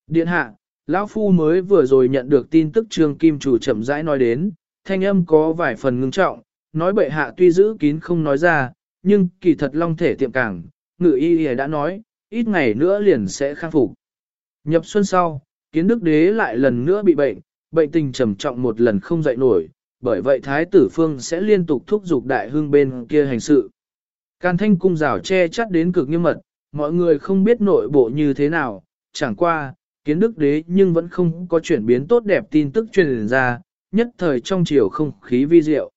Điện hạ, lão phu mới vừa rồi nhận được tin tức Trương Kim chủ chậm rãi nói đến, thanh âm có vài phần ngưng trọng, nói bệ hạ tuy giữ kín không nói ra, nhưng kỳ thật long thể tiệm cảng, ngự y đã nói, ít ngày nữa liền sẽ khang phục. Nhập xuân sau, kiến đức đế lại lần nữa bị bệnh, bệnh tình trầm trọng một lần không dậy nổi, bởi vậy thái tử phương sẽ liên tục thúc giục đại hương bên kia hành sự. Can thanh cung rào che chắt đến cực nghiêm mật, mọi người không biết nội bộ như thế nào, chẳng qua, kiến đức đế nhưng vẫn không có chuyển biến tốt đẹp tin tức truyền ra, nhất thời trong chiều không khí vi diệu.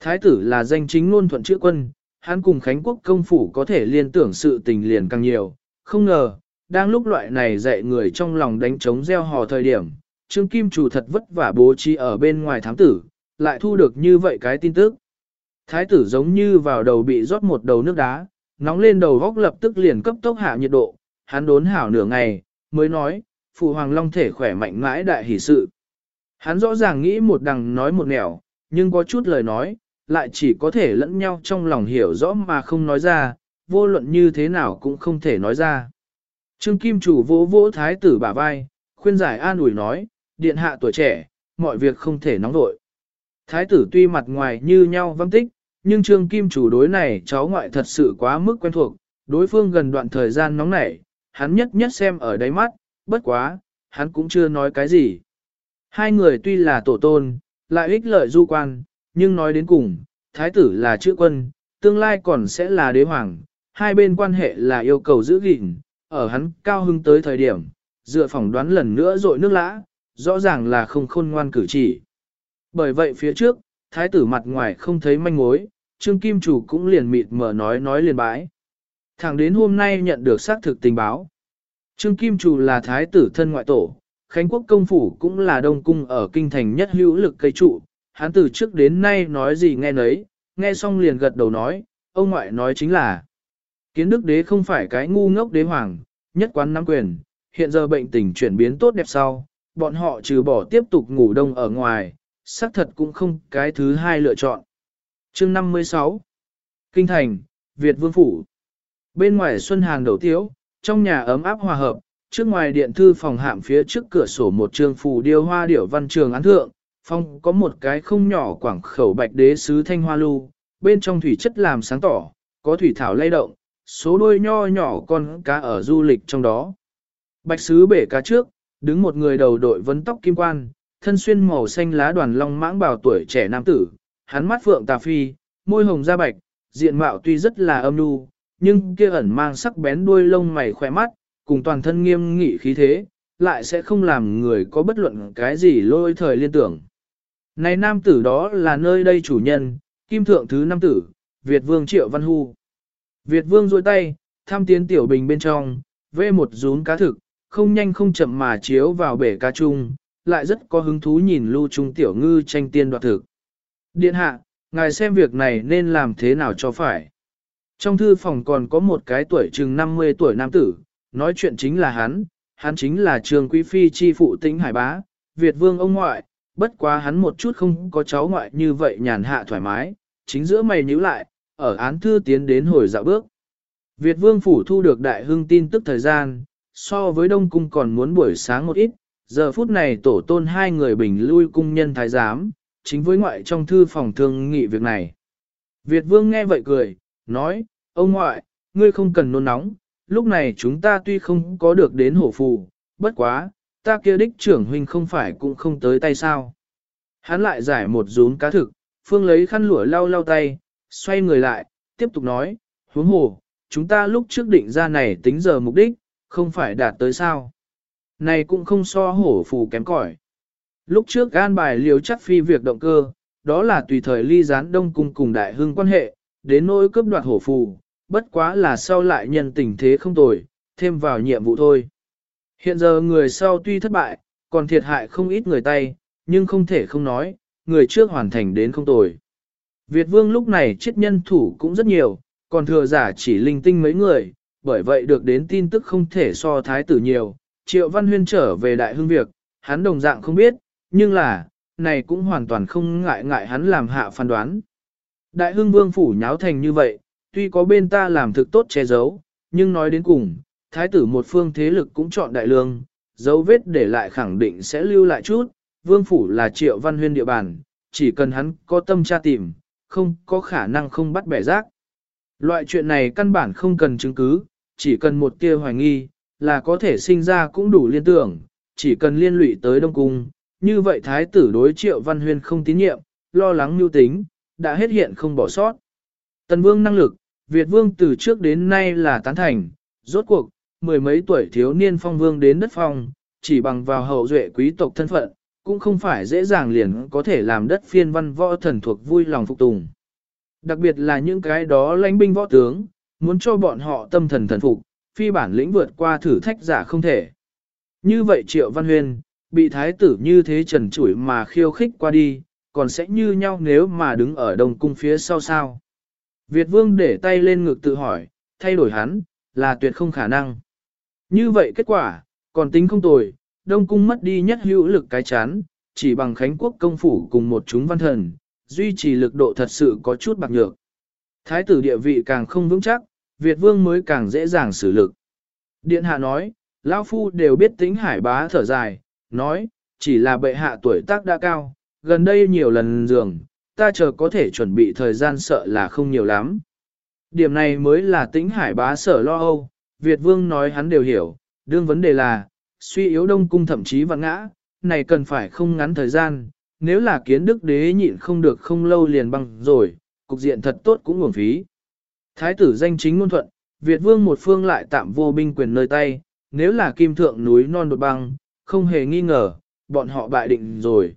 Thái tử là danh chính luôn thuận chữ quân, hắn cùng Khánh Quốc công phủ có thể liên tưởng sự tình liền càng nhiều, không ngờ, đang lúc loại này dạy người trong lòng đánh trống gieo hò thời điểm, Trương Kim Chủ thật vất vả bố trí ở bên ngoài thám tử, lại thu được như vậy cái tin tức. Thái tử giống như vào đầu bị rót một đầu nước đá, nóng lên đầu góc lập tức liền cấp tốc hạ nhiệt độ, hắn đốn hảo nửa ngày, mới nói, phụ hoàng long thể khỏe mạnh mãi đại hỷ sự. Hắn rõ ràng nghĩ một đằng nói một nẻo, nhưng có chút lời nói, lại chỉ có thể lẫn nhau trong lòng hiểu rõ mà không nói ra, vô luận như thế nào cũng không thể nói ra. Trương Kim chủ vỗ vỗ thái tử bả vai, khuyên giải an ủi nói, điện hạ tuổi trẻ, mọi việc không thể nóng vội. Thái tử tuy mặt ngoài như nhau văng tích, nhưng Trương Kim chủ đối này cháu ngoại thật sự quá mức quen thuộc, đối phương gần đoạn thời gian nóng nảy, hắn nhất nhất xem ở đáy mắt, bất quá, hắn cũng chưa nói cái gì. Hai người tuy là tổ tôn, lại ích lợi du quan, nhưng nói đến cùng, thái tử là chữ quân, tương lai còn sẽ là đế hoàng, hai bên quan hệ là yêu cầu giữ gìn, ở hắn cao hưng tới thời điểm, dựa phỏng đoán lần nữa dội nước lã, rõ ràng là không khôn ngoan cử chỉ. Bởi vậy phía trước, thái tử mặt ngoài không thấy manh mối, Trương Kim Chủ cũng liền mịt mở nói nói liền bãi. Thẳng đến hôm nay nhận được xác thực tình báo. Trương Kim Chủ là thái tử thân ngoại tổ, Khánh Quốc công phủ cũng là đông cung ở kinh thành nhất hữu lực cây trụ. Hắn từ trước đến nay nói gì nghe nấy, nghe xong liền gật đầu nói, ông ngoại nói chính là. Kiến đức đế không phải cái ngu ngốc đế hoàng, nhất quán nắm quyền, hiện giờ bệnh tình chuyển biến tốt đẹp sau, bọn họ trừ bỏ tiếp tục ngủ đông ở ngoài, xác thật cũng không cái thứ hai lựa chọn. chương 56 Kinh thành, Việt Vương Phủ Bên ngoài Xuân Hàng đầu tiếu, trong nhà ấm áp hòa hợp, trước ngoài điện thư phòng hạm phía trước cửa sổ một trường phù điêu hoa điểu văn trường án thượng, phong có một cái không nhỏ quảng khẩu bạch đế sứ thanh hoa lưu, bên trong thủy chất làm sáng tỏ, có thủy thảo lay động, số đôi nho nhỏ con cá ở du lịch trong đó. Bạch sứ bể cá trước, đứng một người đầu đội vấn tóc kim quan, thân xuyên màu xanh lá đoàn long mãng bào tuổi trẻ nam tử, hắn mắt phượng tà phi, môi hồng da bạch, diện mạo tuy rất là âm nhu, nhưng kia ẩn mang sắc bén đuôi lông mày khỏe mắt, cùng toàn thân nghiêm nghị khí thế, lại sẽ không làm người có bất luận cái gì lôi thời liên tưởng. Này nam tử đó là nơi đây chủ nhân, kim thượng thứ nam tử, Việt Vương Triệu Văn Hu. Việt Vương duỗi tay, tham tiến tiểu bình bên trong, vê một rún cá thực, không nhanh không chậm mà chiếu vào bể cá chung, lại rất có hứng thú nhìn lưu trung tiểu ngư tranh tiên đoạt thực. Điện hạ, ngài xem việc này nên làm thế nào cho phải. Trong thư phòng còn có một cái tuổi chừng 50 tuổi nam tử, nói chuyện chính là hắn, hắn chính là trường quý phi chi phụ tĩnh hải bá, Việt vương ông ngoại, bất quá hắn một chút không có cháu ngoại như vậy nhàn hạ thoải mái, chính giữa mày nhíu lại, ở án thư tiến đến hồi dạo bước. Việt vương phủ thu được đại hưng tin tức thời gian, so với đông cung còn muốn buổi sáng một ít, giờ phút này tổ tôn hai người bình lui cung nhân thái giám, chính với ngoại trong thư phòng thương nghị việc này. Việt vương nghe vậy cười, nói, ông ngoại, ngươi không cần nôn nóng, lúc này chúng ta tuy không có được đến hổ phù, bất quá, ta kia đích trưởng huynh không phải cũng không tới tay sao. Hắn lại giải một rún cá thực, phương lấy khăn lụa lau lau tay, xoay người lại, tiếp tục nói, huống hồ, chúng ta lúc trước định ra này tính giờ mục đích, không phải đạt tới sao. Này cũng không so hổ phù kém cỏi. Lúc trước gan bài liều chắc phi việc động cơ, đó là tùy thời ly gián đông cung cùng đại hưng quan hệ, đến nỗi cướp đoạt hổ phù, bất quá là sau lại nhân tình thế không tồi, thêm vào nhiệm vụ thôi. Hiện giờ người sau tuy thất bại, còn thiệt hại không ít người tay, nhưng không thể không nói, người trước hoàn thành đến không tồi. Việt vương lúc này chết nhân thủ cũng rất nhiều, còn thừa giả chỉ linh tinh mấy người, bởi vậy được đến tin tức không thể so thái tử nhiều. Triệu Văn Huyên trở về đại hương việc, hắn đồng dạng không biết, nhưng là, này cũng hoàn toàn không ngại ngại hắn làm hạ phán đoán. Đại hưng vương phủ nháo thành như vậy, tuy có bên ta làm thực tốt che giấu, nhưng nói đến cùng, thái tử một phương thế lực cũng chọn đại lương, dấu vết để lại khẳng định sẽ lưu lại chút, vương phủ là triệu văn huyên địa bàn, chỉ cần hắn có tâm tra tìm, không có khả năng không bắt bẻ rác. Loại chuyện này căn bản không cần chứng cứ, chỉ cần một tia hoài nghi, là có thể sinh ra cũng đủ liên tưởng, chỉ cần liên lụy tới Đông Cung, như vậy thái tử đối triệu văn huyên không tín nhiệm, lo lắng mưu tính, đã hết hiện không bỏ sót. Tần vương năng lực, Việt vương từ trước đến nay là tán thành, rốt cuộc, mười mấy tuổi thiếu niên phong vương đến đất phong, chỉ bằng vào hậu duệ quý tộc thân phận, cũng không phải dễ dàng liền có thể làm đất phiên văn võ thần thuộc vui lòng phục tùng. Đặc biệt là những cái đó lãnh binh võ tướng, muốn cho bọn họ tâm thần thần phục, phi bản lĩnh vượt qua thử thách giả không thể. Như vậy Triệu Văn Huyên, bị thái tử như thế trần chủi mà khiêu khích qua đi, còn sẽ như nhau nếu mà đứng ở đông cung phía sau sao. Việt vương để tay lên ngực tự hỏi, thay đổi hắn, là tuyệt không khả năng. Như vậy kết quả, còn tính không tồi, đông cung mất đi nhất hữu lực cái chán, chỉ bằng khánh quốc công phủ cùng một chúng văn thần, duy trì lực độ thật sự có chút bạc nhược. Thái tử địa vị càng không vững chắc, Việt vương mới càng dễ dàng xử lực. Điện hạ nói, Lão Phu đều biết tính hải bá thở dài, nói, chỉ là bệ hạ tuổi tác đã cao, gần đây nhiều lần giường, ta chờ có thể chuẩn bị thời gian sợ là không nhiều lắm. Điểm này mới là tính hải bá sở lo âu, Việt vương nói hắn đều hiểu, đương vấn đề là, suy yếu đông cung thậm chí vạn ngã, này cần phải không ngắn thời gian, nếu là kiến đức đế nhịn không được không lâu liền băng rồi, cục diện thật tốt cũng nguồn phí. Thái tử danh chính ngôn thuận, Việt vương một phương lại tạm vô binh quyền nơi tay, nếu là kim thượng núi non đột băng, không hề nghi ngờ, bọn họ bại định rồi.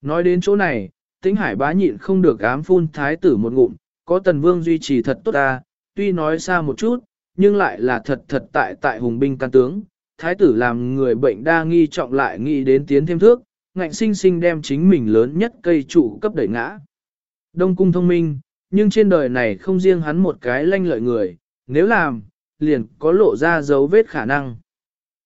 Nói đến chỗ này, tính hải bá nhịn không được ám phun thái tử một ngụm, có tần vương duy trì thật tốt ta, tuy nói xa một chút, nhưng lại là thật thật tại tại hùng binh can tướng. Thái tử làm người bệnh đa nghi trọng lại nghĩ đến tiến thêm thước, ngạnh sinh sinh đem chính mình lớn nhất cây trụ cấp đẩy ngã. Đông cung thông minh, nhưng trên đời này không riêng hắn một cái lanh lợi người, nếu làm, liền có lộ ra dấu vết khả năng.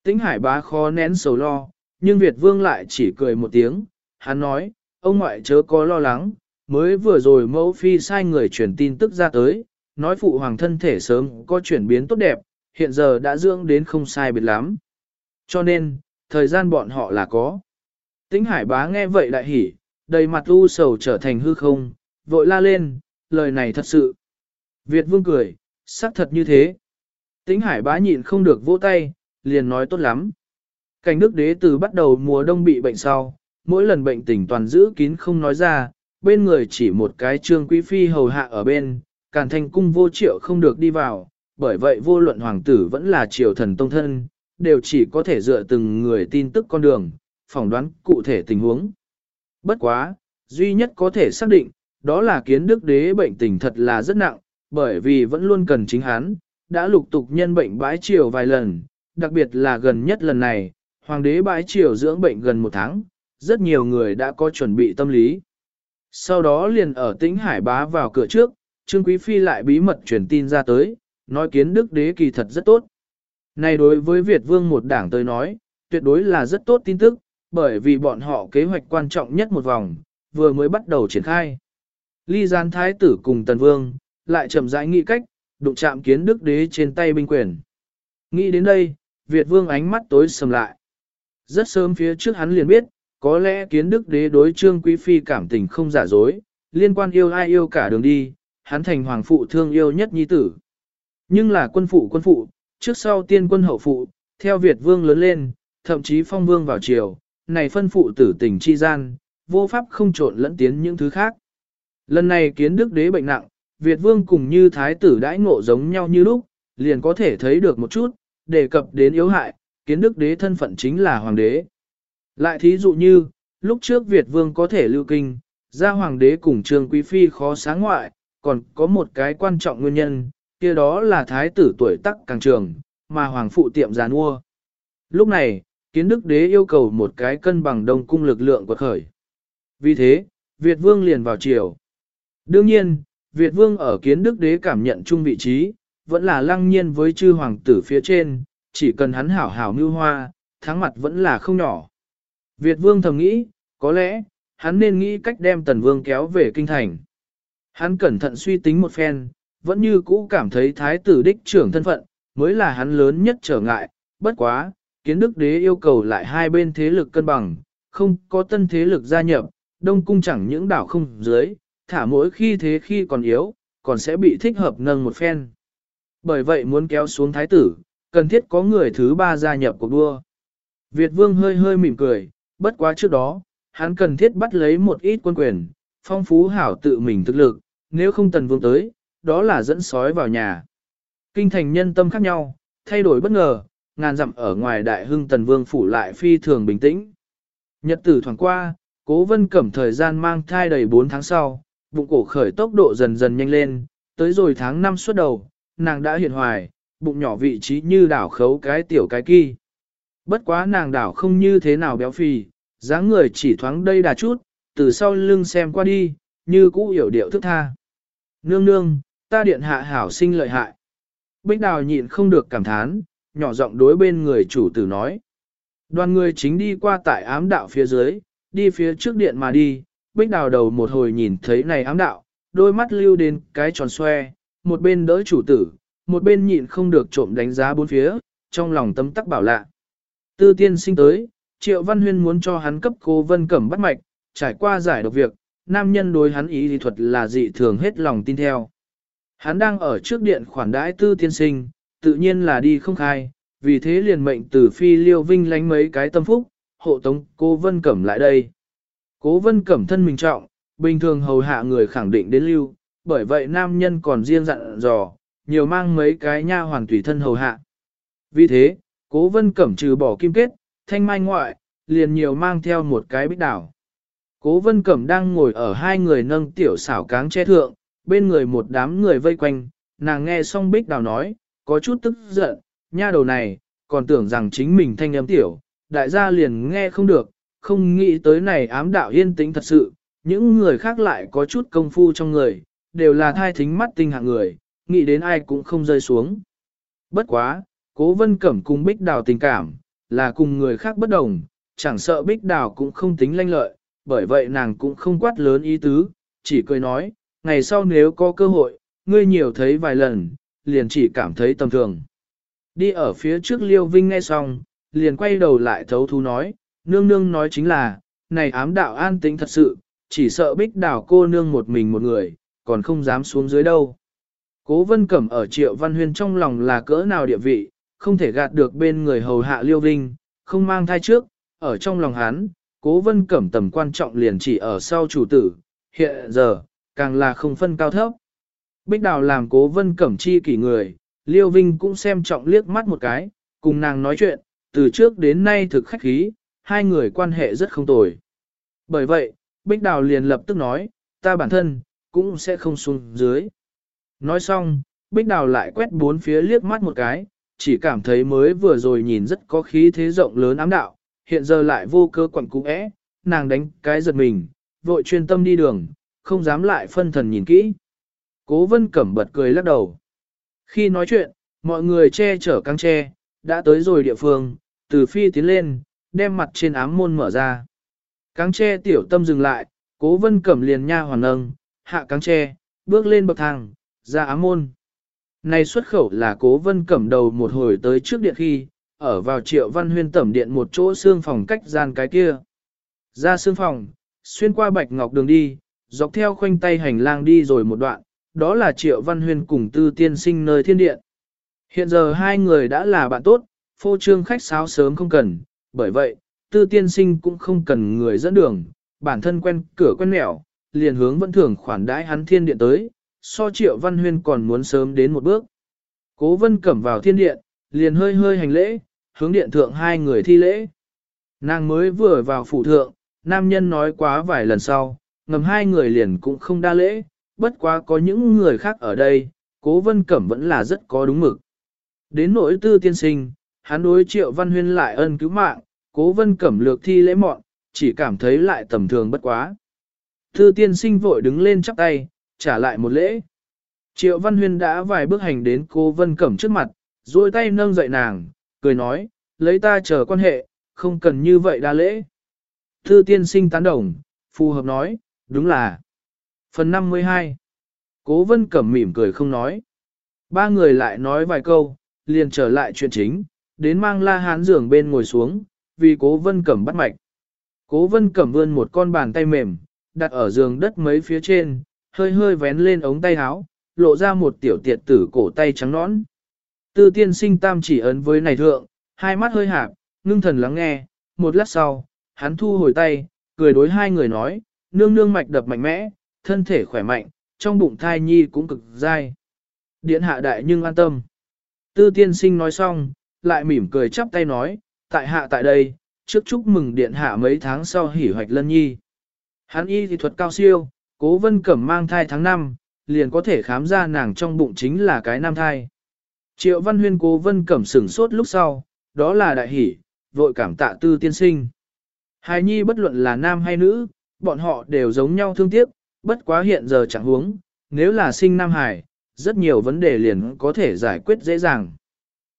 Tĩnh hải bá khó nén sầu lo, nhưng Việt vương lại chỉ cười một tiếng, hắn nói, ông ngoại chớ có lo lắng, mới vừa rồi mẫu phi sai người truyền tin tức ra tới, nói phụ hoàng thân thể sớm có chuyển biến tốt đẹp, hiện giờ đã dưỡng đến không sai biệt lắm. Cho nên, thời gian bọn họ là có. Tĩnh hải bá nghe vậy đại hỉ, đầy mặt u sầu trở thành hư không, vội la lên, lời này thật sự. Việt vương cười, xác thật như thế. Tĩnh hải bá nhịn không được vỗ tay, liền nói tốt lắm. Cảnh đức đế từ bắt đầu mùa đông bị bệnh sau, mỗi lần bệnh tình toàn giữ kín không nói ra, bên người chỉ một cái trương quý phi hầu hạ ở bên, càn thành cung vô triệu không được đi vào, bởi vậy vô luận hoàng tử vẫn là triều thần tông thân, đều chỉ có thể dựa từng người tin tức con đường, phỏng đoán cụ thể tình huống. Bất quá, duy nhất có thể xác định, đó là kiến đức đế bệnh tình thật là rất nặng, bởi vì vẫn luôn cần chính hắn, đã lục tục nhân bệnh bãi triều vài lần, đặc biệt là gần nhất lần này, hoàng đế bãi triều dưỡng bệnh gần một tháng, rất nhiều người đã có chuẩn bị tâm lý. Sau đó liền ở tĩnh hải bá vào cửa trước, Trương Quý Phi lại bí mật truyền tin ra tới, nói kiến đức đế kỳ thật rất tốt. Này đối với Việt vương một đảng tới nói, tuyệt đối là rất tốt tin tức, bởi vì bọn họ kế hoạch quan trọng nhất một vòng, vừa mới bắt đầu triển khai. Ly gián thái tử cùng tần vương, lại chậm rãi nghĩ cách, đụng chạm kiến đức đế trên tay binh quyền. Nghĩ đến đây, Việt vương ánh mắt tối sầm lại. Rất sớm phía trước hắn liền biết, có lẽ kiến đức đế đối trương quý phi cảm tình không giả dối, liên quan yêu ai yêu cả đường đi, hắn thành hoàng phụ thương yêu nhất nhi tử. Nhưng là quân phụ quân phụ, trước sau tiên quân hậu phụ, theo Việt vương lớn lên, thậm chí phong vương vào triều, này phân phụ tử tình chi gian, vô pháp không trộn lẫn tiến những thứ khác. Lần này kiến đức đế bệnh nặng, Việt vương cùng như thái tử đãi ngộ giống nhau như lúc, liền có thể thấy được một chút, đề cập đến yếu hại, kiến đức đế thân phận chính là hoàng đế. Lại thí dụ như, lúc trước Việt vương có thể lưu kinh, ra hoàng đế cùng trương quý phi khó sáng ngoại, còn có một cái quan trọng nguyên nhân, kia đó là thái tử tuổi tắc càng trường, mà hoàng phụ tiệm giàn mua. Lúc này, kiến đức đế yêu cầu một cái cân bằng đông cung lực lượng quật khởi. Vì thế, Việt vương liền vào triều. Đương nhiên, Việt vương ở kiến đức đế cảm nhận chung vị trí, vẫn là lăng nhiên với chư hoàng tử phía trên, chỉ cần hắn hảo hảo mưu hoa, thắng mặt vẫn là không nhỏ. Việt vương thầm nghĩ, có lẽ, hắn nên nghĩ cách đem tần vương kéo về kinh thành. Hắn cẩn thận suy tính một phen, vẫn như cũ cảm thấy thái tử đích trưởng thân phận, mới là hắn lớn nhất trở ngại, bất quá, kiến đức đế yêu cầu lại hai bên thế lực cân bằng, không có tân thế lực gia nhập, đông cung chẳng những đảo không dưới, thả mỗi khi thế khi còn yếu, còn sẽ bị thích hợp nâng một phen. Bởi vậy muốn kéo xuống thái tử, cần thiết có người thứ ba gia nhập cuộc đua. Việt vương hơi hơi mỉm cười, bất quá trước đó, hắn cần thiết bắt lấy một ít quân quyền, phong phú hảo tự mình thực lực, nếu không tần vương tới, đó là dẫn sói vào nhà. Kinh thành nhân tâm khác nhau, thay đổi bất ngờ, ngàn dặm ở ngoài đại hưng tần vương phủ lại phi thường bình tĩnh. Nhật tử thoảng qua, cố vân cẩm thời gian mang thai đầy 4 tháng sau, bụng cổ khởi tốc độ dần dần nhanh lên, tới rồi tháng 5 suốt đầu, nàng đã hiện hoài, bụng nhỏ vị trí như đảo khấu cái tiểu cái kỳ. Bất quá nàng đảo không như thế nào béo phì, dáng người chỉ thoáng đây đà chút, từ sau lưng xem qua đi, như cũ hiểu điệu thức tha. Nương nương, ta điện hạ hảo sinh lợi hại. Bích đào nhịn không được cảm thán, nhỏ giọng đối bên người chủ tử nói. Đoàn người chính đi qua tại ám đạo phía dưới, đi phía trước điện mà đi, bích đào đầu một hồi nhìn thấy này ám đạo, đôi mắt lưu đến cái tròn xoe, một bên đỡ chủ tử, một bên nhịn không được trộm đánh giá bốn phía, trong lòng tấm tắc bảo lạ. Tư tiên sinh tới, triệu văn huyên muốn cho hắn cấp cô vân cẩm bắt mạch, trải qua giải độc việc, nam nhân đối hắn ý lý thuật là dị thường hết lòng tin theo. Hắn đang ở trước điện khoản đãi tư tiên sinh, tự nhiên là đi không khai, vì thế liền mệnh từ phi liêu vinh lánh mấy cái tâm phúc, hộ tống cô Vân Cẩm lại đây. Cố Vân Cẩm thân mình trọng, bình thường hầu hạ người khẳng định đến lưu, bởi vậy nam nhân còn riêng dặn dò, nhiều mang mấy cái nha hoàng tùy thân hầu hạ. Vì thế, Cố Vân Cẩm trừ bỏ kim kết, thanh mai ngoại, liền nhiều mang theo một cái bích đảo. Cố Vân Cẩm đang ngồi ở hai người nâng tiểu xảo cáng che thượng, bên người một đám người vây quanh, nàng nghe xong bích đào nói, có chút tức giận, nha đầu này, còn tưởng rằng chính mình thanh âm tiểu, đại gia liền nghe không được, không nghĩ tới này ám đạo yên tĩnh thật sự, những người khác lại có chút công phu trong người, đều là thai thính mắt tinh hạng người, nghĩ đến ai cũng không rơi xuống. Bất quá, cố vân cẩm cùng bích đào tình cảm, là cùng người khác bất đồng, chẳng sợ bích đào cũng không tính lanh lợi, bởi vậy nàng cũng không quát lớn ý tứ, chỉ cười nói, ngày sau nếu có cơ hội, ngươi nhiều thấy vài lần, liền chỉ cảm thấy tầm thường. Đi ở phía trước Liêu Vinh nghe xong, liền quay đầu lại thấu thú nói, nương nương nói chính là, này ám đạo an tĩnh thật sự, chỉ sợ bích đảo cô nương một mình một người, còn không dám xuống dưới đâu. Cố vân cẩm ở triệu văn huyên trong lòng là cỡ nào địa vị, không thể gạt được bên người hầu hạ Liêu Vinh, không mang thai trước, ở trong lòng hắn, cố vân cẩm tầm quan trọng liền chỉ ở sau chủ tử, hiện giờ, càng là không phân cao thấp. Bích Đào làm cố vân cẩm chi kỷ người, Liêu Vinh cũng xem trọng liếc mắt một cái, cùng nàng nói chuyện, từ trước đến nay thực khách khí, hai người quan hệ rất không tồi. Bởi vậy, Bích Đào liền lập tức nói, ta bản thân, cũng sẽ không xuống dưới. Nói xong, Bích Đào lại quét bốn phía liếc mắt một cái, chỉ cảm thấy mới vừa rồi nhìn rất có khí thế rộng lớn ám đạo, hiện giờ lại vô cơ quẩn cú ẽ, nàng đánh cái giật mình, vội chuyên tâm đi đường, không dám lại phân thần nhìn kỹ. Cố vân cẩm bật cười lắc đầu. Khi nói chuyện, mọi người che chở căng che, đã tới rồi địa phương, từ phi tiến lên, đem mặt trên ám môn mở ra. Cáng tre tiểu tâm dừng lại, cố vân cẩm liền nha hoàn nâng, hạ cáng tre, bước lên bậc thang, ra ám môn. Này xuất khẩu là cố vân cẩm đầu một hồi tới trước điện khi, ở vào triệu văn huyên tẩm điện một chỗ xương phòng cách gian cái kia. Ra xương phòng, xuyên qua bạch ngọc đường đi, dọc theo khoanh tay hành lang đi rồi một đoạn, đó là triệu văn huyên cùng tư tiên sinh nơi thiên điện. Hiện giờ hai người đã là bạn tốt, phô trương khách sáo sớm không cần, bởi vậy, tư tiên sinh cũng không cần người dẫn đường, bản thân quen cửa quen mẹo, liền hướng vẫn thường khoản đãi hắn thiên điện tới, so triệu văn huyên còn muốn sớm đến một bước. Cố vân cẩm vào thiên điện, liền hơi hơi hành lễ, hướng điện thượng hai người thi lễ. Nàng mới vừa vào phủ thượng, nam nhân nói quá vài lần sau, ngầm hai người liền cũng không đa lễ, bất quá có những người khác ở đây, cố vân cẩm vẫn là rất có đúng mực. Đến nỗi tư tiên sinh, hắn đối triệu văn huyên lại ân cứu mạng, cố vân cẩm lược thi lễ mọn, chỉ cảm thấy lại tầm thường bất quá. Thư tiên sinh vội đứng lên chắp tay, trả lại một lễ. Triệu văn huyên đã vài bước hành đến cố vân cẩm trước mặt, duỗi tay nâng dậy nàng, cười nói, lấy ta chờ quan hệ, không cần như vậy đa lễ. Thư tiên sinh tán đồng, phù hợp nói, đúng là. Phần 52 Cố vân cẩm mỉm cười không nói. Ba người lại nói vài câu, liền trở lại chuyện chính, đến mang la hán giường bên ngồi xuống, vì cố vân cẩm bắt mạch. Cố vân cẩm vươn một con bàn tay mềm, đặt ở giường đất mấy phía trên, hơi hơi vén lên ống tay áo, lộ ra một tiểu tiệt tử cổ tay trắng nõn. Tư tiên sinh tam chỉ ấn với này thượng, hai mắt hơi hạp, ngưng thần lắng nghe, một lát sau, hắn thu hồi tay, cười đối hai người nói, nương nương mạch đập mạnh mẽ, thân thể khỏe mạnh, trong bụng thai nhi cũng cực dai. Điện hạ đại nhưng an tâm. Tư tiên sinh nói xong, lại mỉm cười chắp tay nói, tại hạ tại đây, trước chúc mừng điện hạ mấy tháng sau hỉ hoạch lân nhi. Hắn y thì thuật cao siêu, cố vân cẩm mang thai tháng 5, liền có thể khám ra nàng trong bụng chính là cái nam thai. Triệu văn huyên cố vân cẩm sửng sốt lúc sau, đó là đại hỷ, vội cảm tạ tư tiên sinh. Hài nhi bất luận là nam hay nữ, bọn họ đều giống nhau thương tiếc, bất quá hiện giờ chẳng huống, nếu là sinh nam hải, rất nhiều vấn đề liền có thể giải quyết dễ dàng.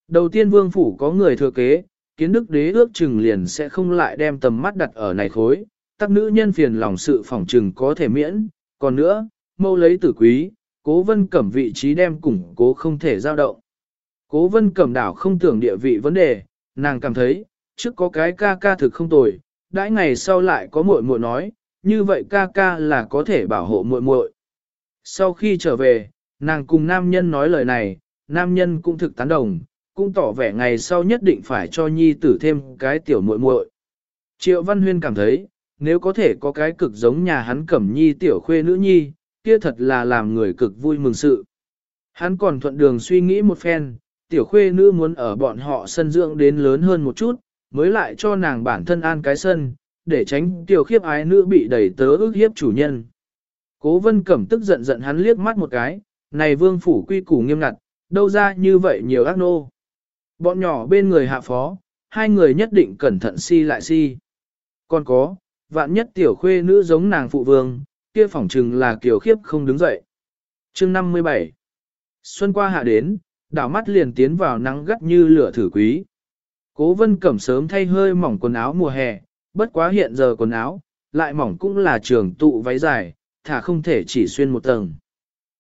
Đầu tiên vương phủ có người thừa kế, kiến đức đế ước chừng liền sẽ không lại đem tầm mắt đặt ở này khối, tắc nữ nhân phiền lòng sự phỏng chừng có thể miễn, còn nữa, mâu lấy tử quý, cố vân cẩm vị trí đem củng cố không thể giao động. Cố vân cẩm đảo không tưởng địa vị vấn đề, nàng cảm thấy, trước có cái ca ca thực không tồi, đãi ngày sau lại có muội muội nói, như vậy ca ca là có thể bảo hộ muội muội. Sau khi trở về, nàng cùng nam nhân nói lời này, nam nhân cũng thực tán đồng, cũng tỏ vẻ ngày sau nhất định phải cho nhi tử thêm cái tiểu muội muội. Triệu Văn Huyên cảm thấy, nếu có thể có cái cực giống nhà hắn cẩm nhi tiểu khuê nữ nhi, kia thật là làm người cực vui mừng sự. Hắn còn thuận đường suy nghĩ một phen, tiểu khuê nữ muốn ở bọn họ sân dưỡng đến lớn hơn một chút, mới lại cho nàng bản thân an cái sân, để tránh tiểu khiếp ái nữ bị đẩy tớ ước hiếp chủ nhân. Cố vân cẩm tức giận giận hắn liếc mắt một cái, này vương phủ quy củ nghiêm ngặt, đâu ra như vậy nhiều ác nô. Bọn nhỏ bên người hạ phó, hai người nhất định cẩn thận si lại si. Còn có, vạn nhất tiểu khuê nữ giống nàng phụ vương, kia phỏng trừng là kiểu khiếp không đứng dậy. chương 57 Xuân qua hạ đến, đảo mắt liền tiến vào nắng gắt như lửa thử quý. Cố vân cẩm sớm thay hơi mỏng quần áo mùa hè, bất quá hiện giờ quần áo, lại mỏng cũng là trường tụ váy dài, thả không thể chỉ xuyên một tầng.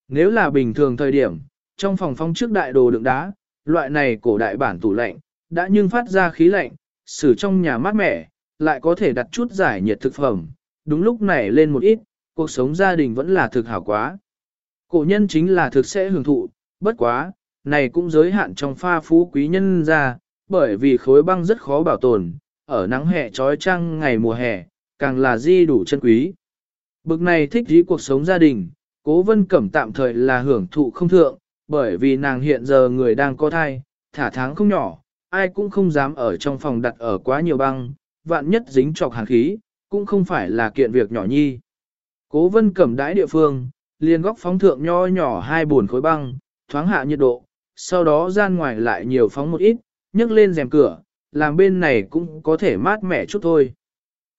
Nếu là bình thường thời điểm, trong phòng phong trước đại đồ đựng đá, loại này cổ đại bản tủ lạnh, đã nhưng phát ra khí lạnh, xử trong nhà mát mẻ, lại có thể đặt chút giải nhiệt thực phẩm, đúng lúc này lên một ít, cuộc sống gia đình vẫn là thực hảo quá. Cổ nhân chính là thực sẽ hưởng thụ, bất quá, này cũng giới hạn trong pha phú quý nhân ra, bởi vì khối băng rất khó bảo tồn, ở nắng hè trói trăng ngày mùa hè, càng là di đủ chân quý. Bực này thích dí cuộc sống gia đình, cố vân cẩm tạm thời là hưởng thụ không thượng, bởi vì nàng hiện giờ người đang có thai, thả tháng không nhỏ, ai cũng không dám ở trong phòng đặt ở quá nhiều băng, vạn nhất dính trọc hàn khí, cũng không phải là kiện việc nhỏ nhi. Cố vân cẩm đãi địa phương, liền góc phóng thượng nho nhỏ hai buồn khối băng, thoáng hạ nhiệt độ, sau đó gian ngoài lại nhiều phóng một ít, nhấc lên rèm cửa, làm bên này cũng có thể mát mẻ chút thôi.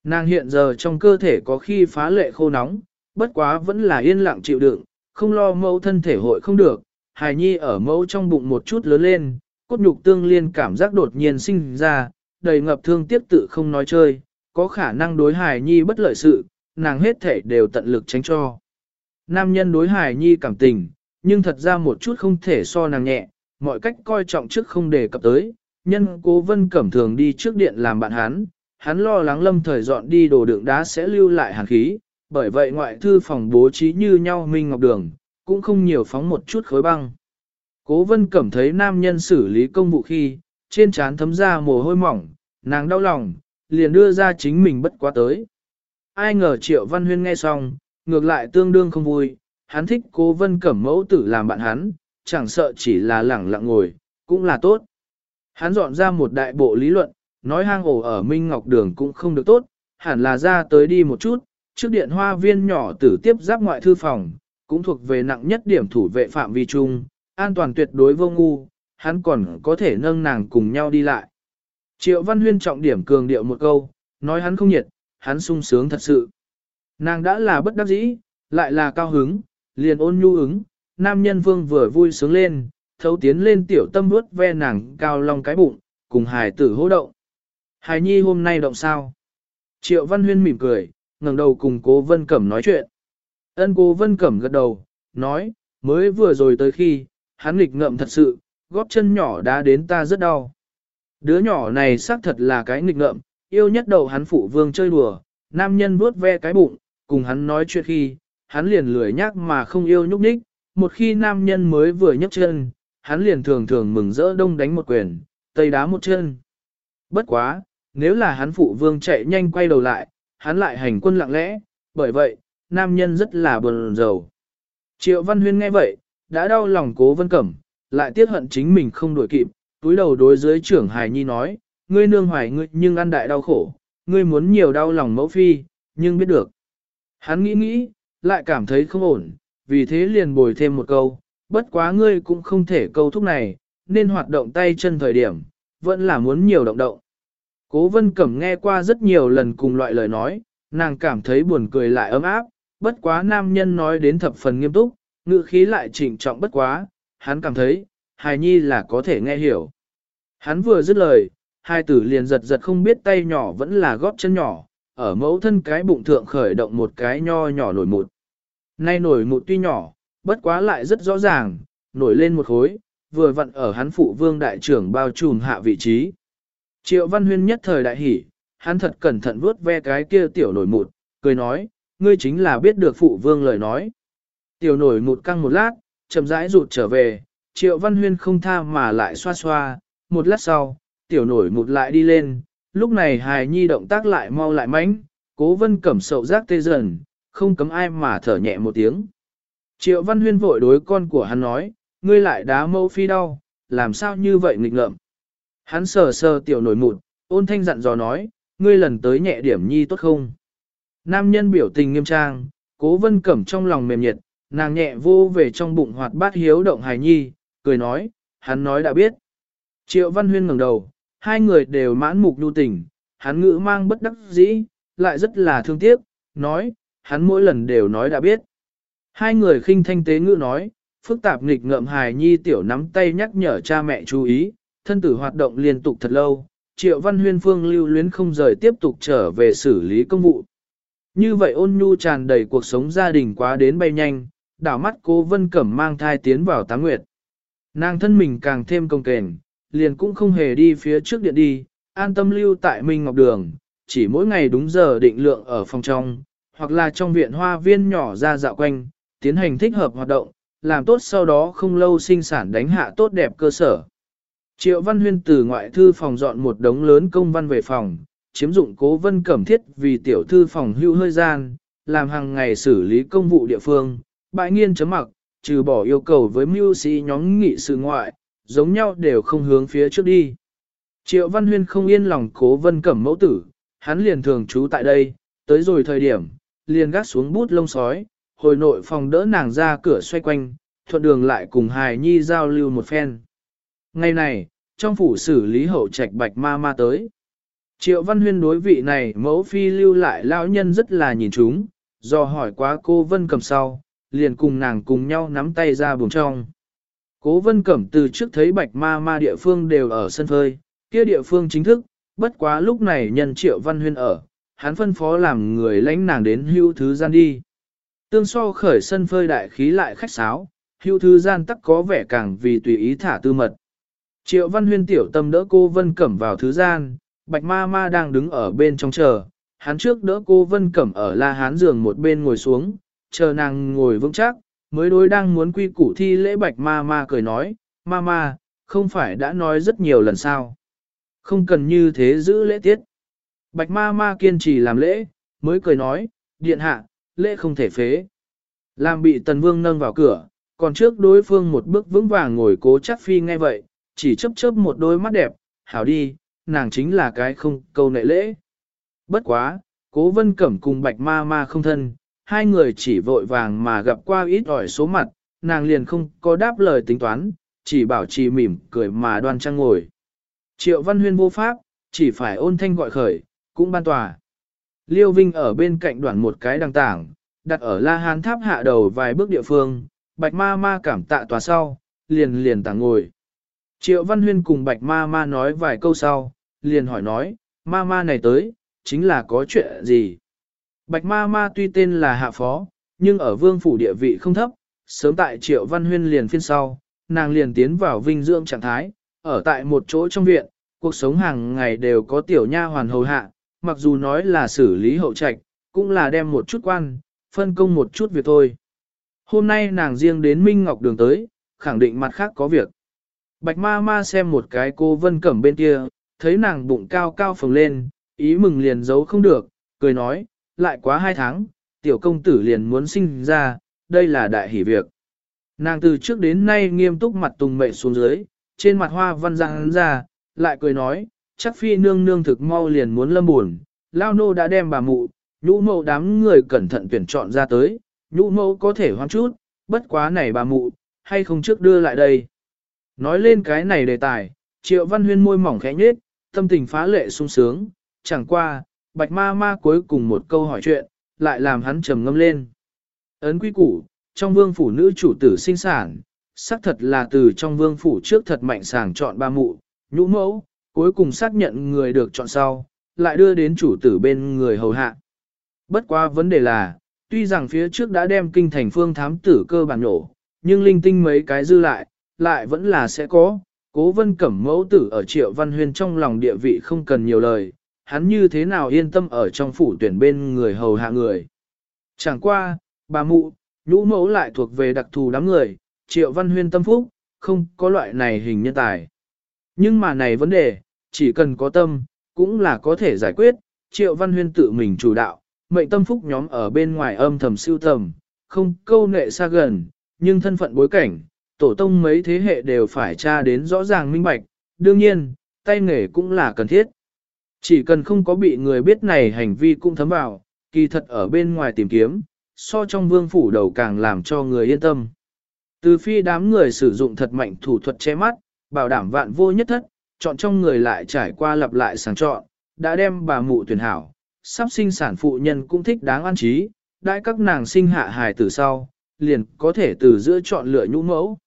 Nàng hiện giờ trong cơ thể có khi phá lệ khô nóng, bất quá vẫn là yên lặng chịu đựng, không lo mẫu thân thể hội không được, hài nhi ở mẫu trong bụng một chút lớn lên, cốt nhục tương liên cảm giác đột nhiên sinh ra, đầy ngập thương tiếc tự không nói chơi, có khả năng đối hài nhi bất lợi sự, nàng hết thể đều tận lực tránh cho. Nam nhân đối hài nhi cảm tình, nhưng thật ra một chút không thể so nàng nhẹ, mọi cách coi trọng trước không đề cập tới, nhân cố vân cẩm thường đi trước điện làm bạn hắn, hắn lo lắng lâm thời dọn đi đồ đựng đá sẽ lưu lại hàn khí, bởi vậy ngoại thư phòng bố trí như nhau minh ngọc đường, cũng không nhiều phóng một chút khối băng. Cố vân cẩm thấy nam nhân xử lý công vụ khi, trên trán thấm ra mồ hôi mỏng, nàng đau lòng, liền đưa ra chính mình bất quá tới. Ai ngờ triệu văn huyên nghe xong, ngược lại tương đương không vui, hắn thích cố vân cẩm mẫu tử làm bạn hắn, chẳng sợ chỉ là lẳng lặng ngồi, cũng là tốt. Hắn dọn ra một đại bộ lý luận, nói hang ổ ở Minh Ngọc Đường cũng không được tốt, hẳn là ra tới đi một chút, trước điện hoa viên nhỏ tử tiếp giáp ngoại thư phòng, cũng thuộc về nặng nhất điểm thủ vệ phạm vi chung, an toàn tuyệt đối vô ngu, hắn còn có thể nâng nàng cùng nhau đi lại. Triệu Văn Huyên trọng điểm cường điệu một câu, nói hắn không nhiệt, hắn sung sướng thật sự. Nàng đã là bất đắc dĩ, lại là cao hứng, liền ôn nhu ứng, nam nhân vương vừa vui sướng lên, thấu tiến lên tiểu tâm bước ve nàng cao long cái bụng, cùng hài tử hô động. Hài nhi hôm nay động sao? Triệu Văn Huyên mỉm cười, ngẩng đầu cùng cố Vân Cẩm nói chuyện. Ân cố Vân Cẩm gật đầu, nói, mới vừa rồi tới khi, hắn nghịch ngợm thật sự, góp chân nhỏ đã đến ta rất đau. Đứa nhỏ này xác thật là cái nghịch ngợm, yêu nhất đầu hắn phụ vương chơi đùa, nam nhân vuốt ve cái bụng, cùng hắn nói chuyện khi, hắn liền lười nhác mà không yêu nhúc nhích, một khi nam nhân mới vừa nhấc chân, hắn liền thường thường mừng rỡ đông đánh một quyền, tây đá một chân. Bất quá, nếu là hắn phụ vương chạy nhanh quay đầu lại, hắn lại hành quân lặng lẽ, bởi vậy, nam nhân rất là buồn rầu. Triệu Văn Huyên nghe vậy, đã đau lòng cố vân cẩm, lại tiếc hận chính mình không đuổi kịp, túi đầu đối dưới trưởng Hải nhi nói, ngươi nương hoài ngươi nhưng ăn đại đau khổ, ngươi muốn nhiều đau lòng mẫu phi, nhưng biết được. Hắn nghĩ nghĩ, lại cảm thấy không ổn, vì thế liền bồi thêm một câu, bất quá ngươi cũng không thể câu thúc này, nên hoạt động tay chân thời điểm, vẫn là muốn nhiều động động. Cố vân cẩm nghe qua rất nhiều lần cùng loại lời nói, nàng cảm thấy buồn cười lại ấm áp, bất quá nam nhân nói đến thập phần nghiêm túc, ngữ khí lại chỉnh trọng bất quá, hắn cảm thấy, hài nhi là có thể nghe hiểu. Hắn vừa dứt lời, hai tử liền giật giật không biết tay nhỏ vẫn là góp chân nhỏ, ở mẫu thân cái bụng thượng khởi động một cái nho nhỏ nổi mụt. Nay nổi mụt tuy nhỏ, bất quá lại rất rõ ràng, nổi lên một khối, vừa vặn ở hắn phụ vương đại trưởng bao trùm hạ vị trí. Triệu Văn Huyên nhất thời đại hỉ, hắn thật cẩn thận vuốt ve cái kia tiểu nổi mụt, cười nói, ngươi chính là biết được phụ vương lời nói. Tiểu nổi ngụt căng một lát, chậm rãi rụt trở về, Triệu Văn Huyên không tha mà lại xoa xoa, một lát sau, tiểu nổi ngụt lại đi lên, lúc này hài nhi động tác lại mau lại mãnh, cố vân cẩm sậu giác tê dần, không cấm ai mà thở nhẹ một tiếng. Triệu Văn Huyên vội đối con của hắn nói, ngươi lại đá mâu phi đau, làm sao như vậy nghịch ngợm. Hắn sờ sờ tiểu nổi mụt, ôn thanh dặn dò nói, ngươi lần tới nhẹ điểm nhi tốt không? Nam nhân biểu tình nghiêm trang, cố vân cẩm trong lòng mềm nhiệt, nàng nhẹ vô về trong bụng hoạt bát hiếu động hài nhi, cười nói, hắn nói đã biết. Triệu Văn Huyên ngẩng đầu, hai người đều mãn mục nhu tình, hắn ngữ mang bất đắc dĩ, lại rất là thương tiếc, nói, hắn mỗi lần đều nói đã biết. Hai người khinh thanh tế ngữ nói, phức tạp nghịch ngợm hài nhi tiểu nắm tay nhắc nhở cha mẹ chú ý, thân tử hoạt động liên tục thật lâu, triệu văn huyên phương lưu luyến không rời tiếp tục trở về xử lý công vụ. Như vậy ôn nhu tràn đầy cuộc sống gia đình quá đến bay nhanh, đảo mắt cô Vân Cẩm mang thai tiến vào tá nguyệt. Nàng thân mình càng thêm công kềnh, liền cũng không hề đi phía trước điện đi, an tâm lưu tại Minh Ngọc Đường, chỉ mỗi ngày đúng giờ định lượng ở phòng trong, hoặc là trong viện hoa viên nhỏ ra dạo quanh, tiến hành thích hợp hoạt động, làm tốt sau đó không lâu sinh sản đánh hạ tốt đẹp cơ sở. Triệu Văn Huyên từ ngoại thư phòng dọn một đống lớn công văn về phòng, chiếm dụng cố vân cẩm thiết vì tiểu thư phòng hưu hơi gian, làm hàng ngày xử lý công vụ địa phương, bãi nghiên chấm mặc, trừ bỏ yêu cầu với mưu sĩ nhóm nghị sự ngoại, giống nhau đều không hướng phía trước đi. Triệu Văn Huyên không yên lòng cố vân cẩm mẫu tử, hắn liền thường trú tại đây, tới rồi thời điểm, liền gác xuống bút lông sói, hồi nội phòng đỡ nàng ra cửa xoay quanh, thuận đường lại cùng hài nhi giao lưu một phen. Ngày này, trong phủ xử lý hậu trạch bạch ma ma tới. Triệu Văn Huyên đối vị này mẫu phi lưu lại lão nhân rất là nhìn chúng, do hỏi quá cô Vân Cẩm sau, liền cùng nàng cùng nhau nắm tay ra buồng trong. Cố Vân Cẩm từ trước thấy bạch ma ma địa phương đều ở sân phơi, kia địa phương chính thức, bất quá lúc này nhân Triệu Văn Huyên ở, hắn phân phó làm người lãnh nàng đến hưu thứ gian đi. Tương so khởi sân phơi đại khí lại khách sáo, hưu thứ gian tắc có vẻ càng vì tùy ý thả tư mật. Triệu Văn Huyên tiểu tâm đỡ cô Vân Cẩm vào thứ gian, Bạch Ma Ma đang đứng ở bên trong chờ, hắn trước đỡ cô Vân Cẩm ở la hán giường một bên ngồi xuống, chờ nàng ngồi vững chắc, mới đối đang muốn quy củ thi lễ Bạch Ma Ma cười nói, Ma Ma, không phải đã nói rất nhiều lần sao. Không cần như thế giữ lễ tiết. Bạch Ma Ma kiên trì làm lễ, mới cười nói, điện hạ, lễ không thể phế. Làm bị Tần Vương nâng vào cửa, còn trước đối phương một bước vững vàng ngồi cố chắc phi nghe vậy, chỉ chấp chớp một đôi mắt đẹp, hảo đi, nàng chính là cái không câu nệ lễ. Bất quá, cố vân cẩm cùng bạch ma ma không thân, hai người chỉ vội vàng mà gặp qua ít ỏi số mặt, nàng liền không có đáp lời tính toán, chỉ bảo trì mỉm cười mà đoan trang ngồi. Triệu văn huyên vô pháp, chỉ phải ôn thanh gọi khởi, cũng ban tòa. Liêu Vinh ở bên cạnh đoạn một cái đăng tảng, đặt ở la hán tháp hạ đầu vài bước địa phương, bạch ma ma cảm tạ tòa sau, liền liền tảng ngồi. Triệu Văn Huyên cùng Bạch Ma Ma nói vài câu sau, liền hỏi nói, Ma Ma này tới, chính là có chuyện gì? Bạch Ma Ma tuy tên là hạ phó, nhưng ở vương phủ địa vị không thấp, sớm tại Triệu Văn Huyên liền phiên sau, nàng liền tiến vào vinh dưỡng trạng thái, ở tại một chỗ trong viện, cuộc sống hàng ngày đều có tiểu nha hoàn hầu hạ, mặc dù nói là xử lý hậu trạch, cũng là đem một chút quan, phân công một chút việc thôi. Hôm nay nàng riêng đến Minh Ngọc Đường tới, khẳng định mặt khác có việc. Bạch ma ma xem một cái cô vân cẩm bên kia, thấy nàng bụng cao cao phồng lên, ý mừng liền giấu không được, cười nói, lại quá hai tháng, tiểu công tử liền muốn sinh ra, đây là đại hỷ việc. Nàng từ trước đến nay nghiêm túc mặt tùng mệ xuống dưới, trên mặt hoa văn răng ra, lại cười nói, chắc phi nương nương thực mau liền muốn lâm buồn, lao nô đã đem bà mụ, nhũ mẫu đám người cẩn thận tuyển chọn ra tới, nhũ mẫu có thể hoang chút, bất quá này bà mụ, hay không trước đưa lại đây. Nói lên cái này đề tài, triệu văn huyên môi mỏng khẽ nhết, tâm tình phá lệ sung sướng, chẳng qua, bạch ma ma cuối cùng một câu hỏi chuyện, lại làm hắn trầm ngâm lên. Ấn quy củ, trong vương phủ nữ chủ tử sinh sản, xác thật là từ trong vương phủ trước thật mạnh sàng chọn ba mụ, nhũ mẫu, cuối cùng xác nhận người được chọn sau, lại đưa đến chủ tử bên người hầu hạ. Bất qua vấn đề là, tuy rằng phía trước đã đem kinh thành phương thám tử cơ bản nổ, nhưng linh tinh mấy cái dư lại, lại vẫn là sẽ có. Cố vân cẩm mẫu tử ở triệu văn huyên trong lòng địa vị không cần nhiều lời, hắn như thế nào yên tâm ở trong phủ tuyển bên người hầu hạ người. Chẳng qua, bà mụ, nhũ mẫu lại thuộc về đặc thù đám người, triệu văn huyên tâm phúc, không có loại này hình nhân tài. Nhưng mà này vấn đề, chỉ cần có tâm, cũng là có thể giải quyết, triệu văn huyên tự mình chủ đạo, mệnh tâm phúc nhóm ở bên ngoài âm thầm siêu thầm, không câu nệ xa gần, nhưng thân phận bối cảnh, tổ tông mấy thế hệ đều phải tra đến rõ ràng minh bạch, đương nhiên, tay nghề cũng là cần thiết. Chỉ cần không có bị người biết này hành vi cũng thấm vào, kỳ thật ở bên ngoài tìm kiếm, so trong vương phủ đầu càng làm cho người yên tâm. Từ phi đám người sử dụng thật mạnh thủ thuật che mắt, bảo đảm vạn vô nhất thất, chọn trong người lại trải qua lặp lại sàng chọn, đã đem bà mụ tuyển hảo, sắp sinh sản phụ nhân cũng thích đáng an trí, đại các nàng sinh hạ hài từ sau, liền có thể từ giữa chọn lựa nhũ mẫu.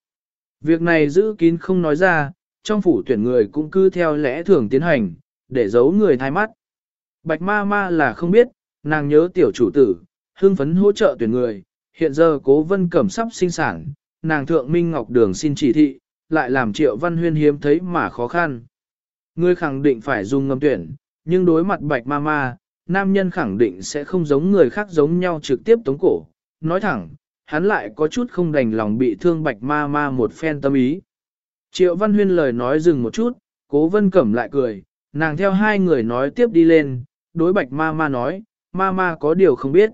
Việc này giữ kín không nói ra, trong phủ tuyển người cũng cứ theo lẽ thường tiến hành, để giấu người thay mắt. Bạch ma ma là không biết, nàng nhớ tiểu chủ tử, hương phấn hỗ trợ tuyển người, hiện giờ cố vân cẩm sắp sinh sản, nàng thượng minh ngọc đường xin chỉ thị, lại làm triệu văn huyên hiếm thấy mà khó khăn. Ngươi khẳng định phải dùng ngâm tuyển, nhưng đối mặt bạch ma ma, nam nhân khẳng định sẽ không giống người khác giống nhau trực tiếp tống cổ. Nói thẳng, hắn lại có chút không đành lòng bị thương bạch ma ma một phen tâm ý. Triệu Văn Huyên lời nói dừng một chút, cố vân cẩm lại cười, nàng theo hai người nói tiếp đi lên, đối bạch ma ma nói, ma ma có điều không biết.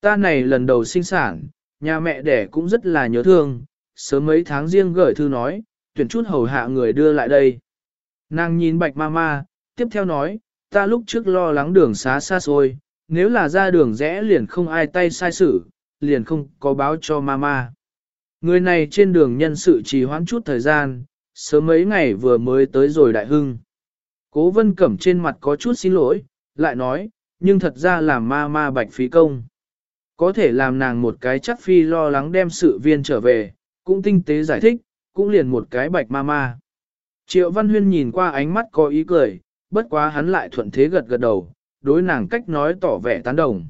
Ta này lần đầu sinh sản, nhà mẹ đẻ cũng rất là nhớ thương, sớm mấy tháng riêng gửi thư nói, tuyển chút hầu hạ người đưa lại đây. Nàng nhìn bạch ma ma, tiếp theo nói, ta lúc trước lo lắng đường xá xa xôi, nếu là ra đường rẽ liền không ai tay sai xử, liền không có báo cho mama. Người này trên đường nhân sự trì hoãn chút thời gian, sớm mấy ngày vừa mới tới rồi đại hưng. Cố vân cẩm trên mặt có chút xin lỗi, lại nói, nhưng thật ra là ma ma bạch phí công. Có thể làm nàng một cái chắc phi lo lắng đem sự viên trở về, cũng tinh tế giải thích, cũng liền một cái bạch ma ma. Triệu Văn Huyên nhìn qua ánh mắt có ý cười, bất quá hắn lại thuận thế gật gật đầu, đối nàng cách nói tỏ vẻ tán đồng.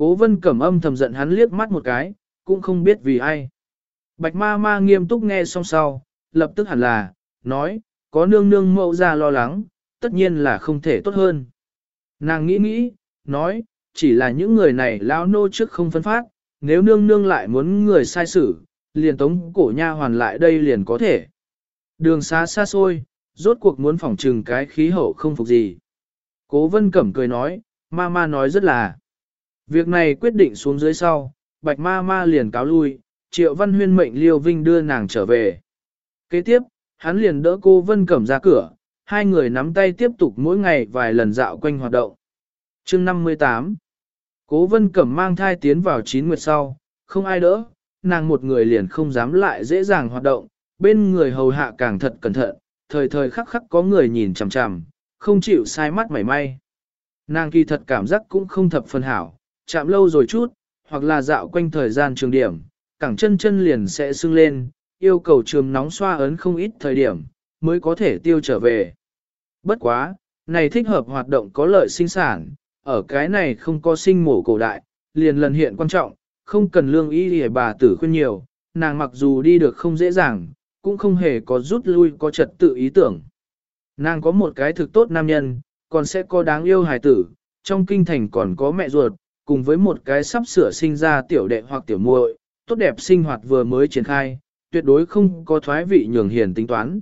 Cố vân cẩm âm thầm giận hắn liếc mắt một cái, cũng không biết vì ai. Bạch ma ma nghiêm túc nghe xong sau, lập tức hẳn là, nói, có nương nương mẫu ra lo lắng, tất nhiên là không thể tốt hơn. Nàng nghĩ nghĩ, nói, chỉ là những người này lão nô trước không phân phát, nếu nương nương lại muốn người sai xử, liền tống cổ nha hoàn lại đây liền có thể. Đường xa xa xôi, rốt cuộc muốn phỏng trừng cái khí hậu không phục gì. Cố vân cẩm cười nói, ma ma nói rất là. Việc này quyết định xuống dưới sau, bạch ma ma liền cáo lui, triệu văn huyên mệnh liêu vinh đưa nàng trở về. Kế tiếp, hắn liền đỡ cô vân cẩm ra cửa, hai người nắm tay tiếp tục mỗi ngày vài lần dạo quanh hoạt động. chương 58 Cố vân cẩm mang thai tiến vào chín nguyệt sau, không ai đỡ, nàng một người liền không dám lại dễ dàng hoạt động, bên người hầu hạ càng thật cẩn thận, thời thời khắc khắc có người nhìn chằm chằm, không chịu sai mắt mảy may. Nàng kỳ thật cảm giác cũng không thập phân hảo, chạm lâu rồi chút, hoặc là dạo quanh thời gian trường điểm, cẳng chân chân liền sẽ sưng lên, yêu cầu trường nóng xoa ấn không ít thời điểm, mới có thể tiêu trở về. Bất quá, này thích hợp hoạt động có lợi sinh sản, ở cái này không có sinh mổ cổ đại, liền lần hiện quan trọng, không cần lương y để bà tử khuyên nhiều, nàng mặc dù đi được không dễ dàng, cũng không hề có rút lui có trật tự ý tưởng. Nàng có một cái thực tốt nam nhân, còn sẽ có đáng yêu hài tử, trong kinh thành còn có mẹ ruột, cùng với một cái sắp sửa sinh ra tiểu đệ hoặc tiểu muội, tốt đẹp sinh hoạt vừa mới triển khai, tuyệt đối không có thoái vị nhường hiền tính toán.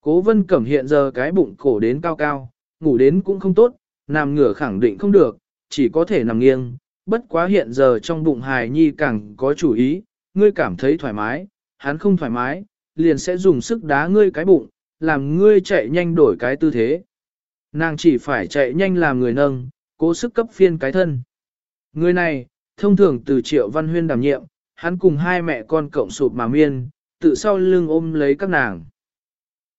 Cố vân cẩm hiện giờ cái bụng cổ đến cao cao, ngủ đến cũng không tốt, nằm ngửa khẳng định không được, chỉ có thể nằm nghiêng, bất quá hiện giờ trong bụng hài nhi càng có chủ ý, ngươi cảm thấy thoải mái, hắn không thoải mái, liền sẽ dùng sức đá ngươi cái bụng, làm ngươi chạy nhanh đổi cái tư thế. Nàng chỉ phải chạy nhanh làm người nâng, cố sức cấp phiên cái thân. Người này, thông thường từ triệu văn huyên đảm nhiệm, hắn cùng hai mẹ con cộng sụp mà miên, tự sau lưng ôm lấy các nàng.